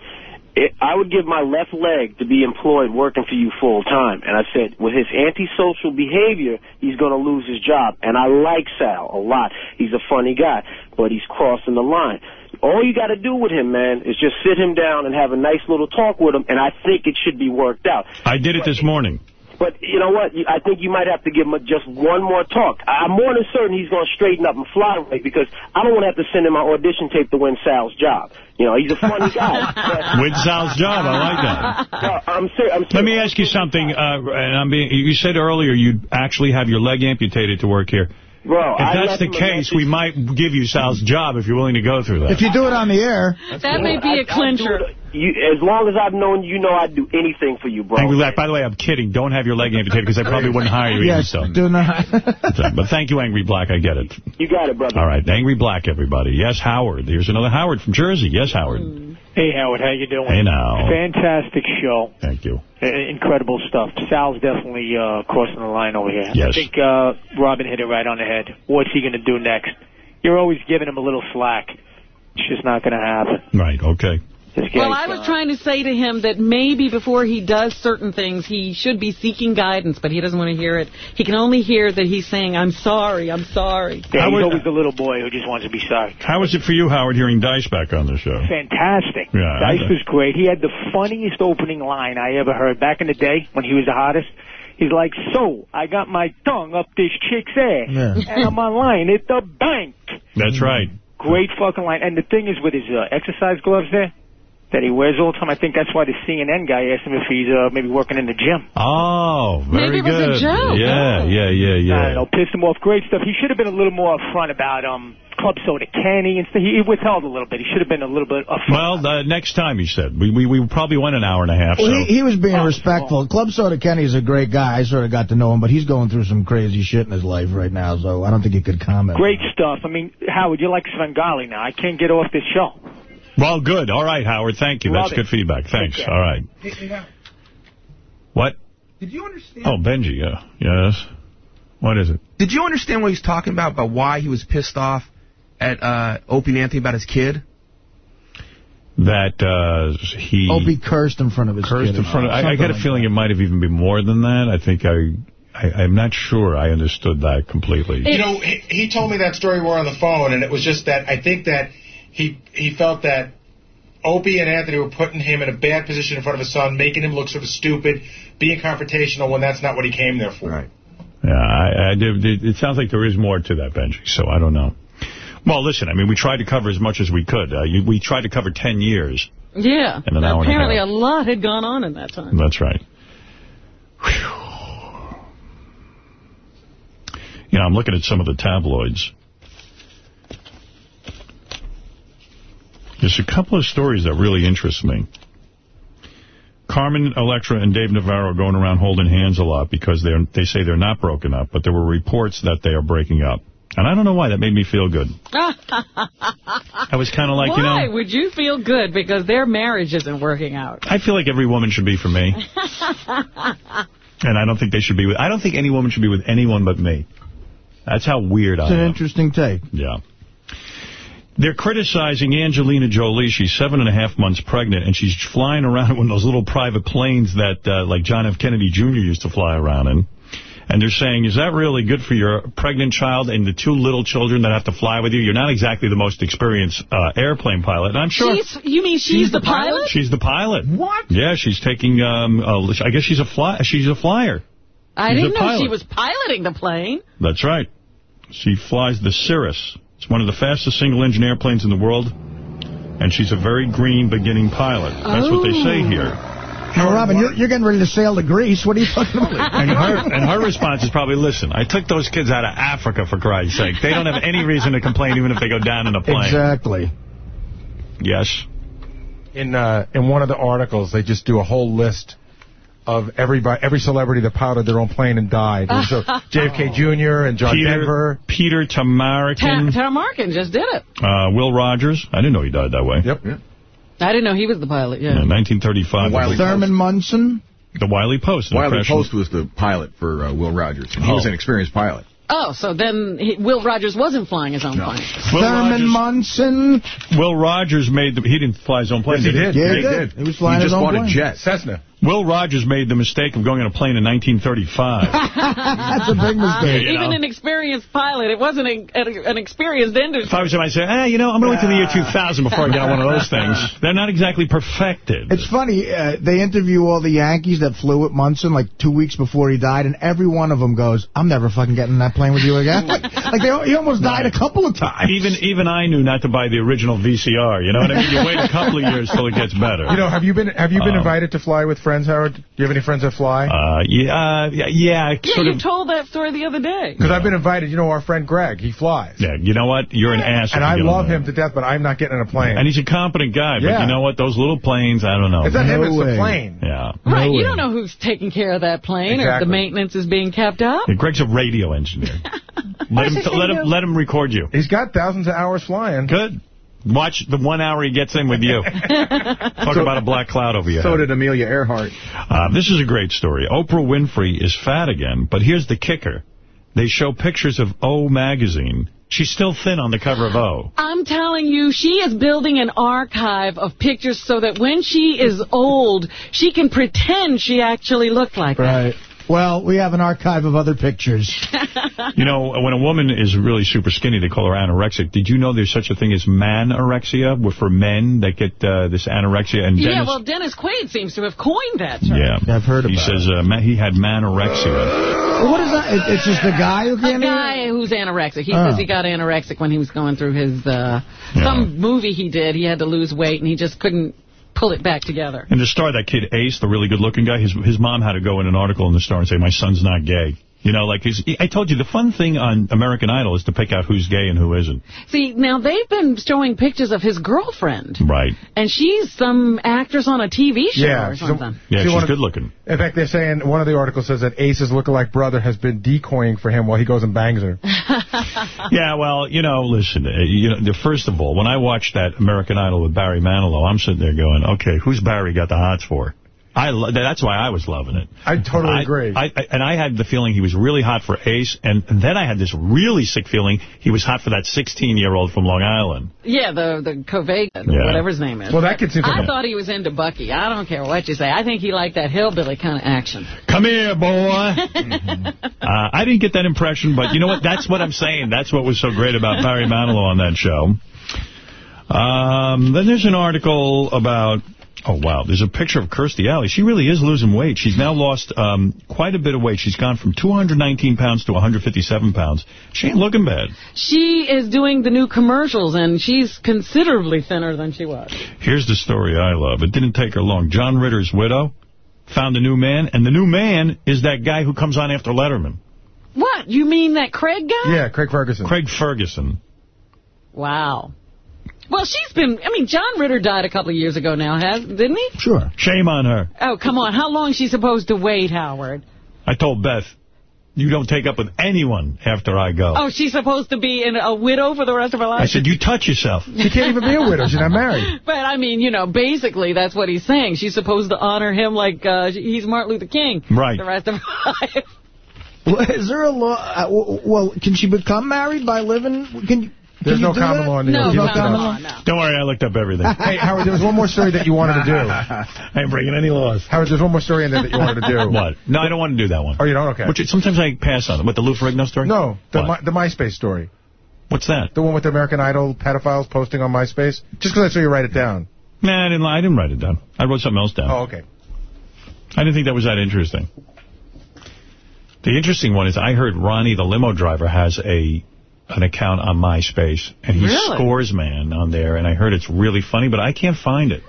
it, I would give my left leg to be employed working for you full time. And I said, with his antisocial behavior, he's going to lose his job. And I like Sal a lot. He's a funny guy, but he's crossing the line. All you got to do with him, man, is just sit him down and have a nice little talk with him, and I think it should be worked out. I did it this morning. But you know what? I think you might have to give him just one more talk. I'm more than certain he's going to straighten up and fly away because I don't want to have to send him my audition tape to win Sal's job. You know, he's a funny guy. Win Sal's job. I like that. No, I'm serious. I'm Let me ask you something. Uh, and I'm being. You said earlier you'd actually have your leg amputated to work here. Bro, if that's the case, we might give you Sal's job if you're willing to go through that. If you do it on the air. That may be a clincher. You, as long as I've known you, know I'd do anything for you, bro. Angry Black, by the way, I'm kidding. Don't have your leg amputated because I probably wouldn't hire you yes, either. So. do not. but thank you, Angry Black. I get it. You got it, brother. All right, Angry Black, everybody. Yes, Howard. Here's another Howard from Jersey. Yes, Howard. Hmm. Hey, Howard. How you doing? Hey, now. Fantastic show. Thank you. Incredible stuff. Sal's definitely uh, crossing the line over here. Yes. I think uh, Robin hit it right on the head. What's he going to do next? You're always giving him a little slack. It's just not going to happen. Right, okay. Well, I was trying to say to him that maybe before he does certain things, he should be seeking guidance, but he doesn't want to hear it. He can only hear that he's saying, I'm sorry, I'm sorry. Yeah, he's always the little boy who just wants to be sorry. How was it for you, Howard, hearing Dice back on the show? Fantastic. Yeah, Dice was great. He had the funniest opening line I ever heard back in the day when he was the hottest. He's like, so, I got my tongue up this chick's ass, yeah. and I'm online at the bank. That's right. Great fucking line. And the thing is, with his uh, exercise gloves there, that he wears all the time. I think that's why the CNN guy asked him if he's uh, maybe working in the gym. Oh, very maybe it good. was a joke. Yeah, yeah, yeah, yeah. I don't know, pissed him off. Great stuff. He should have been a little more upfront about um Club Soda Kenny and stuff. He withheld a little bit. He should have been a little bit upfront. Well, uh, next time, he said. We, we we probably went an hour and a half. Well, so. he, he was being oh, respectful. Club Soda Kenny is a great guy. I sort of got to know him, but he's going through some crazy shit in his life right now, so I don't think he could comment. Great stuff. I mean, Howard, you're like Svengali now. I can't get off this show. Well, good. All right, Howard. Thank you. Love That's good feedback. Thanks. All right. What? Did you understand? Oh, Benji, yeah. Yes. What is it? Did you understand what he's talking about, about why he was pissed off at uh, Opie and Anthony about his kid? That uh, he... Opie cursed in front of his cursed kid. in front of... I, I got a like feeling it might have even been more than that. I think I... I, am not sure I understood that completely. You know, he, he told me that story. We're on the phone, and it was just that I think that he he felt that Opie and Anthony were putting him in a bad position in front of his son, making him look sort of stupid, being confrontational when that's not what he came there for. Right. Yeah, I, I it sounds like there is more to that, Benji, so I don't know. Well, listen, I mean, we tried to cover as much as we could. Uh, you, we tried to cover 10 years. Yeah. In an hour Apparently a, a lot had gone on in that time. That's right. Whew. You know, I'm looking at some of the tabloids. There's a couple of stories that really interest me. Carmen Electra and Dave Navarro going around holding hands a lot because they they say they're not broken up, but there were reports that they are breaking up. And I don't know why that made me feel good. I was kind of like, Why you know, would you feel good because their marriage isn't working out? I feel like every woman should be for me. And I don't think they should be with, I don't think any woman should be with anyone but me. That's how weird It's I an interesting take. Yeah. They're criticizing Angelina Jolie. She's seven and a half months pregnant, and she's flying around in one of those little private planes that, uh, like, John F. Kennedy Jr. used to fly around in. And they're saying, is that really good for your pregnant child and the two little children that have to fly with you? You're not exactly the most experienced uh, airplane pilot. And I'm sure... She's, you mean she's, the, pilot? She's the pilot. What? Yeah, she's taking, um, uh, I guess she's a fly. She's a flyer. I She's didn't know pilot. she was piloting the plane. That's right. She flies the Cirrus. It's one of the fastest single-engine airplanes in the world, and she's a very green beginning pilot. That's what they say here. Now, Robin, you're, you're getting ready to sail to Greece. What are you talking about? And her, and her response is probably, listen, I took those kids out of Africa, for Christ's sake. They don't have any reason to complain, even if they go down in a plane. Exactly. Yes. In uh, in one of the articles, they just do a whole list of everybody, every celebrity that piloted their own plane and died. There's uh, JFK Jr. and John Peter, Denver. Peter Ta- Tomarken, Tara just did it. uh, Will Rogers. I didn't know he died that way. Yep. I didn't know he was the pilot, yeah. Yeah, 1935. Wiley Thurman Munson. The Wiley Post. Wiley impression- Post was the pilot for uh, Will Rogers, and he Oh. was an experienced pilot. Oh, so then he, Will Rogers wasn't flying his own plane. Will Thurman Rogers- Munson. Will Rogers made the, he didn't fly his own plane, Yes, he did did. Yeah, Yeah, he he did. did. He was flying He his just bought a jet. Cessna. Will Rogers made the mistake of going on a plane in 1935. That's a big mistake. You Even know. an experienced pilot, it wasn't a, an experienced industry. if I was him, I'd say, eh, you know, I'm going to wait till the year 2000 before I get on one of those things. They're not exactly perfected. It's funny, uh, they interview all the Yankees that flew with Munson like two weeks before he died, and every one of them goes, I'm never fucking getting in that plane with you again. like, like they, he almost died a couple of times. Even even I knew not to buy the original VCR. You know what I mean? You wait a couple of years till it gets better. You know, have you been have you been Um, invited to fly with friends, Howard? Do you have any friends that fly? Uh, yeah, uh, yeah, yeah, Yeah, sort you of. told that story the other day. Because I've been invited. You know, our friend Greg, he flies. Yeah, you know what? You're an ass. And I love him to death, but I'm not getting in a plane. And he's a competent guy, but Yeah. you know what? Those little planes, I don't know. it's not him, No it's way. the plane. Yeah. Right, No you way. don't know who's taking care of that plane or if the maintenance is being kept up. Yeah, Greg's a radio engineer. let him let him let him record you. He's got thousands of hours flying. Good. Watch the one hour he gets in with you. Talk about a black cloud over your So head. did Amelia Earhart. Uh, this is a great story. Oprah Winfrey is fat again, but here's the kicker. They show pictures of O magazine. She's still thin on the cover of O. I'm telling you, she is building an archive of pictures so that when she is old, she can pretend she actually looked like that. Right. Well, we have an archive of other pictures. You know, when a woman is really super skinny, they call her anorexic. Did you know there's such a thing as manorexia where for men that get uh, this anorexia? And Yeah, well, Dennis Quaid seems to have coined that term. yeah, I've heard he about says uh, ma- he had manorexia. Well, what is that? It- It's just a guy who A can't eat? guy who's anorexic. He Oh. says he got anorexic when he was going through his, uh, Yeah. some movie he did. He had to lose weight, and he just couldn't pull it back together. And the star, that kid Ace, the really good-looking guy, his his mom had to go in an article in the Star and say, my son's not gay. You know, like, he's, I told you, the fun thing on American Idol is to pick out who's gay and who isn't. See, now they've been showing pictures of his girlfriend, Right. and she's some actress on a TV show Yeah, or she's a- something. Yeah, She she's wanted- good-looking. In fact, they're saying one of the articles says that Ace's lookalike brother has been decoying for him while he goes and bangs her. Yeah, well, you know, listen, uh, you know, first of all, when I watched that American Idol with Barry Manilow, I'm sitting there going, okay, who's Barry got the hots for? I lo- that's why I was loving it. I totally I- agree. I, I, and I had the feeling he was really hot for Ace, and, and then I had this really sick feeling he was hot for that 16-year-old from Long Island. Yeah, the the Covega, Yeah. whatever his name is. Well, that kid seems like I a- thought he was into Bucky. I don't care what you say. I think he liked that hillbilly kind of action. Come here, boy. uh, I didn't get that impression, but you know what? That's what I'm saying. That's what was so great about Barry Manilow on that show. Um, then there's an article about... Oh, wow. There's a picture of Kirstie Alley. She really is losing weight. She's now lost um, quite a bit of weight. She's gone from 219 pounds to 157 pounds. She ain't looking bad. She is doing the new commercials, and she's considerably thinner than she was. Here's the story I love. It didn't take her long. John Ritter's widow found a new man, and the new man is that guy who comes on after Letterman. What? You mean that Craig guy? Yeah, Craig Ferguson. Craig Ferguson. Wow. Well, she's been, I mean, John Ritter died a couple of years ago now, has didn't he? Sure. Shame on her. Oh, come on. How long is she supposed to wait, Howard? I told Beth. you don't take up with anyone after I go. Oh, she's supposed to be in a widow for the rest of her life? I said, you touch yourself. She can't even be a widow. She's not married. But, I mean, you know, basically, that's what he's saying. She's supposed to honor him like uh, he's Martin Luther King. Right. The rest of her life. Well, is there a law? Uh, well, can she become married by living? Can you? There's no common that? law in New No, York. You no common up. law. Don't worry, I looked up everything. Hey, Howard, there was one more story that you wanted to do. I ain't breaking any laws. Howard, there's one more story in there that you wanted to do. What? No, I don't want to do that one. Oh, you don't? Okay. Which sometimes I pass on it. What, the Lou Ferrigno story? No, the, my, the MySpace story. What's that? The one with the American Idol pedophiles posting on MySpace? Just because I saw you write it down. Nah, I didn't, I didn't write it down. I wrote something else down. Oh, okay. I didn't think that was that interesting. The interesting one is I heard Ronnie, the limo driver, has a an account on MySpace, and he Really? scores man on there, and I heard it's really funny, but I can't find it.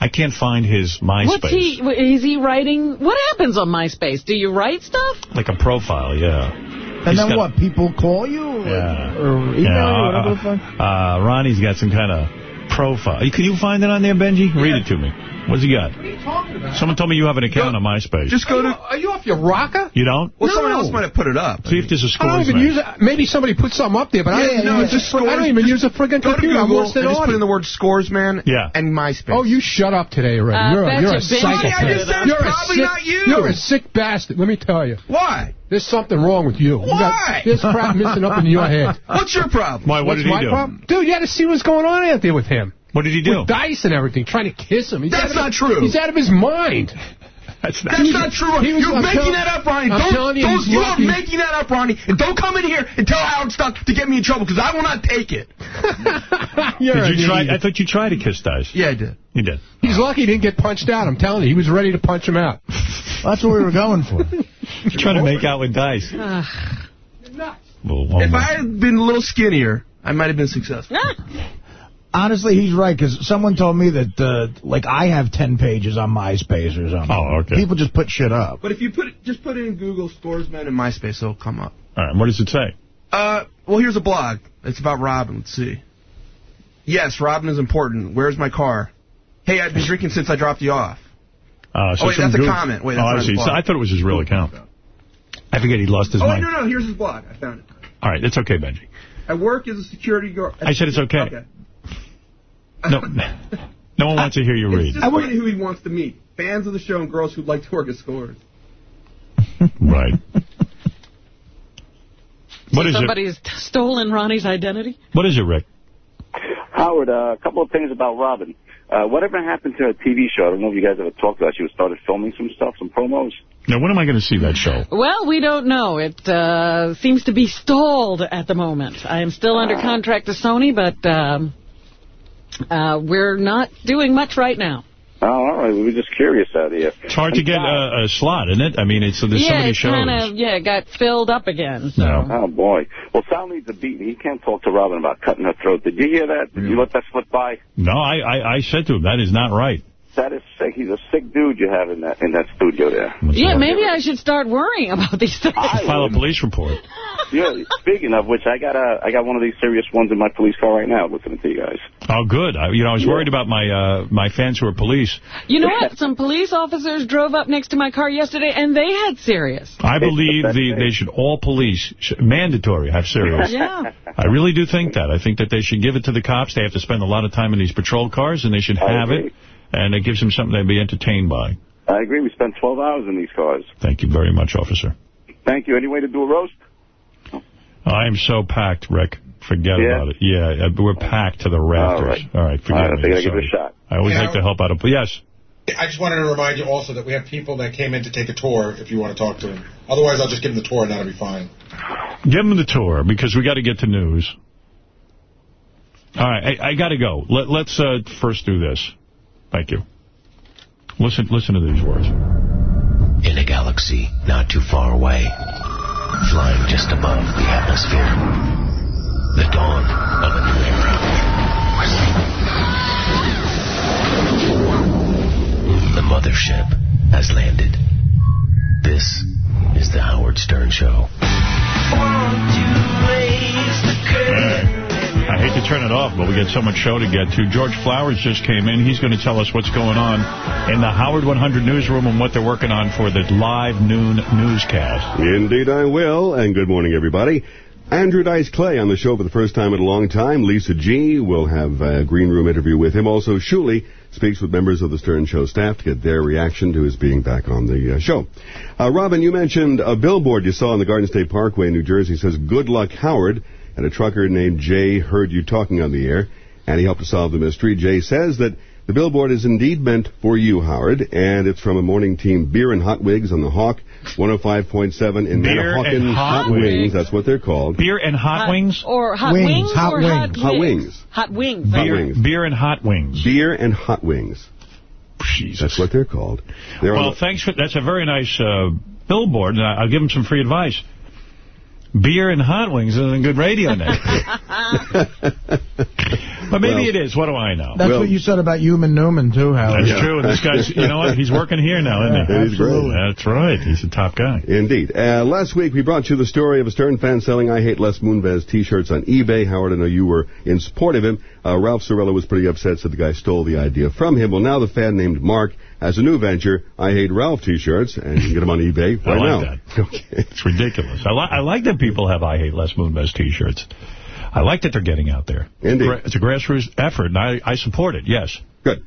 I can't find his MySpace. What's he, is he writing? What happens on MySpace? Do you write stuff? Like a profile, yeah. And He's then got- what? People call you? Or, Yeah. or email Yeah, you? Whatever uh, the fuck? uh, Ronnie's got some kind of profile. Can you find it on there, Benji? Read it to me. What's he got? Someone told me you have an account on MySpace. Just go to... Are you off your rocker? You don't? Well, someone else might have put it up. See if there's a I don't scores even man. use it. Maybe somebody put something up there, but I Yeah, don't even no, use just a fr- I don't even Just use a friggin' computer. I'm worse and than just put in the word scores man Yeah. and MySpace. Oh, you shut up today already. Uh, you're a, you're you a Benji psychopath. I just said you're a probably sick, not you. You're a sick bastard. Let me tell you. Why? There's something wrong with you. You got- Why? there's crap missing up in your head. What's your problem? Why? What What's did he do? problem? Dude, you had to see what's going on out there with him. What did he do? With Dice and everything, trying to kiss him. He's That's out of- not true. He's out of his mind. That's not. That's not true. was- You're I'm making tell- that up, Ronnie. I'm Don't, you, don't, you are making that up, Ronnie. And don't come in here and tell Howard Stuck to get me in trouble, because I will not take it. You're Did you try? I thought you tried to kiss Dice. Yeah, I did. You did. He's lucky he didn't get punched out. I'm telling you, he was ready to punch him out. That's what we were going for. You're trying to make out with Dice. Well, If I had been a little skinnier, I might have been successful. Ah. Honestly, he's right, because someone told me that, uh, like, I have 10 pages on MySpace or something. Oh, okay. People just put shit up. But if you put it, just put it in Google Scoresman and MySpace, it'll come up. All right, what does it say? Uh, well, here's a blog. It's about Robin. Let's see. Yes, Robin is important. Where's my car? Hey, I've been drinking since I dropped you off. Uh, so Oh, wait, some that's a comment. Wait, that's oh, not I see. blog. So I thought it was his real account. I forget he lost his oh, wait, mind. no, no. Here's his blog. I found it. All right, it's okay, Benji. I work as a security guard. I said it's okay. No, no one wants to hear you It's read. just funny who he wants to meet. Fans of the show and girls who'd like to work at Scores. Right. What is it? Somebody's stolen Ronnie's identity? What is it, Rick? Howard, uh, a couple of things about Robin. Uh, whatever happened to her TV show? I don't know if you guys ever talked about. She was started filming some stuff, some promos. Now, when am I going to see that show? Well, we don't know. It uh, seems to be stalled at the moment. I am still under contract to Sony, but um, uh, we're not doing much right now. Oh, all right. We were just curious out here. It's hard to get a, a slot, isn't it? I mean, it's there's so yeah, many it shows. kind of yeah it got filled up again. So. No. Oh boy. Well, Sal needs a beating. He can't talk to Robin about cutting her throat. Did you hear that? Did you let that slip by? No, I, I, I said to him, that is not right. That is sick. He's a sick dude you have in that in that studio there. Yeah, maybe I should start worrying about these things. I File a police report. Yeah. Speaking of which, I got a I got one of these Sirius ones in my police car right now. Listening to you guys. Oh, good. I, you know, I was worried about my uh, my fans who are police. You know what? Some police officers drove up next to my car yesterday, and they had Sirius. I believe the, they should, all police, sh mandatory, have Sirius. Yeah. I really do think that. I think that they should give it to the cops. They have to spend a lot of time in these patrol cars, and they should have it. And it gives them something to be entertained by. I agree. We spent 12 hours in these cars. Thank you very much, officer. Thank you. Any way to do a roast? I am so packed, Rick. Forget Yeah? about it. Yeah, uh, we're packed to the rafters. All right. All right, forget All right, I think I give it a shot. I always Yeah. like to help out. A, yes. I just wanted to remind you also that we have people that came in to take a tour if you want to talk to them. Otherwise, I'll just give them the tour and that'll be fine. Give them the tour, because we got to get to news. All right, I, I got to go. Let, let's uh, first do this. Thank you. Listen, listen to these words. In a galaxy not too far away, flying just above the atmosphere, the dawn of a new era. The mothership has landed. This is the Howard Stern Show. Hate to turn it off, but we got so much show to get to. George Flowers just came in. He's going to tell us what's going on in the Howard 100 newsroom and what they're working on for the live noon newscast. Indeed I will, and good morning, everybody. Andrew Dice Clay on the show for the first time in a long time. Lisa G. will have a green room interview with him. Also, Shuli speaks with members of the Stern Show staff to get their reaction to his being back on the uh, show. Uh, Robin, you mentioned a billboard you saw on the Garden State Parkway in New Jersey. Says, Good luck, Howard. And a trucker named Jay heard you talking on the air, and he helped to solve the mystery. Jay says that the billboard is indeed meant for you, Howard, and it's from a morning team, Beer and Hot Wings on the Hawk, 105.7 in Beer Manahawkin and Hot Wings. That's what they're called. Beer and hot, wings? Or hot Wings, wings, hot or wings. hot Hot wings? wings. Hot wings. Hot Beer, wings. beer and hot wings. Beer and Hot Wings. That's what they're called. They're on Well, thanks for that's a very nice uh, billboard, and I- I'll give him some free advice. Beer and hot wings isn't a good radio name. but maybe Well- it is. What do I know? That's what you said about Human Newman, too, Howard. That's true. This guy's, you know what? He's working here now, isn't he? Yeah, he's great. That's right. He's a top guy. Indeed. Uh, last week, we brought you the story of a Stern fan selling I Hate Les Moonves T-shirts on eBay. Howard, I know you were in support of him. Uh, Ralph Cirella was pretty upset, said the guy stole the idea from him. Well, now the fan named Mark has a new venture, I Hate Ralph T-shirts, and you can get them on eBay right I right like now. that. Okay. It's ridiculous. I, li I like that people have I Hate Les Moonves T-shirts. I like that they're getting out there. Indeed. It's a grassroots effort, and I, I support it, yes. Good.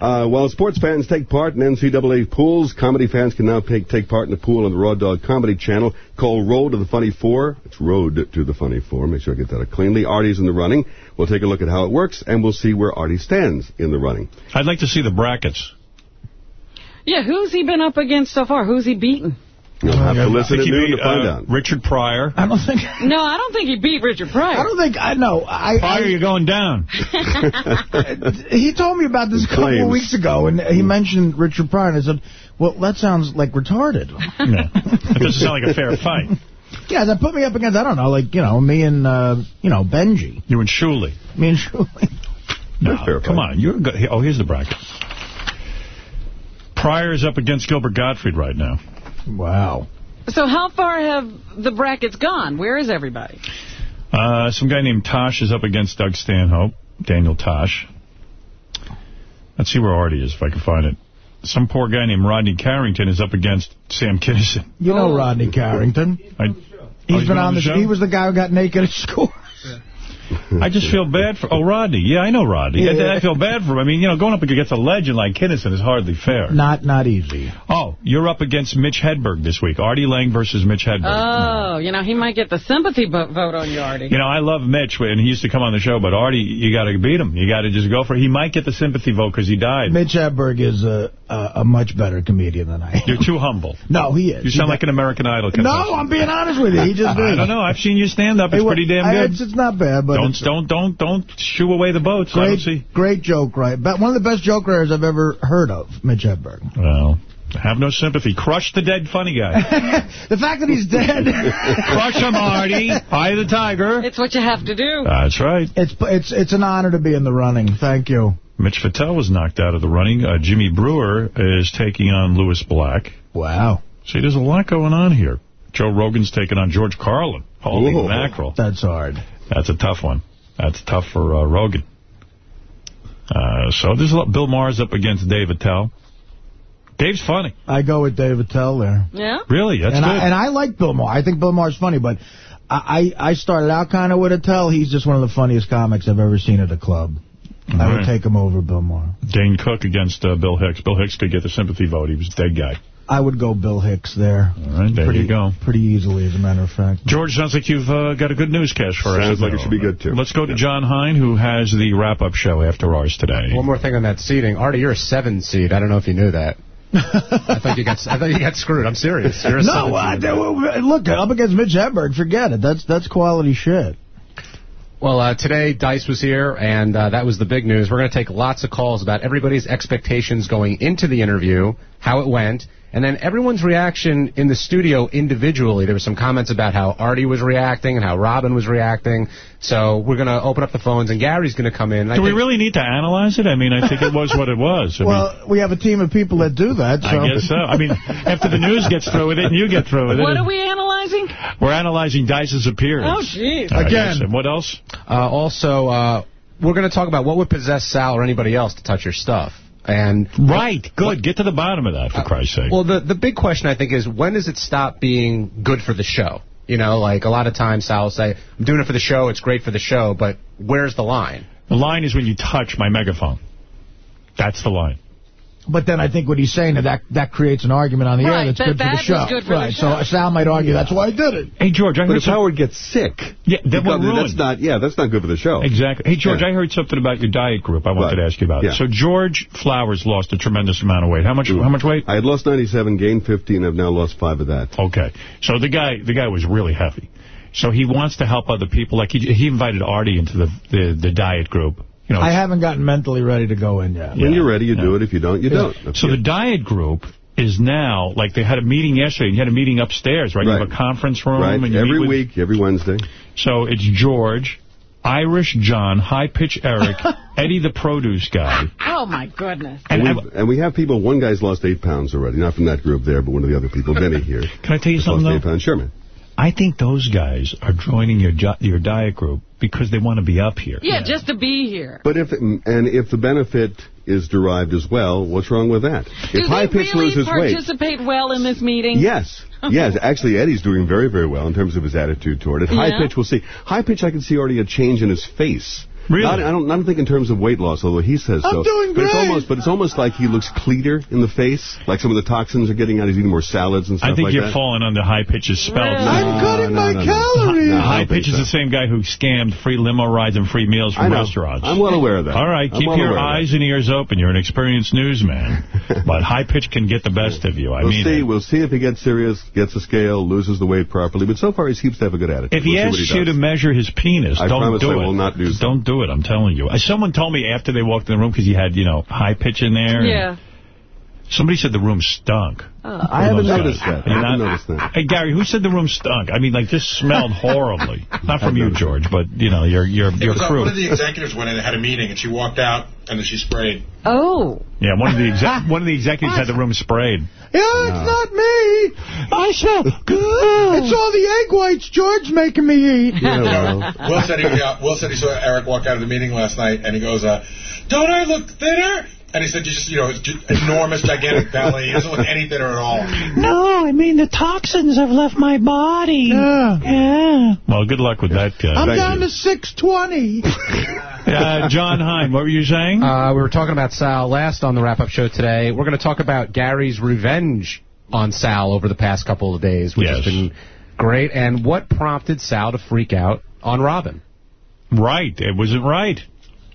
Uh, while sports fans take part in NCAA pools, comedy fans can now take, take part in the pool on the Raw Dog Comedy Channel called Road to the Funny Four. It's Road to the Funny Four. Make sure I get that out cleanly. Artie's in the running. We'll take a look at how it works, and we'll see where Artie stands in the running. I'd like to see the brackets. Yeah, who's he been up against so far? Who's he beaten? You'll have to I listen think at he noon beat, to find uh, out. Richard Pryor. I don't think... No, I don't think he beat Richard Pryor. I don't think... I know. I, Pryor, you're going down. He told me about this a couple of weeks ago, and he mentioned Richard Pryor, and I said, well, that sounds like retarded. Yeah. That doesn't sound like a fair fight. Yeah, that put me up against, I don't know, like, you know, me and, uh, you know, Benji. You and Shuli. Me and Shuli. No, come on. You're go oh, here's the bracket. Pryor is up against Gilbert Gottfried right now. Wow. So how far have the brackets gone? Where is everybody? Uh, some guy named Tosh is up against Doug Stanhope, Daniel Tosh. Let's see where Artie is, if I can find it. Some poor guy named Rodney Carrington is up against Sam Kinison. You know Rodney Carrington. I, He's Oh, been on the show? He was the guy who got naked at school. I just feel bad for... Oh, Rodney. Yeah, I know Rodney. Yeah, I, yeah. I feel bad for him. I mean, you know, going up against a legend like Kinison is hardly fair. Not not easy. Oh, you're up against Mitch Hedberg this week. Artie Lange versus Mitch Hedberg. Oh, you know, he might get the sympathy vote on you, Artie. You know, I love Mitch, and he used to come on the show, but Artie, you got to beat him. You got to just go for it. He might get the sympathy vote because he died. Mitch Hedberg is a, a a much better comedian than I am. You're too humble. No, he is. You sound like an American Idol contestant. No. I'm being honest with you. He just I is. don't know. I've seen you stand up. It's Hey, pretty damn I- good. It's, it's not bad, but Don't, don't, don't, don't shoo away the boats. I don't great, see. great joke, right? But one of the best joke writers I've ever heard of, Mitch Hedberg. Well, have no sympathy. Crush the dead funny guy. the fact that he's dead. Crush him, Artie. Eye the tiger. It's what you have to do. That's right. It's it's it's an honor to be in the running. Thank you. Mitch Fatel was knocked out of the running. Uh, Jimmy Breuer is taking on Lewis Black. Wow. See, there's a lot going on here. Joe Rogan's taking on George Carlin. Holy Whoa. mackerel. That's hard. That's a tough one. That's tough for uh, Rogan. Uh, so there's a lot. Bill Maher's up against Dave Attell. Dave's funny. I go with Dave Attell there. Yeah? Really? That's and good. I, and I like Bill Maher. I think Bill Maher's funny, but I, I I started out kind of with Attell. He's just one of the funniest comics I've ever seen at a club. I All would take him over Bill Maher. Dane Cook against uh, Bill Hicks. Bill Hicks could get the sympathy vote. He was a dead guy. I would go Bill Hicks there. All right, there pretty, you go. Pretty easily, as a matter of fact. George, sounds like you've uh, got a good newscast for us. Sounds like it should be good, too. Let's go to Jon Hein, who has the wrap-up show after ours today. One more thing on that seating. Artie, you're a seven seed. I don't know if you knew that. I thought you got I thought you got screwed. I'm serious. You're a No, seven I, seed. look, up against Mitch Hedberg, forget it. That's that's quality shit. Well, uh, today Dice was here, and uh, that was the big news. We're going to take lots of calls about everybody's expectations going into the interview, how it went, and then everyone's reaction in the studio individually. There were some comments about how Artie was reacting and how Robin was reacting. So we're going to open up the phones, and Gary's going to come in. I Do we really need to analyze it? I mean, I think it was what it was. I mean, well, we have a team of people that do that. So. I guess so. I mean, after the news gets through with it and you get through with it. What are we analyzing? analyzing? We're analyzing Dice's appearance. Oh, jeez. Again. yes, and what else? Uh, also, uh, we're going to talk about what would possess Sal or anybody else to touch your stuff. And Right, good. Get to the bottom of that, for uh, Christ's sake. Well, the the big question I think is when does it stop being good for the show? You know, like a lot of times Sal will say, "I'm doing it for the show. It's great for the show," but where's the line? The line is when you touch my megaphone. That's the line. But then I think what he's saying that that creates an argument on the Right, air that's that- good for the was show. good for the right. show. So Sal might argue that's why I did it. Hey, George, I But heard if some- Howard gets sick, Yeah, then we're because that's not. Yeah, that's not good for the show. Exactly. Hey, George, Yeah. I heard something about your diet group I wanted Right. to ask you about. Yeah. So George Flowers lost a tremendous amount of weight. How much How much weight? I had lost 97, gained 15. I've now lost five of that. Okay. So the guy the guy was really heavy. So he wants to help other people. Like he, he invited Artie into the, the, the diet group. You know, I haven't gotten mentally ready to go in yet. When you're ready, you do it. If you don't, you Yeah. don't. So the diet group is now, like they had a meeting yesterday, and you had a meeting upstairs, right? You have a conference room. Right, and you every meet with- week, every Wednesday. So it's George, Irish John, High Pitch Eric, Eddie the produce guy. Oh, my goodness. And, we and we have people, one guy's lost eight pounds already. Not from that group there, but one of the other people, Benny here. Can I tell you something, lost though? eight pounds. Sure, man. I think those guys are joining your your diet group because they want to be up here. Yeah, just to be here. But if and if the benefit is derived as well, what's wrong with that? Do if High they Pitch really loses weight, participate well in this meeting? Yes. Yes, actually, Eddie's doing very, very well in terms of his attitude toward it. High Yeah? pitch, we'll see. High pitch, I can see already a change in his face. Really? Not, I don't. I don't think in terms of weight loss, although he says I'm so. doing but it's almost. But it's almost like he looks cleaner in the face. Like some of the toxins are getting out. He's eating more salads and stuff like that. I think like you're that. falling under High Pitch's spell. I'm cutting no, my no, no. calories. No, high pitch is so. the same guy who scammed free limo rides and free meals from restaurants. I'm well aware of that. All right, I'm keep well your aware of that. eyes and ears open. You're an experienced newsman. but High Pitch can get the best of you. I we'll mean see. it. We'll see if he gets serious, gets a scale, loses the weight properly. But so far, he seems to have a good attitude. If he We'll see asks he you to measure his penis, I don't promise do I it. will not do so. Don't do it. I'm telling you. Someone told me after they walked in the room because you had, you know, high pitch in there. Yeah. Somebody said the room stunk. I haven't noticed that. I You're haven't not- noticed that. Hey, Gary, who said the room stunk? I mean, like, this smelled horribly. Not from you, George, but, you know, your your It your was, uh, crew. one of the executives went in and had a meeting, and she walked out, and then she sprayed. Oh. Yeah, one of the exec one of the executives had the room sprayed. Yeah, it's not me. I smell good. It's all the egg whites George making me eat. Will said he uh, Will said he saw Eric walk out of the meeting last night, and he goes, uh, "Don't I look thinner?" And he said, "You just, you know, it's just enormous, gigantic belly. He doesn't look any thinner at all." No, I mean, the toxins have left my body. Yeah. Yeah. Well, good luck with that guy. I'm down to 620. Uh, Jon Hein, what were you saying? Uh, we were talking about Sal last on the wrap-up show today. We're going to talk about Gary's revenge on Sal over the past couple of days, which has been great, and what prompted Sal to freak out on Robin. Right. It wasn't right.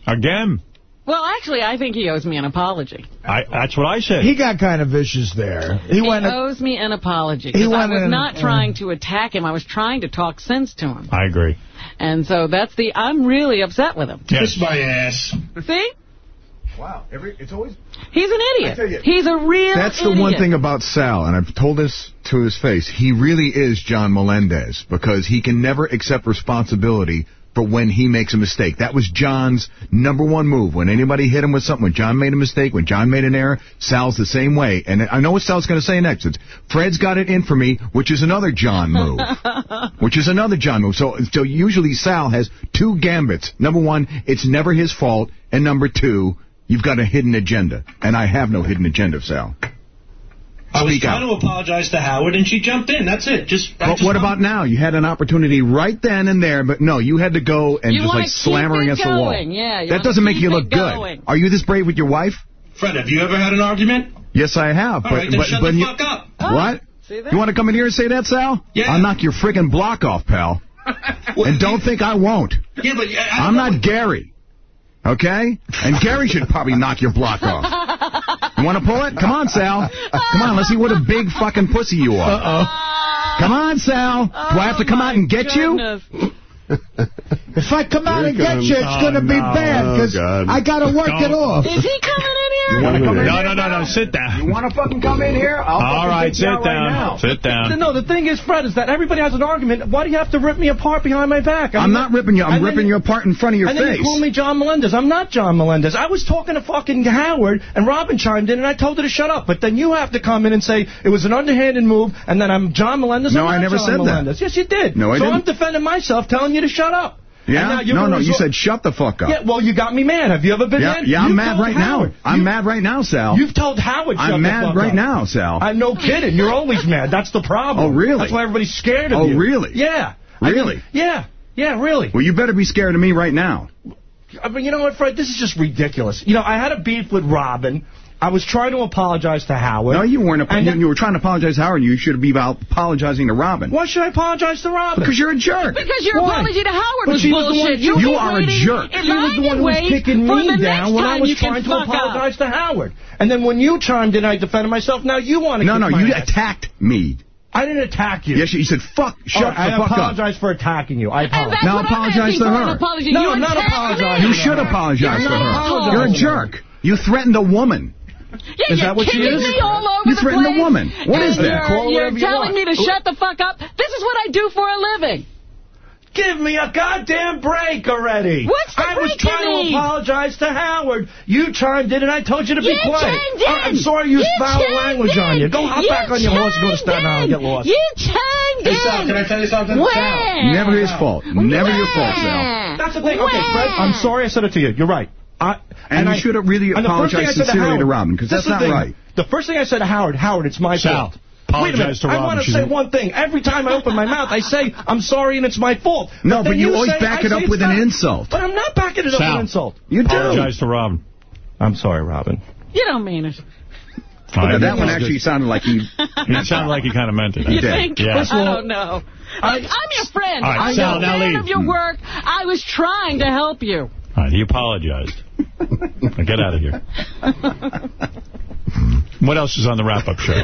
Again. Well, actually, I think he owes me an apology. I, that's what I said. He got kind of vicious there. He He went. owes me an apology. He 'cause I was in, not uh, trying to attack him. I was trying to talk sense to him. I agree. And so that's the, I'm really upset with him. Yes. Kiss my ass. See? Wow. Every, it's always He's an I tell you, idiot. He's a real That's the idiot. one thing about Sal, and I've told this to his face. He really is John Melendez because he can never accept responsibility for when he makes a mistake. That was John's number one move. When anybody hit him with something, when John made a mistake, when John made an error, Sal's the same way. And I know what Sal's going to say next. It's, Fred's got it in for me, which is another John move. which is another John move. So, so usually Sal has two gambits. Number one, it's never his fault. And number two, you've got a hidden agenda. And I have no hidden agenda, Sal. I was Speak trying to apologize to Howard, and she jumped in. That's it. Just. But just what want- about now? You had an opportunity right then and there, but no, you had to go and You just like slam her keep against the wall. yeah, that doesn't make you it look good. Are you this brave with your wife? Fred, have you ever had an argument? Yes, I have. All but right, then but, shut but the you, fuck up. Oh, what? See that? You want to come in here and say that, Sal? Yeah. I'll knock your friggin' block off, pal. and don't think I won't. Yeah, but uh, I, I I'm not Gary. Okay? And Gary should probably knock your block off. You want to pull it? Come on, Sal. Come on, let's see what a big fucking pussy you are. Uh-oh. Come on, Sal. Do I have to come out and get you? Oh, Goodness. If I come out Here and get you, it's going to be Oh, bad because Oh, I got to work it Don't. off. Is he coming in here? You wanna come in No, here? no, no, no. Sit down. You want to fucking come in here? I'll All fucking right, sit down. Right now. Sit down. No, the thing is, Fred, is that everybody has an argument. Why do you have to rip me apart behind my back? I I'm mean, not ripping you. I'm and then ripping you apart in front of your and then face. you call me John Melendez. I'm not John Melendez. I was talking to fucking Howard, and Robin chimed in, and I told her to shut up. But then you have to come in and say it was an underhanded move, and then I'm John Melendez. No, I'm I not never John said that. Yes, you did. No, I so didn't. So I'm defending myself, telling you to shut up. Yeah? No, no, you said shut the fuck up. Yeah, well, you got me mad. Have you ever been yeah, mad? yeah, I'm You mad right Howard. now. I'm mad right now, Sal. You've told Howard shut I'm mad right up. now, Sal. I'm no kidding. You're always mad. That's the problem. Oh, really? That's why everybody's scared of Oh, you. Oh, really? Yeah. I mean, Really? yeah. Yeah, really. Well, you better be scared of me right now. I mean, you know what, Fred? This is just ridiculous. You know, I had a beef with Robin. I was trying to apologize to Howard. No, you weren't. And you, were trying to apologize to Howard. You should be about apologizing to Robin. Why should I apologize to Robin? Because you're a jerk. Because your Why? apology to Howard But was she was the one- you you are a jerk. in She was the one who was wait kicking me down when I was trying to fuck up. apologize to Howard. And then when you chimed in, I defended myself. Now you want to No, no, you ass. attacked me. I didn't attack you. Yes, you said fuck. Shut All right, the I fuck up. I apologize for attacking you. I apologize. Now I'm apologize to her. an. No, you I'm not attacked apologizing. You should apologize to her. You're a jerk. You threatened a woman. Yeah, Is that what she is? me all over You the threatened a woman. What is and is that? You're, Call you're whatever you telling want. me to shut the fuck up. This is what I do for a living. Give me a goddamn break already. What's the I was break you trying need? to apologize to Howard. You chimed in and I told you to be You quiet. chimed oh, in. I- I'm sorry I used You foul chimed language on you. Go hop You back on your horse and go to Staten Island and get lost. You chimed Hey, in. Sal, can I tell you something? Sal. Never his fault. Never your fault, Sal. That's the thing. Okay, Fred, I'm sorry I said it to you. You're right. I, And you I- should have really and the first thing I apologized said sincerely Howard, to Robin, because that's not thing. right. The first thing I said to Howard, Howard, it's my Sal, fault. apologize Wait a minute. to I want to say a- one thing. Every time I open my mouth, I say, I'm sorry and it's my fault. No, but then you always say- back it up it's with an insult. But I'm not backing it up with an insult. You do. Apologize to Robin. I'm sorry, Robin. You don't mean it. All right, that that's one good. actually sounded like he... It sounded like he kind of meant it. You think? Yeah. I don't know. I- Look, I'm your friend. All right, I'm Sal, a now fan leave. of your work. I was trying to help you. All right, he apologized. Now get out of here. What else is on the wrap-up show?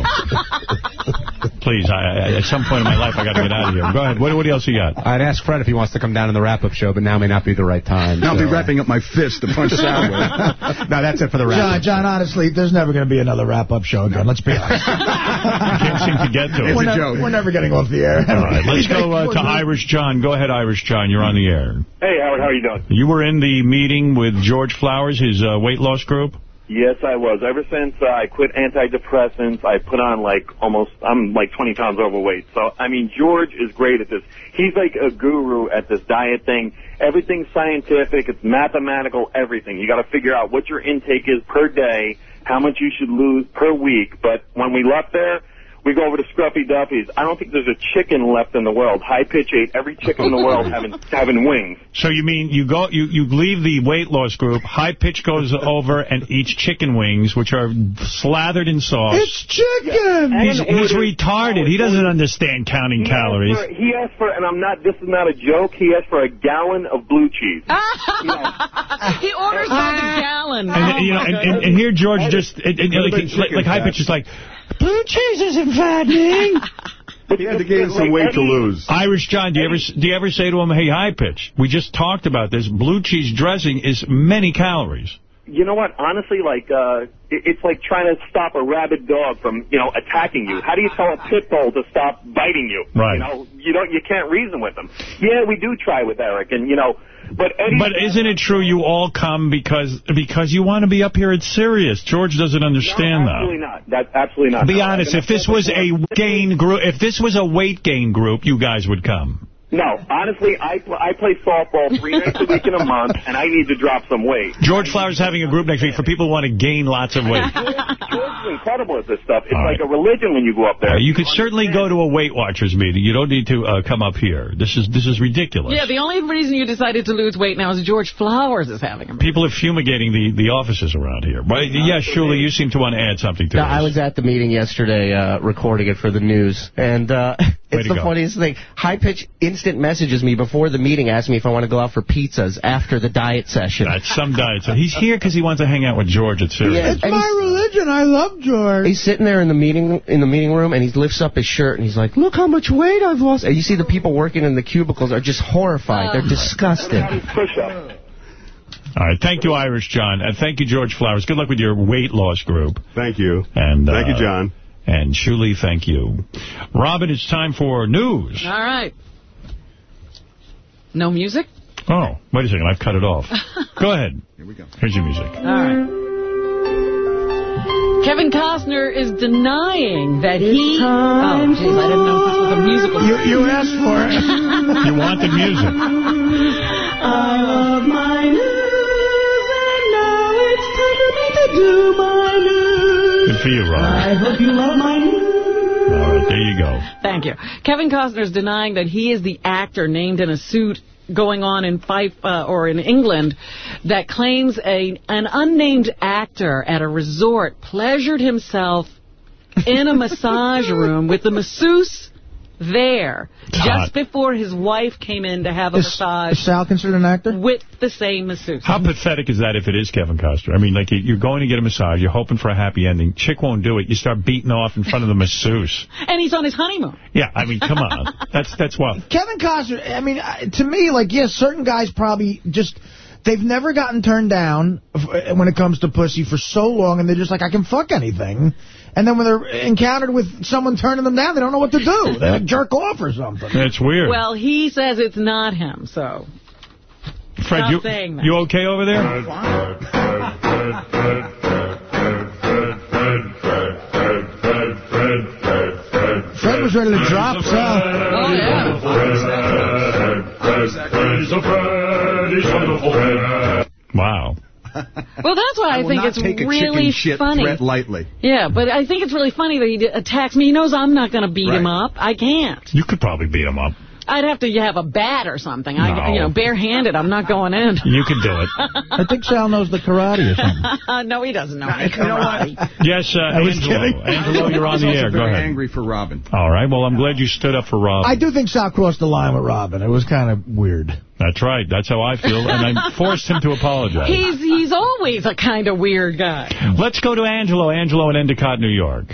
Please, I, I, at some point in my life, I got to get out of here. Go ahead. What, what else you got? I'd ask Fred if he wants to come down in the wrap-up show, but now may not be the right time. I'll be so, wrapping up my fist to punch Sal with. No, that's it for the wrap-up. John, John, honestly, there's never going to be another wrap-up show again. Let's be honest. Can't seem to get to it. It's we're, a never, joke. we're never getting off the air. All right, let's go uh, to Irish John. Go ahead, Irish John. You're on the air. Hey, Howard, how are you doing? You were in the meeting with George Flowers, his uh, weight loss group. Yes, I was. Ever since uh, I quit antidepressants, I put on like almost, I'm like 20 pounds overweight. So, I mean, George is great at this. He's like a guru at this diet thing. Everything's scientific, it's mathematical, everything. You got to figure out what your intake is per day, how much you should lose per week. But when we left there, we go over to Scruffy Duffy's. I don't think there's a chicken left in the world. High pitch ate every chicken in the world having having wings. So you mean you go you, you leave the weight loss group, high pitch goes over and eats chicken wings, which are slathered in sauce. It's chicken! He's, he's retarded. He doesn't understand counting He calories. Asked for, he asked for, and I'm not. This is not a joke. He asked for a gallon of blue cheese. he orders by the gallon. And, you know, and, and, and here George just, and, and, like, like, like high pitch is like, blue cheese isn't fattening. He had to gain some weight to lose. Irish John, do you ever do you ever say to him, hey, high pitch, we just talked about this. Blue cheese dressing is many calories. You know what? Honestly, like uh, it's like trying to stop a rabid dog from you know attacking you. How do you tell a pit bull to stop biting you? Right. You know, you don't. You can't reason with them. Yeah, we do try with Eric, and you know, but. But isn't it true you all come because because you want to be up here at Sirius? George doesn't understand no, absolutely that. not. That's absolutely not. Be No, honest, if this was a gain group, if this was a weight gain group, you guys would come. No, honestly, I pl- I play softball three nights a week in a month, and I need to drop some weight. George Flowers having a group next week for people who want to gain lots of weight. George is incredible at this stuff. It's All like a religion when you go up there. Uh, you could certainly go to a Weight Watchers meeting. You don't need to uh, come up here. This is this is ridiculous. Yeah, the only reason you decided to lose weight now is George Flowers is having a meeting. People are fumigating the, the offices around here. But, yeah, Shuli, you seem to want to add something to No, this. I was at the meeting yesterday uh, recording it for the news, and uh, Way it's the go. funniest thing. High Pitch instant messages me before the meeting, asking me if I want to go out for pizzas after the diet session. That's some diet. So he's here because he wants to hang out with George at Sirius. Yeah, It's my religion. I love George. He's sitting there in the meeting in the meeting room, and he lifts up his shirt, and he's like, "Look how much weight I've lost." And you see the people working in the cubicles are just horrified. They're disgusted. Push up. All right. Thank you, Irish John. And thank you, George Flowers. Good luck with your weight loss group. Thank you. And Thank you, uh, John. And Shuli, thank you. Robin, it's time for news. All right. No music? Oh, wait a second. I've cut it off. Go ahead. Here we go. Here's your music. All right. Kevin Costner is denying that he... Oh, jeez, I didn't know this was a musical. You, you asked for it. You wanted music. I love my news, and now it's time for me to do my news. Good for you, Robin. I hope you love my news. All right, there you go. Thank you. Kevin Costner is denying that he is the actor named in a suit going on in Fife uh, or in England that claims a an unnamed actor at a resort pleasured himself in a massage room with the masseuse there hot. just before his wife came in to have a Is, massage is Sal considered an actor? with the same masseuse. How pathetic is that if it is Kevin Costner? I mean, like, you- you're going to get a massage, you're hoping for a happy ending. Chick won't do it. You start beating off in front of the masseuse. And he's on his honeymoon. Yeah, I mean, come on. That's that's what. Kevin Costner, I mean, uh, to me, like, yes, certain guys probably just, they've never gotten turned down when it comes to pussy for so long, and they're just like, I can fuck anything. And then when they're encountered with someone turning them down, they don't know what to do. They like jerk off or something. That's weird. Well, he says it's not him, so... Fred, stop you, saying that. you okay over there? Fred was ready to drop Sal. Oh, yeah. Wow. Well, that's why I, will think not it's take a really chicken shit funny. threat lightly. Yeah, but I think it's really funny that he attacks me. He knows I'm not going to beat him up. I can't. You could probably beat him up. I'd have to have a bat or something. I, No. you know, barehanded. I'm not going in. You can do it. I think Sal knows the karate or something. no, he doesn't know any You know what? karate. Yes, uh, I was Angelo. Angelo, you're on the air. Go very ahead. angry for Robin. All right. Well, I'm glad you stood up for Robin. I do think Sal crossed the line with Robin. It was kind of weird. That's right. That's how I feel, and I forced him to apologize. He's he's always a kind of weird guy. Let's go to Angelo. Angelo in Endicott, New York.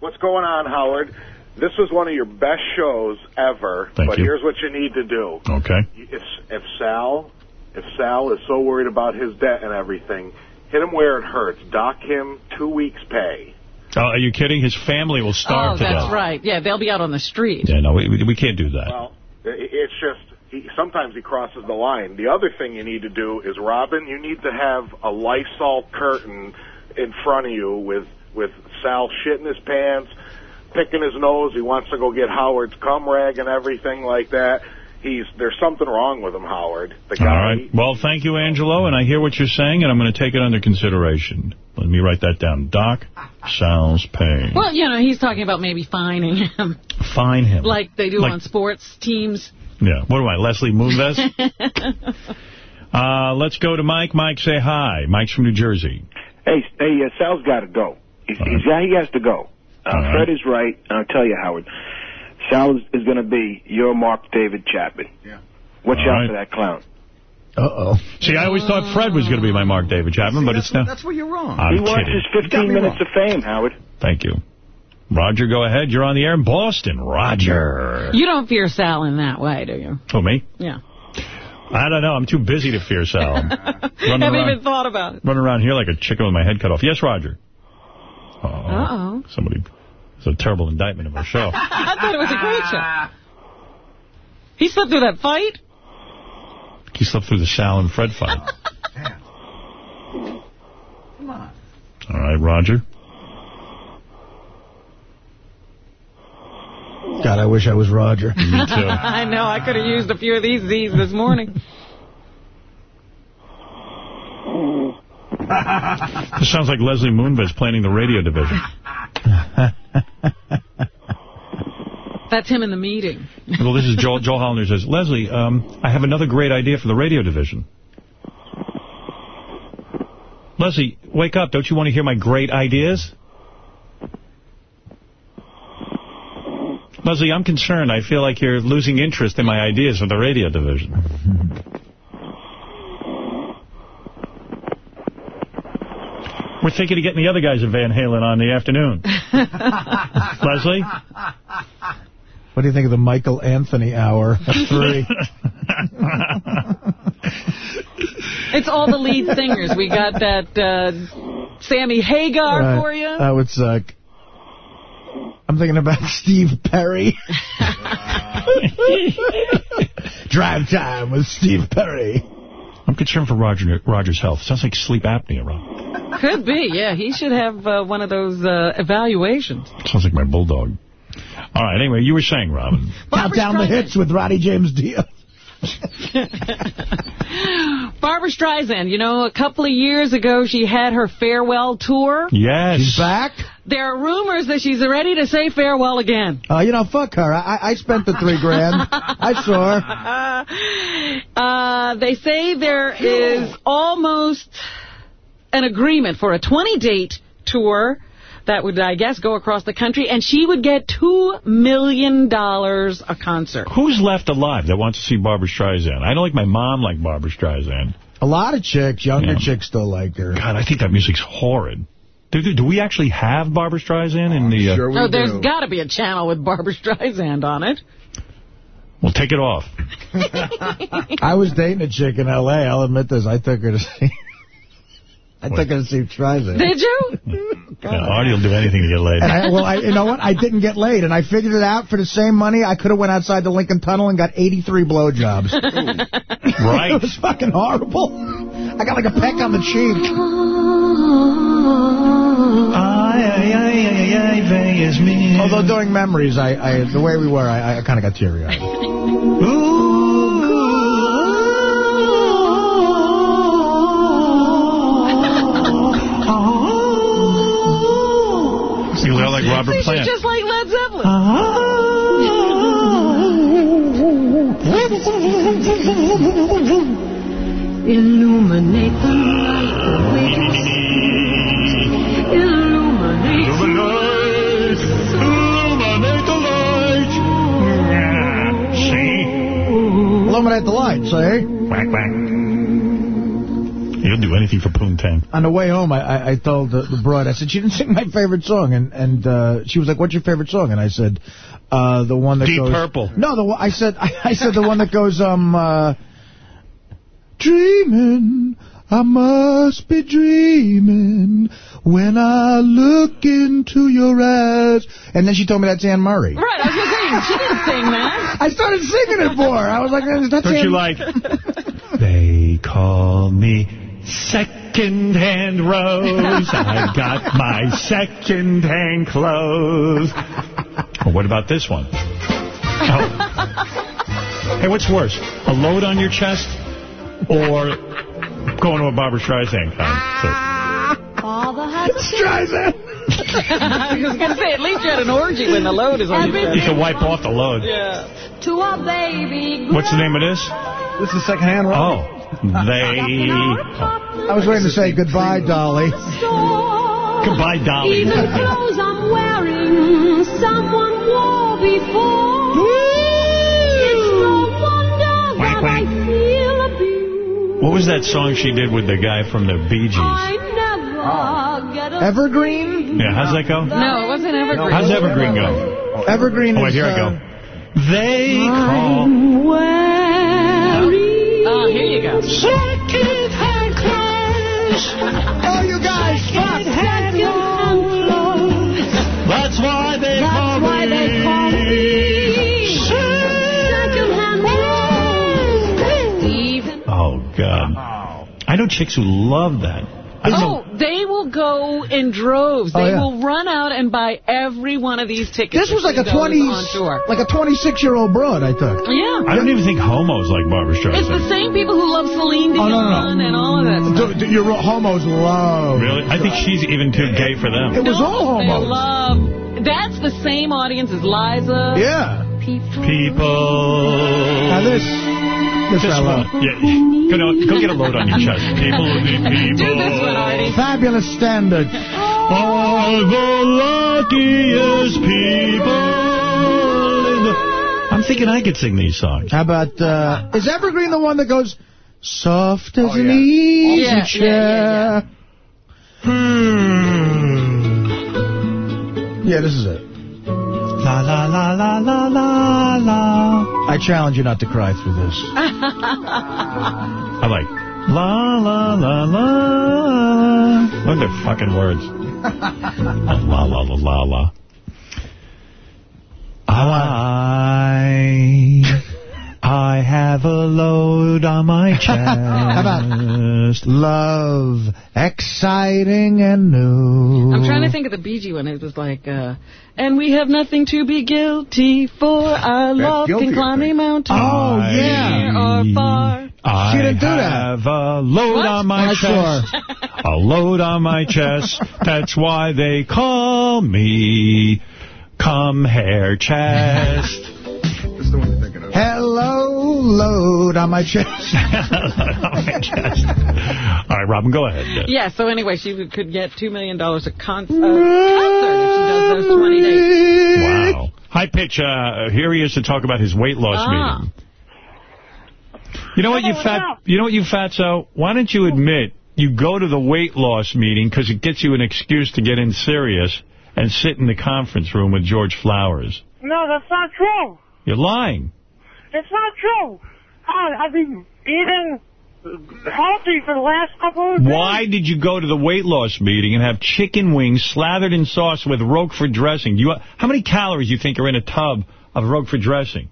What's going on, Howard? This was one of your best shows ever, Thank but you. here's what you need to do. Okay. If, if Sal, if Sal is so worried about his debt and everything, hit him where it hurts. Dock him two weeks' pay. Oh, are you kidding? His family will Oh, starve to that's right. Yeah, they'll be out on the street. Yeah, no, we, we can't do that. Well, i- it's just he, sometimes he crosses the line. The other thing you need to do is, Robin, you need to have a Lysol curtain in front of you with with Sal shitting his pants, picking his nose. He wants to go get Howard's cum rag and everything like that. He's there's something wrong with him, Howard. The guy. All right. Well, thank you, Angelo, and I hear what you're saying, and I'm going to take it under consideration. Let me write that down. Doc Sal's paying. Well, you know, he's talking about maybe fining him, Fine him. like they do Like- on sports teams. Yeah. What am I, Leslie Moonves? uh, let's go to Mike. Mike, say hi. Mike's from New Jersey. Hey, hey, uh, Sal's got to go. He's, he's got, he has to go. Uh, All right. Fred is right, and I'll tell you, Howard. Sal is, is going to be your Mark David Chapman. Yeah. Watch All out right. for that clown. Uh-oh. See, I always thought Fred was going to be my Mark David Chapman, but it's not. That's where you're wrong. I'm he wants kidding. his 15 minutes of fame, Howard. Thank you. Roger, go ahead. You're on the air in Boston. Roger. You don't fear Sal in that way, do you? Oh, me? Yeah. I don't know. I'm too busy to fear Sal. I'm Haven't around, even thought about it. running around here like a chicken with my head cut off. Yes, Roger. Uh-oh. Somebody. It's a terrible indictment of our show. I thought it was a great show. He slept through that fight? He slept through the Sal and Fred fight. Come on. All right, Roger. God, I wish I was Roger. Me too. I know. I could have used a few of these Z's this morning. This sounds like Leslie Moonves planning the radio division. That's him in the meeting. Well, this is Joel, Joel Hollander says, Leslie, um, I have another great idea for the radio division. Leslie, wake up. Don't you want to hear my great ideas? Leslie, I'm concerned. I feel like you're losing interest in my ideas for the radio division. We're thinking of getting the other guys of Van Halen on the afternoon. Leslie? What do you think of the Michael Anthony hour at 3? It's all the lead singers. We got that uh, Sammy Hagar Right. for you. That would suck. I'm thinking about Steve Perry. Drive time with Steve Perry. I'm concerned for Roger Roger's health. Sounds like sleep apnea, Rob. Could be, yeah. He should have uh, one of those uh, evaluations. Sounds like my bulldog. All right, anyway, you were saying, Robin. Count down the hits with Ronnie James Dio. Barbra Streisand, you know, a couple of years ago she had her farewell tour. Yes. She's back? There are rumors that she's ready to say farewell again. Uh, you know, fuck her. I, I spent the three grand. I saw her. Uh, they say there is almost an agreement for a 20-date tour that would, I guess, go across the country, and she would get $2 million a concert. Who's left alive that wants to see Barbara Streisand? I don't like, my mom liked Barbara Streisand. A lot of chicks, younger Yeah. chicks still like her. God, I think that music's horrid. Do, do, do we actually have Barbara Streisand in the... Uh, oh, there's got to be a channel with Barbara Streisand on it. Well, take it off. I was dating a chick in L.A. I'll admit this. I took her to see... I took her to see Streisand. Did you? Yeah, Artie will do anything to get laid. And I, well, I, you know what? I didn't get laid, and I figured it out. For the same money, I could have went outside the Lincoln Tunnel and got 83 blowjobs. Right. it was fucking horrible. I got like a peck on the cheek. Although during memories, I, I the way we were, I, I kind of got teary-eyed. You look like Robert She's Plant. just like Led Zeppelin. Ah. Illuminate the light with Illuminate the light. Illuminate the light. See? Illuminate the light, see? Quack, quack. He'll do anything for Poontang. On the way home, I, I, I told the, the broad, I said, she didn't sing my favorite song. And and uh, she was like, what's your favorite song? And I said, uh, the one that Deep goes... Purple. No, the one, I said, I, I said the one that goes, um, uh, dreaming, I must be dreaming when I look into your eyes. And then she told me that's Anne Murray. Right, I was going to say, she didn't sing that. I started singing it for her. I was like, that's Don't Anne you like... They call me second-hand Rose. I got my second-hand clothes. Well, what about this one? Oh. Hey, what's worse? A load on your chest or going to a Barbra Streisand concert? All the hot Streisand. I was going to say, at least you had an orgy when the load is on your You can wipe off the load. Yeah. to a baby. What's the name of this? This is secondhand Oh, they... I was waiting to say goodbye, Dolly. Goodbye, Dolly. Even clothes I'm wearing, someone wore before. It's no wonder that I feel abused. What was that song she did with the guy from the Bee Gees? I never get a Evergreen? Yeah, how's that go? No, it wasn't Evergreen. How's Evergreen go? Evergreen Oh, wait, is, here I uh, go. They call... Oh, here you go. Second-hand clothes. Oh, you guys, fuck. Second-hand clothes. That's why they That's call why me... they call me second-hand clothes. Even Oh, God. I know chicks who love that. I oh, know. Oh, they will go in droves. Oh, They yeah. will run out and buy every one of these tickets. This was like a she goes 20, on like a 26-year-old broad I took. Yeah. I don't even think homos like Barbra It's the same people who love Celine Oh, Dion no, no, and all of that stuff. D- d- your homos love. Really? I think she's even too gay for them. It was all They homos. love... That's the same audience as Liza. Yeah. People... Now this, this, This I love. Yeah. Go, go get a load on your chest. People, people. Do this one, Artie. Fabulous standard. Are the luckiest people. I'm thinking I could sing these songs. How about, uh, is Evergreen the one that goes, soft as Oh, an yeah. easy Yeah, yeah, chair? Hmm. Yeah, this is it. La la la la la la la. I challenge you not to cry through this. I like La, la, la, la. What are their fucking words? la, la, la, la, la. I, I have a load on my chest. How about love, exciting and new? I'm trying to think of the Bee Gee one. It was like, uh, and we have nothing to be guilty for. Our love can climb a mountain. Oh, yeah. Near or far. I She didn't do that. have a load What? on my I chest. a load on my chest. That's why they call me Come Hair Chest. Hello, load on my chest. on my chest. All right, Robin, go ahead. Yeah, so anyway, she could get $2 million a con- uh, concert if she does those 20 days. Wow. High pitch, uh, here he is to talk about his weight loss Ah. meeting. You know what, you fat, you know what, you fatso? Why don't you admit you go to the weight loss meeting because it gets you an excuse to get in serious and sit in the conference room with George Flowers? No, that's not true. You're lying. It's not true. I, I've been eating healthy for the last couple of days. Why did you go to the weight loss meeting and have chicken wings slathered in sauce with Roquefort dressing? Do you, how many calories do you think are in a tub of Roquefort dressing?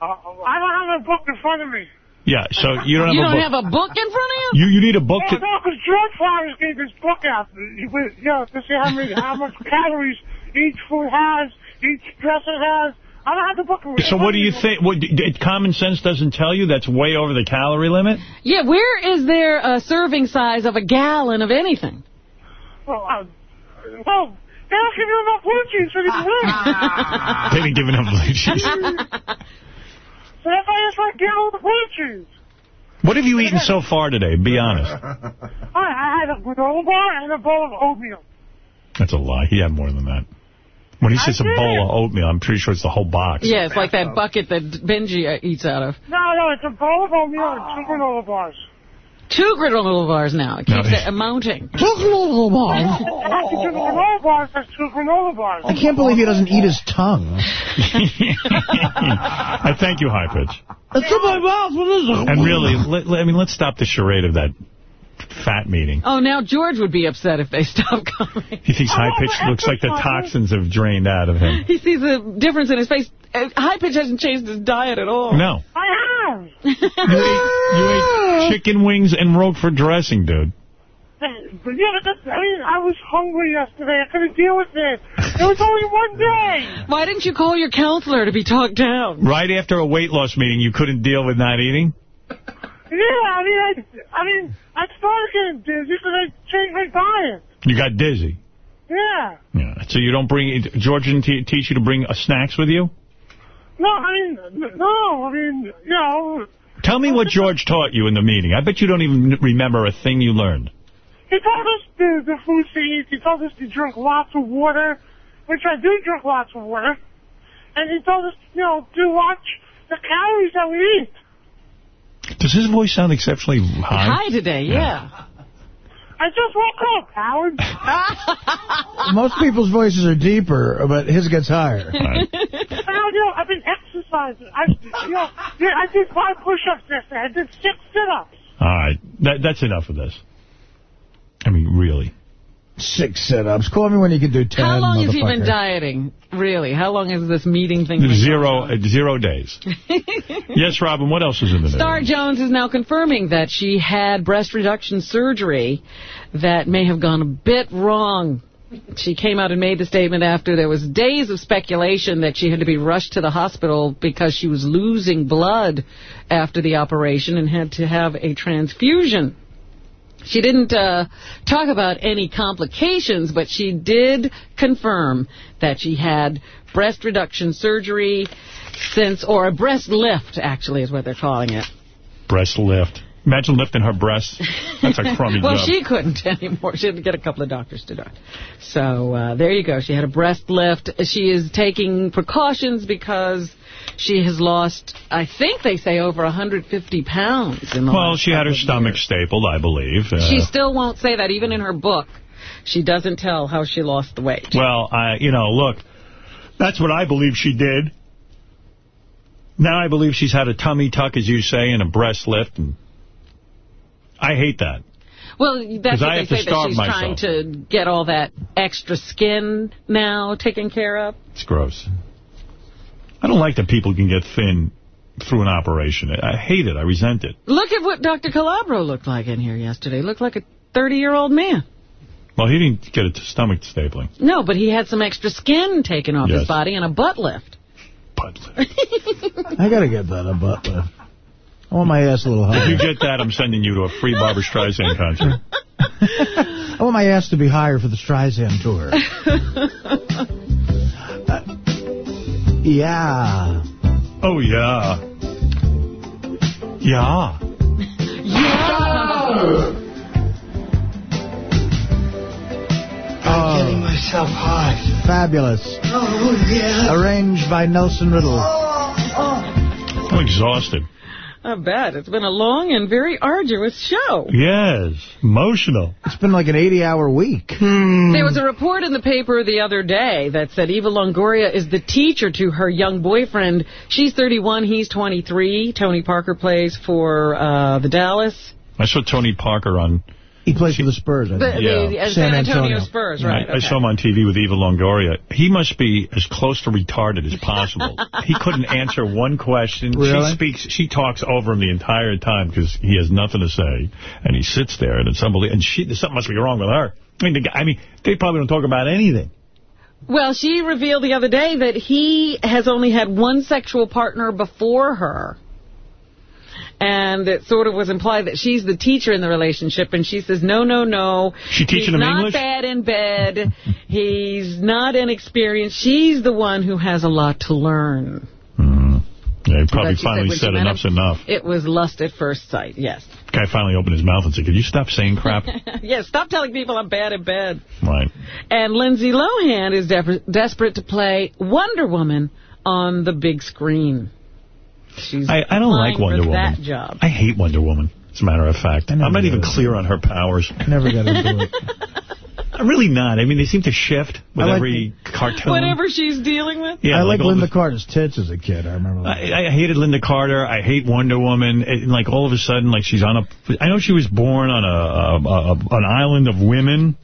Uh, I don't have a book in front of me. Yeah, so you don't have You a don't book. have a book in front of you? You you need a book Oh, to... no, because George Flowers gave his book out. You know, to see how many, how much calories each food has, each dressing has. I don't have the book. in So what do you think? What, d- d- common sense doesn't tell you that's way over the calorie limit? Yeah, where is there a serving size of a gallon of anything? Well, uh, well, they don't give you enough blue cheese for these wings. They didn't give enough blue cheese. So that's why I just like get all the blue cheese. What have you eaten so far today? Be honest. I, I had a granola bar and a bowl of oatmeal. That's a lie. He had more than that. When he says a did. bowl of oatmeal, I'm pretty sure it's the whole box. Yeah, it's like that bucket that Benji uh, eats out of. No, no, it's a bowl of oatmeal and two granola bars. Two granola bars now. It keeps No. it mounting. Two granola bars. Two granola bars, that's two granola bars. I can't believe he doesn't eat his tongue. I thank you, High Pitch. It's in my mouth. What is it? And really, let, let- I mean, let's stop the charade of that fat meeting. Oh, now George would be upset if they stopped coming. He thinks High Pitch looks like the toxins have drained out of him. He sees the difference in his face. Uh, High Pitch hasn't changed his diet at all. No. I have. You ate, you ate chicken wings and Roquefort dressing, dude. But yeah, but that's, I mean, I was hungry yesterday. I couldn't deal with it. It was only one day. Why didn't you call your counselor to be talked down? Right after a weight loss meeting, you couldn't deal with not eating? Yeah, I mean, I, I mean, I started getting dizzy because I changed my diet. You got dizzy. Yeah. Yeah. So you don't bring... George didn't teach you to bring uh, snacks with you? No, I mean, no, I mean, you know, Tell me what George taught you in the meeting. I bet you don't even remember a thing you learned. he told us the, the food to eat. He told us to drink lots of water, which I do drink lots of water. And he told us, you know, to watch the calories that we eat. Does his voice sound exceptionally high? High today, yeah. I just woke up, Howard. Most people's voices are deeper, but his gets higher. Howard, you know, I've been exercising. I, you know, I did five push-ups yesterday. I did six sit-ups. All right. That, that's enough of this. I mean, really. Six sit-ups. Call me when you can do ten, How long has he been dieting, really? How long has this meeting thing been Zero, uh, zero days. yes, Robin, what else is in the news? Star Jones is now confirming that she had breast reduction surgery that may have gone a bit wrong. She came out and made the statement after there was days of speculation that she had to be rushed to the hospital because she was losing blood after the operation and had to have a transfusion. She didn't uh, talk about any complications, but she did confirm that she had breast reduction surgery since, or a breast lift, actually, is what they're calling it. Breast lift. Imagine lifting her breasts. That's a crummy well, job. she couldn't anymore. She had to get a couple of doctors to do it. So uh, there you go. She had a breast lift. She is taking precautions because she has lost, I think they say, over 150 pounds. In the Well, she had her stomach stapled, I believe. Uh, She still won't say that, even in her book. She doesn't tell how she lost the weight. Well, I, you know, look, that's what I believe she did. Now I believe she's had a tummy tuck, as you say, and a breast lift. And I hate that. Well, that's what I they have to say, that she's myself. trying to get all that extra skin now taken care of. It's gross. I don't like that people can get thin through an operation. I I hate it. I resent it. Look at what Dr. Calabro looked like in here yesterday. Looked like a 30-year-old man. Well, he didn't get a stomach stapling. No, but he had some extra skin taken off Yes. his body and a butt lift. Butt lift. I gotta get that a butt lift. I want my ass a little higher. If you get that, I'm sending you to a free Barbra Streisand concert. I want my ass to be higher for the Streisand tour. Uh, yeah. Oh, yeah. Yeah. Oh, Getting myself high. fabulous. Oh, yeah. Arranged by Nelson Riddle. Oh. I'm exhausted. I bet. It's been a long and very arduous show. Yes. Emotional. It's been like an 80-hour week. There was a report in the paper the other day that said Eva Longoria is the teacher to her young boyfriend. She's 31, he's 23. Tony Parker plays for uh, the Dallas. I saw Tony Parker on... He plays for the Spurs, I The, think. the, uh, San Antonio, Spurs, right. I, I saw him on TV with Eva Longoria. He must be as close to retarded as possible. he couldn't answer one question. Really? She speaks, she talks over him the entire time because he has nothing to say, and he sits there, and it's unbelievable. And she, something must be wrong with her. I mean, the guy, I mean, they probably don't talk about anything. Well, she revealed the other day that he has only had one sexual partner before her. And it sort of was implied that she's the teacher in the relationship, and she says, no, no, no. She teaching He's him not bad in bed. He's not inexperienced. She's the one who has a lot to learn. Hmm. Yeah, he probably she said finally said enough's him, enough. It was lust at first sight, yes. Guy finally opened his mouth and said, could you stop saying crap? yes, stop telling people I'm bad in bed. right. And Lindsay Lohan is de desperate to play Wonder Woman on the big screen. She's I, I don't like Wonder Woman. that job. I hate Wonder Woman, as a matter of fact. I'm not even clear on her powers. I never got into it. I'm really not. I mean, they seem to shift with like every cartoon. Whatever she's dealing with. Yeah, I like like Lynda the- Carter's tits as a kid. I remember. I, I hated Lynda Carter. I hate Wonder Woman. It, like all of a sudden, like she's on a. I know she was born on a, a, a an island of women,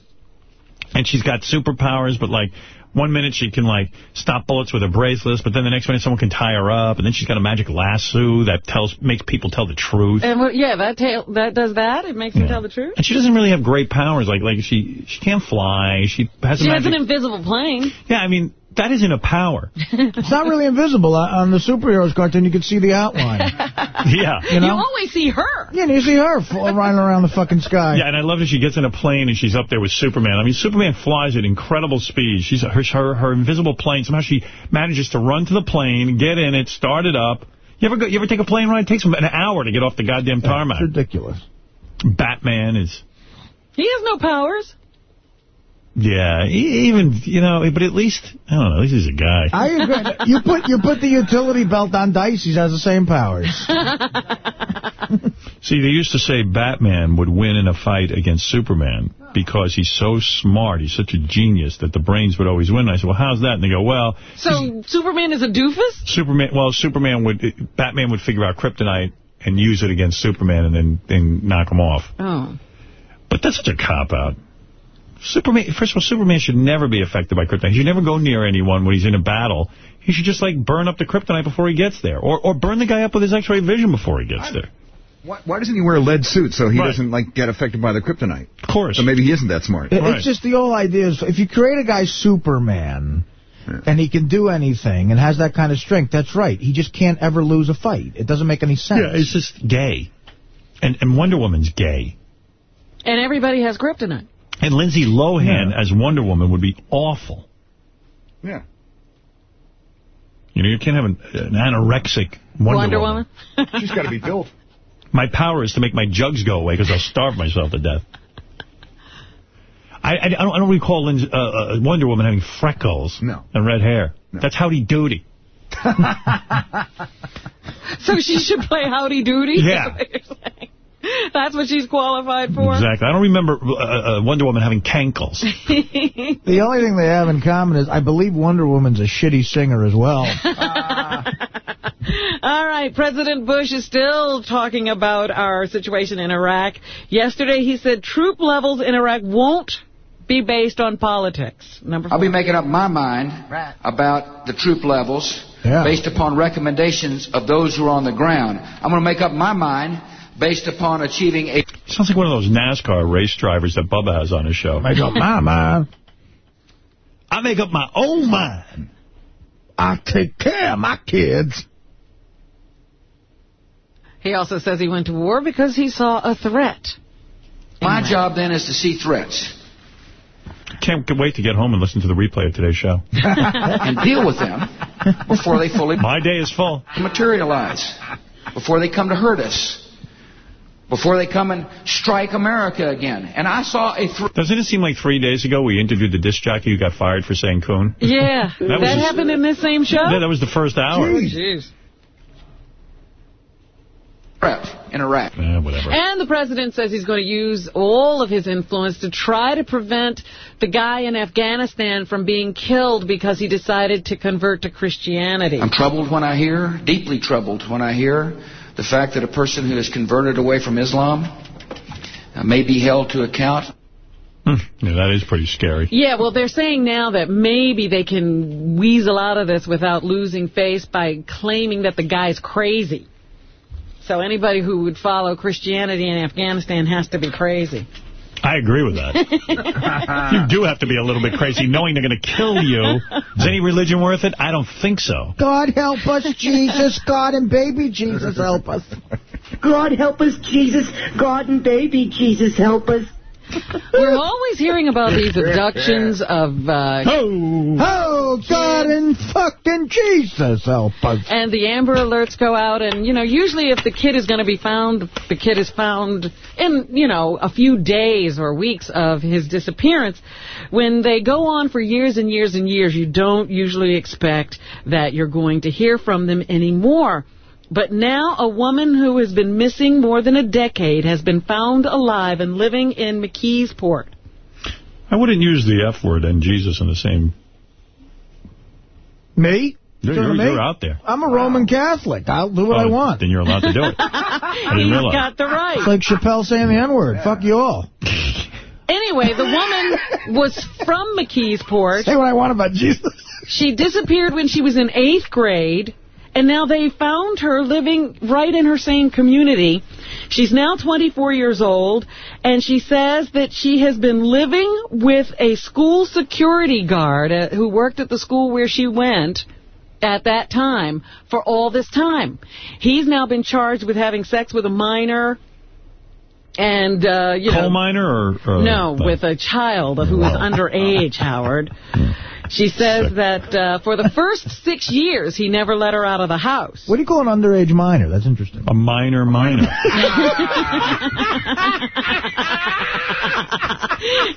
and she's got superpowers. But like one minute she can like stop bullets with her bracelets, but then the next minute someone can tie her up, and then she's got a magic lasso that tells makes people tell the truth. And what, yeah, that that does that. It makes me tell the truth. And she doesn't really have great powers. Like like she she can't fly. She has She a has an invisible plane. yeah, I mean that isn't a power. It's not really invisible. Uh, On the superheroes cartoon, you can see the outline. yeah. You know? you always see her. Yeah, and you see her f- running around the fucking sky. Yeah, and I love that she gets in a plane and she's up there with Superman. I mean, Superman flies at incredible speed. She's her her, her invisible plane. Somehow she manages to run to the plane, get in it, start it up. You ever go, you ever take a plane ride? It takes an hour to get off the goddamn tarmac. It's ridiculous. Batman is, He has no powers. Yeah, even you know, but at least I don't know. At least he's a guy. I agree. You put you put the utility belt on Dice, he has the same powers. See, they used to say Batman would win in a fight against Superman because he's so smart. He's such a genius that the brains would always win. And I said, well, how's that? And they go, well, So Superman is a doofus? Superman, well, Superman would, Batman would figure out kryptonite and use it against Superman and then, then knock him off. Oh. But that's such a cop-out. Superman, first of all, Superman should never be affected by kryptonite. He should never go near anyone when he's in a battle. He should just, like, burn up the kryptonite before he gets there. Or or burn the guy up with his X-ray vision before he gets there. Why, why doesn't he wear a lead suit so he Right. doesn't like get affected by the kryptonite? Of course. So maybe he isn't that smart. It- It's just the whole idea is if you create a guy Superman and he can do anything and has that kind of strength, that's right. He just can't ever lose a fight. It doesn't make any sense. Yeah, it's just gay. And, and Wonder Woman's gay. And everybody has kryptonite. And Lindsay Lohan as Wonder Woman would be awful. Yeah. You know, you can't have an, an anorexic Wonder, Wonder Woman. Woman? She's got to be built. My power is to make my jugs go away because I'll starve myself to death. I, I, I, don't, I don't recall Lindsay, uh, uh, Wonder Woman having freckles No. and red hair. That's Howdy Doody. So she should play Howdy Doody? Yeah. That's what she's qualified for? Exactly. I don't remember uh, uh, Wonder Woman having cankles. The only thing they have in common is I believe Wonder Woman's a shitty singer as well. Uh, All right, President Bush is still talking about our situation in Iraq. Yesterday he said troop levels in Iraq won't be based on politics. Number I'll be making up my mind about the troop levels Yeah. based upon recommendations of those who are on the ground. I'm going to make up my mind based upon achieving a Sounds like one of those NASCAR race drivers that Bubba has on his show. Make up my mind. I make up my own mind. I take care of my kids. He also says he went to war because he saw a threat. My job then is to see threats Can't wait to get home and listen to the replay of today's show. and deal with them before they fully My day is full. materialize, before they come to hurt us, before they come and strike America again. And I saw a. Doesn't it seem like three days ago we interviewed the disc jockey who got fired for saying coon? Yeah, That that, was happened in this same show? Yeah, that was the first hour. Oh, jeez. in Iraq. Eh, whatever. And the president says he's going to use all of his influence to try to prevent the guy in Afghanistan from being killed because he decided to convert to Christianity. I'm troubled when I hear, deeply troubled when I hear the fact that a person who has converted away from Islam uh, may be held to account. Hmm. Yeah, that is pretty scary. Yeah, well, they're saying now that maybe they can weasel out of this without losing face by claiming that the guy's crazy. So anybody who would follow Christianity in Afghanistan has to be crazy. I agree with that. you do have to be a little bit crazy knowing they're going to kill you. Is any religion worth it? I don't think so. God help us, Jesus. God and baby Jesus help us. God help us, Jesus. God and baby Jesus help us. We're always hearing about these abductions of... Uh, Oh, God and fucking Jesus help us. and the Amber Alerts go out, and, you know, usually if the kid is going to be found, the kid is found in, you know, a few days or weeks of his disappearance. When they go on for years and years and years, you don't usually expect that you're going to hear from them anymore. But now a woman who has been missing more than a decade has been found alive and living in McKeesport. I wouldn't use the F word and Jesus in the same... Me? You're, you're, you're out there. I'm a Roman Catholic. I'll do what I Oh, want. Then you're allowed to do it. I didn't He's realize. got the right. It's like Chappelle saying the N-word. Fuck you all. Anyway, the woman was from McKeesport. Say what I want about Jesus. She disappeared when she was in eighth grade, and now they found her living right in her same community. She's now 24 years old, and she says that she has been living with a school security guard uh, who worked at the school where she went at that time for all this time. He's now been charged with having sex with a minor and, uh, you know... Coal miner or... or No, with a child who is underage, Howard. She says that uh, for the first six years, he never let her out of the house. What do you call an underage minor? That's interesting. A minor minor.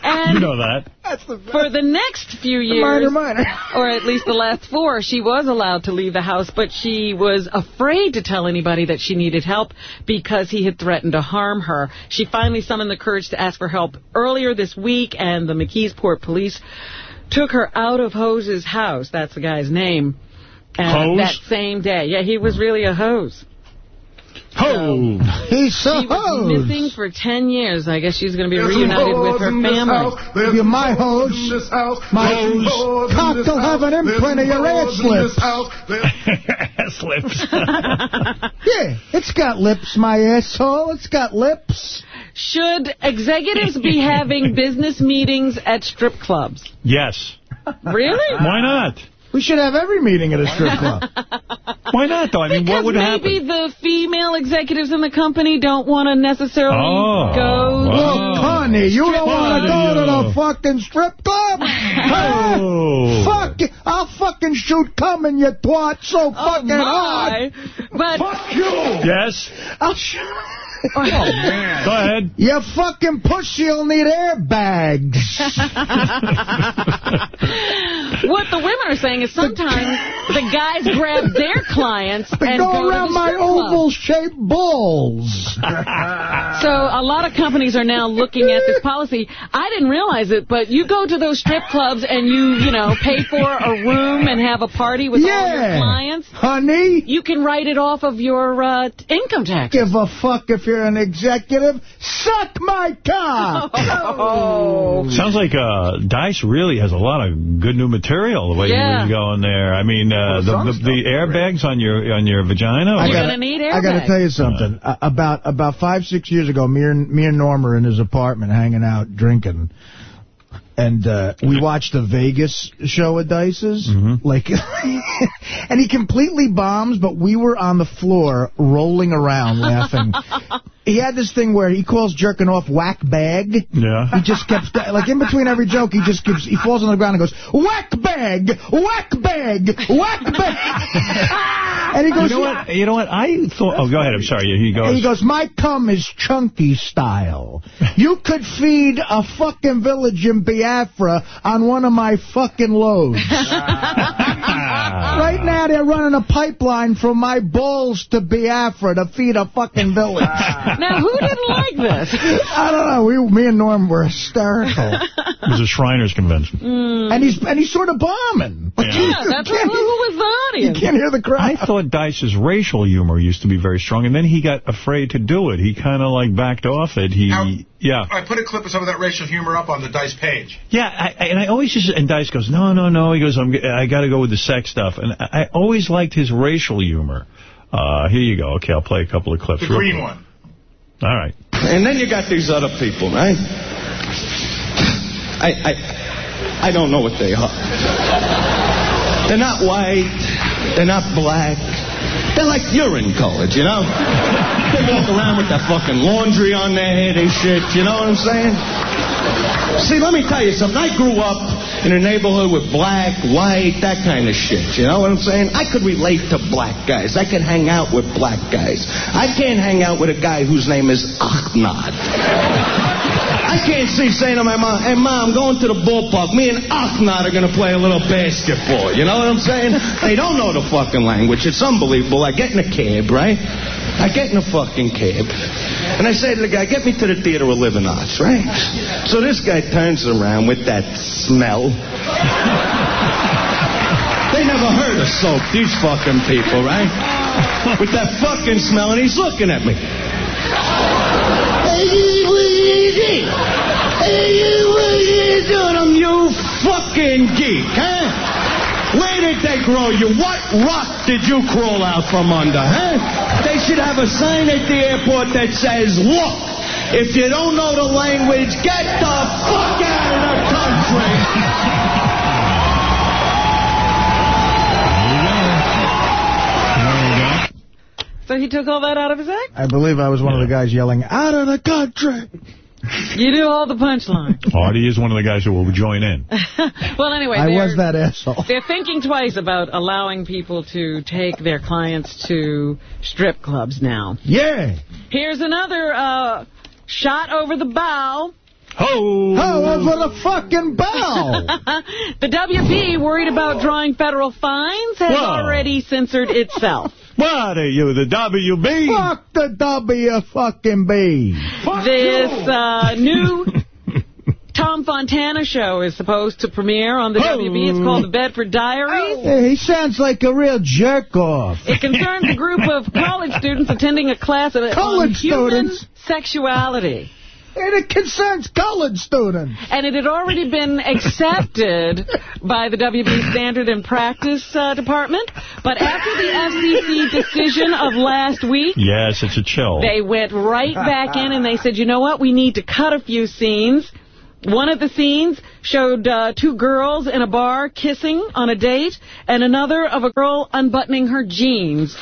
and you know that. That's the best. For the next few years, minor, minor. or at least the last four, she was allowed to leave the house, but she was afraid to tell anybody that she needed help because he had threatened to harm her. She finally summoned the courage to ask for help earlier this week, and the McKeesport police took her out of Hose's house. That's the guy's name. Uh, Hose? That same day. Yeah, he was really a hose. Ho! He's so She was missing for 10 years. I guess she's going to be reunited with her family. You're my hose. My hose. Cock will have an imprint of your ass lips. Ass lips. Yeah, it's got lips, my asshole. It's got lips. Should executives be having business meetings at strip clubs? yes. Really? Why not? We should have every meeting at a strip club. Why not, though? I mean, what would maybe happen? the female executives in the company don't want to necessarily Oh, go. wow. Look, honey, you don't want to go to the fucking strip club? Oh. Fuck it. I'll fucking shoot cum in your twat so oh, fucking hard. Oh, My. But Yes? I'll shoot... Oh, man. Go ahead. Your fucking pussy'll need airbags. what the women are saying is sometimes the guys grab their clients They and go go around my oval-shaped balls. So a lot of companies are now looking at this policy. I didn't realize it, but you go to those strip clubs and you, you know, pay for a room and have a party with all your clients. Honey, You can write it off of your uh, income tax. give a fuck if you're an executive. Suck my cock. Oh. Sounds like uh, Dice really has a lot of good new material the way Yeah. he was going there. I mean, uh, the, the, the airbags on your on your vagina. I gotta, I gotta tell you something. Uh, about about five six years ago, me and me and Norm were in his apartment hanging out drinking, and uh, we watched the Vegas show with Dice's. Like, and he completely bombs, but we were on the floor rolling around laughing. He had this thing where he calls jerking off whack bag. Yeah. He just kept, like, in between every joke, he just gives, he falls on the ground and goes, whack bag, whack bag, whack bag. and he goes, you know what? You know what? I thought. Oh, go ahead. I'm sorry. He goes. he goes, my cum is chunky style. You could feed a fucking village in Biafra on one of my fucking loads. right now they're running a pipeline from my balls to Biafra to feed a fucking village. Now, who didn't like this? I don't know. We, me and Norm were hysterical. Oh, it was a Shriners convention. Mm. And he's and he's sort of bombing. Yeah, that's what, who was the audience? You can't hear the crowd. I thought Dice's racial humor used to be very strong, and then he got afraid to do it. He kind of like backed off it. He, yeah. I put a clip of some of that racial humor up on the Dice page. Yeah, I, I- and I always just, and Dice goes, no, no, no. He goes, I'm, I got to go with the sex stuff. And I, I always liked his racial humor. Uh, here you go. Okay, I'll play a couple of clips. The green quick. one. All right. And then you got these other people, right? I, I, I don't know what they are. They're not white. They're not black. They're like urine colored, you know? They walk around with that fucking laundry on their head and shit, you know what I'm saying? See, let me tell you something. I grew up in a neighborhood with black, white, that kind of shit. You know what I'm saying? I could relate to black guys. I could hang out with black guys. I can't hang out with a guy whose name is Ahmad. I can't see saying to my mom, hey, mom, I'm going to the ballpark. Me and Ahmad are going to play a little basketball. You know what I'm saying? They don't know the fucking language. It's unbelievable. I get in a cab, right? I get in a fucking cab. And I say to the guy, get me to the Theater of Living Arts, right? So this guy turns around with that smell. They never heard of soap, these fucking people, right? With that fucking smell, and he's looking at me. Hey, what is it? Hey, what is it? I'm you fucking geek, huh? Where did they grow you? What rock did you crawl out from under, huh? They should have a sign at the airport that says, look, if you don't know the language, get the fuck out of the country. So he took all that out of his act? I believe I was one of the guys yelling, out of the country. You do all the punchline. Artie is one of the guys who will join in. well, anyway, I they're- was that asshole. They're thinking twice about allowing people to take their clients to strip clubs now. Yeah. Here's another uh, shot over the bow. Ho! Ho over the fucking bow. the WP, worried about drawing federal fines, has Whoa. already censored itself. What are you, the WB? Fuck the W fucking B. this uh, new Tom Fontana show is supposed to premiere on the WB. It's called The Bedford Diaries. Hey, he sounds like a real jerk off. It concerns a group of college students attending a class of, on College human students? sexuality. And it concerns college students. And it had already been accepted by the WB Standard and Practice uh, Department. But after the FCC decision of last week, Yes, it's a chill. they went right back in and they said, you know what, we need to cut a few scenes. One of the scenes showed uh, two girls in a bar kissing on a date, and another of a girl unbuttoning her jeans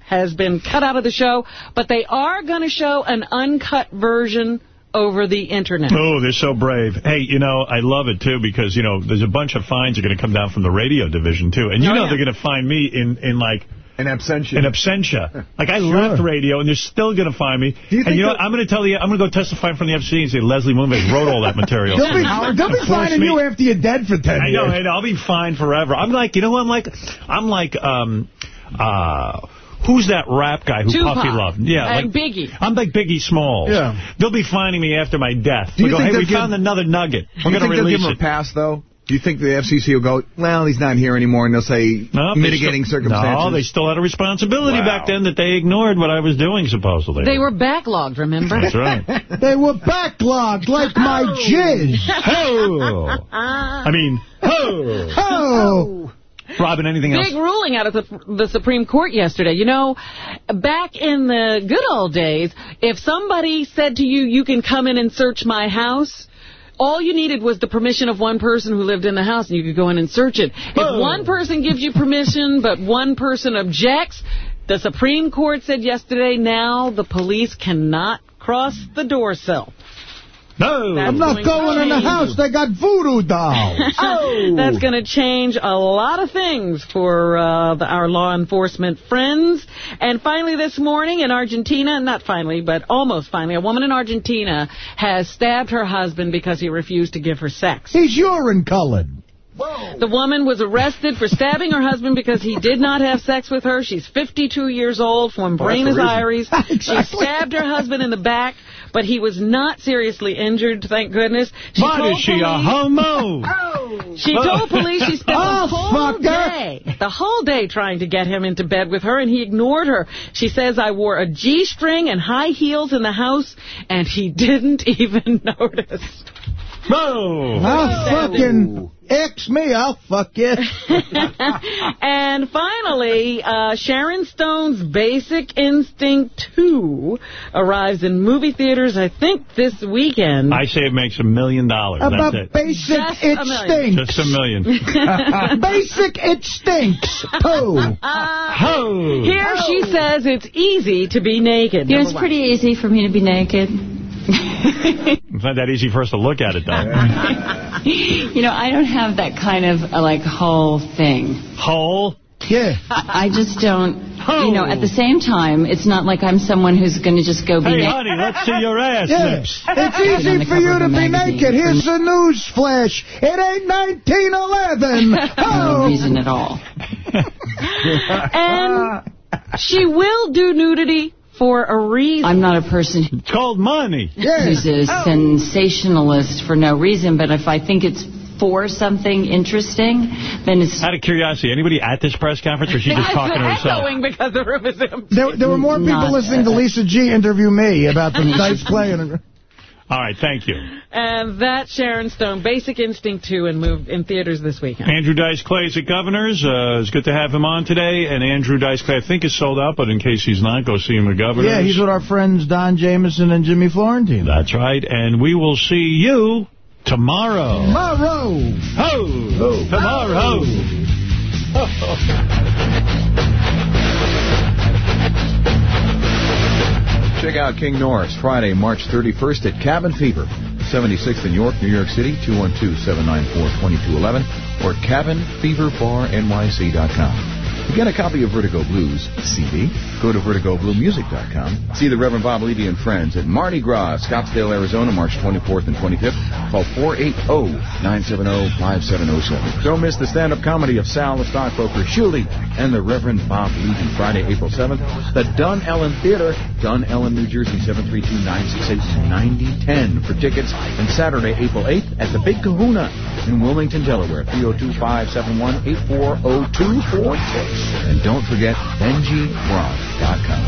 has been cut out of the show. But they are going to show an uncut version over the Internet. Oh, they're so brave. Hey, you know, I love it, too, because, you know, there's a bunch of fines are going to come down from the radio division, too. And you Oh, know yeah. they're going to find me in, in like, In absentia. In absentia. Like, I left radio, and they're still going to find me. you and you know what? I'm going to tell you, I'm going to go testify in front of the FCC and say Leslie Moonves wrote all that material. They'll be, they'll be finding me- you after you're dead for 10 I know, years. and I'll be fine forever. I'm like, you know who I'm like? I'm like, um, uh, who's that rap guy who Tupac Puffy loved? Yeah, and like Biggie. I'm like Biggie Smalls. Yeah. They'll be finding me after my death. Do you go, think hey, we they'll give- found another nugget. Do We're going to they'll give release him it. a pass, though? Do you think the FCC will go, well, he's not here anymore, and they'll say No, mitigating still- circumstances? No, they still had a responsibility Wow. back then that they ignored what I was doing, supposedly. They were backlogged, remember? That's right. They were backlogged like oh. my jizz. Oh. I mean, oh. Oh. Robin, anything else? Big ruling out of the, the Supreme Court yesterday. You know, back in the good old days, if somebody said to you, you can come in and search my house, all you needed was the permission of one person who lived in the house, and you could go in and search it. If one person gives you permission, but one person objects, the Supreme Court said yesterday, now the police cannot cross the door sill. No. I'm not going in the house. They got voodoo dolls. Oh. That's going to change a lot of things for uh, the, our law enforcement friends. And finally this morning in Argentina, not finally, but almost finally, a woman in Argentina has stabbed her husband because he refused to give her sex. He's urine colored. The woman was arrested for stabbing her husband because he did not have sex with her. She's 52 years old from Buenos. Aires. She stabbed her husband in the back, but he was not seriously injured, thank goodness. She But is she a police- homo? She uh, told police she spent Oh, the whole day, the whole day trying to get him into bed with her, and he ignored her. She says, I wore a G-string and high heels in the house, and he didn't even notice. No. I'll fucking X me. I'll fuck you. and finally, uh, Sharon Stone's Basic Instinct 2 arrives in movie theaters, I think, this weekend. I say it makes a million dollars. About That's it. basic, Just it a million. stinks. Just a million. basic, it stinks. Poo. Ho. Here she says it's easy to be naked. Yeah, number it's one. pretty easy for me to be naked. It's not that easy for us to look at it, though. You know, I don't have that kind of, uh, like, whole thing. Whole? Yeah. I I just don't, you know, at the same time, it's not like I'm someone who's going to just go be Hey, naked. honey, let's see your ass Yeah. lips. It's easy for you to be naked. Here's the news flash. It ain't 1911. No Oh. reason at all. And she will do nudity for a reason. I'm not a person who- It's called money. who's a oh. sensationalist for no reason, but if I think it's for something interesting, then it's Out of curiosity, anybody at this press conference, or is she just talking to herself? echoing because the room is empty. There, there were more people Not, listening to Lisa G interview me about the dice playing. All right, thank you. And that's Sharon Stone, Basic Instinct 2, and moved in theaters this weekend. Andrew Dice Clay is at Governor's. Uh, it's good to have him on today. And Andrew Dice Clay, I think, is sold out, but in case he's not, go see him at Governor's. Yeah, he's with our friends Don Jamieson and Jimmy Florentine. That's right. And we will see you tomorrow. Tomorrow. Ho! Tomorrow. Check out King Norris Friday, March 31st at Cabin Fever, 76th in York, New York City, 212-794-2211 or cabinfeverbarnyc.com. To get a copy of Vertigo Blues CD, go to vertigobluemusic.com. See the Reverend Bob Levy and friends at Mardi Gras, Scottsdale, Arizona, March 24th and 25th. Call 480-970-5707. Don't miss the stand-up comedy of Sal the Stockbroker, Shuli, and the Reverend Bob Levy, Friday, April 7th. The Dunellen Theater, Dunellen, New Jersey, 732-968-9010 for tickets. And Saturday, April 8th at the Big Kahuna in Wilmington, Delaware, 302-571-840246. And don't forget, NGRock.com.